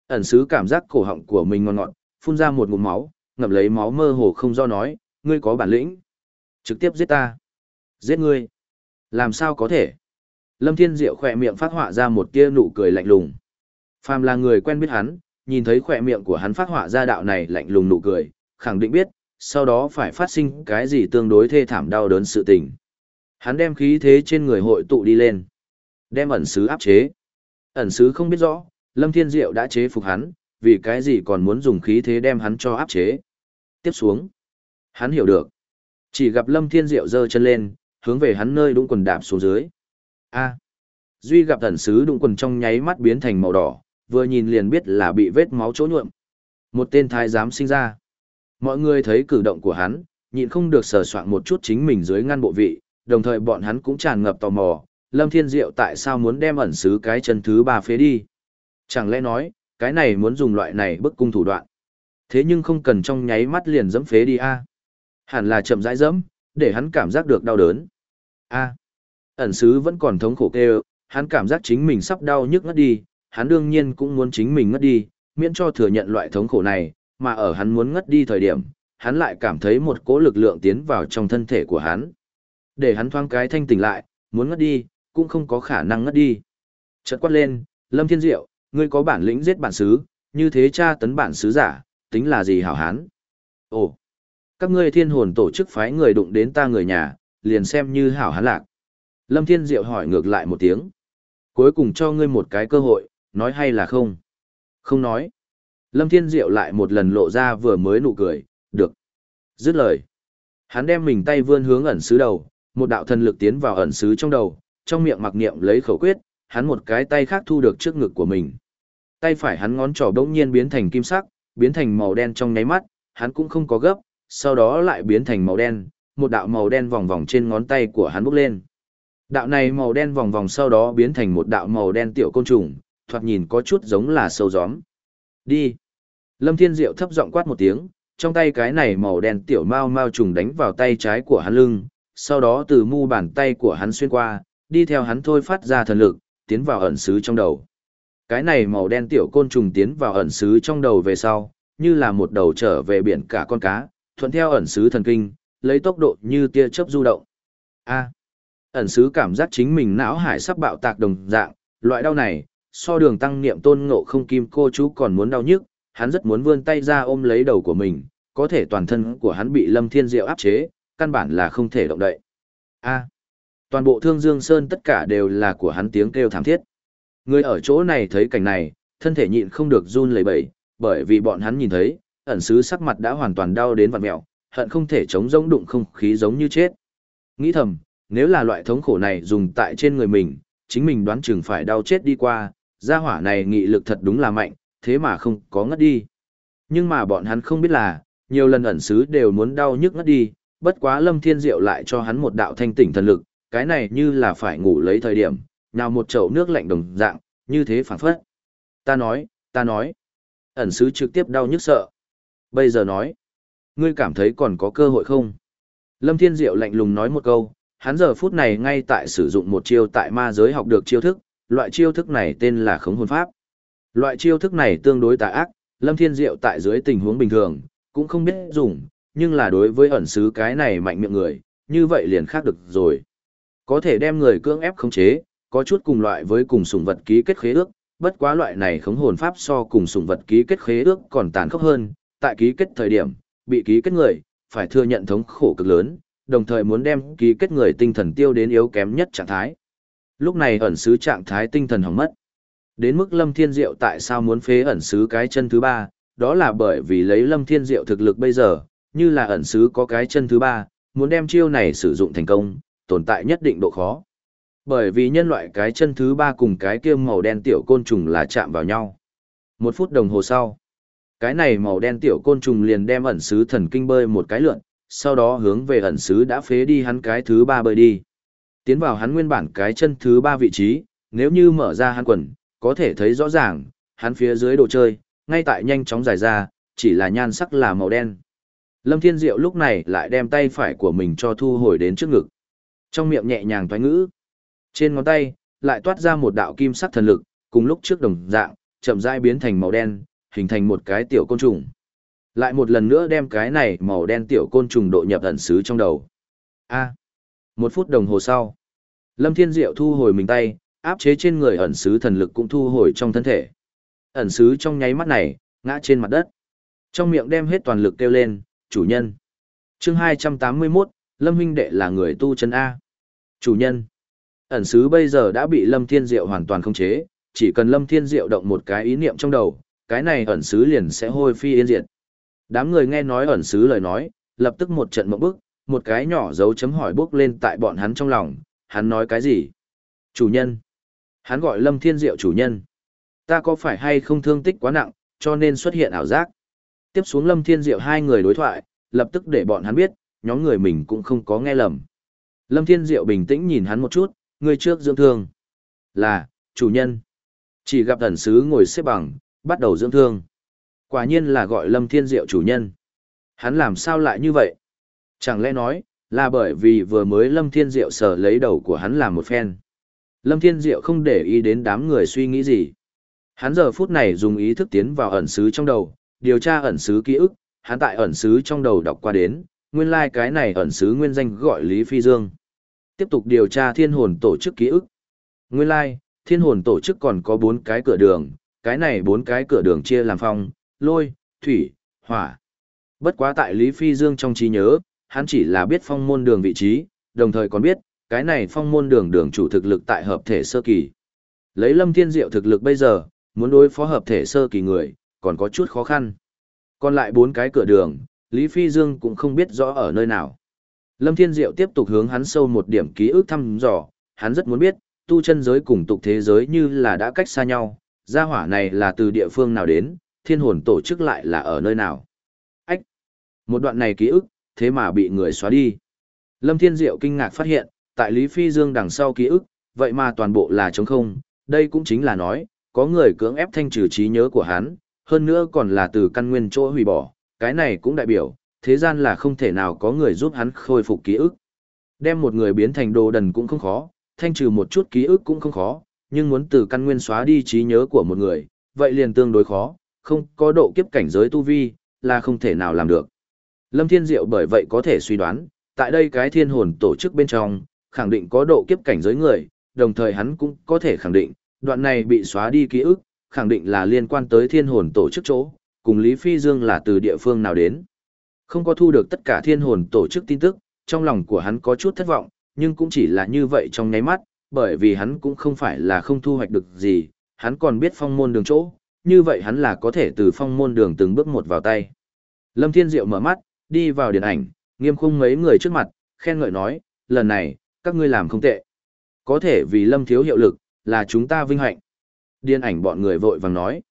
Ẩn sứ cảm giác cổ họng của mình ngon ngọt, phun ra một ngụm máu, ngậm lấy máu mơ hồ không do nói, ngươi có bản lĩnh. Trực tiếp giết ta. Giết ngươi. Làm sao có thể? Lâm Thiên Diệu khỏe miệng phát họa ra một tia nụ cười lạnh lùng. Phàm là người quen biết hắn, nhìn thấy khỏe miệng của hắn phát họa ra đạo này lạnh lùng nụ cười, khẳng định biết, sau đó phải phát sinh cái gì tương đối thê thảm đau đớn sự tình. Hắn đem khí thế trên người hội tụ đi lên, đem ẩn sứ áp chế. Ẩn sứ không biết rõ, Lâm Thiên Diệu đã chế phục hắn, vì cái gì còn muốn dùng khí thế đem hắn cho áp chế. Tiếp xuống, hắn hiểu được. Chỉ gặp Lâm Thiên Diệu giơ chân lên, hướng về hắn nơi đũng quần đạp xuống dưới. A. Duy gặp ẩn sứ đụng quần trong nháy mắt biến thành màu đỏ, vừa nhìn liền biết là bị vết máu chỗ nhuộm. Một tên thái giám sinh ra. Mọi người thấy cử động của hắn, nhịn không được sờ soạn một chút chính mình dưới ngăn bộ vị, đồng thời bọn hắn cũng tràn ngập tò mò, Lâm Thiên Diệu tại sao muốn đem ẩn sứ cái chân thứ ba phế đi. Chẳng lẽ nói, cái này muốn dùng loại này bức cung thủ đoạn. Thế nhưng không cần trong nháy mắt liền dẫm phế đi a. Hẳn là chậm rãi dẫm, để hắn cảm giác được đau đớn. A. Ẩn sứ vẫn còn thống khổ kêu, hắn cảm giác chính mình sắp đau nhức ngất đi, hắn đương nhiên cũng muốn chính mình ngất đi, miễn cho thừa nhận loại thống khổ này, mà ở hắn muốn ngất đi thời điểm, hắn lại cảm thấy một cỗ lực lượng tiến vào trong thân thể của hắn. Để hắn thoáng cái thanh tỉnh lại, muốn ngất đi, cũng không có khả năng ngất đi. Chợt quát lên, Lâm Thiên Diệu, ngươi có bản lĩnh giết bản sứ, như thế cha tấn bản sứ giả, tính là gì hảo hán? Ồ, các ngươi thiên hồn tổ chức phái người đụng đến ta người nhà, liền xem như hảo hán lạc. Lâm Thiên Diệu hỏi ngược lại một tiếng. Cuối cùng cho ngươi một cái cơ hội, nói hay là không? Không nói. Lâm Thiên Diệu lại một lần lộ ra vừa mới nụ cười, được. Dứt lời. Hắn đem mình tay vươn hướng ẩn sứ đầu, một đạo thần lực tiến vào ẩn sứ trong đầu, trong miệng mặc niệm lấy khẩu quyết, hắn một cái tay khác thu được trước ngực của mình. Tay phải hắn ngón trỏ đống nhiên biến thành kim sắc, biến thành màu đen trong nháy mắt, hắn cũng không có gấp, sau đó lại biến thành màu đen, một đạo màu đen vòng vòng trên ngón tay của hắn bốc lên. Đạo này màu đen vòng vòng sau đó biến thành một đạo màu đen tiểu côn trùng, thoạt nhìn có chút giống là sâu gióm. Đi. Lâm Thiên Diệu thấp giọng quát một tiếng, trong tay cái này màu đen tiểu mao mao trùng đánh vào tay trái của hắn lưng, sau đó từ mu bàn tay của hắn xuyên qua, đi theo hắn thôi phát ra thần lực, tiến vào ẩn sứ trong đầu. Cái này màu đen tiểu côn trùng tiến vào ẩn sứ trong đầu về sau, như là một đầu trở về biển cả con cá, thuận theo ẩn sứ thần kinh, lấy tốc độ như tia chớp du động. A. ẩn sứ cảm giác chính mình não hải sắp bạo tạc đồng dạng, loại đau này, so đường tăng niệm tôn ngộ không kim cô chú còn muốn đau nhức, hắn rất muốn vươn tay ra ôm lấy đầu của mình, có thể toàn thân của hắn bị Lâm Thiên Diệu áp chế, căn bản là không thể động đậy. A. toàn bộ Thương Dương Sơn tất cả đều là của hắn tiếng kêu thảm thiết. Người ở chỗ này thấy cảnh này, thân thể nhịn không được run lẩy bẩy, bởi vì bọn hắn nhìn thấy, ẩn sứ sắc mặt đã hoàn toàn đau đến vặn mèo, hận không thể chống rỗng đụng không khí giống như chết. Nghĩ thầm, nếu là loại thống khổ này dùng tại trên người mình, chính mình đoán chừng phải đau chết đi qua, gia hỏa này nghị lực thật đúng là mạnh, thế mà không có ngất đi. Nhưng mà bọn hắn không biết là, nhiều lần ẩn sứ đều muốn đau nhức ngất đi, bất quá Lâm Thiên Diệu lại cho hắn một đạo thanh tỉnh thần lực, cái này như là phải ngủ lấy thời điểm, nào một chậu nước lạnh đồng dạng, như thế phản phất. Ta nói, ta nói. Ẩn sứ trực tiếp đau nhức sợ. Bây giờ nói, ngươi cảm thấy còn có cơ hội không? Lâm Thiên Diệu lạnh lùng nói một câu, hắn giờ phút này ngay tại sử dụng một chiêu tại ma giới học được chiêu thức, loại chiêu thức này tên là khống hồn pháp. Loại chiêu thức này tương đối tà ác, Lâm Thiên Diệu tại dưới tình huống bình thường, cũng không biết dùng, nhưng là đối với ẩn sứ cái này mạnh miệng người, như vậy liền khác được rồi. Có thể đem người cưỡng ép khống chế, có chút cùng loại với cùng sủng vật ký kết khế ước, bất quá loại này khống hồn pháp so cùng sủng vật ký kết khế ước còn tàn khốc hơn, tại ký kết thời điểm, bị ký kết người, phải thừa nhận thống khổ cực lớn, đồng thời muốn đem ký kết người tinh thần tiêu đến yếu kém nhất trạng thái. Lúc này ẩn sứ trạng thái tinh thần hỏng mất. Đến mức Lâm Thiên Diệu tại sao muốn phế ẩn sứ cái chân thứ ba, đó là bởi vì lấy Lâm Thiên Diệu thực lực bây giờ, như là ẩn sứ có cái chân thứ ba, muốn đem chiêu này sử dụng thành công, tồn tại nhất định độ khó. Bởi vì nhân loại cái chân thứ ba cùng cái kia màu đen tiểu côn trùng là chạm vào nhau. Một phút đồng hồ sau, cái này màu đen tiểu côn trùng liền đem ẩn sứ thần kinh bơi một cái lượn, sau đó hướng về ẩn sứ đã phế đi hắn cái thứ ba bơi đi. Tiến vào hắn nguyên bản cái chân thứ ba vị trí, nếu như mở ra hắn quần, có thể thấy rõ ràng, hắn phía dưới đồ chơi, ngay tại nhanh chóng dài ra, chỉ là nhan sắc là màu đen. Lâm Thiên Diệu lúc này lại đem tay phải của mình cho thu hồi đến trước ngực. Trong miệng nhẹ nhàng toái ngữ. Trên ngón tay, lại toát ra một đạo kim sắc thần lực, cùng lúc trước đồng dạng, chậm rãi biến thành màu đen, hình thành một cái tiểu côn trùng. Lại một lần nữa đem cái này màu đen tiểu côn trùng độ nhập ẩn sứ trong đầu. A. một phút đồng hồ sau, Lâm Thiên Diệu thu hồi mình tay, áp chế trên người ẩn sứ thần lực cũng thu hồi trong thân thể. Ẩn sứ trong nháy mắt này, ngã trên mặt đất. Trong miệng đem hết toàn lực kêu lên, chủ nhân. chương 281, Lâm huynh đệ là người tu chân A. Chủ nhân. Ẩn sứ bây giờ đã bị Lâm Thiên Diệu hoàn toàn khống chế, chỉ cần Lâm Thiên Diệu động một cái ý niệm trong đầu, cái này ẩn sứ liền sẽ hôi phi yên diệt. Đám người nghe nói ẩn sứ lời nói, lập tức một trận mộng bức, một cái nhỏ dấu chấm hỏi bước lên tại bọn hắn trong lòng, hắn nói cái gì? Chủ nhân. Hắn gọi Lâm Thiên Diệu chủ nhân. Ta có phải hay không thương tích quá nặng, cho nên xuất hiện ảo giác? Tiếp xuống Lâm Thiên Diệu hai người đối thoại, lập tức để bọn hắn biết, nhóm người mình cũng không có nghe lầm. Lâm Thiên Diệu bình tĩnh nhìn hắn một chút, người trước dưỡng thương. Là, chủ nhân. Chỉ gặp thần sứ ngồi xếp bằng, bắt đầu dưỡng thương. Quả nhiên là gọi Lâm Thiên Diệu chủ nhân. Hắn làm sao lại như vậy? Chẳng lẽ nói, là bởi vì vừa mới Lâm Thiên Diệu sở lấy đầu của hắn làm một phen. Lâm Thiên Diệu không để ý đến đám người suy nghĩ gì. Hắn giờ phút này dùng ý thức tiến vào ẩn sứ trong đầu, điều tra ẩn sứ ký ức, hắn tại ẩn sứ trong đầu đọc qua đến, nguyên lai like cái này ẩn sứ nguyên danh gọi Lý Phi Dương. Tiếp tục điều tra thiên hồn tổ chức ký ức. Nguyên lai, like, thiên hồn tổ chức còn có bốn cái cửa đường, cái này bốn cái cửa đường chia làm phong, lôi, thủy, hỏa. Bất quá tại Lý Phi Dương trong trí nhớ, hắn chỉ là biết phong môn đường vị trí, đồng thời còn biết, cái này phong môn đường đường chủ thực lực tại hợp thể sơ kỳ. Lấy lâm thiên diệu thực lực bây giờ, muốn đối phó hợp thể sơ kỳ người, còn có chút khó khăn. Còn lại bốn cái cửa đường, Lý Phi Dương cũng không biết rõ ở nơi nào. Lâm Thiên Diệu tiếp tục hướng hắn sâu một điểm ký ức thăm dò, hắn rất muốn biết, tu chân giới cùng tục thế giới như là đã cách xa nhau, gia hỏa này là từ địa phương nào đến, thiên hồn tổ chức lại là ở nơi nào. Ách! Một đoạn này ký ức, thế mà bị người xóa đi. Lâm Thiên Diệu kinh ngạc phát hiện, tại Lý Phi Dương đằng sau ký ức, vậy mà toàn bộ là trống không, đây cũng chính là nói, có người cưỡng ép thanh trừ trí nhớ của hắn, hơn nữa còn là từ căn nguyên chỗ hủy bỏ, cái này cũng đại biểu, thế gian là không thể nào có người giúp hắn khôi phục ký ức. Đem một người biến thành đồ đần cũng không khó, thanh trừ một chút ký ức cũng không khó, nhưng muốn từ căn nguyên xóa đi trí nhớ của một người, vậy liền tương đối khó, không có độ kiếp cảnh giới tu vi, là không thể nào làm được. Lâm Thiên Diệu bởi vậy có thể suy đoán, tại đây cái thiên hồn tổ chức bên trong, khẳng định có độ kiếp cảnh giới người, đồng thời hắn cũng có thể khẳng định, đoạn này bị xóa đi ký ức, khẳng định là liên quan tới thiên hồn tổ chức chỗ, cùng Lý Phi Dương là từ địa phương nào đến. Không có thu được tất cả thiên hồn tổ chức tin tức, trong lòng của hắn có chút thất vọng, nhưng cũng chỉ là như vậy trong nháy mắt, bởi vì hắn cũng không phải là không thu hoạch được gì, hắn còn biết phong môn đường chỗ, như vậy hắn là có thể từ phong môn đường từng bước một vào tay. Lâm Thiên Diệu mở mắt, đi vào điện ảnh, nghiêm khung mấy người trước mặt, khen ngợi nói, lần này, các ngươi làm không tệ. Có thể vì Lâm thiếu hiệu lực, là chúng ta vinh hạnh. Điện ảnh bọn người vội vàng nói.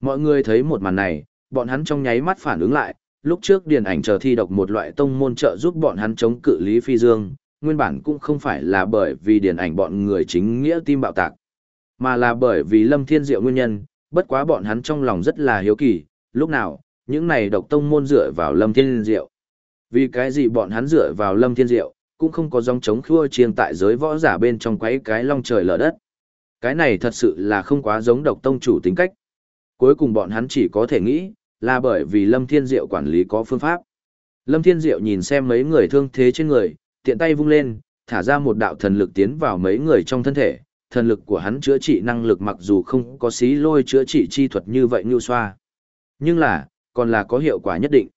Mọi người thấy một màn này, bọn hắn trong nháy mắt phản ứng lại, lúc trước điện ảnh chờ thi độc một loại tông môn trợ giúp bọn hắn chống cự Lý Phi Dương, nguyên bản cũng không phải là bởi vì điện ảnh bọn người chính nghĩa tim bạo tạc, mà là bởi vì Lâm Thiên Diệu nguyên nhân, bất quá bọn hắn trong lòng rất là hiếu kỳ, lúc nào, những này độc tông môn dựa vào Lâm Thiên Diệu. Vì cái gì bọn hắn dựa vào Lâm Thiên Diệu, cũng không có dòng chống khua chiêng tại giới võ giả bên trong quấy cái long trời lở đất. Cái này thật sự là không quá giống độc tông chủ tính cách. Cuối cùng bọn hắn chỉ có thể nghĩ, là bởi vì Lâm Thiên Diệu quản lý có phương pháp. Lâm Thiên Diệu nhìn xem mấy người thương thế trên người, tiện tay vung lên, thả ra một đạo thần lực tiến vào mấy người trong thân thể, thần lực của hắn chữa trị năng lực mặc dù không có xí lôi chữa trị chi thuật như vậy như xoa. Nhưng là, còn là có hiệu quả nhất định.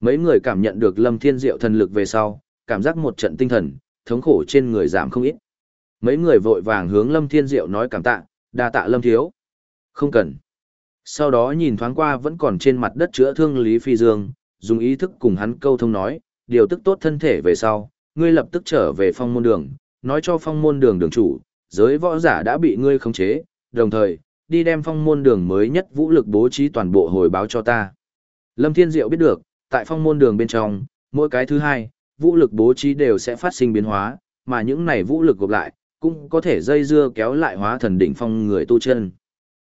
Mấy người cảm nhận được lâm thiên diệu thần lực về sau, cảm giác một trận tinh thần, thống khổ trên người giảm không ít. Mấy người vội vàng hướng lâm thiên diệu nói cảm tạ, đa tạ lâm thiếu. Không cần. Sau đó nhìn thoáng qua vẫn còn trên mặt đất chữa thương Lý Phi Dương, dùng ý thức cùng hắn câu thông nói, điều tức tốt thân thể về sau, ngươi lập tức trở về phong môn đường, nói cho phong môn đường đường chủ, giới võ giả đã bị ngươi khống chế, đồng thời, đi đem phong môn đường mới nhất vũ lực bố trí toàn bộ hồi báo cho ta. Lâm Thiên Diệu biết được, tại phong môn đường bên trong, mỗi cái thứ hai, vũ lực bố trí đều sẽ phát sinh biến hóa, mà những này vũ lực gộp lại, cũng có thể dây dưa kéo lại hóa thần đỉnh phong người tu chân.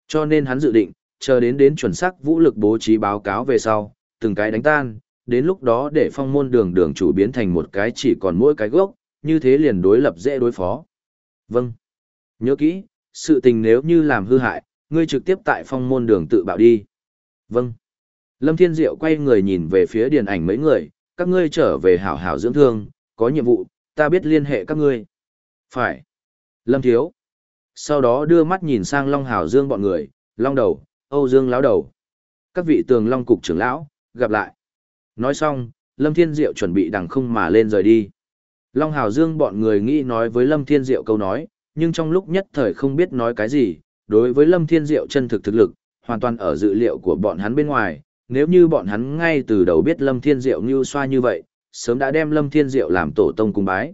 Cho nên hắn dự định, chờ đến đến chuẩn xác vũ lực bố trí báo cáo về sau, từng cái đánh tan, đến lúc đó để phong môn đường đường chủ biến thành một cái chỉ còn mỗi cái gốc, như thế liền đối lập dễ đối phó. Vâng. Nhớ kỹ, sự tình nếu như làm hư hại, ngươi trực tiếp tại phong môn đường tự bạo đi. Vâng. Lâm Thiên Diệu quay người nhìn về phía điền ảnh mấy người, các ngươi trở về hảo hảo dưỡng thương, có nhiệm vụ, ta biết liên hệ các ngươi. Phải. Lâm Thiếu. Sau đó đưa mắt nhìn sang Long Hảo Dương bọn người, Long Đầu, Âu Dương Lão Đầu. Các vị tường Long Cục trưởng Lão, gặp lại. Nói xong, Lâm Thiên Diệu chuẩn bị đằng không mà lên rời đi. Long Hảo Dương bọn người nghĩ nói với Lâm Thiên Diệu câu nói, nhưng trong lúc nhất thời không biết nói cái gì, đối với Lâm Thiên Diệu chân thực thực lực, hoàn toàn ở dự liệu của bọn hắn bên ngoài, nếu như bọn hắn ngay từ đầu biết Lâm Thiên Diệu như xoa như vậy, sớm đã đem Lâm Thiên Diệu làm tổ tông cung bái.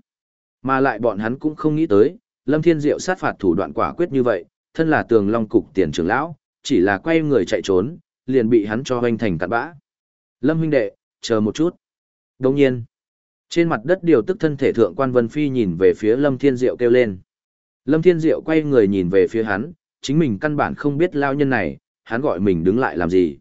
Mà lại bọn hắn cũng không nghĩ tới, Lâm Thiên Diệu sát phạt thủ đoạn quả quyết như vậy, thân là tường long cục tiền trưởng lão, chỉ là quay người chạy trốn, liền bị hắn cho hoành thành cặn bã. Lâm huynh đệ, chờ một chút. Đồng nhiên, trên mặt đất điều tức thân thể thượng quan Vân Phi nhìn về phía Lâm Thiên Diệu kêu lên. Lâm Thiên Diệu quay người nhìn về phía hắn, chính mình căn bản không biết lao nhân này, hắn gọi mình đứng lại làm gì.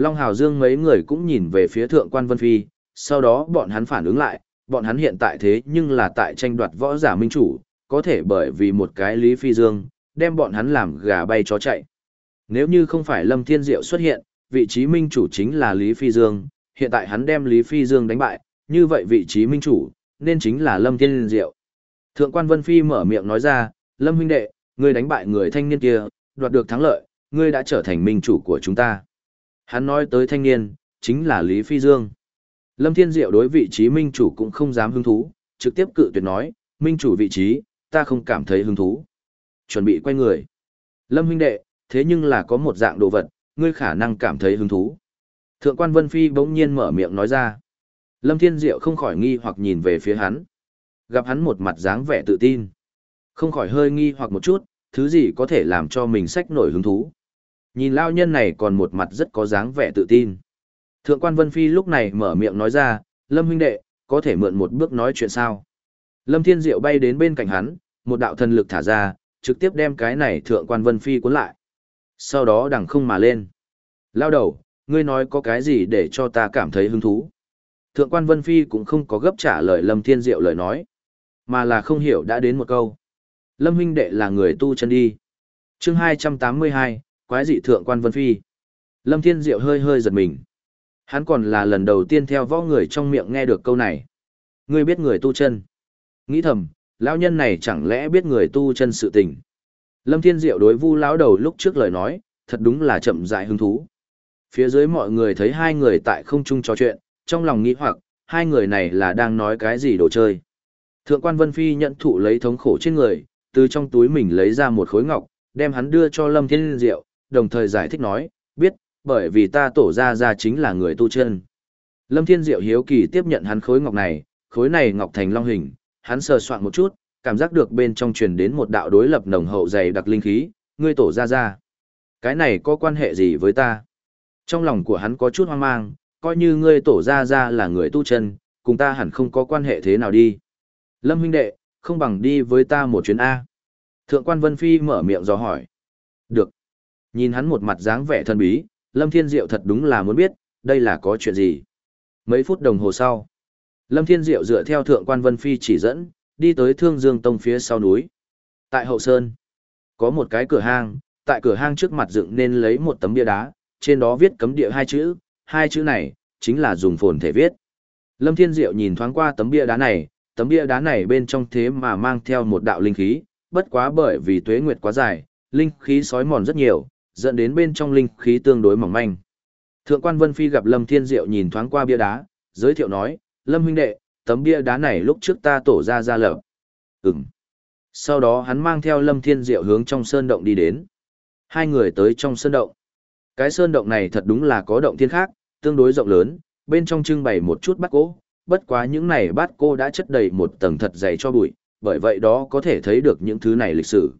Long Hào Dương mấy người cũng nhìn về phía thượng quan Vân Phi, sau đó bọn hắn phản ứng lại, bọn hắn hiện tại thế nhưng là tại tranh đoạt võ giả minh chủ, có thể bởi vì một cái Lý Phi Dương, đem bọn hắn làm gà bay chó chạy. Nếu như không phải Lâm Thiên Diệu xuất hiện, vị trí minh chủ chính là Lý Phi Dương, hiện tại hắn đem Lý Phi Dương đánh bại, như vậy vị trí minh chủ, nên chính là Lâm Thiên Diệu. Thượng quan Vân Phi mở miệng nói ra, Lâm huynh đệ, ngươi đánh bại người thanh niên kia, đoạt được thắng lợi, ngươi đã trở thành minh chủ của chúng ta. Hắn nói tới thanh niên, chính là Lý Phi Dương. Lâm Thiên Diệu đối vị trí minh chủ cũng không dám hứng thú, trực tiếp cự tuyệt nói, minh chủ vị trí, ta không cảm thấy hứng thú. Chuẩn bị quay người. Lâm huynh đệ, thế nhưng là có một dạng đồ vật, ngươi khả năng cảm thấy hứng thú. Thượng quan Vân Phi bỗng nhiên mở miệng nói ra. Lâm Thiên Diệu không khỏi nghi hoặc nhìn về phía hắn. Gặp hắn một mặt dáng vẻ tự tin. Không khỏi hơi nghi hoặc một chút, thứ gì có thể làm cho mình sách nổi hứng thú. Nhìn lao nhân này còn một mặt rất có dáng vẻ tự tin. Thượng quan Vân Phi lúc này mở miệng nói ra, Lâm huynh đệ, có thể mượn một bước nói chuyện sao? Lâm Thiên Diệu bay đến bên cạnh hắn, một đạo thần lực thả ra, trực tiếp đem cái này thượng quan Vân Phi cuốn lại. Sau đó đằng không mà lên. Lao đầu, ngươi nói có cái gì để cho ta cảm thấy hứng thú? Thượng quan Vân Phi cũng không có gấp trả lời Lâm Thiên Diệu lời nói, mà là không hiểu đã đến một câu. Lâm huynh đệ là người tu chân đi. Chương 282, quái dị thượng quan Vân Phi. Lâm Thiên Diệu hơi hơi giật mình. Hắn còn là lần đầu tiên theo võ người trong miệng nghe được câu này. Ngươi biết người tu chân. Nghĩ thầm, lão nhân này chẳng lẽ biết người tu chân sự tình. Lâm Thiên Diệu đối vu lão đầu lúc trước lời nói, thật đúng là chậm rãi hứng thú. Phía dưới mọi người thấy hai người tại không trung trò chuyện, trong lòng nghĩ hoặc, hai người này là đang nói cái gì đồ chơi. Thượng quan Vân Phi nhận thụ lấy thống khổ trên người, từ trong túi mình lấy ra một khối ngọc, đem hắn đưa cho Lâm Thiên Diệu, đồng thời giải thích nói, biết, bởi vì ta tổ ra ra chính là người tu chân. Lâm Thiên Diệu hiếu kỳ tiếp nhận hắn khối ngọc này, khối này ngọc thành long hình, hắn sờ soạn một chút, cảm giác được bên trong truyền đến một đạo đối lập nồng hậu dày đặc linh khí, ngươi tổ ra ra. Cái này có quan hệ gì với ta? Trong lòng của hắn có chút hoang mang, coi như ngươi tổ ra ra là người tu chân, cùng ta hẳn không có quan hệ thế nào đi. Lâm huynh đệ, không bằng đi với ta một chuyến A. Thượng quan Vân Phi mở miệng do hỏi. Được. Nhìn hắn một mặt dáng vẻ thân bí, Lâm Thiên Diệu thật đúng là muốn biết, đây là có chuyện gì. Mấy phút đồng hồ sau, Lâm Thiên Diệu dựa theo Thượng quan Vân Phi chỉ dẫn, đi tới Thương Dương Tông phía sau núi. Tại Hậu Sơn, có một cái cửa hang, tại cửa hang trước mặt dựng nên lấy một tấm bia đá, trên đó viết cấm địa hai chữ, hai chữ này, chính là dùng phồn thể viết. Lâm Thiên Diệu nhìn thoáng qua tấm bia đá này, tấm bia đá này bên trong thế mà mang theo một đạo linh khí, bất quá bởi vì tuế nguyệt quá dài, linh khí sói mòn rất nhiều, dẫn đến bên trong linh khí tương đối mỏng manh. Thượng quan Vân Phi gặp Lâm Thiên Diệu nhìn thoáng qua bia đá, giới thiệu nói, Lâm huynh đệ, tấm bia đá này lúc trước ta tổ ra ra lở Ừm. Sau đó hắn mang theo Lâm Thiên Diệu hướng trong sơn động đi đến. Hai người tới trong sơn động. Cái sơn động này thật đúng là có động thiên khác, tương đối rộng lớn, bên trong trưng bày một chút bát cỗ, bất quá những này bát cô đã chất đầy một tầng thật dày cho bụi, bởi vậy đó có thể thấy được những thứ này lịch sử.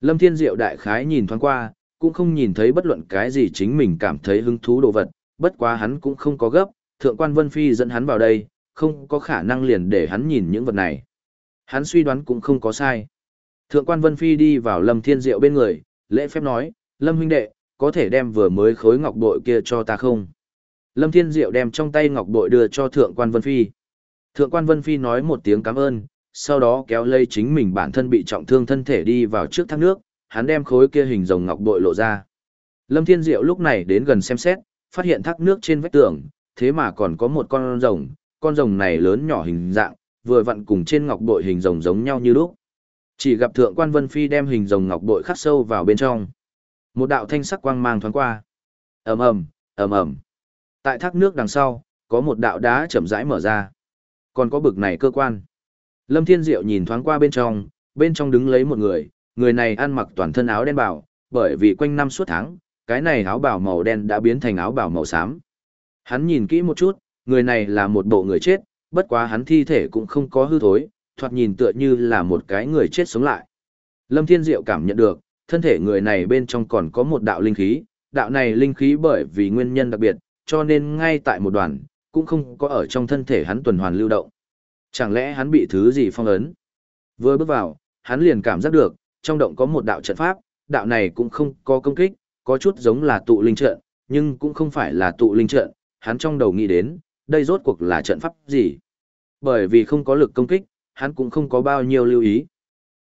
Lâm Thiên Diệu đại khái nhìn thoáng qua, cũng không nhìn thấy bất luận cái gì chính mình cảm thấy hứng thú đồ vật, bất quá hắn cũng không có gấp, thượng quan Vân Phi dẫn hắn vào đây, không có khả năng liền để hắn nhìn những vật này. Hắn suy đoán cũng không có sai. Thượng quan Vân Phi đi vào Lâm Thiên Diệu bên người, lễ phép nói, Lâm huynh đệ, có thể đem vừa mới khối ngọc bội kia cho ta không? Lâm Thiên Diệu đem trong tay ngọc bội đưa cho Thượng quan Vân Phi. Thượng quan Vân Phi nói một tiếng cảm ơn, sau đó kéo lây chính mình bản thân bị trọng thương thân thể đi vào trước thác nước, hắn đem khối kia hình rồng ngọc bội lộ ra. Lâm Thiên Diệu lúc này đến gần xem xét, phát hiện thác nước trên vách tường, thế mà còn có một con rồng, con rồng này lớn nhỏ hình dạng, vừa vặn cùng trên ngọc bội hình rồng giống nhau như lúc. Chỉ gặp thượng quan Vân Phi đem hình rồng ngọc bội khắc sâu vào bên trong. Một đạo thanh sắc quang mang thoáng qua. Ầm ầm, ầm ầm. Tại thác nước đằng sau, có một đạo đá chậm rãi mở ra. Còn có bực này cơ quan. Lâm Thiên Diệu nhìn thoáng qua bên trong, bên trong đứng lấy một người, người này ăn mặc toàn thân áo đen bảo, bởi vì quanh năm suốt tháng, cái này áo bảo màu đen đã biến thành áo bảo màu xám. Hắn nhìn kỹ một chút, người này là một bộ người chết, bất quá hắn thi thể cũng không có hư thối, thoạt nhìn tựa như là một cái người chết sống lại. Lâm Thiên Diệu cảm nhận được, thân thể người này bên trong còn có một đạo linh khí, đạo này linh khí bởi vì nguyên nhân đặc biệt, cho nên ngay tại một đoàn, cũng không có ở trong thân thể hắn tuần hoàn lưu động. Chẳng lẽ hắn bị thứ gì phong ấn? Vừa bước vào, hắn liền cảm giác được, trong động có một đạo trận pháp, đạo này cũng không có công kích, có chút giống là tụ linh trận, nhưng cũng không phải là tụ linh trận, hắn trong đầu nghĩ đến, đây rốt cuộc là trận pháp gì? Bởi vì không có lực công kích, hắn cũng không có bao nhiêu lưu ý.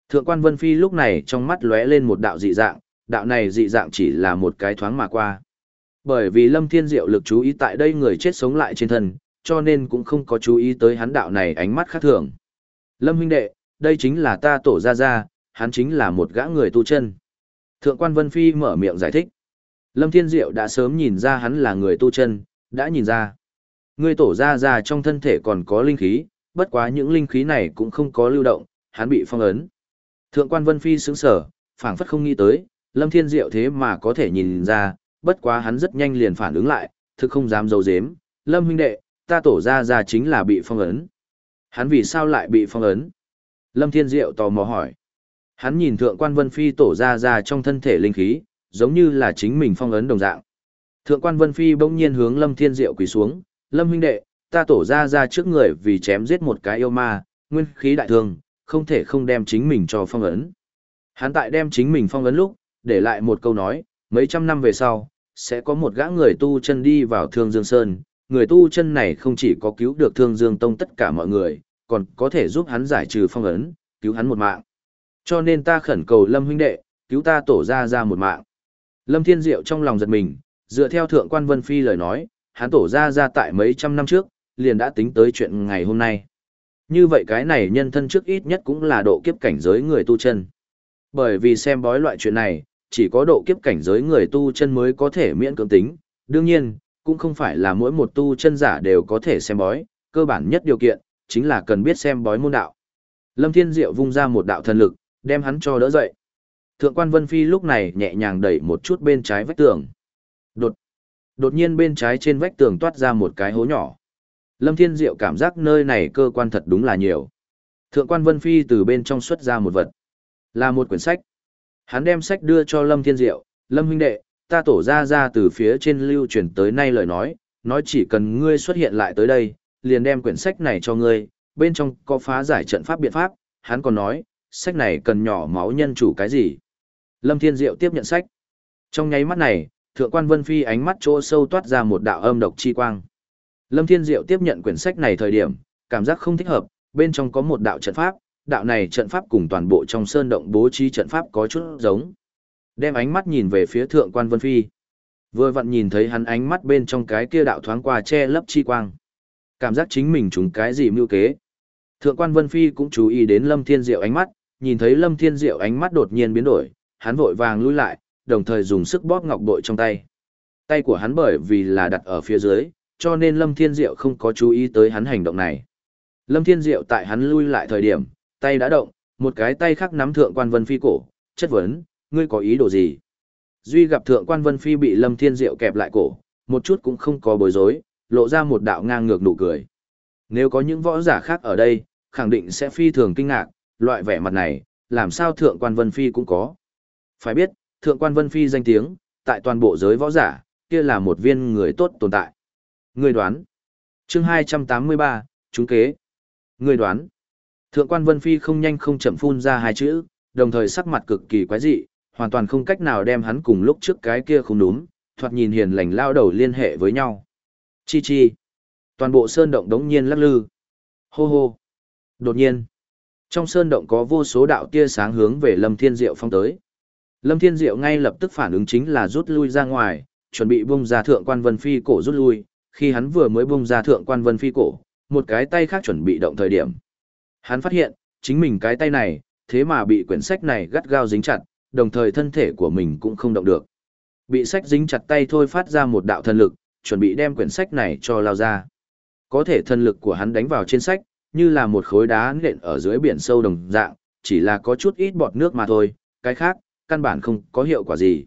Thượng quan Vân Phi lúc này trong mắt lóe lên một đạo dị dạng, đạo này dị dạng chỉ là một cái thoáng mà qua. Bởi vì Lâm Thiên Diệu lực chú ý tại đây người chết sống lại trên thân, cho nên cũng không có chú ý tới hắn đạo này ánh mắt khác thường. Lâm huynh đệ, đây chính là ta tổ ra ra, hắn chính là một gã người tu chân. Thượng quan Vân Phi mở miệng giải thích. Lâm Thiên Diệu đã sớm nhìn ra hắn là người tu chân, đã nhìn ra. Người tổ ra ra trong thân thể còn có linh khí, bất quá những linh khí này cũng không có lưu động, hắn bị phong ấn. Thượng quan Vân Phi sững sở, phảng phất không nghĩ tới, Lâm Thiên Diệu thế mà có thể nhìn ra, bất quá hắn rất nhanh liền phản ứng lại, thực không dám dấu dếm, Lâm huynh đệ, ta tổ ra ra chính là bị phong ấn. Hắn vì sao lại bị phong ấn? Lâm Thiên Diệu tò mò hỏi. Hắn nhìn thượng quan Vân Phi tổ ra ra trong thân thể linh khí, giống như là chính mình phong ấn đồng dạng. Thượng quan Vân Phi bỗng nhiên hướng Lâm Thiên Diệu quỳ xuống, Lâm huynh đệ, ta tổ ra ra trước người vì chém giết một cái yêu ma, nguyên khí đại thương, không thể không đem chính mình cho phong ấn. Hắn tại đem chính mình phong ấn lúc, để lại một câu nói, mấy trăm năm về sau, sẽ có một gã người tu chân đi vào Thương Dương Sơn, người tu chân này không chỉ có cứu được Thương Dương Tông tất cả mọi người, còn có thể giúp hắn giải trừ phong ấn, cứu hắn một mạng. Cho nên ta khẩn cầu Lâm huynh đệ, cứu ta tổ ra ra một mạng. Lâm Thiên Diệu trong lòng giật mình, dựa theo Thượng quan Vân Phi lời nói, hắn tổ ra ra tại mấy trăm năm trước, liền đã tính tới chuyện ngày hôm nay. Như vậy cái này nhân thân trước ít nhất cũng là độ kiếp cảnh giới người tu chân. Bởi vì xem bói loại chuyện này, chỉ có độ kiếp cảnh giới người tu chân mới có thể miễn cưỡng tính. Đương nhiên, cũng không phải là mỗi một tu chân giả đều có thể xem bói, cơ bản nhất điều kiện, chính là cần biết xem bói môn đạo. Lâm Thiên Diệu vung ra một đạo thần lực, đem hắn cho đỡ dậy. Thượng quan Vân Phi lúc này nhẹ nhàng đẩy một chút bên trái vách tường. Đột, đột nhiên bên trái trên vách tường toát ra một cái hố nhỏ. Lâm Thiên Diệu cảm giác nơi này cơ quan thật đúng là nhiều. Thượng quan Vân Phi từ bên trong xuất ra một vật. Là một quyển sách. Hắn đem sách đưa cho Lâm Thiên Diệu. Lâm huynh đệ, ta tổ ra ra từ phía trên lưu truyền tới nay lời nói, nói chỉ cần ngươi xuất hiện lại tới đây, liền đem quyển sách này cho ngươi, bên trong có phá giải trận pháp biện pháp, hắn còn nói, sách này cần nhỏ máu nhân chủ cái gì. Lâm Thiên Diệu tiếp nhận sách. Trong nháy mắt này, Thượng quan Vân Phi ánh mắt chỗ sâu toát ra một đạo âm độc chi quang. Lâm Thiên Diệu tiếp nhận quyển sách này thời điểm, cảm giác không thích hợp, bên trong có một đạo trận pháp, đạo này trận pháp cùng toàn bộ trong sơn động bố trí trận pháp có chút giống. Đem ánh mắt nhìn về phía thượng quan Vân Phi. Vừa vặn nhìn thấy hắn ánh mắt bên trong cái kia đạo thoáng qua che lấp chi quang. Cảm giác chính mình trúng cái gì mưu kế. Thượng quan Vân Phi cũng chú ý đến Lâm Thiên Diệu ánh mắt, nhìn thấy Lâm Thiên Diệu ánh mắt đột nhiên biến đổi, hắn vội vàng lui lại, đồng thời dùng sức bóp ngọc bội trong tay. Tay của hắn bởi vì là đặt ở phía dưới, cho nên Lâm Thiên Diệu không có chú ý tới hắn hành động này. Lâm Thiên Diệu tại hắn lui lại thời điểm, tay đã động, một cái tay khác nắm thượng quan Vân Phi cổ, chất vấn, ngươi có ý đồ gì? Duy gặp thượng quan Vân Phi bị Lâm Thiên Diệu kẹp lại cổ, một chút cũng không có bối rối, lộ ra một đạo ngang ngược nụ cười. Nếu có những võ giả khác ở đây, khẳng định sẽ phi thường kinh ngạc, loại vẻ mặt này, làm sao thượng quan Vân Phi cũng có. Phải biết, thượng quan Vân Phi danh tiếng, tại toàn bộ giới võ giả, kia là một viên người tốt tồn tại. Người đoán. chương 283, trúng kế. Người đoán. Thượng quan Vân Phi không nhanh không chậm phun ra hai chữ, đồng thời sắc mặt cực kỳ quái dị, hoàn toàn không cách nào đem hắn cùng lúc trước cái kia không đúng, thoạt nhìn hiền lành lao đầu liên hệ với nhau. Chi chi. Toàn bộ sơn động đống nhiên lắc lư. Hô hô. Đột nhiên. Trong sơn động có vô số đạo tia sáng hướng về Lâm Thiên Diệu phong tới. Lâm Thiên Diệu ngay lập tức phản ứng chính là rút lui ra ngoài, chuẩn bị bung ra thượng quan Vân Phi cổ rút lui, khi hắn vừa mới bung ra thượng quan Vân Phi cổ, một cái tay khác chuẩn bị động thời điểm. Hắn phát hiện, chính mình cái tay này, thế mà bị quyển sách này gắt gao dính chặt, đồng thời thân thể của mình cũng không động được. Bị sách dính chặt tay thôi phát ra một đạo thần lực, chuẩn bị đem quyển sách này cho lao ra. Có thể thần lực của hắn đánh vào trên sách, như là một khối đá nện ở dưới biển sâu đồng dạng, chỉ là có chút ít bọt nước mà thôi, cái khác, căn bản không có hiệu quả gì.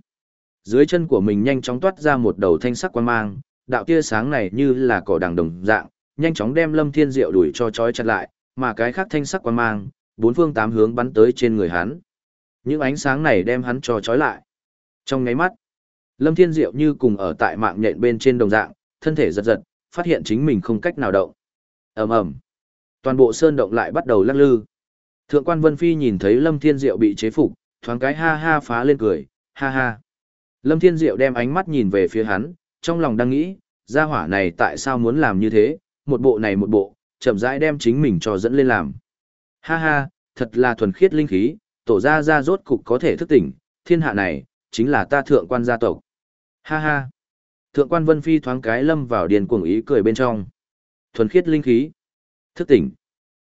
Dưới chân của mình nhanh chóng toát ra một đầu thanh sắc quan mang, đạo tia sáng này như là cỏ đằng đồng dạng, nhanh chóng đem Lâm Thiên Diệu đuổi cho trói chặt lại, mà cái khác thanh sắc quan mang, bốn phương tám hướng bắn tới trên người hắn. Những ánh sáng này đem hắn cho trói lại. Trong ngáy mắt, Lâm Thiên Diệu như cùng ở tại mạng nhện bên trên đồng dạng, thân thể giật giật, phát hiện chính mình không cách nào động. ầm ầm, toàn bộ sơn động lại bắt đầu lắc lư. Thượng quan Vân Phi nhìn thấy Lâm Thiên Diệu bị chế phục, thoáng cái ha ha phá lên cười, ha ha. Lâm Thiên Diệu đem ánh mắt nhìn về phía hắn, trong lòng đang nghĩ, gia hỏa này tại sao muốn làm như thế, một bộ này một bộ, chậm rãi đem chính mình cho dẫn lên làm. Ha ha, thật là thuần khiết linh khí, tổ gia gia rốt cục có thể thức tỉnh, thiên hạ này, chính là ta thượng quan gia tộc. Ha ha. Thượng quan Vân Phi thoáng cái lâm vào điền cuồng ý cười bên trong. Thuần khiết linh khí. Thức tỉnh.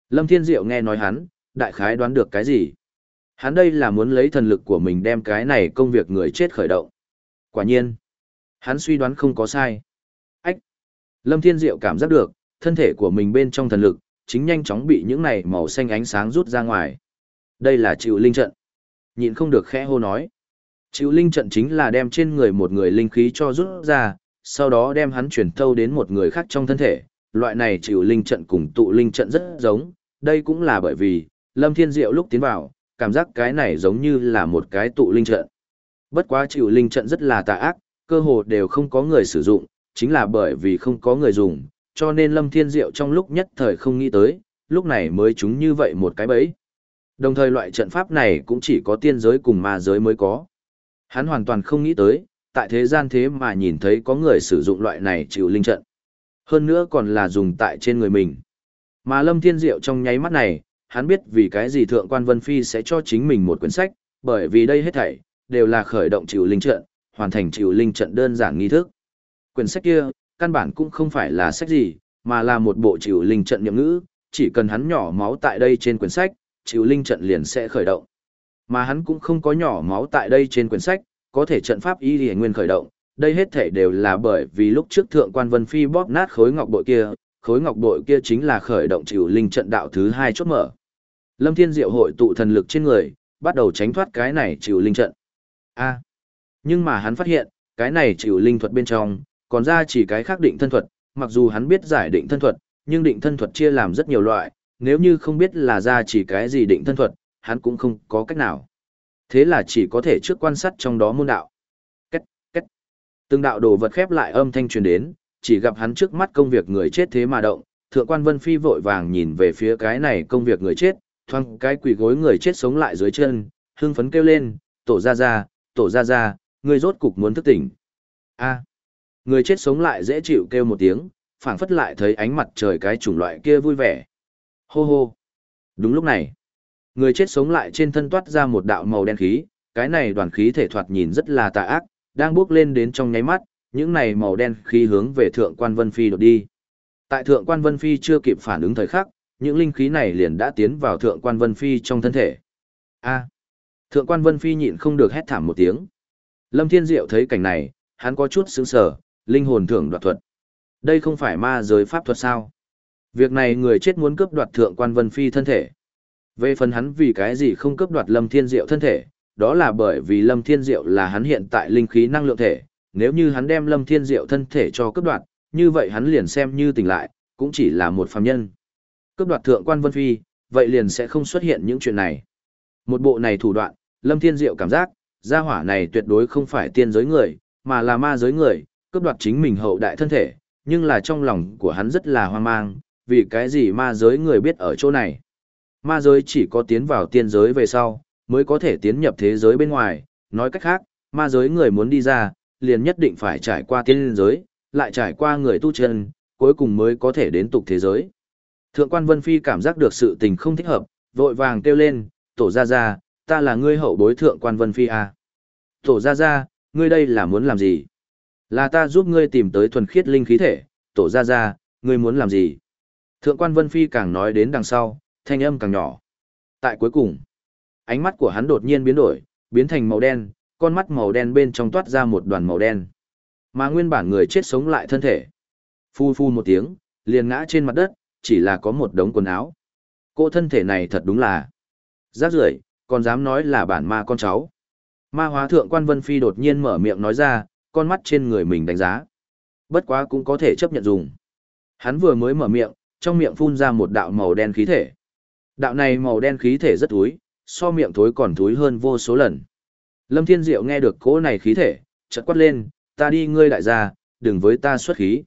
Lâm Thiên Diệu nghe nói hắn, đại khái đoán được cái gì. Hắn đây là muốn lấy thần lực của mình đem cái này công việc người chết khởi động. Quả nhiên. Hắn suy đoán không có sai. Ách. Lâm Thiên Diệu cảm giác được, thân thể của mình bên trong thần lực, chính nhanh chóng bị những này màu xanh ánh sáng rút ra ngoài. Đây là chịu linh trận. Nhịn không được khẽ hô nói. Chịu linh trận chính là đem trên người một người linh khí cho rút ra, sau đó đem hắn chuyển thâu đến một người khác trong thân thể. Loại này chịu linh trận cùng tụ linh trận rất giống, đây cũng là bởi vì, Lâm Thiên Diệu lúc tiến vào, cảm giác cái này giống như là một cái tụ linh trận. Bất quá chịu linh trận rất là tà ác, cơ hồ đều không có người sử dụng, chính là bởi vì không có người dùng, cho nên Lâm Thiên Diệu trong lúc nhất thời không nghĩ tới, lúc này mới chúng như vậy một cái bẫy. Đồng thời loại trận pháp này cũng chỉ có tiên giới cùng ma giới mới có. Hắn hoàn toàn không nghĩ tới, tại thế gian thế mà nhìn thấy có người sử dụng loại này chịu linh trận. Hơn nữa còn là dùng tại trên người mình. Mà Lâm Thiên Diệu trong nháy mắt này, hắn biết vì cái gì Thượng quan Vân Phi sẽ cho chính mình một quyển sách, bởi vì đây hết thảy, đều là khởi động chịu linh trận, hoàn thành chịu linh trận đơn giản nghi thức. Quyển sách kia, căn bản cũng không phải là sách gì, mà là một bộ chịu linh trận nhậm ngữ, chỉ cần hắn nhỏ máu tại đây trên quyển sách, chịu linh trận liền sẽ khởi động. Mà hắn cũng không có nhỏ máu tại đây trên quyển sách, có thể trận pháp y liền nguyên khởi động, đây hết thể đều là bởi vì lúc trước thượng quan Vân Phi bóp nát khối ngọc bội kia, khối ngọc bội kia chính là khởi động chịu linh trận đạo thứ hai chốt mở. Lâm Thiên Diệu hội tụ thần lực trên người, bắt đầu tránh thoát cái này chịu linh trận. A. nhưng mà hắn phát hiện, cái này chịu linh thuật bên trong, còn ra chỉ cái khác định thân thuật, mặc dù hắn biết giải định thân thuật, nhưng định thân thuật chia làm rất nhiều loại, nếu như không biết là ra chỉ cái gì định thân thuật, hắn cũng không có cách nào. Thế là chỉ có thể trước quan sát trong đó môn đạo. Từng đạo đồ vật khép lại âm thanh truyền đến, chỉ gặp hắn trước mắt công việc người chết thế mà động, thượng quan Vân Phi vội vàng nhìn về phía cái này công việc người chết, thoang cái quỷ gối người chết sống lại dưới chân, hưng phấn kêu lên, tổ ra ra, tổ ra ra, người rốt cục muốn thức tỉnh. a à, người chết sống lại dễ chịu kêu một tiếng, phảng phất lại thấy ánh mặt trời cái chủng loại kia vui vẻ. Hô hô. Đúng lúc này, người chết sống lại trên thân toát ra một đạo màu đen khí, cái này đoàn khí thể thoạt nhìn rất là tà ác, đang bước lên đến trong nháy mắt, những này màu đen khí hướng về thượng quan Vân Phi đột đi. Tại thượng quan Vân Phi chưa kịp phản ứng thời khắc, những linh khí này liền đã tiến vào thượng quan Vân Phi trong thân thể. A. thượng quan Vân Phi nhịn không được hét thảm một tiếng. Lâm Thiên Diệu thấy cảnh này, hắn có chút sững sờ, linh hồn thưởng đoạt thuật. Đây không phải ma giới pháp thuật sao? Việc này người chết muốn cướp đoạt thượng quan Vân Phi thân thể. Về phần hắn vì cái gì không cướp đoạt Lâm Thiên Diệu thân thể, đó là bởi vì Lâm Thiên Diệu là hắn hiện tại linh khí năng lượng thể, nếu như hắn đem Lâm Thiên Diệu thân thể cho cấp đoạt, như vậy hắn liền xem như tỉnh lại, cũng chỉ là một phàm nhân. Cấp đoạt thượng quan Vân Phi, vậy liền sẽ không xuất hiện những chuyện này. Một bộ này thủ đoạn, Lâm Thiên Diệu cảm giác, gia hỏa này tuyệt đối không phải tiên giới người, mà là ma giới người, cướp đoạt chính mình hậu đại thân thể, nhưng là trong lòng của hắn rất là hoang mang, vì cái gì ma giới người biết ở chỗ này. Ma giới chỉ có tiến vào tiên giới về sau, mới có thể tiến nhập thế giới bên ngoài, nói cách khác, ma giới người muốn đi ra, liền nhất định phải trải qua tiên giới, lại trải qua người tu chân, cuối cùng mới có thể đến tục thế giới. Thượng quan Vân Phi cảm giác được sự tình không thích hợp, vội vàng kêu lên, tổ ra ra, ta là ngươi hậu bối thượng quan Vân Phi à. Tổ ra ra, ngươi đây là muốn làm gì? Là ta giúp ngươi tìm tới thuần khiết linh khí thể, tổ ra ra, ngươi muốn làm gì? Thượng quan Vân Phi càng nói đến đằng sau, thanh âm càng nhỏ. Tại cuối cùng, ánh mắt của hắn đột nhiên biến đổi, biến thành màu đen, con mắt màu đen bên trong toát ra một đoàn màu đen. Mà nguyên bản người chết sống lại thân thể. Phu phu một tiếng, liền ngã trên mặt đất, chỉ là có một đống quần áo. Cô thân thể này thật đúng là rác rưởi, còn dám nói là bản ma con cháu. Ma hóa thượng quan Vân Phi đột nhiên mở miệng nói ra, con mắt trên người mình đánh giá. Bất quá cũng có thể chấp nhận dùng. Hắn vừa mới mở miệng, trong miệng phun ra một đạo màu đen khí thể. Đạo này màu đen khí thể rất thúi, so miệng thối còn thối hơn vô số lần. Lâm Thiên Diệu nghe được cỗ này khí thể, chợt quát lên, ta đi ngươi đại gia, đừng với ta xuất khí.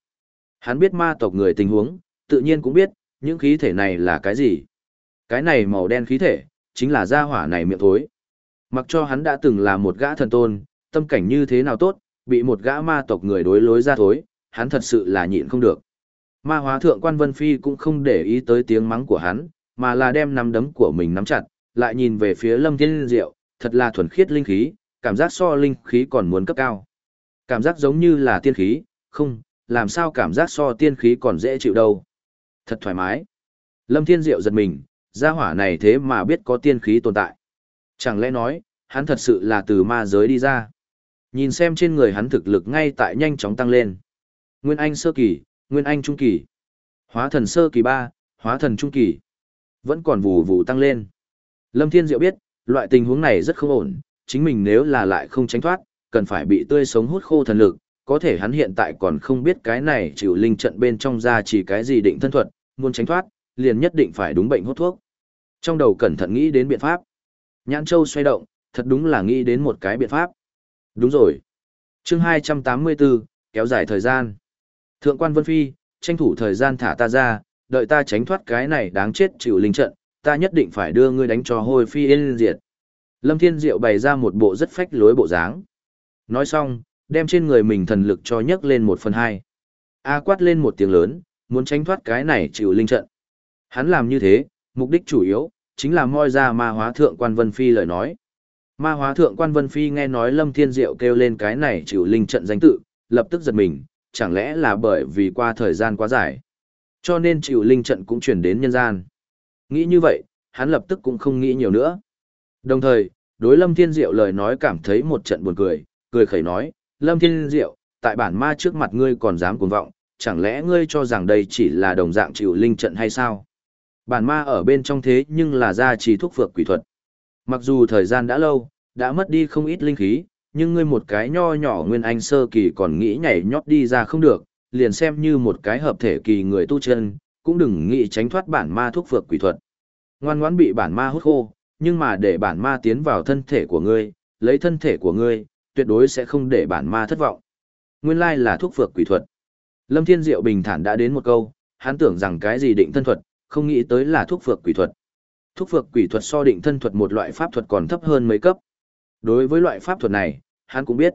Hắn biết ma tộc người tình huống, tự nhiên cũng biết, những khí thể này là cái gì. Cái này màu đen khí thể, chính là gia hỏa này miệng thối. Mặc cho hắn đã từng là một gã thần tôn, tâm cảnh như thế nào tốt, bị một gã ma tộc người đối lối ra thối, hắn thật sự là nhịn không được. Ma hóa thượng quan Vân Phi cũng không để ý tới tiếng mắng của hắn, mà là đem nắm đấm của mình nắm chặt, lại nhìn về phía Lâm Thiên Diệu, thật là thuần khiết linh khí, cảm giác so linh khí còn muốn cấp cao. Cảm giác giống như là tiên khí, không, làm sao cảm giác so tiên khí còn dễ chịu đâu. Thật thoải mái. Lâm Thiên Diệu giật mình, gia hỏa này thế mà biết có tiên khí tồn tại. Chẳng lẽ nói, hắn thật sự là từ ma giới đi ra. Nhìn xem trên người hắn thực lực ngay tại nhanh chóng tăng lên. Nguyên Anh sơ kỳ, Nguyên Anh trung kỳ, hóa thần sơ kỳ 3, hóa thần trung kỳ. Vẫn còn vù vù tăng lên. Lâm Thiên Diệu biết, loại tình huống này rất không ổn, chính mình nếu là lại không tránh thoát, cần phải bị tươi sống hút khô thần lực, có thể hắn hiện tại còn không biết cái này chịu linh trận bên trong ra chỉ cái gì định thân thuật, muốn tránh thoát, liền nhất định phải đúng bệnh hút thuốc. Trong đầu cẩn thận nghĩ đến biện pháp. Nhãn Châu xoay động, thật đúng là nghĩ đến một cái biện pháp. Đúng rồi. chương 284, kéo dài thời gian. Thượng quan Vân Phi, tranh thủ thời gian thả ta ra, đợi ta tránh thoát cái này đáng chết chịu linh trận, ta nhất định phải đưa ngươi đánh cho hôi phi yên diệt. Lâm Thiên Diệu bày ra một bộ rất phách lối bộ dáng. Nói xong, đem trên người mình thần lực cho nhấc lên một phần hai. A quát lên một tiếng lớn, muốn tránh thoát cái này chịu linh trận. Hắn làm như thế, mục đích chủ yếu, chính là moi ra ma hóa thượng quan Vân Phi lời nói. Ma hóa thượng quan Vân Phi nghe nói Lâm Thiên Diệu kêu lên cái này chịu linh trận danh tự, lập tức giật mình, chẳng lẽ là bởi vì qua thời gian quá dài. Cho nên chịu linh trận cũng chuyển đến nhân gian. Nghĩ như vậy, hắn lập tức cũng không nghĩ nhiều nữa. Đồng thời, đối Lâm Thiên Diệu lời nói cảm thấy một trận buồn cười, cười khẩy nói, Lâm Thiên Diệu, tại bản ma trước mặt ngươi còn dám cuồng vọng, chẳng lẽ ngươi cho rằng đây chỉ là đồng dạng chịu linh trận hay sao? Bản ma ở bên trong thế nhưng là gia trì thuốc phược quỷ thuật. Mặc dù thời gian đã lâu, đã mất đi không ít linh khí, nhưng ngươi một cái nho nhỏ nguyên anh sơ kỳ còn nghĩ nhảy nhót đi ra không được, liền xem như một cái hợp thể kỳ người tu chân, cũng đừng nghĩ tránh thoát bản ma thuốc phược quỷ thuật. Ngoan ngoãn bị bản ma hút khô, nhưng mà để bản ma tiến vào thân thể của ngươi, lấy thân thể của ngươi, tuyệt đối sẽ không để bản ma thất vọng. Nguyên lai là thuốc phược quỷ thuật. Lâm Thiên Diệu bình thản đã đến một câu, hắn tưởng rằng cái gì định thân thuật, không nghĩ tới là thuốc phược quỷ thuật. Thuốc phược quỷ thuật so định thân thuật một loại pháp thuật còn thấp hơn mấy cấp. Đối với loại pháp thuật này, hắn cũng biết.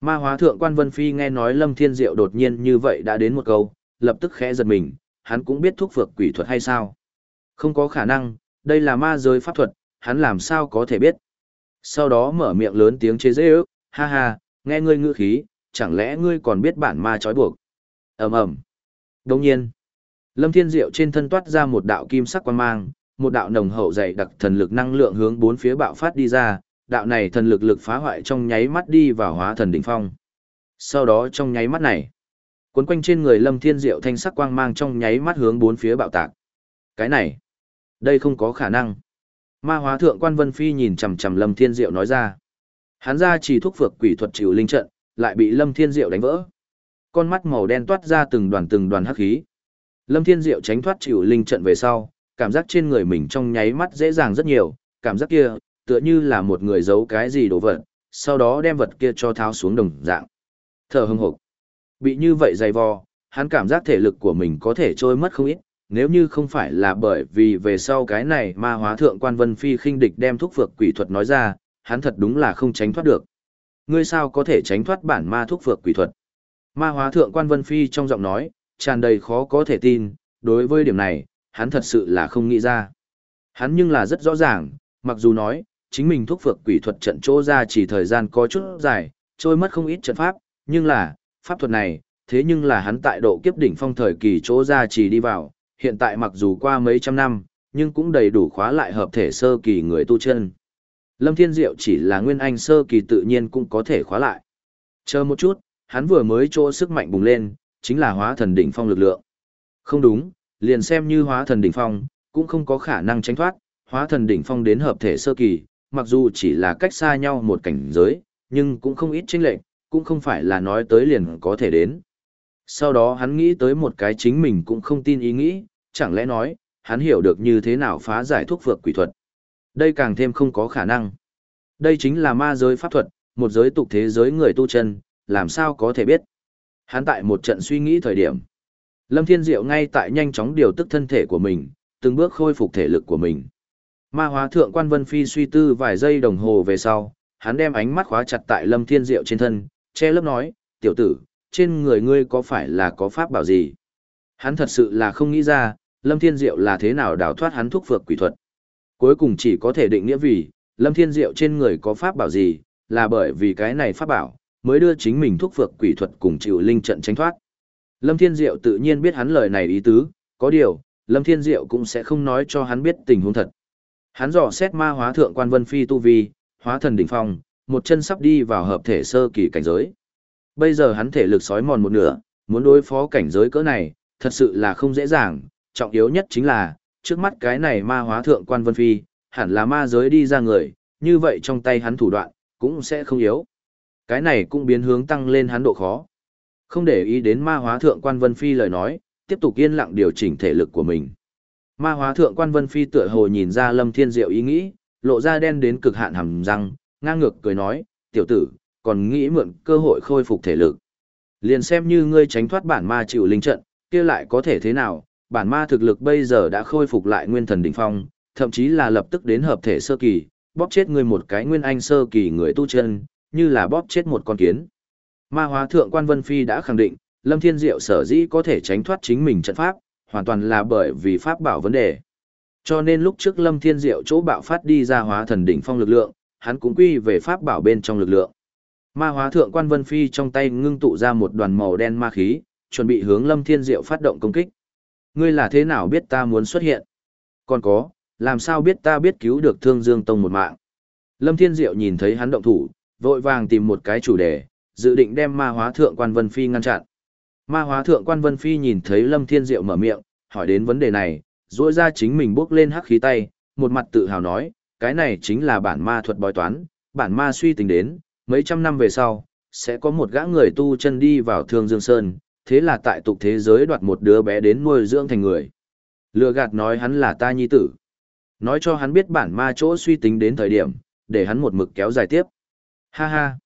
Ma hóa thượng quan Vân Phi nghe nói Lâm Thiên Diệu đột nhiên như vậy đã đến một câu, lập tức khẽ giật mình, hắn cũng biết thuốc phược quỷ thuật hay sao? Không có khả năng, đây là ma giới pháp thuật, hắn làm sao có thể biết? Sau đó mở miệng lớn tiếng chế dễ ước, ha ha, nghe ngươi ngữ khí, chẳng lẽ ngươi còn biết bản ma trói buộc? ầm ầm. Đồng nhiên, Lâm Thiên Diệu trên thân toát ra một đạo kim sắc quang mang, một đạo nồng hậu dày đặc thần lực năng lượng hướng bốn phía bạo phát đi ra, đạo này thần lực lực phá hoại trong nháy mắt đi vào hóa thần đỉnh phong. Sau đó trong nháy mắt này, cuốn quanh trên người Lâm Thiên Diệu thanh sắc quang mang trong nháy mắt hướng bốn phía bạo tạc. Cái này, đây không có khả năng. Ma hóa thượng quan Vân Phi nhìn chằm chằm Lâm Thiên Diệu nói ra. Hắn ra chỉ thuốc phược quỷ thuật chịu linh trận, lại bị Lâm Thiên Diệu đánh vỡ. Con mắt màu đen toát ra từng đoàn từng đoàn hắc khí. Lâm Thiên Diệu tránh thoát chịu linh trận về sau, cảm giác trên người mình trong nháy mắt dễ dàng rất nhiều, cảm giác kia, tựa như là một người giấu cái gì đồ vật, sau đó đem vật kia cho tháo xuống đồng dạng. Thở hưng hực. Bị như vậy dày vò, hắn cảm giác thể lực của mình có thể trôi mất không ít, nếu như không phải là bởi vì về sau cái này ma hóa thượng quan vân phi khinh địch đem thuốc phược quỷ thuật nói ra, hắn thật đúng là không tránh thoát được. Ngươi sao có thể tránh thoát bản ma thuốc phược quỷ thuật? Ma hóa thượng quan vân phi trong giọng nói, tràn đầy khó có thể tin, đối với điểm này, hắn thật sự là không nghĩ ra. Hắn nhưng là rất rõ ràng, mặc dù nói, chính mình thuốc phược quỷ thuật trận chỗ ra chỉ thời gian có chút dài, trôi mất không ít trận pháp, nhưng là, pháp thuật này, thế nhưng là hắn tại độ kiếp đỉnh phong thời kỳ chỗ ra chỉ đi vào, hiện tại mặc dù qua mấy trăm năm, nhưng cũng đầy đủ khóa lại hợp thể sơ kỳ người tu chân. Lâm Thiên Diệu chỉ là nguyên anh sơ kỳ tự nhiên cũng có thể khóa lại. Chờ một chút, hắn vừa mới chỗ sức mạnh bùng lên, chính là hóa thần đỉnh phong lực lượng. Không đúng, liền xem như hóa thần đỉnh phong, cũng không có khả năng tránh thoát, hóa thần đỉnh phong đến hợp thể sơ kỳ, mặc dù chỉ là cách xa nhau một cảnh giới, nhưng cũng không ít chênh lệch, cũng không phải là nói tới liền có thể đến. Sau đó hắn nghĩ tới một cái chính mình cũng không tin ý nghĩ, chẳng lẽ nói, hắn hiểu được như thế nào phá giải thuốc vượt quỷ thuật. Đây càng thêm không có khả năng. Đây chính là ma giới pháp thuật, một giới tục thế giới người tu chân, làm sao có thể biết. Hắn tại một trận suy nghĩ thời điểm. Lâm Thiên Diệu ngay tại nhanh chóng điều tức thân thể của mình, từng bước khôi phục thể lực của mình. Ma hóa thượng quan Vân Phi suy tư vài giây đồng hồ về sau, hắn đem ánh mắt khóa chặt tại Lâm Thiên Diệu trên thân, che lớp nói, tiểu tử, trên người ngươi có phải là có pháp bảo gì? Hắn thật sự là không nghĩ ra, Lâm Thiên Diệu là thế nào đào thoát hắn thuốc phược quỷ thuật. Cuối cùng chỉ có thể định nghĩa vì, Lâm Thiên Diệu trên người có pháp bảo gì, là bởi vì cái này pháp bảo, mới đưa chính mình thuốc phược quỷ thuật cùng chịu linh trận tránh thoát. Lâm Thiên Diệu tự nhiên biết hắn lời này ý tứ, có điều, Lâm Thiên Diệu cũng sẽ không nói cho hắn biết tình huống thật. Hắn dò xét ma hóa thượng quan vân phi tu vi, hóa thần đỉnh phong, một chân sắp đi vào hợp thể sơ kỳ cảnh giới. Bây giờ hắn thể lực sói mòn một nửa, muốn đối phó cảnh giới cỡ này, thật sự là không dễ dàng, trọng yếu nhất chính là, trước mắt cái này ma hóa thượng quan vân phi, hẳn là ma giới đi ra người, như vậy trong tay hắn thủ đoạn, cũng sẽ không yếu. Cái này cũng biến hướng tăng lên hắn độ khó. Không để ý đến ma hóa thượng quan vân phi lời nói, tiếp tục yên lặng điều chỉnh thể lực của mình. Ma hóa thượng quan vân phi tựa hồ nhìn ra lâm thiên diệu ý nghĩ, lộ ra đen đến cực hạn hầm răng, ngang ngược cười nói, tiểu tử, còn nghĩ mượn cơ hội khôi phục thể lực. Liền xem như ngươi tránh thoát bản ma chịu linh trận, kia lại có thể thế nào, bản ma thực lực bây giờ đã khôi phục lại nguyên thần đỉnh phong, thậm chí là lập tức đến hợp thể sơ kỳ, bóp chết ngươi một cái nguyên anh sơ kỳ người tu chân, như là bóp chết một con kiến. Ma hóa thượng quan Vân Phi đã khẳng định, Lâm Thiên Diệu sở dĩ có thể tránh thoát chính mình trận pháp, hoàn toàn là bởi vì pháp bảo vấn đề. Cho nên lúc trước Lâm Thiên Diệu chỗ bạo phát đi ra hóa thần đỉnh phong lực lượng, hắn cũng quy về pháp bảo bên trong lực lượng. Ma hóa thượng quan Vân Phi trong tay ngưng tụ ra một đoàn màu đen ma khí, chuẩn bị hướng Lâm Thiên Diệu phát động công kích. Ngươi là thế nào biết ta muốn xuất hiện? Còn có, làm sao biết ta biết cứu được Thương Dương Tông một mạng? Lâm Thiên Diệu nhìn thấy hắn động thủ, vội vàng tìm một cái chủ đề, dự định đem ma hóa thượng quan Vân Phi ngăn chặn. Ma hóa thượng quan Vân Phi nhìn thấy Lâm Thiên Diệu mở miệng, hỏi đến vấn đề này, rỗi ra chính mình bước lên hắc khí tay, một mặt tự hào nói, cái này chính là bản ma thuật bói toán, bản ma suy tính đến, mấy trăm năm về sau, sẽ có một gã người tu chân đi vào Thương Dương Sơn, thế là tại tục thế giới đoạt một đứa bé đến nuôi dưỡng thành người. Lừa gạt nói hắn là ta nhi tử. Nói cho hắn biết bản ma chỗ suy tính đến thời điểm, để hắn một mực kéo dài tiếp. Ha ha.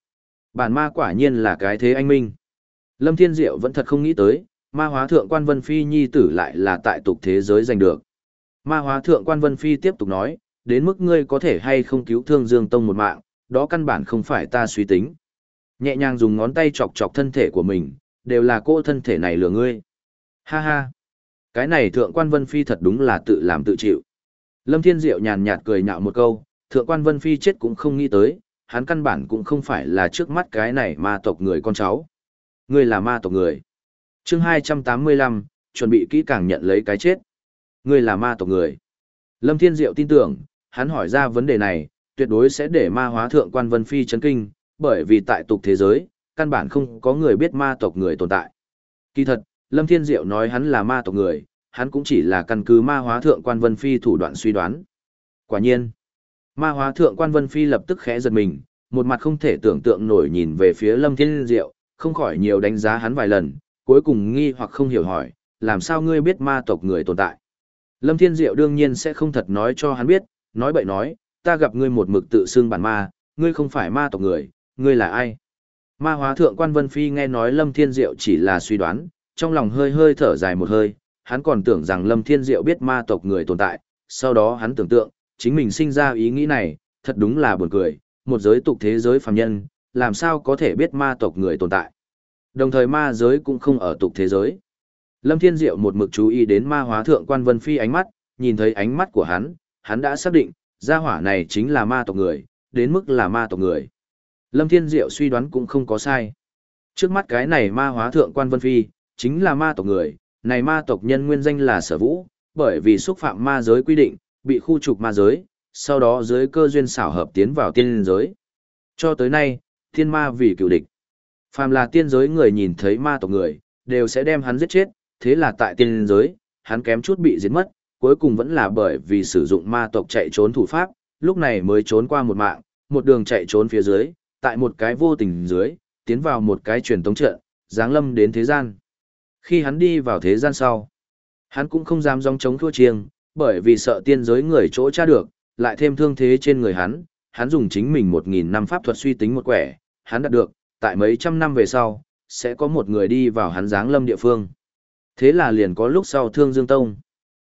Bản ma quả nhiên là cái thế anh minh. Lâm Thiên Diệu vẫn thật không nghĩ tới, ma hóa thượng quan Vân Phi nhi tử lại là tại tục thế giới giành được. Ma hóa thượng quan Vân Phi tiếp tục nói, đến mức ngươi có thể hay không cứu thương Dương Tông một mạng, đó căn bản không phải ta suy tính. Nhẹ nhàng dùng ngón tay chọc chọc thân thể của mình, đều là cô thân thể này lừa ngươi. Ha ha. Cái này thượng quan Vân Phi thật đúng là tự làm tự chịu. Lâm Thiên Diệu nhàn nhạt cười nhạo một câu, thượng quan Vân Phi chết cũng không nghĩ tới, hắn căn bản cũng không phải là trước mắt cái này ma tộc người con cháu. Ngươi là ma tộc người. chương 285, chuẩn bị kỹ càng nhận lấy cái chết. Ngươi là ma tộc người. Lâm Thiên Diệu tin tưởng, hắn hỏi ra vấn đề này, tuyệt đối sẽ để ma hóa thượng quan Vân Phi chấn kinh, bởi vì tại tục thế giới, căn bản không có người biết ma tộc người tồn tại. Kỳ thật, Lâm Thiên Diệu nói hắn là ma tộc người, hắn cũng chỉ là căn cứ ma hóa thượng quan Vân Phi thủ đoạn suy đoán. Quả nhiên, Ma hóa thượng quan Vân Phi lập tức khẽ giật mình, một mặt không thể tưởng tượng nổi nhìn về phía Lâm Thiên Diệu, không khỏi nhiều đánh giá hắn vài lần, cuối cùng nghi hoặc không hiểu hỏi, làm sao ngươi biết ma tộc người tồn tại. Lâm Thiên Diệu đương nhiên sẽ không thật nói cho hắn biết, nói bậy nói, ta gặp ngươi một mực tự xưng bản ma, ngươi không phải ma tộc người, ngươi là ai? Ma hóa thượng quan Vân Phi nghe nói Lâm Thiên Diệu chỉ là suy đoán, trong lòng hơi hơi thở dài một hơi, hắn còn tưởng rằng Lâm Thiên Diệu biết ma tộc người tồn tại, sau đó hắn tưởng tượng, chính mình sinh ra ý nghĩ này, thật đúng là buồn cười, một giới tục thế giới phàm nhân, làm sao có thể biết ma tộc người tồn tại. Đồng thời ma giới cũng không ở tục thế giới. Lâm Thiên Diệu một mực chú ý đến ma hóa thượng quan Vân Phi ánh mắt, nhìn thấy ánh mắt của hắn, hắn đã xác định, gia hỏa này chính là ma tộc người, đến mức là ma tộc người. Lâm Thiên Diệu suy đoán cũng không có sai. Trước mắt cái này ma hóa thượng quan Vân Phi, chính là ma tộc người, này ma tộc nhân nguyên danh là sở vũ, bởi vì xúc phạm ma giới quy định, bị khu trục ma giới, sau đó dưới cơ duyên xảo hợp tiến vào tiên giới. Cho tới nay, thiên ma vì cựu địch. Phàm là tiên giới người nhìn thấy ma tộc người, đều sẽ đem hắn giết chết, thế là tại tiên giới, hắn kém chút bị giết mất, cuối cùng vẫn là bởi vì sử dụng ma tộc chạy trốn thủ pháp, lúc này mới trốn qua một mạng, một đường chạy trốn phía dưới, tại một cái vô tình dưới, tiến vào một cái truyền tống trận, giáng lâm đến thế gian. Khi hắn đi vào thế gian sau, hắn cũng không dám dòng chống thua chiêng, bởi vì sợ tiên giới người chỗ tra được, lại thêm thương thế trên người hắn, hắn dùng chính mình một nghìn năm pháp thuật suy tính một quẻ, hắn đạt được, tại mấy trăm năm về sau, sẽ có một người đi vào hắn giáng lâm địa phương. Thế là liền có lúc sau Thương Dương Tông.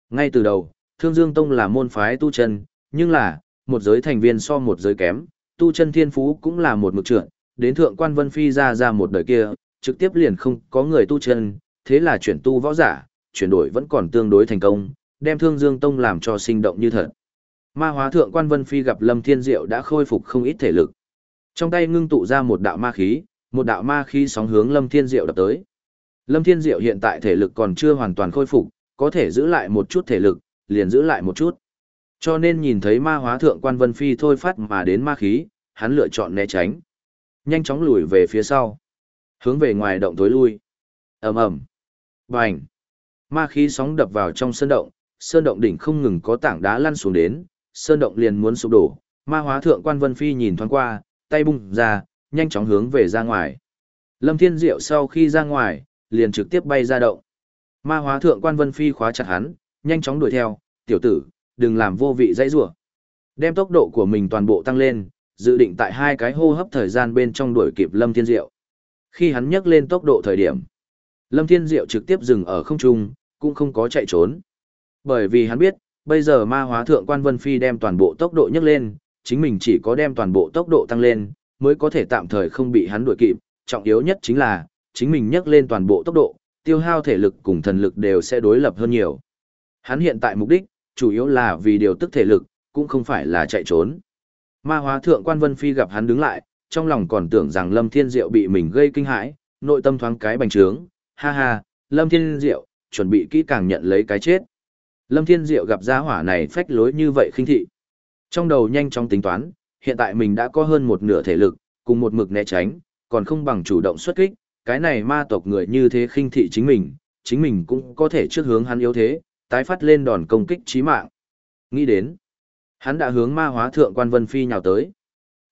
Ngay từ đầu, Thương Dương Tông là môn phái tu chân, nhưng là, một giới thành viên so một giới kém, tu chân thiên phú cũng là một mực trượt, đến thượng quan Vân Phi ra ra một đời kia, trực tiếp liền không có người tu chân, thế là chuyển tu võ giả, chuyển đổi vẫn còn tương đối thành công, đem Thương Dương Tông làm cho sinh động như thật. Ma hóa thượng quan Vân Phi gặp Lâm Thiên Diệu đã khôi phục không ít thể lực. Trong tay ngưng tụ ra một đạo ma khí, một đạo ma khí sóng hướng Lâm Thiên Diệu đập tới. Lâm Thiên Diệu hiện tại thể lực còn chưa hoàn toàn khôi phục, có thể giữ lại một chút thể lực, liền giữ lại một chút. Cho nên nhìn thấy ma hóa thượng quan Vân Phi thôi phát mà đến ma khí, hắn lựa chọn né tránh. Nhanh chóng lùi về phía sau. Hướng về ngoài động tối lui. ầm ầm Bành! Ma khí sóng đập vào trong sơn động, sơn động đỉnh không ngừng có tảng đá lăn xuống đến, sơn động liền muốn sụp đổ. Ma hóa thượng quan Vân Phi nhìn thoáng qua, tay bung ra, nhanh chóng hướng về ra ngoài. Lâm Thiên Diệu sau khi ra ngoài, liền trực tiếp bay ra động. Ma hóa thượng quan Vân Phi khóa chặt hắn, nhanh chóng đuổi theo, tiểu tử, đừng làm vô vị dãy rủa. Đem tốc độ của mình toàn bộ tăng lên, dự định tại hai cái hô hấp thời gian bên trong đuổi kịp Lâm Thiên Diệu. Khi hắn nhấc lên tốc độ thời điểm, Lâm Thiên Diệu trực tiếp dừng ở không trung, cũng không có chạy trốn. Bởi vì hắn biết, bây giờ ma hóa thượng quan Vân Phi đem toàn bộ tốc độ nhấc lên, chính mình chỉ có đem toàn bộ tốc độ tăng lên, mới có thể tạm thời không bị hắn đuổi kịp. Trọng yếu nhất chính là, chính mình nhấc lên toàn bộ tốc độ, tiêu hao thể lực cùng thần lực đều sẽ đối lập hơn nhiều. Hắn hiện tại mục đích, chủ yếu là vì điều tức thể lực, cũng không phải là chạy trốn. Ma hóa thượng quan Vân Phi gặp hắn đứng lại, trong lòng còn tưởng rằng Lâm Thiên Diệu bị mình gây kinh hãi, nội tâm thoáng cái bành trướng, ha ha, Lâm Thiên Diệu, chuẩn bị kỹ càng nhận lấy cái chết. Lâm Thiên Diệu gặp gia hỏa này phách lối như vậy khinh thị. Trong đầu nhanh chóng tính toán, hiện tại mình đã có hơn một nửa thể lực, cùng một mực né tránh, còn không bằng chủ động xuất kích, cái này ma tộc người như thế khinh thị chính mình, chính mình cũng có thể trước hướng hắn yếu thế, tái phát lên đòn công kích chí mạng. Nghĩ đến, hắn đã hướng ma hóa thượng quan Vân Phi nhào tới.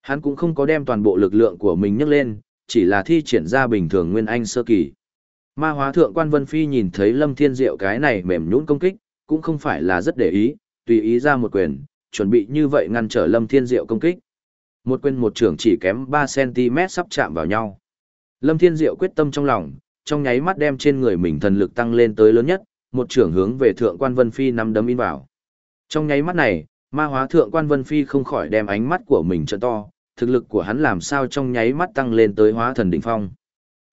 Hắn cũng không có đem toàn bộ lực lượng của mình nhấc lên, chỉ là thi triển ra bình thường nguyên anh sơ kỳ. Ma hóa thượng quan Vân Phi nhìn thấy Lâm Thiên Diệu cái này mềm nhũn công kích, cũng không phải là rất để ý, tùy ý ra một quyền, chuẩn bị như vậy ngăn trở Lâm Thiên Diệu công kích. Một quyền một trưởng chỉ kém 3cm sắp chạm vào nhau. Lâm Thiên Diệu quyết tâm trong lòng, trong nháy mắt đem trên người mình thần lực tăng lên tới lớn nhất, một trưởng hướng về thượng quan Vân Phi nắm đấm in vào. Trong nháy mắt này, ma hóa thượng quan Vân Phi không khỏi đem ánh mắt của mình trợ to, thực lực của hắn làm sao trong nháy mắt tăng lên tới hóa thần đỉnh phong.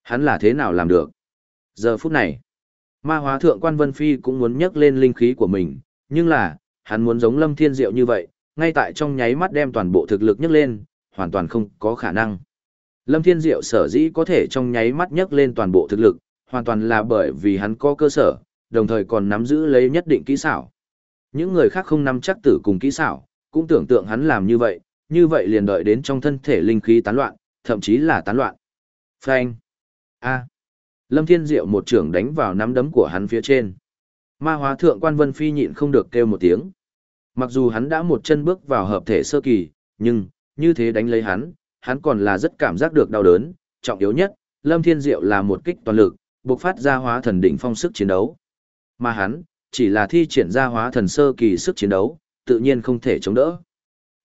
Hắn là thế nào làm được? Giờ phút này, ma hóa thượng quan Vân Phi cũng muốn nhấc lên linh khí của mình, nhưng là, hắn muốn giống Lâm Thiên Diệu như vậy, ngay tại trong nháy mắt đem toàn bộ thực lực nhấc lên, hoàn toàn không có khả năng. Lâm Thiên Diệu sở dĩ có thể trong nháy mắt nhấc lên toàn bộ thực lực, hoàn toàn là bởi vì hắn có cơ sở, đồng thời còn nắm giữ lấy nhất định kỹ xảo. Những người khác không nắm chắc tử cùng kỹ xảo, cũng tưởng tượng hắn làm như vậy, như vậy liền đợi đến trong thân thể linh khí tán loạn, thậm chí là tán loạn. Phanh. A. Lâm Thiên Diệu một trưởng đánh vào nắm đấm của hắn phía trên. Ma hóa thượng quan Vân Phi nhịn không được kêu một tiếng. Mặc dù hắn đã một chân bước vào hợp thể sơ kỳ, nhưng, như thế đánh lấy hắn, hắn còn là rất cảm giác được đau đớn, trọng yếu nhất, Lâm Thiên Diệu là một kích toàn lực, bộc phát ra hóa thần đỉnh phong sức chiến đấu. Mà hắn, chỉ là thi triển ra hóa thần sơ kỳ sức chiến đấu, tự nhiên không thể chống đỡ.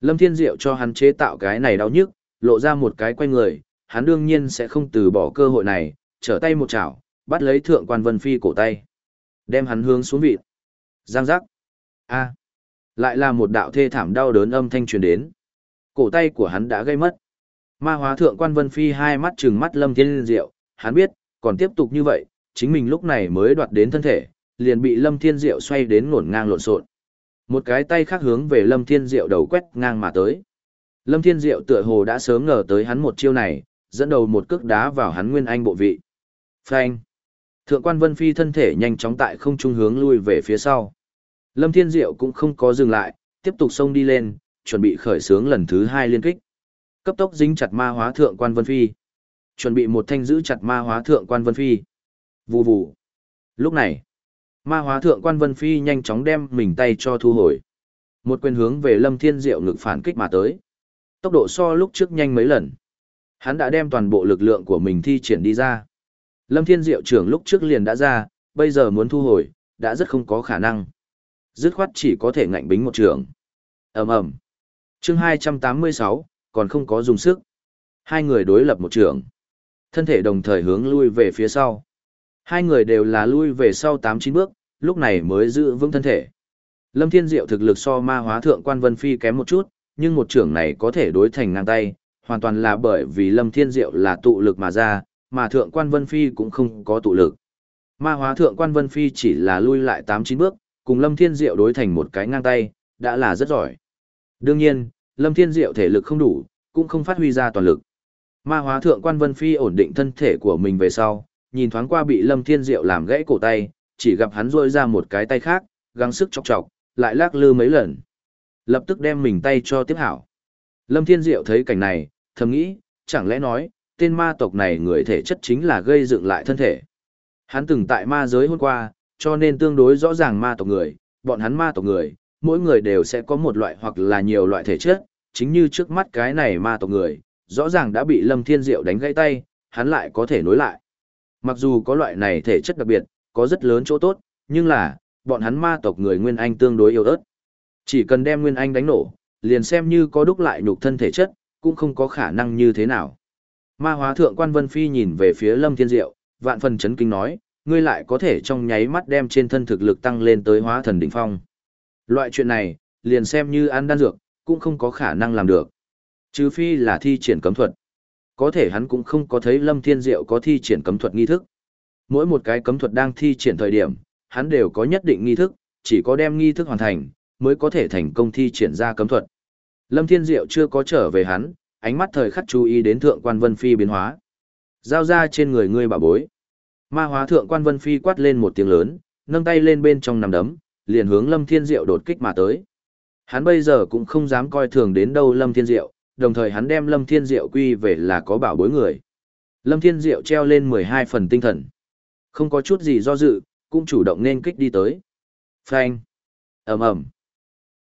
Lâm Thiên Diệu cho hắn chế tạo cái này đau nhức, lộ ra một cái quay người, hắn đương nhiên sẽ không từ bỏ cơ hội này, trở tay một chảo, bắt lấy thượng quan Vân Phi cổ tay. Đem hắn hướng xuống vịt. Giang giác. A. Lại là một đạo thê thảm đau đớn âm thanh truyền đến. Cổ tay của hắn đã gây mất. Ma hóa thượng quan Vân Phi hai mắt trừng mắt Lâm Thiên Diệu, hắn biết, còn tiếp tục như vậy, chính mình lúc này mới đoạt đến thân thể, liền bị Lâm Thiên Diệu xoay đến ngổn ngang lộn xộn. Một cái tay khác hướng về Lâm Thiên Diệu đầu quét ngang mà tới. Lâm Thiên Diệu tựa hồ đã sớm ngờ tới hắn một chiêu này, dẫn đầu một cước đá vào hắn nguyên anh bộ vị. Phanh! Thượng quan Vân Phi thân thể nhanh chóng tại không trung hướng lui về phía sau. Lâm Thiên Diệu cũng không có dừng lại, tiếp tục xông đi lên, chuẩn bị khởi xướng lần thứ hai liên kích. Cấp tốc dính chặt ma hóa thượng quan Vân Phi. Chuẩn bị một thanh giữ chặt ma hóa thượng quan Vân Phi. Vù vù. Lúc này, ma hóa thượng quan Vân Phi nhanh chóng đem mình tay cho thu hồi. Một quyền hướng về Lâm Thiên Diệu ngực phản kích mà tới. Tốc độ so lúc trước nhanh mấy lần. Hắn đã đem toàn bộ lực lượng của mình thi triển đi ra. Lâm Thiên Diệu trưởng lúc trước liền đã ra, bây giờ muốn thu hồi, đã rất không có khả năng. Dứt khoát chỉ có thể ngạnh bính một trường. ầm ầm chương 286, còn không có dùng sức. Hai người đối lập một trường. Thân thể đồng thời hướng lui về phía sau. Hai người đều là lui về sau 8-9 bước, lúc này mới giữ vững thân thể. Lâm Thiên Diệu thực lực so ma hóa thượng quan Vân Phi kém một chút, nhưng một trưởng này có thể đối thành ngang tay, hoàn toàn là bởi vì Lâm Thiên Diệu là tụ lực mà ra, mà thượng quan Vân Phi cũng không có tụ lực. Ma hóa thượng quan Vân Phi chỉ là lui lại 8-9 bước, cùng Lâm Thiên Diệu đối thành một cái ngang tay, đã là rất giỏi. Đương nhiên, Lâm Thiên Diệu thể lực không đủ, cũng không phát huy ra toàn lực. Ma hóa thượng quan Vân Phi ổn định thân thể của mình về sau, nhìn thoáng qua bị Lâm Thiên Diệu làm gãy cổ tay, chỉ gặp hắn rôi ra một cái tay khác, gắng sức chọc chọc, lại lắc lư mấy lần. Lập tức đem mình tay cho tiếp hảo. Lâm Thiên Diệu thấy cảnh này, thầm nghĩ, chẳng lẽ nói, tên ma tộc này người thể chất chính là gây dựng lại thân thể. Hắn từng tại ma giới hôm qua, cho nên tương đối rõ ràng ma tộc người, bọn hắn ma tộc người, mỗi người đều sẽ có một loại hoặc là nhiều loại thể chất, chính như trước mắt cái này ma tộc người, rõ ràng đã bị Lâm Thiên Diệu đánh gãy tay, hắn lại có thể nối lại. Mặc dù có loại này thể chất đặc biệt, có rất lớn chỗ tốt, nhưng là, bọn hắn ma tộc người Nguyên Anh tương đối yếu ớt. Chỉ cần đem Nguyên Anh đánh nổ, liền xem như có đúc lại nhục thân thể chất, cũng không có khả năng như thế nào. Ma hóa thượng quan Vân Phi nhìn về phía Lâm Thiên Diệu, vạn phần chấn kinh nói, ngươi lại có thể trong nháy mắt đem trên thân thực lực tăng lên tới hóa thần đỉnh phong. Loại chuyện này, liền xem như ăn đan dược, cũng không có khả năng làm được. Trừ phi là thi triển cấm thuật. Có thể hắn cũng không có thấy Lâm Thiên Diệu có thi triển cấm thuật nghi thức. Mỗi một cái cấm thuật đang thi triển thời điểm, hắn đều có nhất định nghi thức, chỉ có đem nghi thức hoàn thành, mới có thể thành công thi triển ra cấm thuật. Lâm Thiên Diệu chưa có trở về hắn, ánh mắt thời khắc chú ý đến thượng quan Vân Phi biến hóa. Giao ra trên người ngươi bà bối. Ma hóa thượng quan Vân Phi quát lên một tiếng lớn, nâng tay lên bên trong nằm đấm, liền hướng Lâm Thiên Diệu đột kích mà tới. Hắn bây giờ cũng không dám coi thường đến đâu Lâm Thiên Diệu, đồng thời hắn đem Lâm Thiên Diệu quy về là có bảo bối người. Lâm Thiên Diệu treo lên 12 phần tinh thần. Không có chút gì do dự, cũng chủ động nên kích đi tới. Phanh. ầm ầm